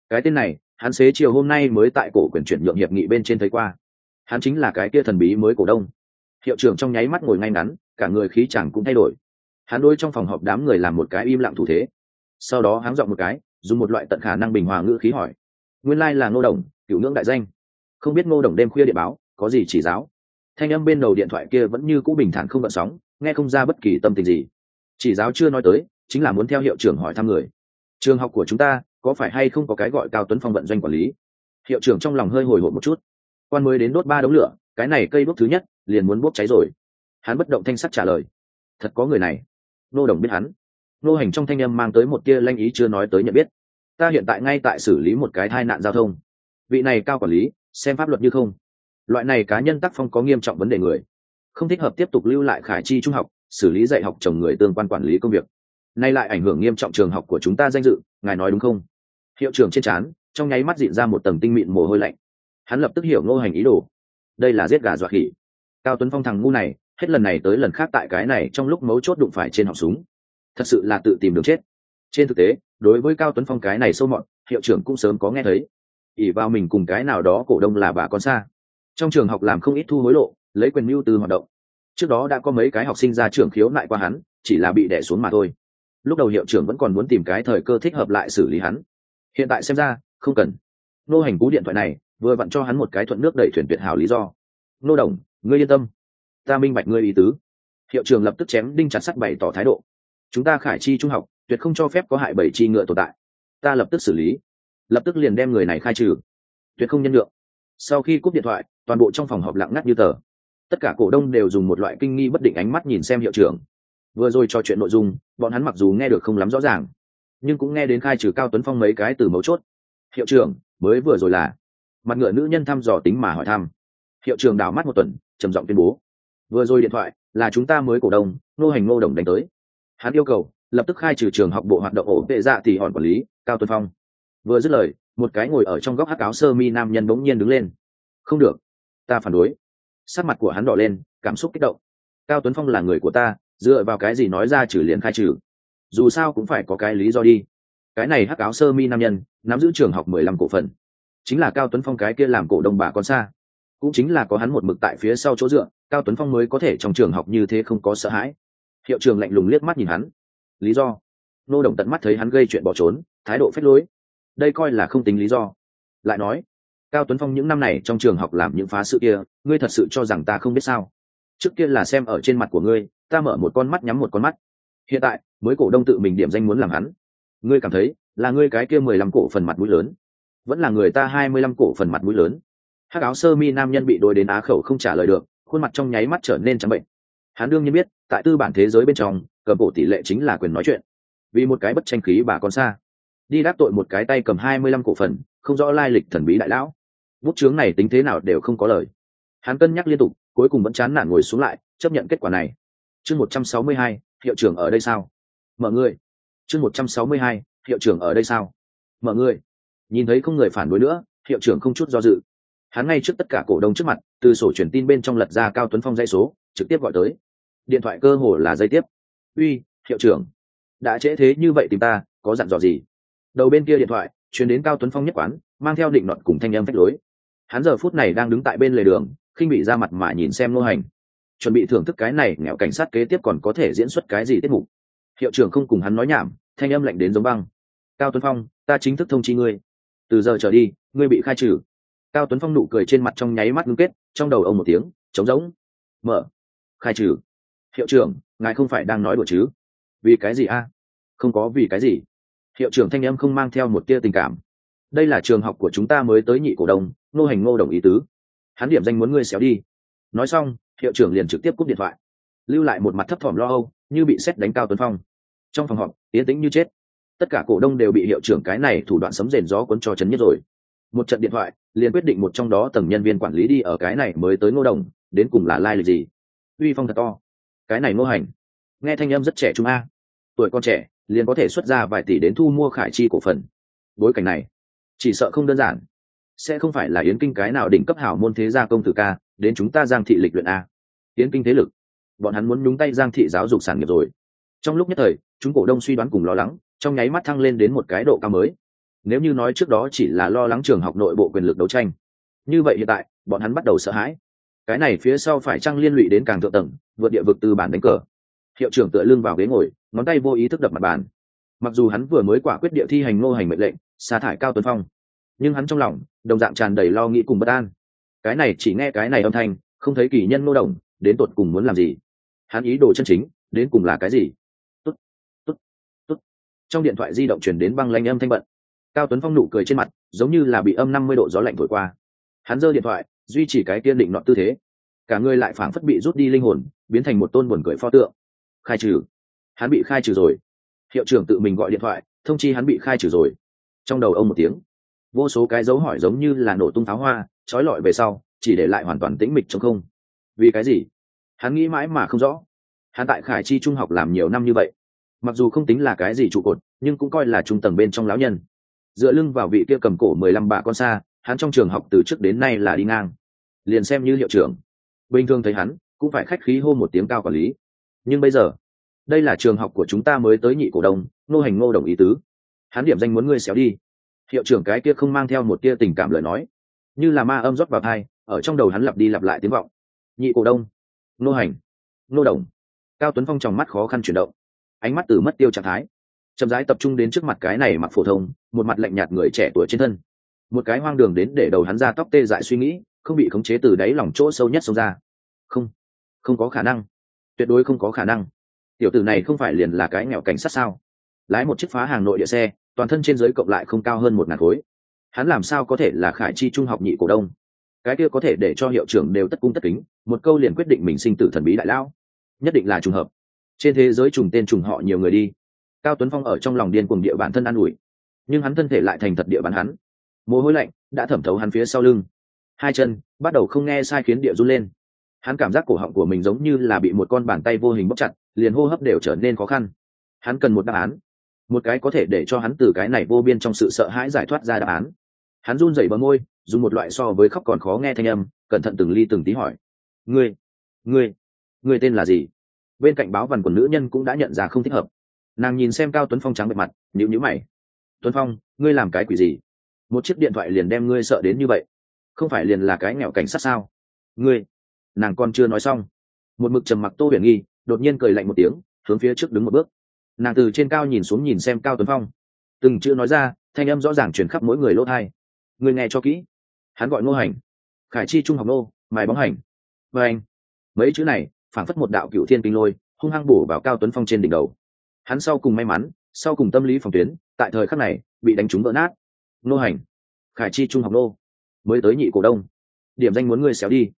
Cái tên này, hắn xế chiều hôm nay mới tại cổ quyền chuyển nhượng hiệp nghị bên trên thấy qua. Hắn chính là cái kia thần bí mới cổ đông. Hiệu trưởng trong nháy mắt ngồi ngay ngắn, cả người khí chẳng cũng thay đổi. Hắn đôi trong phòng họp đám người làm một cái im lặng thủ thế. Sau đó hắn dọn một cái, dùng một loại tận khả năng bình hòa ngữ khí hỏi. Nguyên lai là ngô đồng, cựu ngưỡng đại danh. Không biết ngô đồng đêm khuya địa báo, có gì chỉ giáo? Thanh âm bên đầu điện thoại kia vẫn như cũ bình thản không gợn sóng nghe không ra bất kỳ tâm tình gì. Chỉ giáo chưa nói tới, chính là muốn theo hiệu trưởng hỏi thăm người. Trường học của chúng ta, có phải hay không có cái gọi cao tuấn phong vận doanh quản lý? Hiệu trưởng trong lòng hơi hồi hộp một chút. Quan mới đến đốt ba đống lửa, cái này cây đốt thứ nhất, liền muốn bốc cháy rồi. Hắn bất động thanh sắc trả lời. Thật có người này. Nô đồng biết hắn. Nô hành trong thanh âm mang tới một tia lanh ý chưa nói tới nhận biết. Ta hiện tại ngay tại xử lý một cái tai nạn giao thông. Vị này cao quản lý, xem pháp luật như không. Loại này cá nhân tác phong có nghiêm trọng vấn đề người không thích hợp tiếp tục lưu lại khải chi trung học, xử lý dạy học chồng người tương quan quản lý công việc. Nay lại ảnh hưởng nghiêm trọng trường học của chúng ta danh dự, ngài nói đúng không? Hiệu trưởng trên trán, trong nháy mắt diện ra một tầng tinh mịn mồ hôi lạnh. Hắn lập tức hiểu ngô hành ý đồ. Đây là giết gà dọa khỉ. Cao tuấn phong thằng ngu này, hết lần này tới lần khác tại cái này trong lúc mấu chốt đụng phải trên họng súng. Thật sự là tự tìm đường chết. Trên thực tế, đối với cao tuấn phong cái này sâu mọn hiệu trưởng cũng sớm có nghe thấy. Ỉ vào mình cùng cái nào đó cổ đông là bà con xa. Trong trường học làm không ít thu hối lộ lấy quyền mưu từ hoạt động. Trước đó đã có mấy cái học sinh ra trường khiếu nại qua hắn, chỉ là bị đẻ xuống mà thôi. Lúc đầu hiệu trưởng vẫn còn muốn tìm cái thời cơ thích hợp lại xử lý hắn. Hiện tại xem ra, không cần. Nô hành cú điện thoại này, vừa vặn cho hắn một cái thuận nước đẩy thuyền tuyệt hảo lý do. Nô đồng, ngươi yên tâm. Ta minh bạch ngươi ý tứ. Hiệu trưởng lập tức chém đinh chặt sắt bày tỏ thái độ. Chúng ta khải chi trung học, tuyệt không cho phép có hại bảy chi ngựa tồn tại. Ta lập tức xử lý. Lập tức liền đem người này khai trừ. Tuyệt không nhân lượng sau khi cúp điện thoại, toàn bộ trong phòng họp lặng ngắt như tờ tất cả cổ đông đều dùng một loại kinh nghi bất định ánh mắt nhìn xem hiệu trưởng. Vừa rồi trò chuyện nội dung, bọn hắn mặc dù nghe được không lắm rõ ràng, nhưng cũng nghe đến khai trừ cao tuấn phong mấy cái từ mấu chốt. Hiệu trưởng, mới vừa rồi là. Mặt ngựa nữ nhân thăm dò tính mà hỏi thăm. Hiệu trưởng đảo mắt một tuần, trầm giọng tuyên bố. Vừa rồi điện thoại, là chúng ta mới cổ đông nô hành ngô đồng đánh tới. Hắn yêu cầu, lập tức khai trừ trường học bộ hoạt động ổ tệ dạ thì hòn quản lý, cao tuấn phong. Vừa dứt lời, một cái ngồi ở trong góc hắc áo sơ mi nam nhân bỗng nhiên đứng lên. Không được. Ta phản đối sắc mặt của hắn đỏ lên, cảm xúc kích động. Cao tuấn phong là người của ta, dựa vào cái gì nói ra trừ liền khai trừ? Dù sao cũng phải có cái lý do đi. Cái này hắc áo sơ mi nam nhân, nắm giữ trường học mười lăm cổ phần. Chính là cao tuấn phong cái kia làm cổ đông bà con xa. Cũng chính là có hắn một mực tại phía sau chỗ dựa, cao tuấn phong mới có thể trong trường học như thế không có sợ hãi. Hiệu trường lạnh lùng liếc mắt nhìn hắn. Lý do? Nô đồng tận mắt thấy hắn gây chuyện bỏ trốn, thái độ phép lối. Đây coi là không tính lý do. Lại nói cao tuấn phong những năm này trong trường học làm những phá sự kia, ngươi thật sự cho rằng ta không biết sao? Trước kia là xem ở trên mặt của ngươi, ta mở một con mắt nhắm một con mắt. Hiện tại, mới cổ đông tự mình điểm danh muốn làm hắn. Ngươi cảm thấy, là ngươi cái kia mười lăm cổ phần mặt mũi lớn. Vẫn là người ta hai mươi lăm cổ phần mặt mũi lớn. Hắc áo sơ mi nam nhân bị đôi đến á khẩu không trả lời được, khuôn mặt trong nháy mắt trở nên trắng bệnh. Hắn đương nhiên biết, tại tư bản thế giới bên trong, cầm cổ tỷ lệ chính là quyền nói chuyện. Vì một cái bất tranh khí bà con xa. Đi đáp tội một cái tay cầm hai mươi lăm cổ phần, không rõ lai lịch thần bí đại lão bút chướng này tính thế nào đều không có lời. Hắn cân nhắc liên tục, cuối cùng vẫn chán nản ngồi xuống lại, chấp nhận kết quả này. Chương một trăm sáu mươi hai, hiệu trưởng ở đây sao? Mở người. Chương một trăm sáu mươi hai, hiệu trưởng ở đây sao? Mở người. Nhìn thấy không người phản đối nữa, hiệu trưởng không chút do dự. Hắn ngay trước tất cả cổ đông trước mặt, từ sổ truyền tin bên trong lật ra cao tuấn phong dây số, trực tiếp gọi tới. Điện thoại cơ hồ là dây tiếp. Uy, hiệu trưởng, đã trễ thế như vậy tìm ta, có dặn dò gì? Đầu bên kia điện thoại chuyển đến cao tuấn phong nhất quán, mang theo định luận cùng thanh âm phách lối hắn giờ phút này đang đứng tại bên lề đường, khinh bị ra mặt mà nhìn xem nô hành. Chuẩn bị thưởng thức cái này, nghèo cảnh sát kế tiếp còn có thể diễn xuất cái gì tiết mục? Hiệu trưởng không cùng hắn nói nhảm, thanh âm lạnh đến giống băng. Cao tuấn phong, ta chính thức thông chi ngươi. Từ giờ trở đi, ngươi bị khai trừ. Cao tuấn phong nụ cười trên mặt trong nháy mắt ngưng kết, trong đầu ông một tiếng, trống rỗng. Mở. Khai trừ. Hiệu trưởng, ngài không phải đang nói đùa chứ? Vì cái gì a? Không có vì cái gì. Hiệu trưởng thanh âm không mang theo một tia tình cảm. Đây là trường học của chúng ta mới tới nhị cổ đông nô hành ngô đồng ý tứ. Hắn điểm danh muốn ngươi xéo đi. Nói xong, hiệu trưởng liền trực tiếp cúp điện thoại. Lưu lại một mặt thấp thỏm lo âu, như bị xét đánh cao tuấn phong. Trong phòng họp, yên tĩnh như chết. Tất cả cổ đông đều bị hiệu trưởng cái này thủ đoạn sấm rền gió cuốn cho chấn nhất rồi. Một trận điện thoại, liền quyết định một trong đó tầng nhân viên quản lý đi ở cái này mới tới ngô đồng, đến cùng là lai、like、lịch gì. Uy phong thật to. Cái này ngô hành. Nghe thanh âm rất trẻ trung a. Tuổi con trẻ, liền có thể xuất ra vài tỷ đến thu mua khải chi cổ phần. Bối cảnh này, chỉ sợ không đơn giản sẽ không phải là yến kinh cái nào đỉnh cấp hảo môn thế gia công tử ca, đến chúng ta giang thị lịch luyện a. Yến kinh thế lực, bọn hắn muốn nhúng tay giang thị giáo dục sản nghiệp rồi. Trong lúc nhất thời, chúng cổ đông suy đoán cùng lo lắng, trong nháy mắt thăng lên đến một cái độ cao mới. Nếu như nói trước đó chỉ là lo lắng trường học nội bộ quyền lực đấu tranh, như vậy hiện tại, bọn hắn bắt đầu sợ hãi. Cái này phía sau phải chăng liên lụy đến càng thượng tầng, vượt địa vực từ bản đánh cờ. Hiệu trưởng tựa lưng vào ghế ngồi, ngón tay vô ý thức đập mặt bàn. Mặc dù hắn vừa mới quả quyết địa thi hành ngô hành mệnh lệnh, sa thải cao tuấn phong nhưng hắn trong lòng, đồng dạng tràn đầy lo nghĩ cùng bất an. Cái này chỉ nghe cái này âm thanh, không thấy kỳ nhân nô đồng, đến tột cùng muốn làm gì? Hắn ý đồ chân chính, đến cùng là cái gì? Tốt tốt tốt trong điện thoại di động chuyển đến băng lanh âm thanh bận. Cao tuấn phong nụ cười trên mặt, giống như là bị âm năm mươi độ gió lạnh thổi qua. Hắn giơ điện thoại, duy trì cái kiên định nọ tư thế. Cả người lại phảng phất bị rút đi linh hồn, biến thành một tôn buồn cười pho tượng. Khai trừ. Hắn bị khai trừ rồi. Hiệu trưởng tự mình gọi điện thoại, thông chi hắn bị khai trừ rồi. Trong đầu ông một tiếng vô số cái dấu hỏi giống như là nổ tung pháo hoa, trói lọi về sau, chỉ để lại hoàn toàn tĩnh mịch trong không. Vì cái gì? Hắn nghĩ mãi mà không rõ. Hắn tại khải chi trung học làm nhiều năm như vậy. Mặc dù không tính là cái gì trụ cột, nhưng cũng coi là trung tầng bên trong lão nhân. Dựa lưng vào vị kia cầm cổ mười lăm bà con xa, hắn trong trường học từ trước đến nay là đi ngang. Liền xem như hiệu trưởng. Bình thường thấy hắn, cũng phải khách khí hô một tiếng cao quản lý. Nhưng bây giờ, đây là trường học của chúng ta mới tới nhị cổ đông nô hành ngô đồng ý tứ. Hắn điểm danh muốn ngươi xéo đi hiệu trưởng cái kia không mang theo một tia tình cảm lời nói. Như là ma âm rót vào thai, ở trong đầu hắn lặp đi lặp lại tiếng vọng. Nhị cổ đông. Nô hành. Nô đồng. Cao tuấn phong trong mắt khó khăn chuyển động. Ánh mắt từ mất tiêu trạng thái. Chậm rãi tập trung đến trước mặt cái này mặc phổ thông, một mặt lạnh nhạt người trẻ tuổi trên thân. Một cái hoang đường đến để đầu hắn ra tóc tê dại suy nghĩ, không bị khống chế từ đáy lòng chỗ sâu nhất xông ra. Không. Không có khả năng. Tuyệt đối không có khả năng. Tiểu tử này không phải liền là cái nghèo cảnh sát sao? Lái một chiếc phá hàng nội địa xe, toàn thân trên giới cộng lại không cao hơn một ngàn khối. Hắn làm sao có thể là khải chi trung học nhị cổ đông? Cái kia có thể để cho hiệu trưởng đều tất cung tất kính, một câu liền quyết định mình sinh tử thần bí đại lão. Nhất định là trùng hợp. Trên thế giới trùng tên trùng họ nhiều người đi. Cao tuấn phong ở trong lòng điên cùng địa bản thân an ủi. Nhưng hắn thân thể lại thành thật địa bàn hắn. Mồ hôi lạnh đã thẩm thấu hắn phía sau lưng. Hai chân bắt đầu không nghe sai khiến địa run lên. Hắn cảm giác cổ họng của mình giống như là bị một con bàn tay vô hình bóc chặt, liền hô hấp đều trở nên khó khăn. Hắn cần một đáp án một cái có thể để cho hắn từ cái này vô biên trong sự sợ hãi giải thoát ra đáp án. Hắn run rẩy bờ môi, dùng một loại so với khóc còn khó nghe thanh âm, cẩn thận từng ly từng tí hỏi. Ngươi ngươi ngươi tên là gì? Bên cạnh báo văn của nữ nhân cũng đã nhận ra không thích hợp. Nàng nhìn xem cao tuấn phong trắng bệ mặt nhịu nhữ mày. Tuấn phong, ngươi làm cái quỷ gì? Một chiếc điện thoại liền đem ngươi sợ đến như vậy. Không phải liền là cái nghèo cảnh sát sao? Ngươi, nàng còn chưa nói xong. Một mực trầm mặc tô huyền nghi, đột nhiên cười lạnh một tiếng, hướng phía trước đứng một bước nàng từ trên cao nhìn xuống nhìn xem cao tuấn phong từng chữ nói ra thanh âm rõ ràng chuyển khắp mỗi người lỗ thai người nghe cho kỹ hắn gọi ngô hành khải chi trung học nô mài bóng hành và anh mấy chữ này phảng phất một đạo cựu thiên kinh lôi hung hăng bổ vào cao tuấn phong trên đỉnh đầu hắn sau cùng may mắn sau cùng tâm lý phòng tuyến tại thời khắc này bị đánh trúng vỡ nát nô hành khải chi trung học nô mới tới nhị cổ đông điểm danh muốn ngươi xéo đi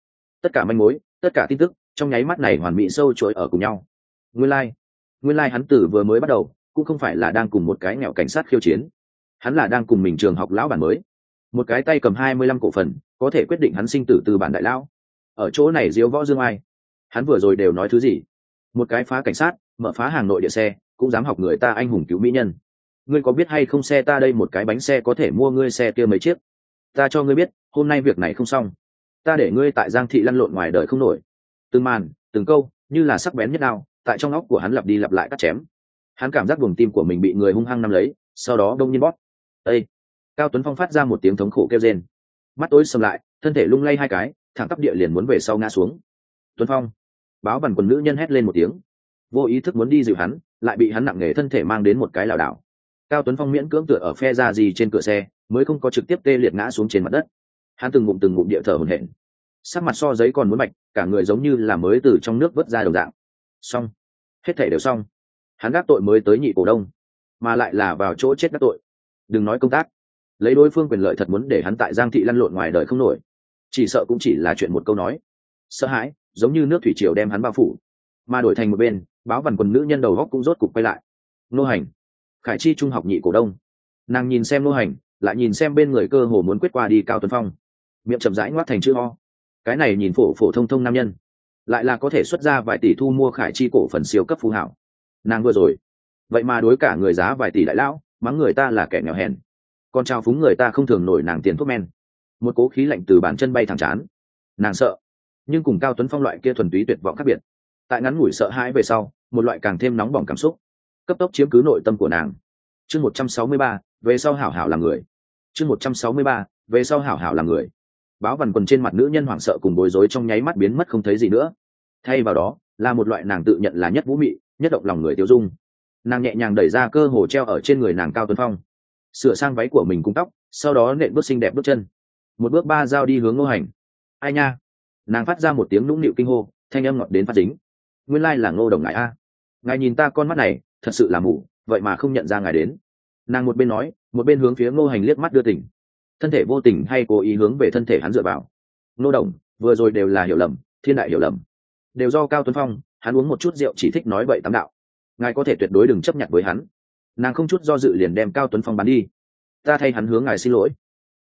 tất cả manh mối tất cả tin tức trong nháy mắt này hoàn mỹ sâu chuỗi ở cùng nhau nguyên lai、like nguyên lai、like、hắn tử vừa mới bắt đầu, cũng không phải là đang cùng một cái nghèo cảnh sát khiêu chiến. Hắn là đang cùng mình trường học lão bản mới. Một cái tay cầm hai mươi lăm cổ phần, có thể quyết định hắn sinh tử từ bản đại lão. Ở chỗ này diếu võ dương ai? Hắn vừa rồi đều nói thứ gì? Một cái phá cảnh sát, mở phá hàng nội địa xe, cũng dám học người ta anh hùng cứu mỹ nhân. Ngươi có biết hay không xe ta đây một cái bánh xe có thể mua ngươi xe kia mấy chiếc? Ta cho ngươi biết, hôm nay việc này không xong. Ta để ngươi tại giang thị lăn lộn ngoài đời không nổi. Từng màn, từng câu, như là sắc bén nhất nào tại trong óc của hắn lặp đi lặp lại cắt chém. Hắn cảm giác buồng tim của mình bị người hung hăng nắm lấy, sau đó đông nhiên bóp. Ây cao tuấn phong phát ra một tiếng thống khổ kêu rên. Mắt tối sầm lại, thân thể lung lay hai cái, thẳng tắp địa liền muốn về sau ngã xuống. Tuấn phong! Báo bằng quần nữ nhân hét lên một tiếng. Vô ý thức muốn đi dịu hắn, lại bị hắn nặng nề thân thể mang đến một cái lảo đảo. Cao tuấn phong miễn cưỡng tựa ở phe ra gì trên cửa xe, mới không có trực tiếp tê liệt ngã xuống trên mặt đất. Hắn từng ngụm từng ngụm địa thở hồn hển. Sắc mặt so giấy còn muốn mạch, cả người giống như là mới từ trong nước vớt ra đồng dạng xong. Hết thể đều xong. Hắn gác tội mới tới nhị cổ đông, mà lại là vào chỗ chết đắc tội. Đừng nói công tác. Lấy đối phương quyền lợi thật muốn để hắn tại giang thị lăn lộn ngoài đời không nổi. Chỉ sợ cũng chỉ là chuyện một câu nói. Sợ hãi, giống như nước thủy triều đem hắn bao phủ. Mà đổi thành một bên, báo vằn quần nữ nhân đầu góc cũng rốt cục quay lại. Nô hành. Khải chi trung học nhị cổ đông. Nàng nhìn xem nô hành, lại nhìn xem bên người cơ hồ muốn quyết qua đi cao tuấn phong. Miệng chậm rãi ngoắt thành chữ ho cái này nhìn phổ phổ thông thông nam nhân lại là có thể xuất ra vài tỷ thu mua khải chi cổ phần siêu cấp phú hảo. Nàng vừa rồi. Vậy mà đối cả người giá vài tỷ đại lão, mắng người ta là kẻ nghèo hèn. Còn trao phúng người ta không thường nổi nàng tiền thuốc men. Một cố khí lạnh từ bàn chân bay thẳng chán. Nàng sợ. Nhưng cùng cao tuấn phong loại kia thuần túy tuyệt vọng khác biệt. Tại ngắn ngủi sợ hãi về sau, một loại càng thêm nóng bỏng cảm xúc. Cấp tốc chiếm cứ nội tâm của nàng. Chương một trăm sáu mươi ba, về sau hảo hảo là người. Chương một trăm sáu mươi ba, về sau hảo hảo là người. Báo vằn quần trên mặt nữ nhân hoảng sợ cùng bối rối trong nháy mắt biến mất không thấy gì nữa thay vào đó, là một loại nàng tự nhận là nhất vũ mị, nhất động lòng người tiêu dung. Nàng nhẹ nhàng đẩy ra cơ hồ treo ở trên người nàng cao tuấn phong. Sửa sang váy của mình cung tóc, sau đó nện bước xinh đẹp bước chân. Một bước ba dao đi hướng ngô hành. Ai nha? Nàng phát ra một tiếng nũng nịu kinh hô, thanh âm ngọt đến phát dính. Nguyên lai là ngô đồng ngài a. Ngài nhìn ta con mắt này, thật sự là mù, vậy mà không nhận ra ngài đến. Nàng một bên nói, một bên hướng phía ngô hành liếc mắt đưa tỉnh thân thể vô tình hay cố ý hướng về thân thể hắn dựa vào. Ngô đồng, vừa rồi đều là hiểu lầm, thiên đại hiểu lầm đều do cao tuấn phong hắn uống một chút rượu chỉ thích nói bậy tám đạo ngài có thể tuyệt đối đừng chấp nhận với hắn nàng không chút do dự liền đem cao tuấn phong bắn đi ta thay hắn hướng ngài xin lỗi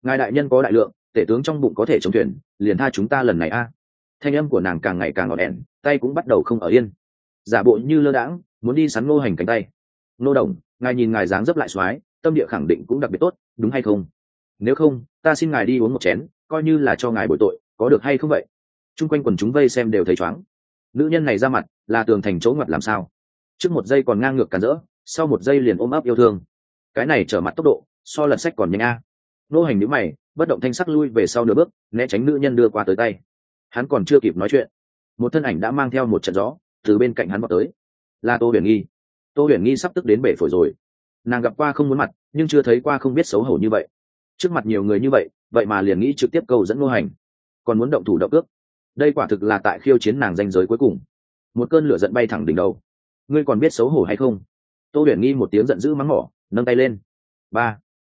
ngài đại nhân có đại lượng tể tướng trong bụng có thể chống thuyền liền tha chúng ta lần này a thanh âm của nàng càng ngày càng ngọt đèn tay cũng bắt đầu không ở yên giả bộ như lơ đãng muốn đi sắn ngô hành cánh tay ngô đồng ngài nhìn ngài dáng dấp lại x tâm địa khẳng định cũng đặc biệt tốt đúng hay không nếu không ta xin ngài đi uống một chén coi như là cho ngài bồi tội có được hay không vậy chung quanh quần chúng vây xem đều thấy chóng nữ nhân này ra mặt, là tường thành chỗ ngoặt làm sao? Trước một giây còn ngang ngược cản rỡ, sau một giây liền ôm ấp yêu thương. Cái này trở mặt tốc độ, so lật sách còn nhanh a. Nô hành nhữ mày, bất động thanh sắc lui về sau nửa bước, né tránh nữ nhân đưa qua tới tay. Hắn còn chưa kịp nói chuyện, một thân ảnh đã mang theo một trận gió, từ bên cạnh hắn vào tới. Là tô huyền nghi. Tô huyền nghi sắp tức đến bể phổi rồi. Nàng gặp qua không muốn mặt, nhưng chưa thấy qua không biết xấu hổ như vậy. Trước mặt nhiều người như vậy vậy mà liền nghĩ trực tiếp cầu dẫn nô hành. Còn muốn động thủ động ước đây quả thực là tại khiêu chiến nàng danh giới cuối cùng. Một cơn lửa giận bay thẳng đỉnh đầu. Ngươi còn biết xấu hổ hay không? Tô huyền nghi một tiếng giận dữ mắng mỏ, nâng tay lên. Ba.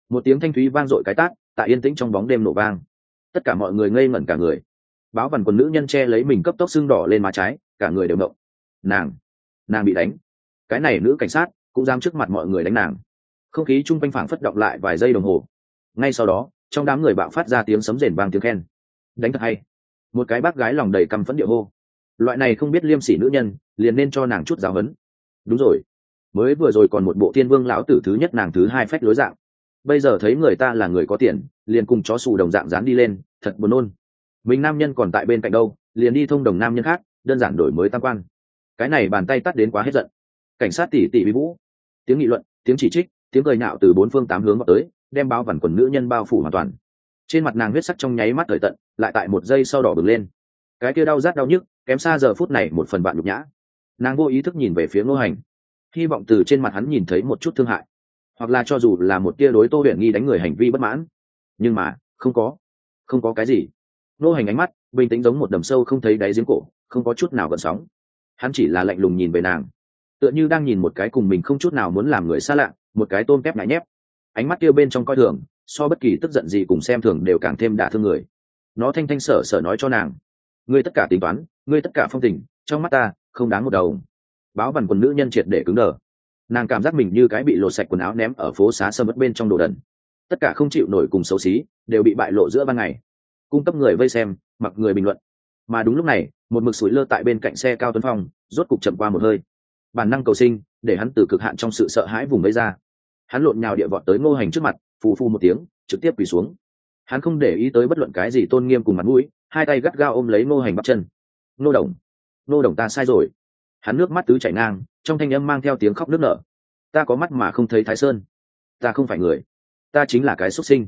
Một tiếng thanh thúy vang dội cái tát, tại yên tĩnh trong bóng đêm nổ vang. Tất cả mọi người ngây ngẩn cả người. Báo vằn quần nữ nhân che lấy mình cấp tốc xương đỏ lên má trái, cả người đều động. Nàng nàng bị đánh. Cái này nữ cảnh sát cũng dám trước mặt mọi người đánh nàng. Không khí chung quanh phảng phất động lại vài giây đồng hồ. Ngay sau đó, trong đám người bạo phát ra tiếng sấm rền vang tiếng khen. Đánh thật hay một cái bác gái lòng đầy căm phẫn địa hô. Loại này không biết liêm sỉ nữ nhân, liền nên cho nàng chút giáo hấn đúng rồi. Mới vừa rồi còn một bộ thiên vương lão tử thứ nhất nàng thứ hai phách lối dạng. Bây giờ thấy người ta là người có tiền, liền cùng chó xù đồng dạng dán đi lên, thật buồn nôn. Mình nam nhân còn tại bên cạnh đâu, liền đi thông đồng nam nhân khác, đơn giản đổi mới tam quan. Cái này bàn tay tắt đến quá hết giận. Cảnh sát tỉ tỉ bị vũ. Tiếng nghị luận, tiếng chỉ trích, tiếng cười nhạo từ bốn phương tám hướng vào tới, đem bao vằn quần nữ nhân bao phủ hoàn toàn trên mặt nàng huyết sắc trong nháy mắt thời tận, lại tại một giây sau đỏ bừng lên. Cái kia đau rát đau nhức, kém xa giờ phút này một phần bạn nhục nhã. Nàng vô ý thức nhìn về phía ngô hành. Hy vọng từ trên mặt hắn nhìn thấy một chút thương hại. Hoặc là cho dù là một tia đối tô huyền nghi đánh người hành vi bất mãn. Nhưng mà, không có. Không có cái gì. Ngô hành ánh mắt, bình tĩnh giống một đầm sâu không thấy đáy giếng cổ, không có chút nào gợn sóng. Hắn chỉ là lạnh lùng nhìn về nàng. Tựa như đang nhìn một cái cùng mình không chút nào muốn làm người xa lạ, một cái tôm kép ngại nhép. Ánh mắt kia bên trong coi thường so bất kỳ tức giận gì cùng xem thường đều càng thêm đả thương người. Nó thanh thanh sở sở nói cho nàng, ngươi tất cả tính toán, ngươi tất cả phong tình, trong mắt ta không đáng một đầu báo vằn quần nữ nhân triệt để cứng đờ. Nàng cảm giác mình như cái bị lột sạch quần áo ném ở phố xá sâm mất bên trong đồ đần. Tất cả không chịu nổi cùng xấu xí đều bị bại lộ giữa ban ngày. Cung cấp người vây xem, mặc người bình luận. Mà đúng lúc này, một mực sủi lơ tại bên cạnh xe cao tuấn phong, rốt cục chậm qua một hơi. Bản năng cầu sinh, để hắn từ cực hạn trong sự sợ hãi vùng vây ra. Hắn lộn nhào địa vọt tới ngô hành trước mặt phù phu một tiếng, trực tiếp quỳ xuống. Hắn không để ý tới bất luận cái gì tôn nghiêm cùng mặt mũi, hai tay gắt gao ôm lấy ngô hành bắp chân. Ngô đồng ngô đồng ta sai rồi. Hắn nước mắt tứ chảy ngang, trong thanh âm mang theo tiếng khóc nước nở. Ta có mắt mà không thấy thái sơn. Ta không phải người. Ta chính là cái xuất sinh.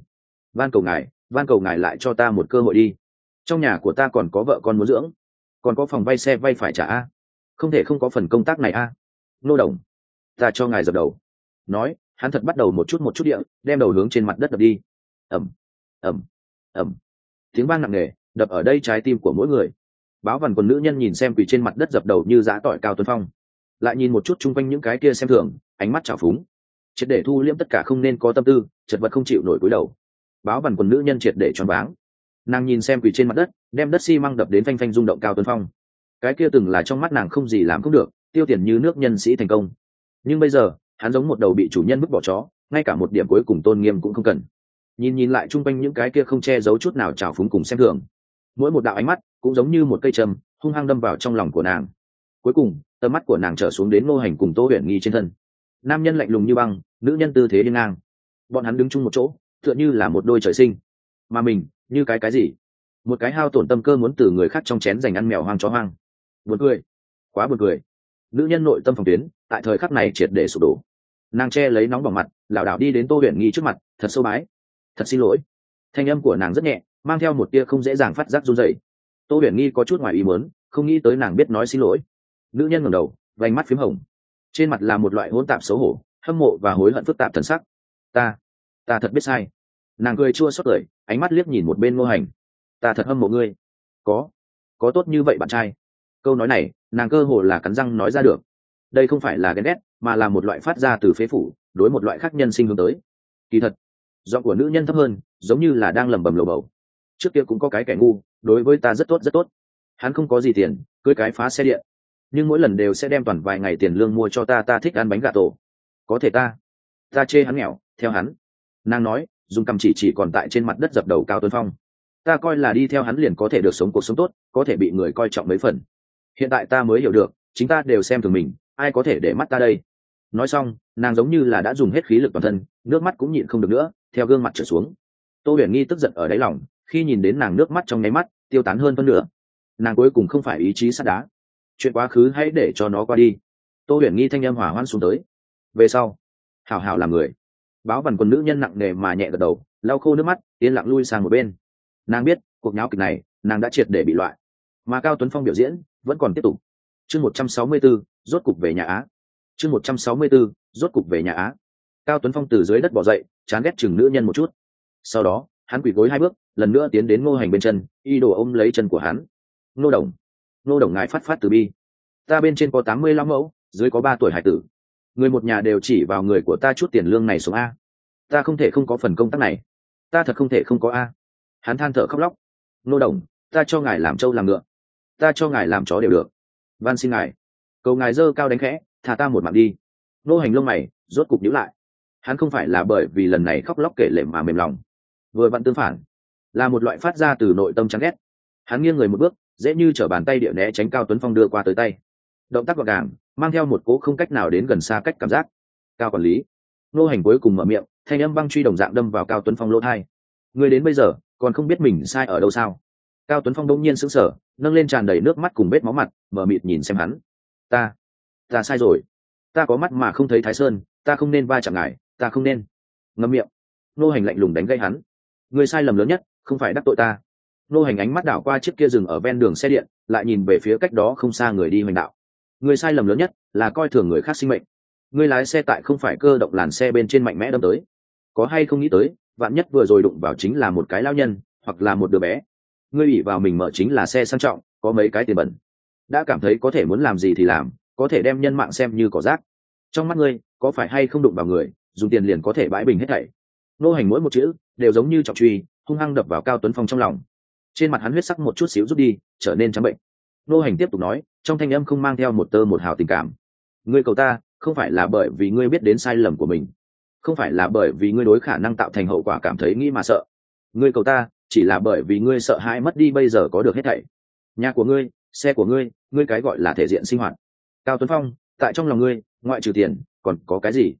Van cầu ngài, van cầu ngài lại cho ta một cơ hội đi. Trong nhà của ta còn có vợ con muốn dưỡng. Còn có phòng vay xe vay phải trả a. Không thể không có phần công tác này a. Nô đồng, ta cho ngài dập đầu. Nói hắn thật bắt đầu một chút một chút địa, đem đầu hướng trên mặt đất đập đi. Ẩm ẩm ẩm tiếng vang nặng nề, đập ở đây trái tim của mỗi người. Báo vằn quần nữ nhân nhìn xem quỳ trên mặt đất dập đầu như giã tỏi cao tuấn phong. Lại nhìn một chút chung quanh những cái kia xem thường, ánh mắt trào phúng. Triệt để thu liễm tất cả không nên có tâm tư, chật vật không chịu nổi cúi đầu. Báo vằn quần nữ nhân triệt để choáng váng. Nàng nhìn xem quỳ trên mặt đất, đem đất xi、si、măng đập đến phanh phanh rung động cao tuấn phong. Cái kia từng là trong mắt nàng không gì làm không được, tiêu tiền như nước nhân sĩ thành công. Nhưng bây giờ hắn giống một đầu bị chủ nhân vứt bỏ chó, ngay cả một điểm cuối cùng tôn nghiêm cũng không cần. Nhìn nhìn lại chung quanh những cái kia không che giấu chút nào trào phúng cùng xem thường, mỗi một đạo ánh mắt cũng giống như một cây trầm hung hăng đâm vào trong lòng của nàng. Cuối cùng, tầm mắt của nàng trở xuống đến ngô hành cùng tô huyền nghi trên thân. Nam nhân lạnh lùng như băng, nữ nhân tư thế đi ngang. Bọn hắn đứng chung một chỗ, tựa như là một đôi trời sinh. Mà mình, như cái cái gì? Một cái hao tổn tâm cơ muốn từ người khác trong chén dành ăn mèo hoang chó hoang. Buồn cười. Quá buồn cười. Nữ nhân nội tâm phòng tuyến, tại thời khắc này triệt để sụp đổ nàng che lấy nóng bỏng mặt, lảo đảo đi đến tô huyền nghi trước mặt, thật sâu bái, thật xin lỗi. Thanh âm của nàng rất nhẹ, mang theo một tia không dễ dàng phát giác run dậy tô huyền nghi có chút ngoài ý muốn, không nghĩ tới nàng biết nói xin lỗi. Nữ nhân ngẩng đầu, vành mắt p h í m hồng. Trên mặt là một loại hỗn tạp xấu hổ, hâm mộ và hối hận phức tạp thần sắc. Ta ta thật biết sai. Nàng cười chua xót cười ánh mắt liếc nhìn một bên ngô hành. Ta thật hâm mộ ngươi. Có có tốt như vậy bạn trai. Câu nói này, nàng cơ hồ là cắn răng nói ra được đây không phải là ghen ghét, mà là một loại phát ra từ phế phủ, đối một loại khác nhân sinh hướng tới. Kỳ thật, giọng của nữ nhân thấp hơn, giống như là đang lẩm bẩm lầu bầu. Trước kia cũng có cái kẻ ngu, đối với ta rất tốt rất tốt. Hắn không có gì tiền, cưới cái phá xe điện. Nhưng mỗi lần đều sẽ đem toàn vài ngày tiền lương mua cho ta ta thích ăn bánh gà tổ. Có thể ta ta chê hắn nghèo, theo hắn. Nàng nói, dùng cầm chỉ chỉ còn tại trên mặt đất dập đầu cao tuấn phong. Ta coi là đi theo hắn liền có thể được sống cuộc sống tốt, có thể bị người coi trọng mấy phần. Hiện tại ta mới hiểu được, chính ta đều xem thường mình ai có thể để mắt ta đây? Nói xong, nàng giống như là đã dùng hết khí lực toàn thân, nước mắt cũng nhịn không được nữa, theo gương mặt trở xuống. Tô huyền nghi tức giận ở đáy lòng, khi nhìn đến nàng nước mắt trong nháy mắt, tiêu tán hơn phân nửa. Nàng cuối cùng không phải ý chí sắt đá. Chuyện quá khứ hãy để cho nó qua đi. Tô huyền nghi thanh âm hỏa hoan xuống tới. Về sau, hảo hảo làm người. Báo văn quần nữ nhân nặng nề mà nhẹ gật đầu, lau khô nước mắt, yên lặng lui sang một bên. Nàng biết, cuộc nháo kịch này, nàng đã triệt để bị loại. Mà cao tuấn phong biểu diễn vẫn còn tiếp tục. Chương một trăm sáu mươi bốn rốt cục về nhà á. Chương một trăm sáu mươi 164, rốt cục về nhà á. Cao tuấn phong từ dưới đất bỏ dậy chán ghét chừng nữ nhân một chút. Sau đó hắn quỳ gối hai bước lần nữa tiến đến ngô hành bên chân y đổ ôm lấy chân của hắn. Ngô đồng ngô đồng ngài phát phát từ bi. Ta bên trên có tám mươi lăm mẫu dưới có ba tuổi hải tử. Người một nhà đều chỉ vào người của ta chút tiền lương này xuống a. Ta không thể không có phần công tác này. Ta thật không thể không có a. Hắn than thở khóc lóc. Nô đồng ta cho ngài làm trâu làm ngựa. Ta cho ngài làm chó đều được. Van xin ngài cầu ngài dơ cao đánh khẽ, thả ta một mạng đi. Nô hành lông mày, rốt cục nhữ lại. Hắn không phải là bởi vì lần này khóc lóc kể lệ mà mềm lòng. Vừa vặn tương phản, là một loại phát ra từ nội tâm chán ghét. Hắn nghiêng người một bước, dễ như t r ở bàn tay địa né tránh cao tuấn phong đưa qua tới tay. Động tác gọn gàng, mang theo một cố không cách nào đến gần xa cách cảm giác. Cao quản lý. Nô hành cuối cùng mở miệng, thanh âm băng truy đồng dạng đâm vào cao tuấn phong lỗ thai. Người đến bây giờ, còn không biết mình sai ở đâu sao? Cao tuấn phong đông nhiên sững sờ, nâng lên tràn đầy nước mắt cùng vết máu mặt, mở mịt nhìn xem hắn ta ta sai rồi. Ta có mắt mà không thấy thái sơn, ta không nên va chạm ngài, ta không nên. Ngâm miệng. Nô hành lạnh lùng đánh gây hắn. Người sai lầm lớn nhất, không phải đắc tội ta. Nô hành ánh mắt đảo qua chiếc kia rừng ở ven đường xe điện, lại nhìn về phía cách đó không xa người đi hoành đạo. Người sai lầm lớn nhất là coi thường người khác sinh mệnh. Người lái xe tại không phải cơ động làn xe bên trên mạnh mẽ đâm tới. Có hay không nghĩ tới, vạn nhất vừa rồi đụng vào chính là một cái lao nhân, hoặc là một đứa bé. Ngươi ủy vào mình mở chính là xe sang trọng, có mấy cái tiền bẩn đã cảm thấy có thể muốn làm gì thì làm, có thể đem nhân mạng xem như cỏ rác. Trong mắt ngươi, có phải hay không đụng vào người, dùng tiền liền có thể bãi bình hết thảy? Nô hành mỗi một chữ, đều giống như trọng truy, hung hăng đập vào cao tuấn phong trong lòng. Trên mặt hắn huyết sắc một chút xíu rút đi, trở nên trắng bệnh. Nô hành tiếp tục nói, trong thanh âm không mang theo một tơ một hào tình cảm. Ngươi cầu ta, không phải là bởi vì ngươi biết đến sai lầm của mình. Không phải là bởi vì ngươi đối khả năng tạo thành hậu quả cảm thấy nghĩ mà sợ. Ngươi cầu ta, chỉ là bởi vì ngươi sợ hãi mất đi bây giờ có được hết thảy. Nhà của ngươi xe của ngươi ngươi cái gọi là thể diện sinh hoạt. Cao tuấn phong, tại trong lòng ngươi, ngoại trừ tiền, còn có cái gì?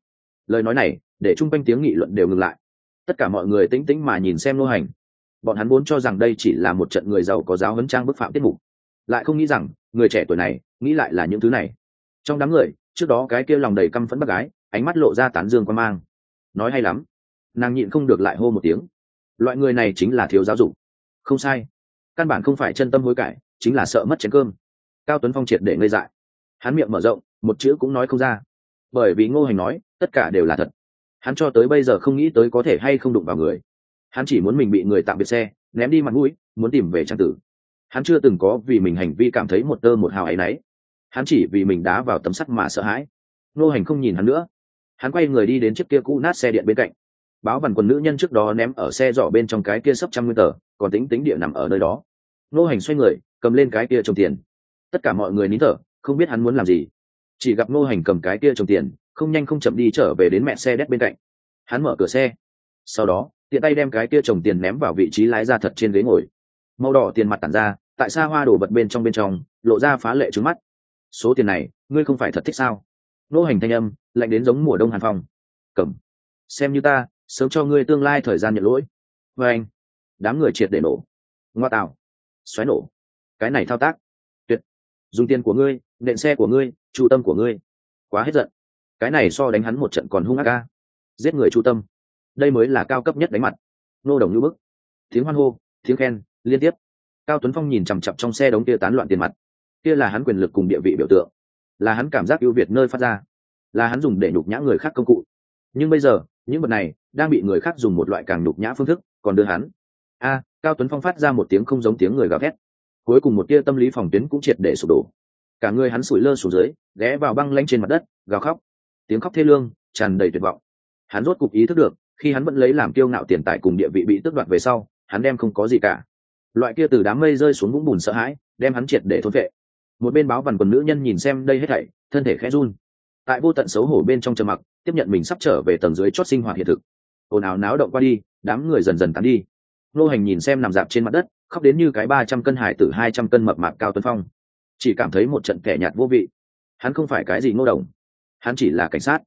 Lời nói này, để chung quanh tiếng nghị luận đều ngừng lại. Tất cả mọi người tĩnh tĩnh mà nhìn xem lô hành. Bọn hắn muốn cho rằng đây chỉ là một trận người giàu có giáo huấn trang bức phạm tiết mục. Lại không nghĩ rằng, người trẻ tuổi này, nghĩ lại là những thứ này. Trong đám người, trước đó cái kia lòng đầy căm phẫn bác gái, ánh mắt lộ ra tán dương quan mang. Nói hay lắm. Nàng nhịn không được lại hô một tiếng. Loại người này chính là thiếu giáo dục. Không sai. Căn bản không phải chân tâm hối cải chính là sợ mất chén cơm. Cao tuấn phong triệt để ngây dại. Hắn miệng mở rộng, một chữ cũng nói không ra. Bởi vì ngô hành nói, tất cả đều là thật. Hắn cho tới bây giờ không nghĩ tới có thể hay không đụng vào người. Hắn chỉ muốn mình bị người tạm biệt xe, ném đi mặt mũi, muốn tìm về trang tử. Hắn chưa từng có vì mình hành vi cảm thấy một tơ một hào áy náy. Hắn chỉ vì mình đá vào tấm sắt mà sợ hãi. Ngô hành không nhìn hắn nữa. Hắn quay người đi đến chiếc kia cũ nát xe điện bên cạnh. Báo vằn quần nữ nhân trước đó ném ở xe giỏ bên trong cái kia sấp trăm nguyên tờ, còn tính tính địa nằm ở nơi đó. Nô hành xoay người cầm lên cái kia trồng tiền. Tất cả mọi người nín thở, không biết hắn muốn làm gì. Chỉ gặp Ngô hành cầm cái kia trồng tiền, không nhanh không chậm đi trở về đến mẹ xe đét bên cạnh. Hắn mở cửa xe. Sau đó, tiện tay đem cái kia trồng tiền ném vào vị trí lái ra thật trên ghế ngồi. Màu đỏ tiền mặt tản ra, tại sao hoa đổ bật bên trong bên trong, lộ ra phá lệ trứng mắt. Số tiền này, ngươi không phải thật thích sao? Ngô hành thanh âm, lạnh đến giống mùa đông hàn phòng cầm. Xem như ta, sớm cho ngươi tương lai thời gian nhận lỗi. Và anh. Đám người triệt để nổ. Ngoa tạo. Xoáy nổ cái này thao tác. Tuyệt. Dùng tiền của ngươi, nện xe của ngươi trụ tâm của ngươi. Quá hết giận. Cái này so đánh hắn một trận còn hung ác ca. Giết người trụ tâm. Đây mới là cao cấp nhất đánh mặt. Nô đồng như bức. Tiếng hoan hô, tiếng khen, liên tiếp. Cao tuấn phong nhìn chằm chặp trong xe đống kia tán loạn tiền mặt. Kia là hắn quyền lực cùng địa vị biểu tượng. Là hắn cảm giác ưu việt nơi phát ra. Là hắn dùng để nhục nhã người khác công cụ. Nhưng bây giờ, những vật này đang bị người khác dùng một loại càng nhục nhã phương thức, còn đưa hắn. A, cao tuấn phong phát ra một tiếng không giống tiếng người gào thét cuối cùng một tia tâm lý phòng tuyến cũng triệt để sụp đổ. Cả người hắn sủi lơ xuống dưới, ghé vào băng lanh trên mặt đất, gào khóc. Tiếng khóc thê lương, tràn đầy tuyệt vọng. Hắn rốt cục ý thức được, khi hắn vẫn lấy làm kiêu ngạo tiền tài cùng địa vị bị tước đoạt về sau, hắn đem không có gì cả. Loại kia từ đám mây rơi xuống vũng bùn sợ hãi, đem hắn triệt để thôn vệ một bên báo vằn quần nữ nhân nhìn xem đây hết thảy, thân thể khẽ run. Tại vô tận xấu hổ bên trong trầm mặc, tiếp nhận mình sắp trở về tầng dưới chót sinh hoạt hiện thực. Ồn ào náo động qua đi, đám người dần dần tán đi. Lô hành nhìn xem nằm dạp trên mặt đất khóc đến như cái ba trăm cân hải tử, hai trăm cân mập mạp cao tuấn phong. Chỉ cảm thấy một trận kẻ nhạt vô vị. Hắn không phải cái gì ngô đồng. Hắn chỉ là cảnh sát.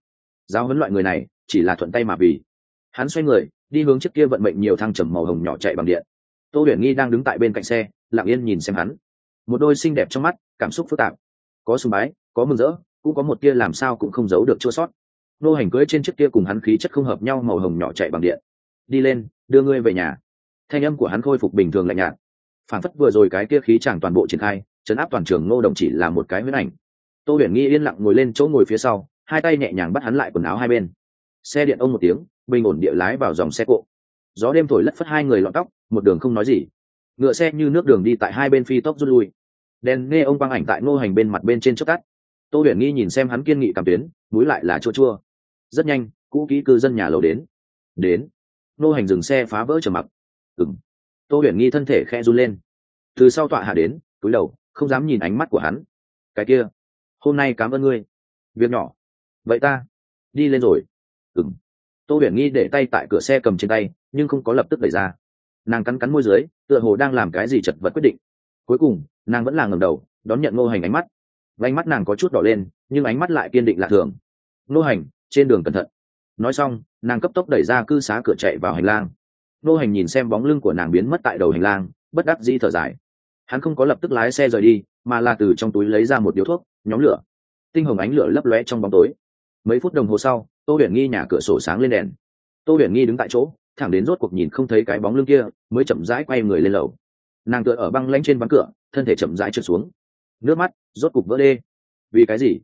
Giáo huấn loại người này, chỉ là thuận tay mà vì. Hắn xoay người, đi hướng trước kia vận mệnh nhiều thăng trầm màu hồng nhỏ chạy bằng điện. Tô huyền nghi đang đứng tại bên cạnh xe, lặng yên nhìn xem hắn. Một đôi xinh đẹp trong mắt, cảm xúc phức tạp. Có sùng bái, có mừng rỡ, cũng có một tia làm sao cũng không giấu được chua sót. Nô hành cưới trên chiếc kia cùng hắn khí chất không hợp nhau màu hồng nhỏ chạy bằng điện. Đi lên, đưa ngươi về nhà thanh âm của hắn khôi phục bình thường lạnh nhạt. Phản phất vừa rồi cái kia khí chẳng toàn bộ triển khai, chấn áp toàn trường ngô đồng chỉ là một cái huyết ảnh. Tô huyền nghi yên lặng ngồi lên chỗ ngồi phía sau, hai tay nhẹ nhàng bắt hắn lại quần áo hai bên. Xe điện ông một tiếng, bình ổn địa lái vào dòng xe cộ. Gió đêm thổi lất phất hai người lọn tóc, một đường không nói gì. Ngựa xe như nước đường đi tại hai bên phi tốc rút lui. Đèn nghe ông quang ảnh tại ngô hành bên mặt bên trên chốc cắt tô huyền nghi nhìn xem hắn kiên nghị cảm tuyến, mũi lại là chua chua. Rất nhanh, cũ kỹ cư dân nhà lầu đến. Đến. Ngô hành dừng xe phá vỡ trở mặc ừng tô huyền nghi thân thể khe run lên. Từ sau tọa hạ đến túi đầu, không dám nhìn ánh mắt của hắn. Cái kia, hôm nay cảm ơn ngươi. Việc nhỏ. Vậy ta, đi lên rồi. Ừng tô huyền nghi để tay tại cửa xe cầm trên tay, nhưng không có lập tức đẩy ra. Nàng cắn cắn môi dưới, tựa hồ đang làm cái gì chật vật quyết định. Cuối cùng, nàng vẫn là ngầm đầu, đón nhận ngô hành ánh mắt. Và ánh mắt nàng có chút đỏ lên, nhưng ánh mắt lại kiên định lạ thường. Ngô hành, trên đường cẩn thận. Nói xong, nàng cấp tốc đẩy ra cư xá cửa chạy vào hành lang. Nô hành nhìn xem bóng lưng của nàng biến mất tại đầu hành lang, bất đắc dĩ thở dài. Hắn không có lập tức lái xe rời đi, mà là từ trong túi lấy ra một điếu thuốc, nhóm lửa. Tinh hồng ánh lửa lấp lóe trong bóng tối. Mấy phút đồng hồ sau, tô huyền nghi nhà cửa sổ sáng lên đèn. Tô huyền nghi đứng tại chỗ, thẳng đến rốt cuộc nhìn không thấy cái bóng lưng kia, mới chậm rãi quay người lên lầu. Nàng tựa ở băng lanh trên ván cửa, thân thể chậm rãi trượt xuống. Nước mắt rốt cục vỡ đê. Vì cái gì?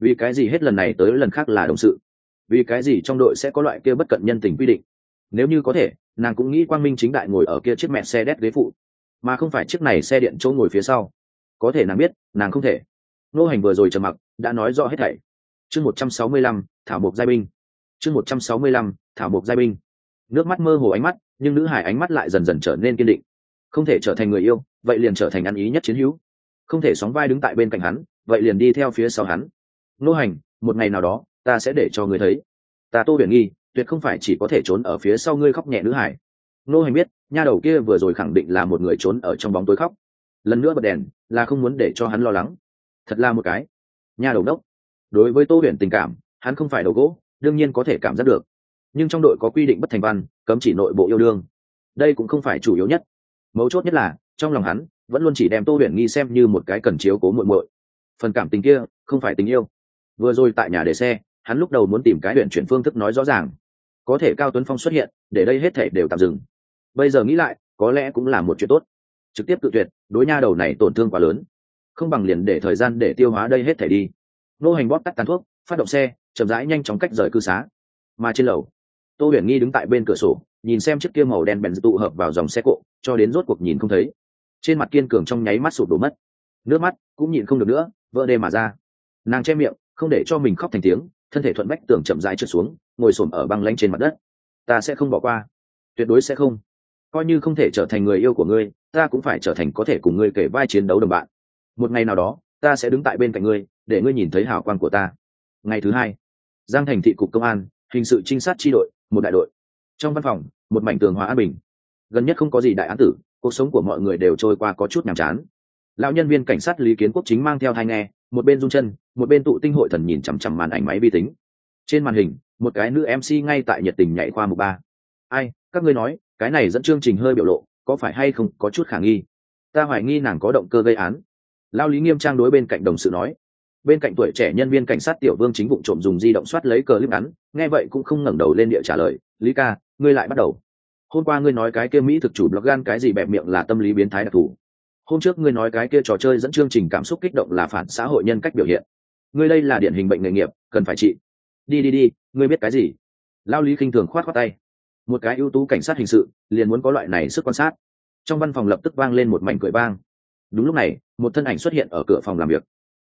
Vì cái gì hết lần này tới lần khác là đồng sự? Vì cái gì trong đội sẽ có loại kia bất cận nhân tình quy định? Nếu như có thể, nàng cũng nghĩ quang minh chính đại ngồi ở kia chiếc mẹ xe đét ghế phụ, mà không phải chiếc này xe điện chỗ ngồi phía sau. Có thể nàng biết, nàng không thể. Nô hành vừa rồi trầm mặc, đã nói rõ hết thảy. Chương một trăm sáu mươi lăm, thảo mộc giai binh. Chương một trăm sáu mươi lăm, thảo mộc giai binh. Nước mắt mơ hồ ánh mắt, nhưng nữ hải ánh mắt lại dần dần trở nên kiên định. Không thể trở thành người yêu, vậy liền trở thành ăn ý nhất chiến hữu. Không thể sóng vai đứng tại bên cạnh hắn, vậy liền đi theo phía sau hắn. Nô hành, một ngày nào đó, ta sẽ để cho người thấy. Ta tô huyền nghi tuyệt không phải chỉ có thể trốn ở phía sau ngươi khóc nhẹ nữ hải. Nô hành biết, nha đầu kia vừa rồi khẳng định là một người trốn ở trong bóng tối khóc. Lần nữa bật đèn, là không muốn để cho hắn lo lắng. Thật là một cái. Nha đầu đốc. Đối với tô huyền tình cảm, hắn không phải đầu gỗ, đương nhiên có thể cảm giác được. Nhưng trong đội có quy định bất thành văn, cấm chỉ nội bộ yêu đương. Đây cũng không phải chủ yếu nhất. Mấu chốt nhất là, trong lòng hắn, vẫn luôn chỉ đem tô huyền nghi xem như một cái cần chiếu cố muội muội. Phần cảm tình kia, không phải tình yêu. Vừa rồi tại nhà để xe, hắn lúc đầu muốn tìm cái huyện chuyển phương thức nói rõ ràng có thể cao tuấn phong xuất hiện, để đây hết thể đều tạm dừng. Bây giờ nghĩ lại, có lẽ cũng là một chuyện tốt. Trực tiếp tự tuyệt, đối nha đầu này tổn thương quá lớn. Không bằng liền để thời gian để tiêu hóa đây hết thể đi. Nô hành bóp tắt tàn thuốc, phát động xe, chậm rãi nhanh chóng cách rời cư xá. Mà trên lầu, tô huyền nghi đứng tại bên cửa sổ, nhìn xem chiếc kia màu đen bèn tụ hợp vào dòng xe cộ, cho đến rốt cuộc nhìn không thấy. Trên mặt kiên cường trong nháy mắt sụp đổ mất. Nước mắt cũng nhìn không được nữa, vỡ đê mà ra. Nàng che miệng, không để cho mình khóc thành tiếng, thân thể thuận bách tường chậm rãi trượt xuống ngồi xổm ở băng lãnh trên mặt đất. Ta sẽ không bỏ qua. Tuyệt đối sẽ không. Coi như không thể trở thành người yêu của ngươi, ta cũng phải trở thành có thể cùng ngươi kể vai chiến đấu đồng bạn. Một ngày nào đó, ta sẽ đứng tại bên cạnh ngươi, để ngươi nhìn thấy hào quang của ta. Ngày thứ hai, giang thành thị cục công an, hình sự trinh sát tri đội, một đại đội. Trong văn phòng, một mảnh tường hóa an bình. Gần nhất không có gì đại án tử, cuộc sống của mọi người đều trôi qua có chút nhàm chán. Lão nhân viên cảnh sát lý kiến quốc chính mang theo thai nghe, một bên rung chân, một bên tụ tinh hội thần nhìn chằm chằm màn ảnh máy vi tính. Trên màn hình một cái nữ mc ngay tại nhiệt tình nhảy khoa mục ba. Ai, các ngươi nói, cái này dẫn chương trình hơi biểu lộ, có phải hay không có chút khả nghi? Ta hoài nghi nàng có động cơ gây án. Lao lý nghiêm trang đối bên cạnh đồng sự nói. Bên cạnh tuổi trẻ nhân viên cảnh sát tiểu vương chính vụ trộm dùng di động soát lấy cờ clip ngắn, nghe vậy cũng không ngẩng đầu lên địa trả lời, lý ca, ngươi lại bắt đầu. Hôm qua ngươi nói cái kia mỹ thực chủ blog gan cái gì bẹp miệng là tâm lý biến thái đặc thù. Hôm trước ngươi nói cái kia trò chơi dẫn chương trình cảm xúc kích động là phản xã hội nhân cách biểu hiện. Ngươi đây là điển hình bệnh nghề nghiệp, cần phải trị đi đi đi, ngươi biết cái gì? Lao lý khinh thường khoát khoát tay. Một cái ưu tú cảnh sát hình sự, liền muốn có loại này sức quan sát. Trong văn phòng lập tức vang lên một mảnh cười vang. Đúng lúc này, một thân ảnh xuất hiện ở cửa phòng làm việc.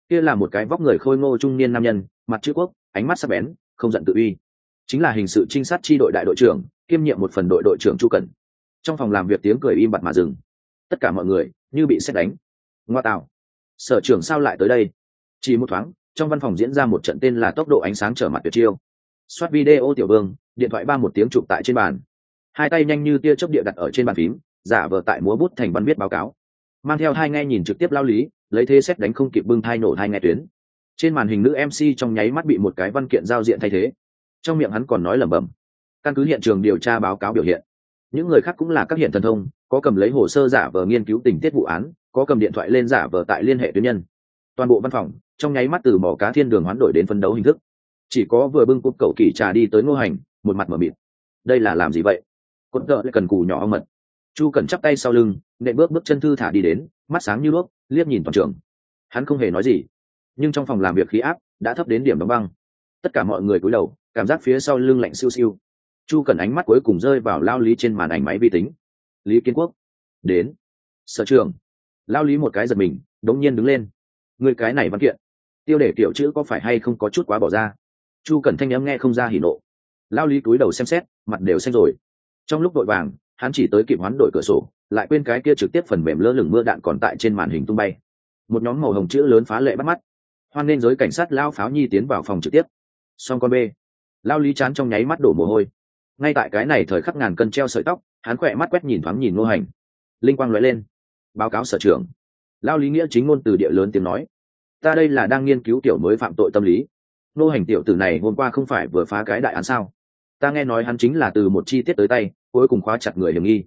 Kia là một cái vóc người khôi ngô trung niên nam nhân, mặt chữ quốc, ánh mắt sắc bén, không giận tự uy. Chính là hình sự trinh sát tri đội đại đội trưởng, kiêm nhiệm một phần đội đội trưởng chu cẩn. Trong phòng làm việc tiếng cười im bặt mà dừng. Tất cả mọi người như bị xét đánh. Ngoa tạo. Sở trưởng sao lại tới đây? Chỉ một thoáng trong văn phòng diễn ra một trận tên là tốc độ ánh sáng trở mặt tuyệt chiêu. Soát video tiểu vương, điện thoại ba một tiếng chụp tại trên bàn. Hai tay nhanh như tia chớp địa đặt ở trên bàn phím, giả vờ tại múa bút thành văn viết báo cáo. Mang theo hai nghe nhìn trực tiếp lao lý, lấy thế xét đánh không kịp bưng thai nổ hai nghe tuyến. Trên màn hình nữ mc trong nháy mắt bị một cái văn kiện giao diện thay thế. Trong miệng hắn còn nói lẩm bẩm. Căn cứ hiện trường điều tra báo cáo biểu hiện, những người khác cũng là các hiện thần thông, có cầm lấy hồ sơ giả vờ nghiên cứu tình tiết vụ án, có cầm điện thoại lên giả vờ tại liên hệ tuyến nhân toàn bộ văn phòng, trong nháy mắt từ mỏ cá thiên đường hoán đổi đến phân đấu hình thức. Chỉ có vừa bưng cúp cậu kỳ trà đi tới ngô hành, một mặt mở mịt. Đây là làm gì vậy? Cốt cỡ lại cần cù nhỏ mật. Chu cần chắp tay sau lưng nệ bước bước chân thư thả đi đến, mắt sáng như đuốc, liếc nhìn toàn trường. Hắn không hề nói gì, nhưng trong phòng làm việc khí áp đã thấp đến điểm đóng băng. Tất cả mọi người cúi đầu, cảm giác phía sau lưng lạnh siêu siêu. Chu cần ánh mắt cuối cùng rơi vào lao lý trên màn ảnh máy vi tính. Lý kiến quốc, đến. Sở trường lao lý một cái giật mình, đống nhiên đứng lên người cái này văn kiện, tiêu đề kiểu chữ có phải hay không có chút quá bỏ ra? Chu cần thanh n m nghe không ra hỉ nộ. Lao lý túi đầu xem xét, mặt đều xanh rồi. Trong lúc vội vàng, hắn chỉ tới kịp hoán đổi cửa sổ, lại quên cái kia trực tiếp phần mềm lơ lửng mưa đạn còn tại trên màn hình tung bay. Một nhóm màu hồng chữ lớn phá lệ bắt mắt. Hoan nên giới cảnh sát lao pháo nhi tiến vào phòng trực tiếp. Song con b lao lý chán trong nháy mắt đổ mồ hôi. Ngay tại cái này thời khắc ngàn cân treo sợi tóc, hắn khỏe mắt quét nhìn thoáng nhìn ngô hành. Linh quang nói lên. Báo cáo sở trưởng lao lý nghĩa chính ngôn từ địa lớn tiếng nói, ta đây là đang nghiên cứu tiểu mới phạm tội tâm lý. Nô hành tiểu tử này hôm qua không phải vừa phá cái đại án sao? Ta nghe nói hắn chính là từ một chi tiết tới tay, cuối cùng khóa chặt người hiểm nghi.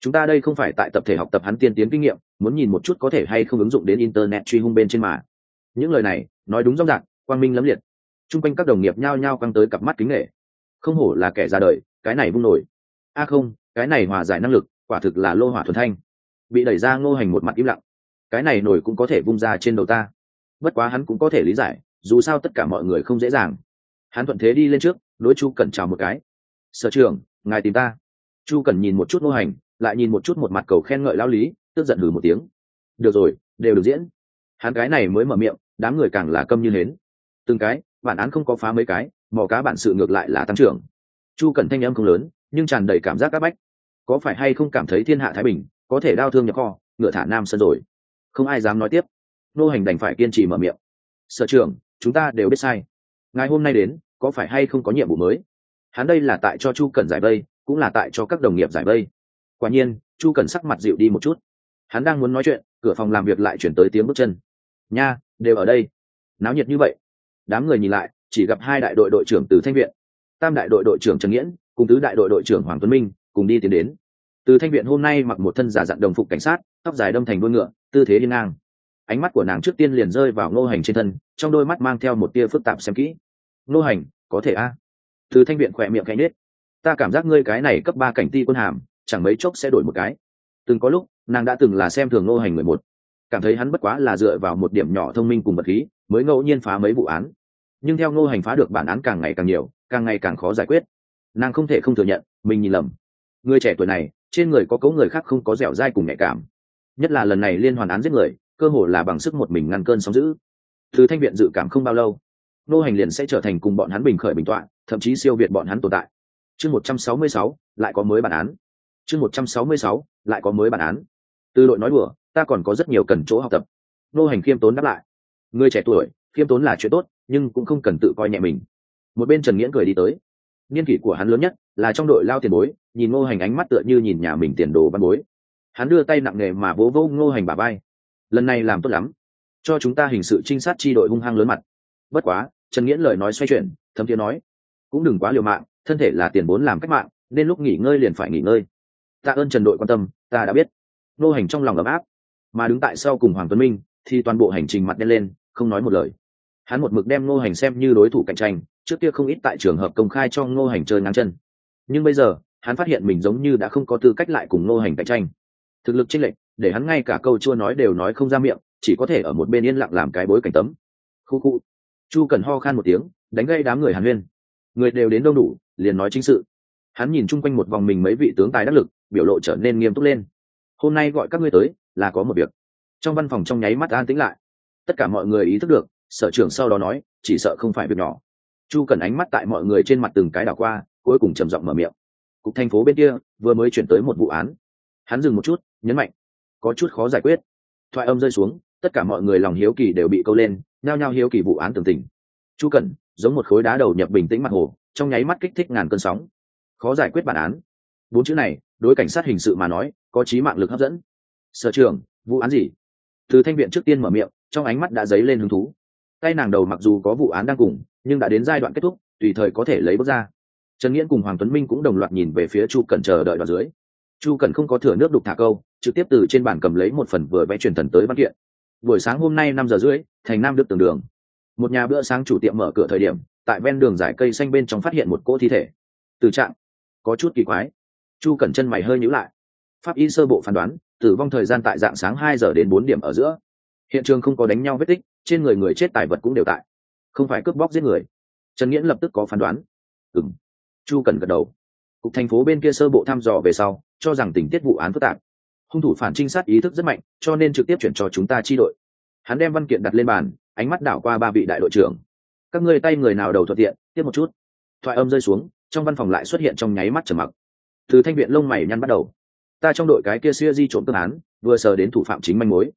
Chúng ta đây không phải tại tập thể học tập hắn tiên tiến kinh nghiệm, muốn nhìn một chút có thể hay không ứng dụng đến internet truy hung bên trên mà. Những lời này, nói đúng rõ ràng quang minh lẫm liệt. Chung quanh các đồng nghiệp nhao nhao quăng tới cặp mắt kính nghệ không hổ là kẻ ra đời, cái này vung nổi. A không, cái này hòa giải năng lực, quả thực là lô hỏa thuần thanh. Bị đẩy ra ngô hành một mặt im lặng cái này nổi cũng có thể vung ra trên đầu ta. Bất quá hắn cũng có thể lý giải, dù sao tất cả mọi người không dễ dàng. Hắn thuận thế đi lên trước, đối chu cẩn chào một cái. Sở trưởng, ngài tìm ta. Chu cẩn nhìn một chút ngô hành, lại nhìn một chút một mặt cầu khen ngợi lao lý, tức giận hừ một tiếng. Được rồi, đều được diễn. Hắn cái này mới mở miệng, đám người càng là câm như hến. Từng cái, bản án không có phá mấy cái, mò cá bản sự ngược lại là tăng trưởng. Chu cẩn thanh âm không lớn, nhưng tràn đầy cảm giác c áp bách. Có phải hay không cảm thấy thiên hạ thái bình, có thể đau thương nhập kho, ngựa thả nam sân rồi? Không ai dám nói tiếp. Nô hành đành phải kiên trì mở miệng. Sở trưởng, chúng ta đều biết sai. Ngày hôm nay đến, có phải hay không có nhiệm vụ mới? Hắn đây là tại cho chu Cần giải vây, cũng là tại cho các đồng nghiệp giải vây. Quả nhiên, chu Cần sắc mặt dịu đi một chút. Hắn đang muốn nói chuyện, cửa phòng làm việc lại chuyển tới tiếng bước chân. Nha, đều ở đây. Náo nhiệt như vậy. Đám người nhìn lại, chỉ gặp hai đại đội đội trưởng từ thanh viện, tam đại đội đội trưởng trần nghiễn, cùng tứ đại đội đội trưởng hoàng tuấn minh, cùng đi tiến đến từ thanh viện hôm nay mặc một thân giả dặn đồng phục cảnh sát, tóc dài đâm thành đuôi ngựa, tư thế đi ngang. Ánh mắt của nàng trước tiên liền rơi vào ngô hành trên thân, trong đôi mắt mang theo một tia phức tạp xem kỹ. Ngô hành, có thể a? Từ thanh viện khỏe miệng cánh nết ta cảm giác ngươi cái này cấp ba cảnh ti quân hàm, chẳng mấy chốc sẽ đổi một cái. Từng có lúc, nàng đã từng là xem thường ngô hành người một. Cảm thấy hắn bất quá là dựa vào một điểm nhỏ thông minh cùng vật khí, mới ngẫu nhiên phá mấy vụ án. Nhưng theo ngô hành phá được bản án càng ngày càng nhiều, càng ngày càng khó giải quyết. Nàng không thể không thừa nhận, mình nhìn lầm. Người trẻ tuổi này trên người có cấu người khác không có dẻo dai cùng nhạy cảm. Nhất là lần này liên hoàn án giết người, cơ hồ là bằng sức một mình ngăn cơn sóng giữ từ thanh viện dự cảm không bao lâu, nô hành liền sẽ trở thành cùng bọn hắn bình khởi bình tọa, thậm chí siêu việt bọn hắn tồn tại. Chương một trăm sáu mươi sáu, lại có mới bản án. Chương một trăm sáu mươi sáu, lại có mới bản án. Từ đội nói đùa, ta còn có rất nhiều cần chỗ học tập. Nô hành khiêm tốn đáp lại. Người trẻ tuổi, khiêm tốn là chuyện tốt, nhưng cũng không cần tự coi nhẹ mình. Một bên trần nghiễn cười đi tới. Niên kỷ của hắn lớn nhất là trong đội lao tiền bối, nhìn ngô hành ánh mắt tựa như nhìn nhà mình tiền đồ văn bối. Hắn đưa tay nặng nề mà vỗ vỗ ngô hành bà bay lần này làm tốt lắm. Cho chúng ta hình sự trinh sát tri đội hung hăng lớn mặt. Bất quá, trần nghiễn lời nói xoay chuyển, thấm thiế nói, cũng đừng quá liều mạng, thân thể là tiền vốn làm cách mạng, nên lúc nghỉ ngơi liền phải nghỉ ngơi. Tạ ơn trần đội quan tâm, ta đã biết. Nô hành trong lòng ấm áp, mà đứng tại sau cùng hoàng tuấn minh, thì toàn bộ hành trình mặt đen lên, không nói một lời. Hắn một mực đem ngô hành xem như đối thủ cạnh tranh, trước kia không ít tại trường hợp công khai cho ngô hành chơi ngang chân nhưng bây giờ, hắn phát hiện mình giống như đã không có tư cách lại cùng ngô hành cạnh tranh. Thực lực chênh lệch, để hắn ngay cả câu chua nói đều nói không ra miệng, chỉ có thể ở một bên yên lặng làm cái bối cảnh tấm. Khu khu. Chu cần ho khan một tiếng, đánh gây đám người hàn huyên. Người đều đến đâu đủ, liền nói chính sự. Hắn nhìn chung quanh một vòng mình mấy vị tướng tài đắc lực, biểu lộ trở nên nghiêm túc lên. Hôm nay gọi các ngươi tới, là có một việc. Trong văn phòng trong nháy mắt an tĩnh lại. Tất cả mọi người ý thức được, sở trưởng sau đó nói, chỉ sợ không phải việc nhỏ chu cần ánh mắt tại mọi người trên mặt từng cái đảo qua, cuối cùng trầm giọng mở miệng. Cục thành phố bên kia vừa mới chuyển tới một vụ án. Hắn dừng một chút, nhấn mạnh. Có chút khó giải quyết. Thoại âm rơi xuống, tất cả mọi người lòng hiếu kỳ đều bị câu lên, nhao nhao hiếu kỳ vụ án tường tình. Chu cần giống một khối đá đầu nhập bình tĩnh mặt hồ, trong nháy mắt kích thích ngàn cơn sóng. Khó giải quyết bản án. Bốn chữ này, đối cảnh sát hình sự mà nói, có trí mạng lực hấp dẫn. Sở trường vụ án gì? Từ thanh viện trước tiên mở miệng, trong ánh mắt đã dấy lên hứng thú. Tay nàng đầu mặc dù có vụ án đang cùng nhưng đã đến giai đoạn kết thúc, tùy thời có thể lấy bước ra. Trần nghiễn cùng hoàng tuấn minh cũng đồng loạt nhìn về phía chu cần chờ đợi đoạn dưới. Chu cần không có thừa nước đục thả câu, trực tiếp từ trên bàn cầm lấy một phần vừa vẽ truyền thần tới văn kiện. Buổi sáng hôm nay năm giờ rưỡi, thành nam đức tường đường. Một nhà bữa sáng chủ tiệm mở cửa thời điểm, tại ven đường giải cây xanh bên trong phát hiện một cỗ thi thể. Từ trạng, có chút kỳ quái. Chu cẩn chân mày hơi nhíu lại. Pháp y sơ bộ phán đoán, tử vong thời gian tại dạng sáng hai giờ đến bốn điểm ở giữa. Hiện trường không có đánh nhau vết tích, trên người người chết tài vật cũng đều tại không phải cướp bóc giết người. Trần nghiễn lập tức có phán đoán. Ừng chu cần gật đầu. Cục thành phố bên kia sơ bộ thăm dò về sau, cho rằng tình tiết vụ án phức tạp. Hung thủ phản trinh sát ý thức rất mạnh, cho nên trực tiếp chuyển cho chúng ta chi đội. Hắn đem văn kiện đặt lên bàn, ánh mắt đảo qua ba vị đại đội trưởng. Các ngươi tay người nào đầu thuận tiện, tiếp một chút. Thoại âm rơi xuống, trong văn phòng lại xuất hiện trong nháy mắt trầm mặc. Từ thanh viện lông mày nhăn bắt đầu. Ta trong đội cái kia xưa di trộm tương án, vừa sờ đến thủ phạm chính manh mối.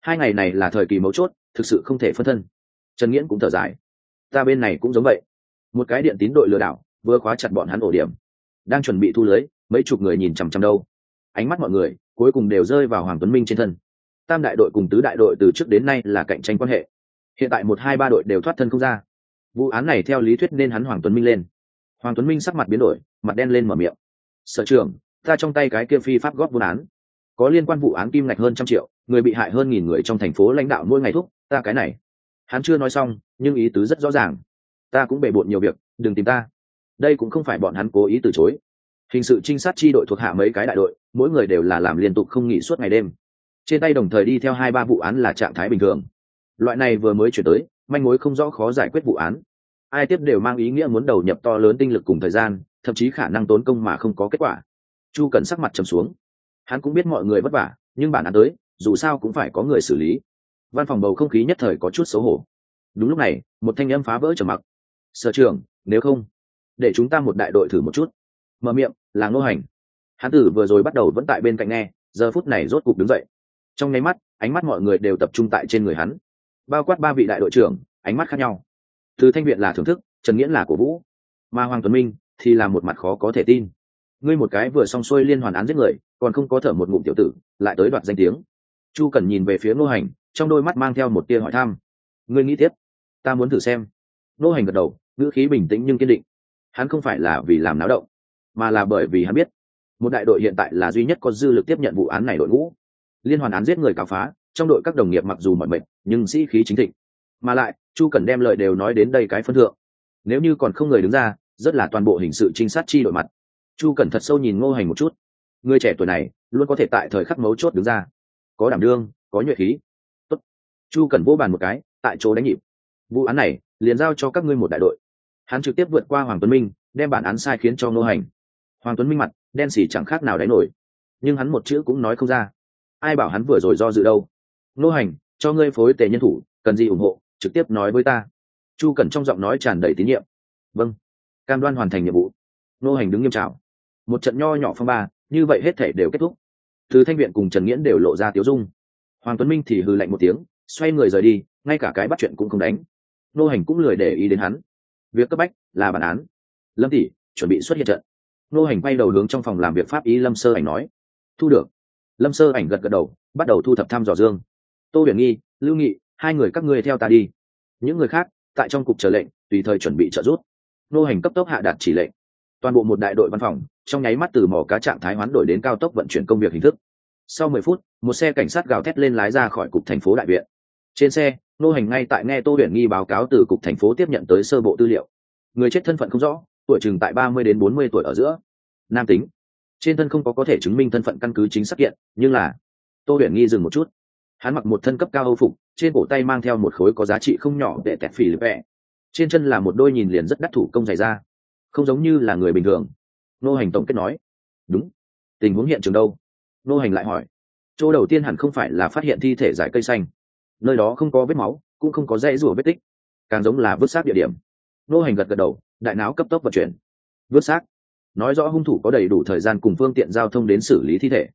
Hai ngày này là thời kỳ mấu chốt, thực sự không thể phân thân. Trần nghiễn cũng thở dài ta bên này cũng giống vậy. Một cái điện tín đội lừa đảo, vừa khóa chặt bọn hắn ổ điểm. Đang chuẩn bị thu lưới, mấy chục người nhìn chằm chằm đâu. Ánh mắt mọi người, cuối cùng đều rơi vào hoàng tuấn minh trên thân. Tam đại đội cùng tứ đại đội từ trước đến nay là cạnh tranh quan hệ. Hiện tại một, hai, ba đội đều thoát thân không ra. Vụ án này theo lý thuyết nên hắn hoàng tuấn minh lên. Hoàng tuấn minh sắc mặt biến đổi, mặt đen lên mở miệng. Sở trường ta trong tay cái kia phi pháp góp buôn án. Có liên quan vụ án kim ngạch hơn trăm triệu, người bị hại hơn nghìn người trong thành phố lãnh đạo mỗi ngày thúc, ta cái này hắn chưa nói xong, nhưng ý tứ rất rõ ràng. Ta cũng bề bộn nhiều việc, đừng tìm ta. Đây cũng không phải bọn hắn cố ý từ chối. Hình sự trinh sát chi đội thuộc hạ mấy cái đại đội, mỗi người đều là làm liên tục không nghỉ suốt ngày đêm. Trên tay đồng thời đi theo hai ba vụ án là trạng thái bình thường. Loại này vừa mới chuyển tới, manh mối không rõ khó giải quyết vụ án. Ai tiếp đều mang ý nghĩa muốn đầu nhập to lớn tinh lực cùng thời gian, thậm chí khả năng tốn công mà không có kết quả. Chu cần sắc mặt trầm xuống. Hắn cũng biết mọi người vất vả, nhưng bản án tới, dù sao cũng phải có người xử lý văn phòng bầu không khí nhất thời có chút xấu hổ. Đúng lúc này, một thanh âm phá vỡ trở mặc. Sở trường nếu không, để chúng ta một đại đội thử một chút. Mở miệng, là ngô hành. Hắn tử vừa rồi bắt đầu vẫn tại bên cạnh nghe, giờ phút này rốt cục đứng dậy. Trong nháy mắt, ánh mắt mọi người đều tập trung tại trên người hắn. Bao quát ba vị đại đội trưởng, ánh mắt khác nhau. Từ thanh viện là thưởng thức, trần nghĩa là cổ vũ. Mà hoàng tuấn minh thì là một mặt khó có thể tin. Ngươi một cái vừa xong xuôi liên hoàn án giết người, còn không có thở một ngụm tiểu tử, lại tới đoạt danh tiếng. Chu cần nhìn về phía ngô hành trong đôi mắt mang theo một tia hỏi thăm. Ngươi nghĩ tiếp, ta muốn thử xem. Ngô hành gật đầu, ngữ khí bình tĩnh nhưng kiên định. Hắn không phải là vì làm náo động, mà là bởi vì hắn biết, một đại đội hiện tại là duy nhất có dư lực tiếp nhận vụ án này đội ngũ. Liên hoàn án giết người cáo phá, trong đội các đồng nghiệp mặc dù mọi mệnh nhưng sĩ khí chính thịnh. Mà lại, chu cần đem lời đều nói đến đây cái phân thượng. Nếu như còn không người đứng ra, rất là toàn bộ hình sự trinh sát chi đội mặt. Chu cần thật sâu nhìn ngô hành một chút. Người trẻ tuổi này, luôn có thể tại thời khắc mấu chốt đứng ra. Có đảm đương, có nhuệ khí chu cần vỗ bàn một cái, tại chỗ đánh nhịp. Vụ án này, liền giao cho các ngươi một đại đội. Hắn trực tiếp vượt qua hoàng tuấn minh, đem bản án sai khiến cho nô hành. Hoàng tuấn minh mặt, đen xỉ chẳng khác nào đánh nổi. Nhưng hắn một chữ cũng nói không ra. Ai bảo hắn vừa rồi do dự đâu? Nô hành, cho ngươi phối tề nhân thủ, cần gì ủng hộ, trực tiếp nói với ta. Chu cần trong giọng nói tràn đầy tín nhiệm. Vâng. Cam đoan hoàn thành nhiệm vụ. Nô hành đứng nghiêm trào một trận nho nhỏ phong ba, như vậy hết thể đều kết thúc. Thứ thanh viện cùng trần nghiễn đều lộ ra tiếu dung. Hoàng tuấn minh thì hư lạnh một tiếng xoay người rời đi, ngay cả cái bắt chuyện cũng không đánh. Nô hành cũng lười để ý đến hắn. Việc cấp bách là bản án. Lâm tỷ, chuẩn bị xuất hiện trận. Nô hành quay đầu hướng trong phòng làm việc pháp ý lâm sơ ảnh nói. Thu được. Lâm sơ ảnh gật gật đầu, bắt đầu thu thập thăm dò dương. Tô huyền nghi, lưu nghị, hai người các ngươi theo ta đi. Những người khác, tại trong cục chờ lệnh, tùy thời chuẩn bị trợ giúp. Nô hành cấp tốc hạ đạt chỉ lệnh. Toàn bộ một đại đội văn phòng, trong nháy mắt từ mỏ cá trạng thái hoán đổi đến cao tốc vận chuyển công việc hình thức. Sau mười phút, một xe cảnh sát gào thét lên lái ra khỏi cục thành phố đại viện trên xe, nô hành ngay tại nghe tô huyền nghi báo cáo từ cục thành phố tiếp nhận tới sơ bộ tư liệu. Người chết thân phận không rõ, tuổi chừng tại ba mươi đến bốn mươi tuổi ở giữa. Nam tính. Trên thân không có có thể chứng minh thân phận căn cứ chính xác kiện, nhưng là, tô huyền nghi dừng một chút. Hắn mặc một thân cấp cao âu phục, trên cổ tay mang theo một khối có giá trị không nhỏ để tẹt phì lip vẹ. Trên chân là một đôi nhìn liền rất đắt thủ công dày ra không giống như là người bình thường. Nô hành tổng kết nói. Đúng. Tình huống hiện trường đâu? Nô hành lại hỏi. Chỗ đầu tiên hẳn không phải là phát hiện thi thể giải cây xanh nơi đó không có vết máu, cũng không có dãy rủa vết tích, càng giống là vứt xác địa điểm. Nô hành gật gật đầu, đại não cấp tốc vận chuyển. Vứt xác. Nói rõ hung thủ có đầy đủ thời gian cùng phương tiện giao thông đến xử lý thi thể.